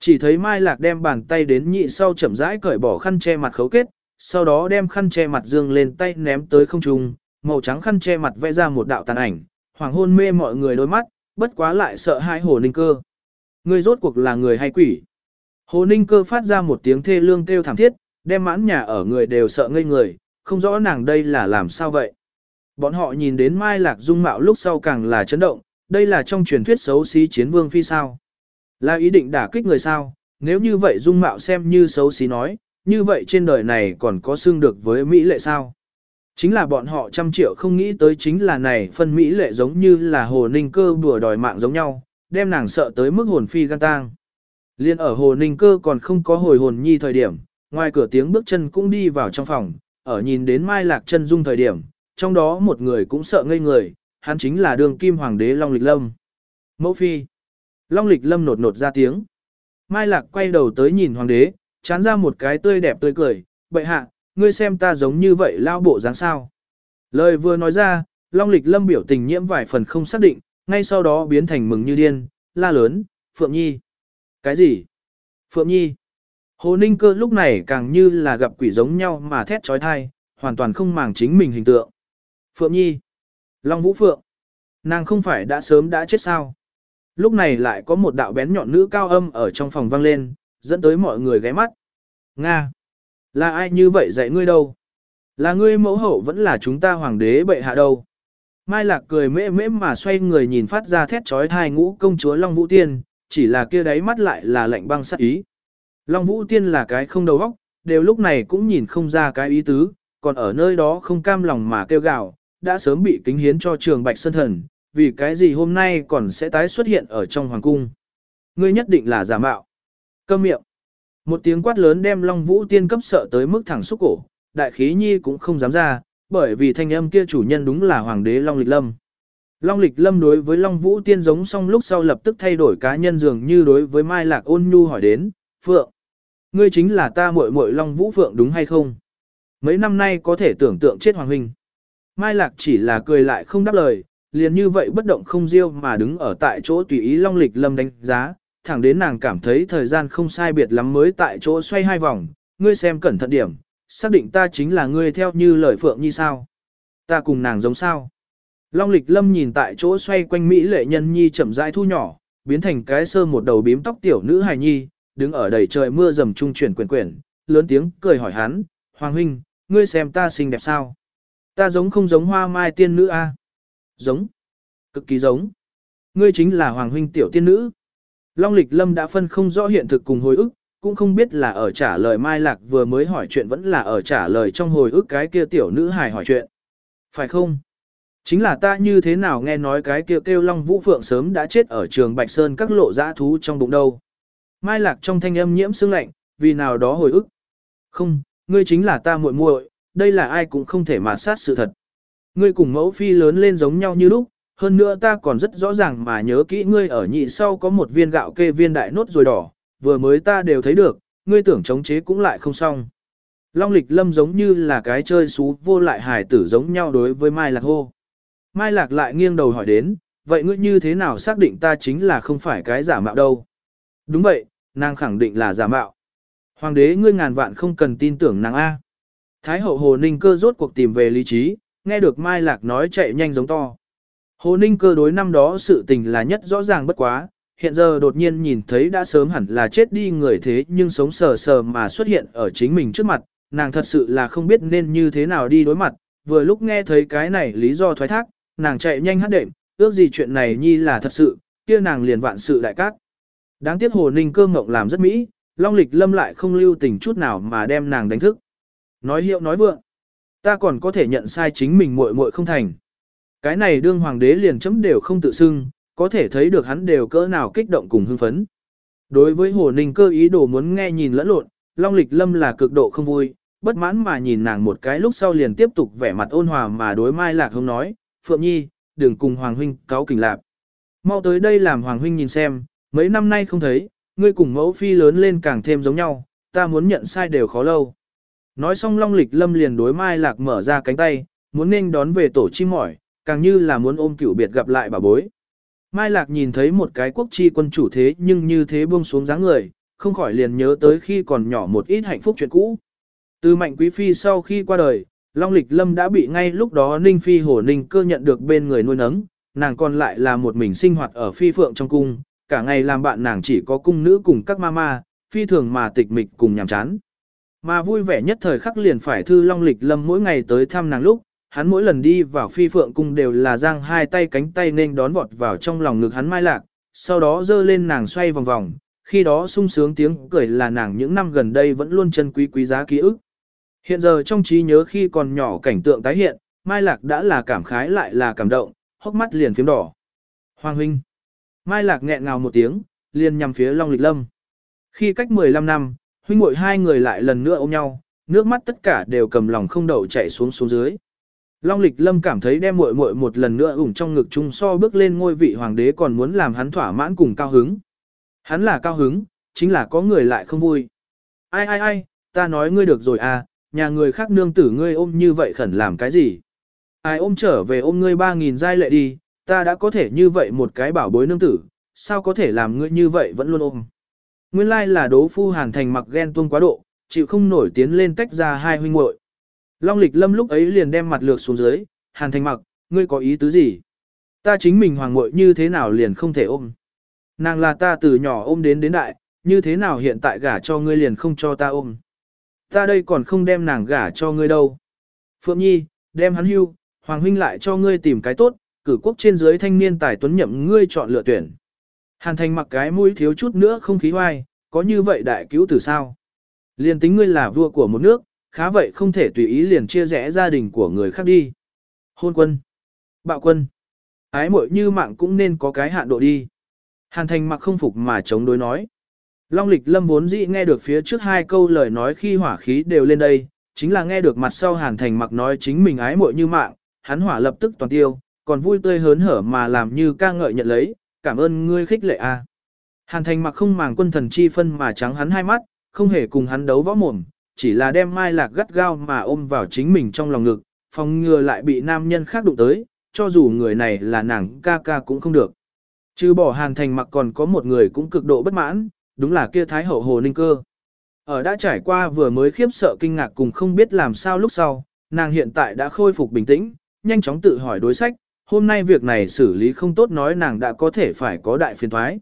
A: Chỉ thấy Mai Lạc đem bàn tay đến nhị sau chậm rãi cởi bỏ khăn che mặt khấu kết, sau đó đem khăn che mặt dương lên tay ném tới không trung, màu trắng khăn che mặt vẽ ra một đạo tàn ảnh, hoàng hôn mê mọi người đôi mắt, bất quá lại sợ hãi Hồ Ninh cơ. Người rốt cuộc là người hay quỷ? Hồ Ninh cơ phát ra một tiếng thê lương kêu thảm thiết, đem mãn nhà ở người đều sợ ngây người, không rõ nàng đây là làm sao vậy. Bọn họ nhìn đến Mai Lạc dung mạo lúc sau càng là chấn động, đây là trong truyền thuyết xấu xí chiến vương phi sao. Là ý định đả kích người sao, nếu như vậy dung mạo xem như xấu xí nói, như vậy trên đời này còn có xương được với Mỹ lệ sao. Chính là bọn họ trăm triệu không nghĩ tới chính là này phân Mỹ lệ giống như là hồ ninh cơ bùa đòi mạng giống nhau, đem nàng sợ tới mức hồn phi gan tang. Liên ở hồ ninh cơ còn không có hồi hồn nhi thời điểm, ngoài cửa tiếng bước chân cũng đi vào trong phòng, ở nhìn đến Mai Lạc chân dung thời điểm, trong đó một người cũng sợ ngây người, hắn chính là đường kim hoàng đế Long Lịch Lâm. Mẫu phi. Long Lịch Lâm nột nột ra tiếng. Mai Lạc quay đầu tới nhìn hoàng đế, chán ra một cái tươi đẹp tươi cười, bệ hạ, ngươi xem ta giống như vậy lao bộ dáng sao. Lời vừa nói ra, Long Lịch Lâm biểu tình nhiễm vài phần không xác định, ngay sau đó biến thành mừng như điên, la lớn, Phượng Nhi. Cái gì? Phượng Nhi. Hồ Ninh cơ lúc này càng như là gặp quỷ giống nhau mà thét trói thai, hoàn toàn không màng chính mình hình tượng. Phượng Nhi. Long Vũ Phượng. Nàng không phải đã sớm đã chết sao? Lúc này lại có một đạo bén nhọn nữ cao âm ở trong phòng vang lên, dẫn tới mọi người ghé mắt. Nga! Là ai như vậy dạy ngươi đâu? Là ngươi mẫu hậu vẫn là chúng ta hoàng đế bệ hạ đâu? Mai Lạc cười mễ mễ mà xoay người nhìn phát ra thét trói thai ngũ công chúa Long Vũ Tiên, chỉ là kia đáy mắt lại là lạnh băng sắc ý. Long Vũ Tiên là cái không đầu óc, đều lúc này cũng nhìn không ra cái ý tứ, còn ở nơi đó không cam lòng mà kêu gào, đã sớm bị kính hiến cho trường Bạch Sơn Thần, vì cái gì hôm nay còn sẽ tái xuất hiện ở trong hoàng cung. Ngươi nhất định là giả mạo. Câm miệng. Một tiếng quát lớn đem Long Vũ Tiên cấp sợ tới mức thẳng xúc cổ, đại khí nhi cũng không dám ra, bởi vì thanh âm kia chủ nhân đúng là hoàng đế Long Lịch Lâm. Long Lịch Lâm đối với Long Vũ Tiên giống xong lúc sau lập tức thay đổi cá nhân dường như đối với Mai Lạc ôn nhu hỏi đến, Phượng, ngươi chính là ta muội muội Long Vũ Phượng đúng hay không? Mấy năm nay có thể tưởng tượng chết hoàng huynh. Mai Lạc chỉ là cười lại không đáp lời, liền như vậy bất động không riêu mà đứng ở tại chỗ tùy ý Long Lịch Lâm đánh giá, thẳng đến nàng cảm thấy thời gian không sai biệt lắm mới tại chỗ xoay hai vòng, ngươi xem cẩn thận điểm, xác định ta chính là ngươi theo như lời Phượng Nhi sao. Ta cùng nàng giống sao. Long Lịch Lâm nhìn tại chỗ xoay quanh Mỹ lệ nhân Nhi chậm rãi thu nhỏ, biến thành cái sơ một đầu bím tóc tiểu nữ hài Nhi, đứng ở đầy trời mưa dầm trung chuyển quyển quyển, lớn tiếng cười hỏi hắn, Hoàng huynh, ngươi xem ta xinh đẹp sao? Ta giống không giống hoa mai tiên nữ a? Giống. Cực kỳ giống. Ngươi chính là Hoàng huynh tiểu tiên nữ. Long lịch lâm đã phân không rõ hiện thực cùng hồi ức, cũng không biết là ở trả lời Mai Lạc vừa mới hỏi chuyện vẫn là ở trả lời trong hồi ức cái kia tiểu nữ hài hỏi chuyện. Phải không? Chính là ta như thế nào nghe nói cái kia kêu, kêu Long Vũ Phượng sớm đã chết ở trường Bạch Sơn các lộ dã thú trong bụng đâu. Mai Lạc trong thanh âm nhiễm sương lạnh, vì nào đó hồi ức. Không, ngươi chính là ta muội muội, đây là ai cũng không thể mà sát sự thật. Ngươi cùng mẫu phi lớn lên giống nhau như lúc, hơn nữa ta còn rất rõ ràng mà nhớ kỹ ngươi ở nhị sau có một viên gạo kê viên đại nốt rồi đỏ, vừa mới ta đều thấy được, ngươi tưởng chống chế cũng lại không xong. Long lịch lâm giống như là cái chơi xú vô lại hài tử giống nhau đối với Mai Lạc hô. Mai Lạc lại nghiêng đầu hỏi đến, vậy ngươi như thế nào xác định ta chính là không phải cái giả mạo đâu? Đúng vậy, nàng khẳng định là giả mạo. Hoàng đế ngươi ngàn vạn không cần tin tưởng nàng A. Thái hậu Hồ Ninh cơ rốt cuộc tìm về lý trí, nghe được Mai Lạc nói chạy nhanh giống to. Hồ Ninh cơ đối năm đó sự tình là nhất rõ ràng bất quá, hiện giờ đột nhiên nhìn thấy đã sớm hẳn là chết đi người thế nhưng sống sờ sờ mà xuất hiện ở chính mình trước mặt, nàng thật sự là không biết nên như thế nào đi đối mặt, vừa lúc nghe thấy cái này lý do thoái thác, nàng chạy nhanh hát đệm, ước gì chuyện này nhi là thật sự, kia nàng liền vạn sự đại cát. Đáng tiếc Hồ Ninh cơ ngộng làm rất mỹ, Long Lịch Lâm lại không lưu tình chút nào mà đem nàng đánh thức. Nói hiệu nói vượng, ta còn có thể nhận sai chính mình muội muội không thành. Cái này đương hoàng đế liền chấm đều không tự xưng, có thể thấy được hắn đều cỡ nào kích động cùng hưng phấn. Đối với Hồ Ninh cơ ý đồ muốn nghe nhìn lẫn lộn, Long Lịch Lâm là cực độ không vui, bất mãn mà nhìn nàng một cái lúc sau liền tiếp tục vẻ mặt ôn hòa mà đối Mai Lạc Hồng nói, Phượng Nhi, đừng cùng Hoàng Huynh cáo kỉnh lạc. Mau tới đây làm Hoàng Huynh nhìn xem, mấy năm nay không thấy, ngươi cùng mẫu phi lớn lên càng thêm giống nhau, ta muốn nhận sai đều khó lâu. Nói xong Long Lịch Lâm liền đối Mai Lạc mở ra cánh tay, muốn nên đón về tổ chim mỏi, càng như là muốn ôm cửu biệt gặp lại bà bối. Mai Lạc nhìn thấy một cái quốc chi quân chủ thế nhưng như thế buông xuống dáng người, không khỏi liền nhớ tới khi còn nhỏ một ít hạnh phúc chuyện cũ. Từ mạnh quý phi sau khi qua đời, Long Lịch Lâm đã bị ngay lúc đó Ninh Phi Hổ Ninh cơ nhận được bên người nuôi nấng, nàng còn lại là một mình sinh hoạt ở phi phượng trong cung, cả ngày làm bạn nàng chỉ có cung nữ cùng các mama, phi thường mà tịch mịch cùng nhàm chán. Mà vui vẻ nhất thời khắc liền phải thư Long Lịch Lâm mỗi ngày tới thăm nàng lúc, hắn mỗi lần đi vào phi phượng cung đều là giang hai tay cánh tay nên đón vọt vào trong lòng ngực hắn mai lạc, sau đó dơ lên nàng xoay vòng vòng, khi đó sung sướng tiếng cười là nàng những năm gần đây vẫn luôn chân quý quý giá ký ức. Hiện giờ trong trí nhớ khi còn nhỏ cảnh tượng tái hiện, Mai Lạc đã là cảm khái lại là cảm động, hốc mắt liền phím đỏ. Hoàng huynh. Mai Lạc nghẹn ngào một tiếng, liền nhằm phía Long Lịch Lâm. Khi cách 15 năm, huynh muội hai người lại lần nữa ôm nhau, nước mắt tất cả đều cầm lòng không đậu chảy xuống xuống dưới. Long Lịch Lâm cảm thấy đem muội muội một lần nữa ủng trong ngực chung so bước lên ngôi vị hoàng đế còn muốn làm hắn thỏa mãn cùng cao hứng. Hắn là cao hứng, chính là có người lại không vui. Ai ai ai, ta nói ngươi được rồi à, nhà người khác nương tử ngươi ôm như vậy khẩn làm cái gì? Ai ôm trở về ôm ngươi ba nghìn giai lệ đi, ta đã có thể như vậy một cái bảo bối nương tử, sao có thể làm ngươi như vậy vẫn luôn ôm? Nguyên lai là đố phu hàn thành mặc ghen tuông quá độ, chịu không nổi tiến lên tách ra hai huynh muội. Long lịch lâm lúc ấy liền đem mặt lược xuống dưới, hàn thành mặc, ngươi có ý tứ gì? Ta chính mình hoàng muội như thế nào liền không thể ôm? Nàng là ta từ nhỏ ôm đến đến đại, như thế nào hiện tại gả cho ngươi liền không cho ta ôm? Ta đây còn không đem nàng gả cho ngươi đâu. Phượng Nhi, đem hắn hưu, Hoàng huynh lại cho ngươi tìm cái tốt, cử quốc trên dưới thanh niên tài tuấn nhậm ngươi chọn lựa tuyển. Hàn thành mặc cái mũi thiếu chút nữa không khí hoai, có như vậy đại cứu từ sao? Liền tính ngươi là vua của một nước, khá vậy không thể tùy ý liền chia rẽ gia đình của người khác đi. Hôn quân, bạo quân, ái muội như mạng cũng nên có cái hạn độ đi. Hàn thành mặc không phục mà chống đối nói. Long lịch lâm vốn dĩ nghe được phía trước hai câu lời nói khi hỏa khí đều lên đây, chính là nghe được mặt sau hàn thành mặc nói chính mình ái muội như mạng, hắn hỏa lập tức toàn tiêu, còn vui tươi hớn hở mà làm như ca ngợi nhận lấy, cảm ơn ngươi khích lệ a. Hàn thành mặc không màng quân thần chi phân mà trắng hắn hai mắt, không hề cùng hắn đấu võ mồm, chỉ là đem mai lạc gắt gao mà ôm vào chính mình trong lòng ngực, phòng ngừa lại bị nam nhân khác đụng tới, cho dù người này là nàng ca ca cũng không được. Trừ bỏ hàn thành mặc còn có một người cũng cực độ bất mãn, đúng là kia thái hậu hồ ninh cơ. Ở đã trải qua vừa mới khiếp sợ kinh ngạc cùng không biết làm sao lúc sau, nàng hiện tại đã khôi phục bình tĩnh, nhanh chóng tự hỏi đối sách, hôm nay việc này xử lý không tốt nói nàng đã có thể phải có đại phiền thoái.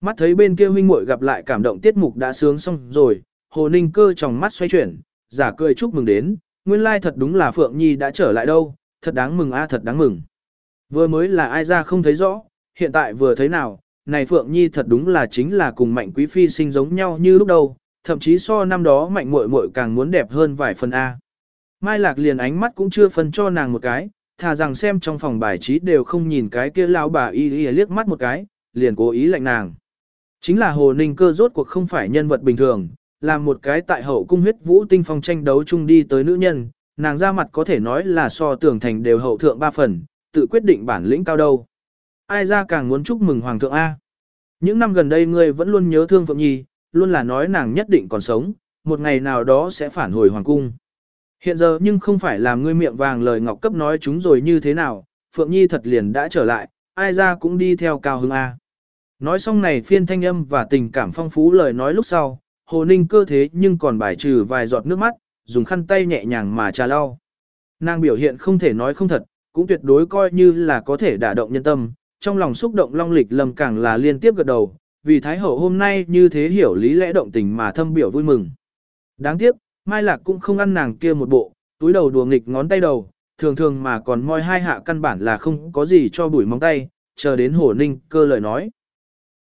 A: Mắt thấy bên kia huynh muội gặp lại cảm động tiết mục đã sướng xong rồi, hồ ninh cơ trong mắt xoay chuyển, giả cười chúc mừng đến, nguyên lai thật đúng là Phượng Nhi đã trở lại đâu, thật đáng mừng a à, thật đáng mừng. Vừa mới là ai ra không thấy rõ, hiện tại vừa thấy nào, này Phượng Nhi thật đúng là chính là cùng mạnh quý phi sinh giống nhau như lúc đầu, thậm chí so năm đó mạnh muội muội càng muốn đẹp hơn vài phần A. Mai Lạc liền ánh mắt cũng chưa phân cho nàng một cái, thà rằng xem trong phòng bài trí đều không nhìn cái kia lão bà y y liếc mắt một cái, liền cố ý lạnh nàng. Chính là Hồ Ninh cơ rốt cuộc không phải nhân vật bình thường, là một cái tại hậu cung huyết vũ tinh phong tranh đấu chung đi tới nữ nhân, nàng ra mặt có thể nói là so tưởng thành đều hậu thượng ba phần, tự quyết định bản lĩnh cao đâu. Ai ra càng muốn chúc mừng Hoàng thượng A. Những năm gần đây ngươi vẫn luôn nhớ thương Phượng Nhi, luôn là nói nàng nhất định còn sống, một ngày nào đó sẽ phản hồi Hoàng cung. Hiện giờ nhưng không phải là ngươi miệng vàng lời ngọc cấp nói chúng rồi như thế nào, Phượng Nhi thật liền đã trở lại, ai ra cũng đi theo cao hứng A. Nói xong này phiên thanh âm và tình cảm phong phú lời nói lúc sau, hồ ninh cơ thế nhưng còn bài trừ vài giọt nước mắt, dùng khăn tay nhẹ nhàng mà trà lau. Nàng biểu hiện không thể nói không thật, cũng tuyệt đối coi như là có thể đả động nhân tâm, trong lòng xúc động long lịch lầm càng là liên tiếp gật đầu, vì Thái Hậu hôm nay như thế hiểu lý lẽ động tình mà thâm biểu vui mừng. Đáng tiếc, Mai Lạc cũng không ăn nàng kia một bộ, túi đầu đùa nghịch ngón tay đầu, thường thường mà còn moi hai hạ căn bản là không có gì cho bụi móng tay, chờ đến hổ ninh cơ lời nói.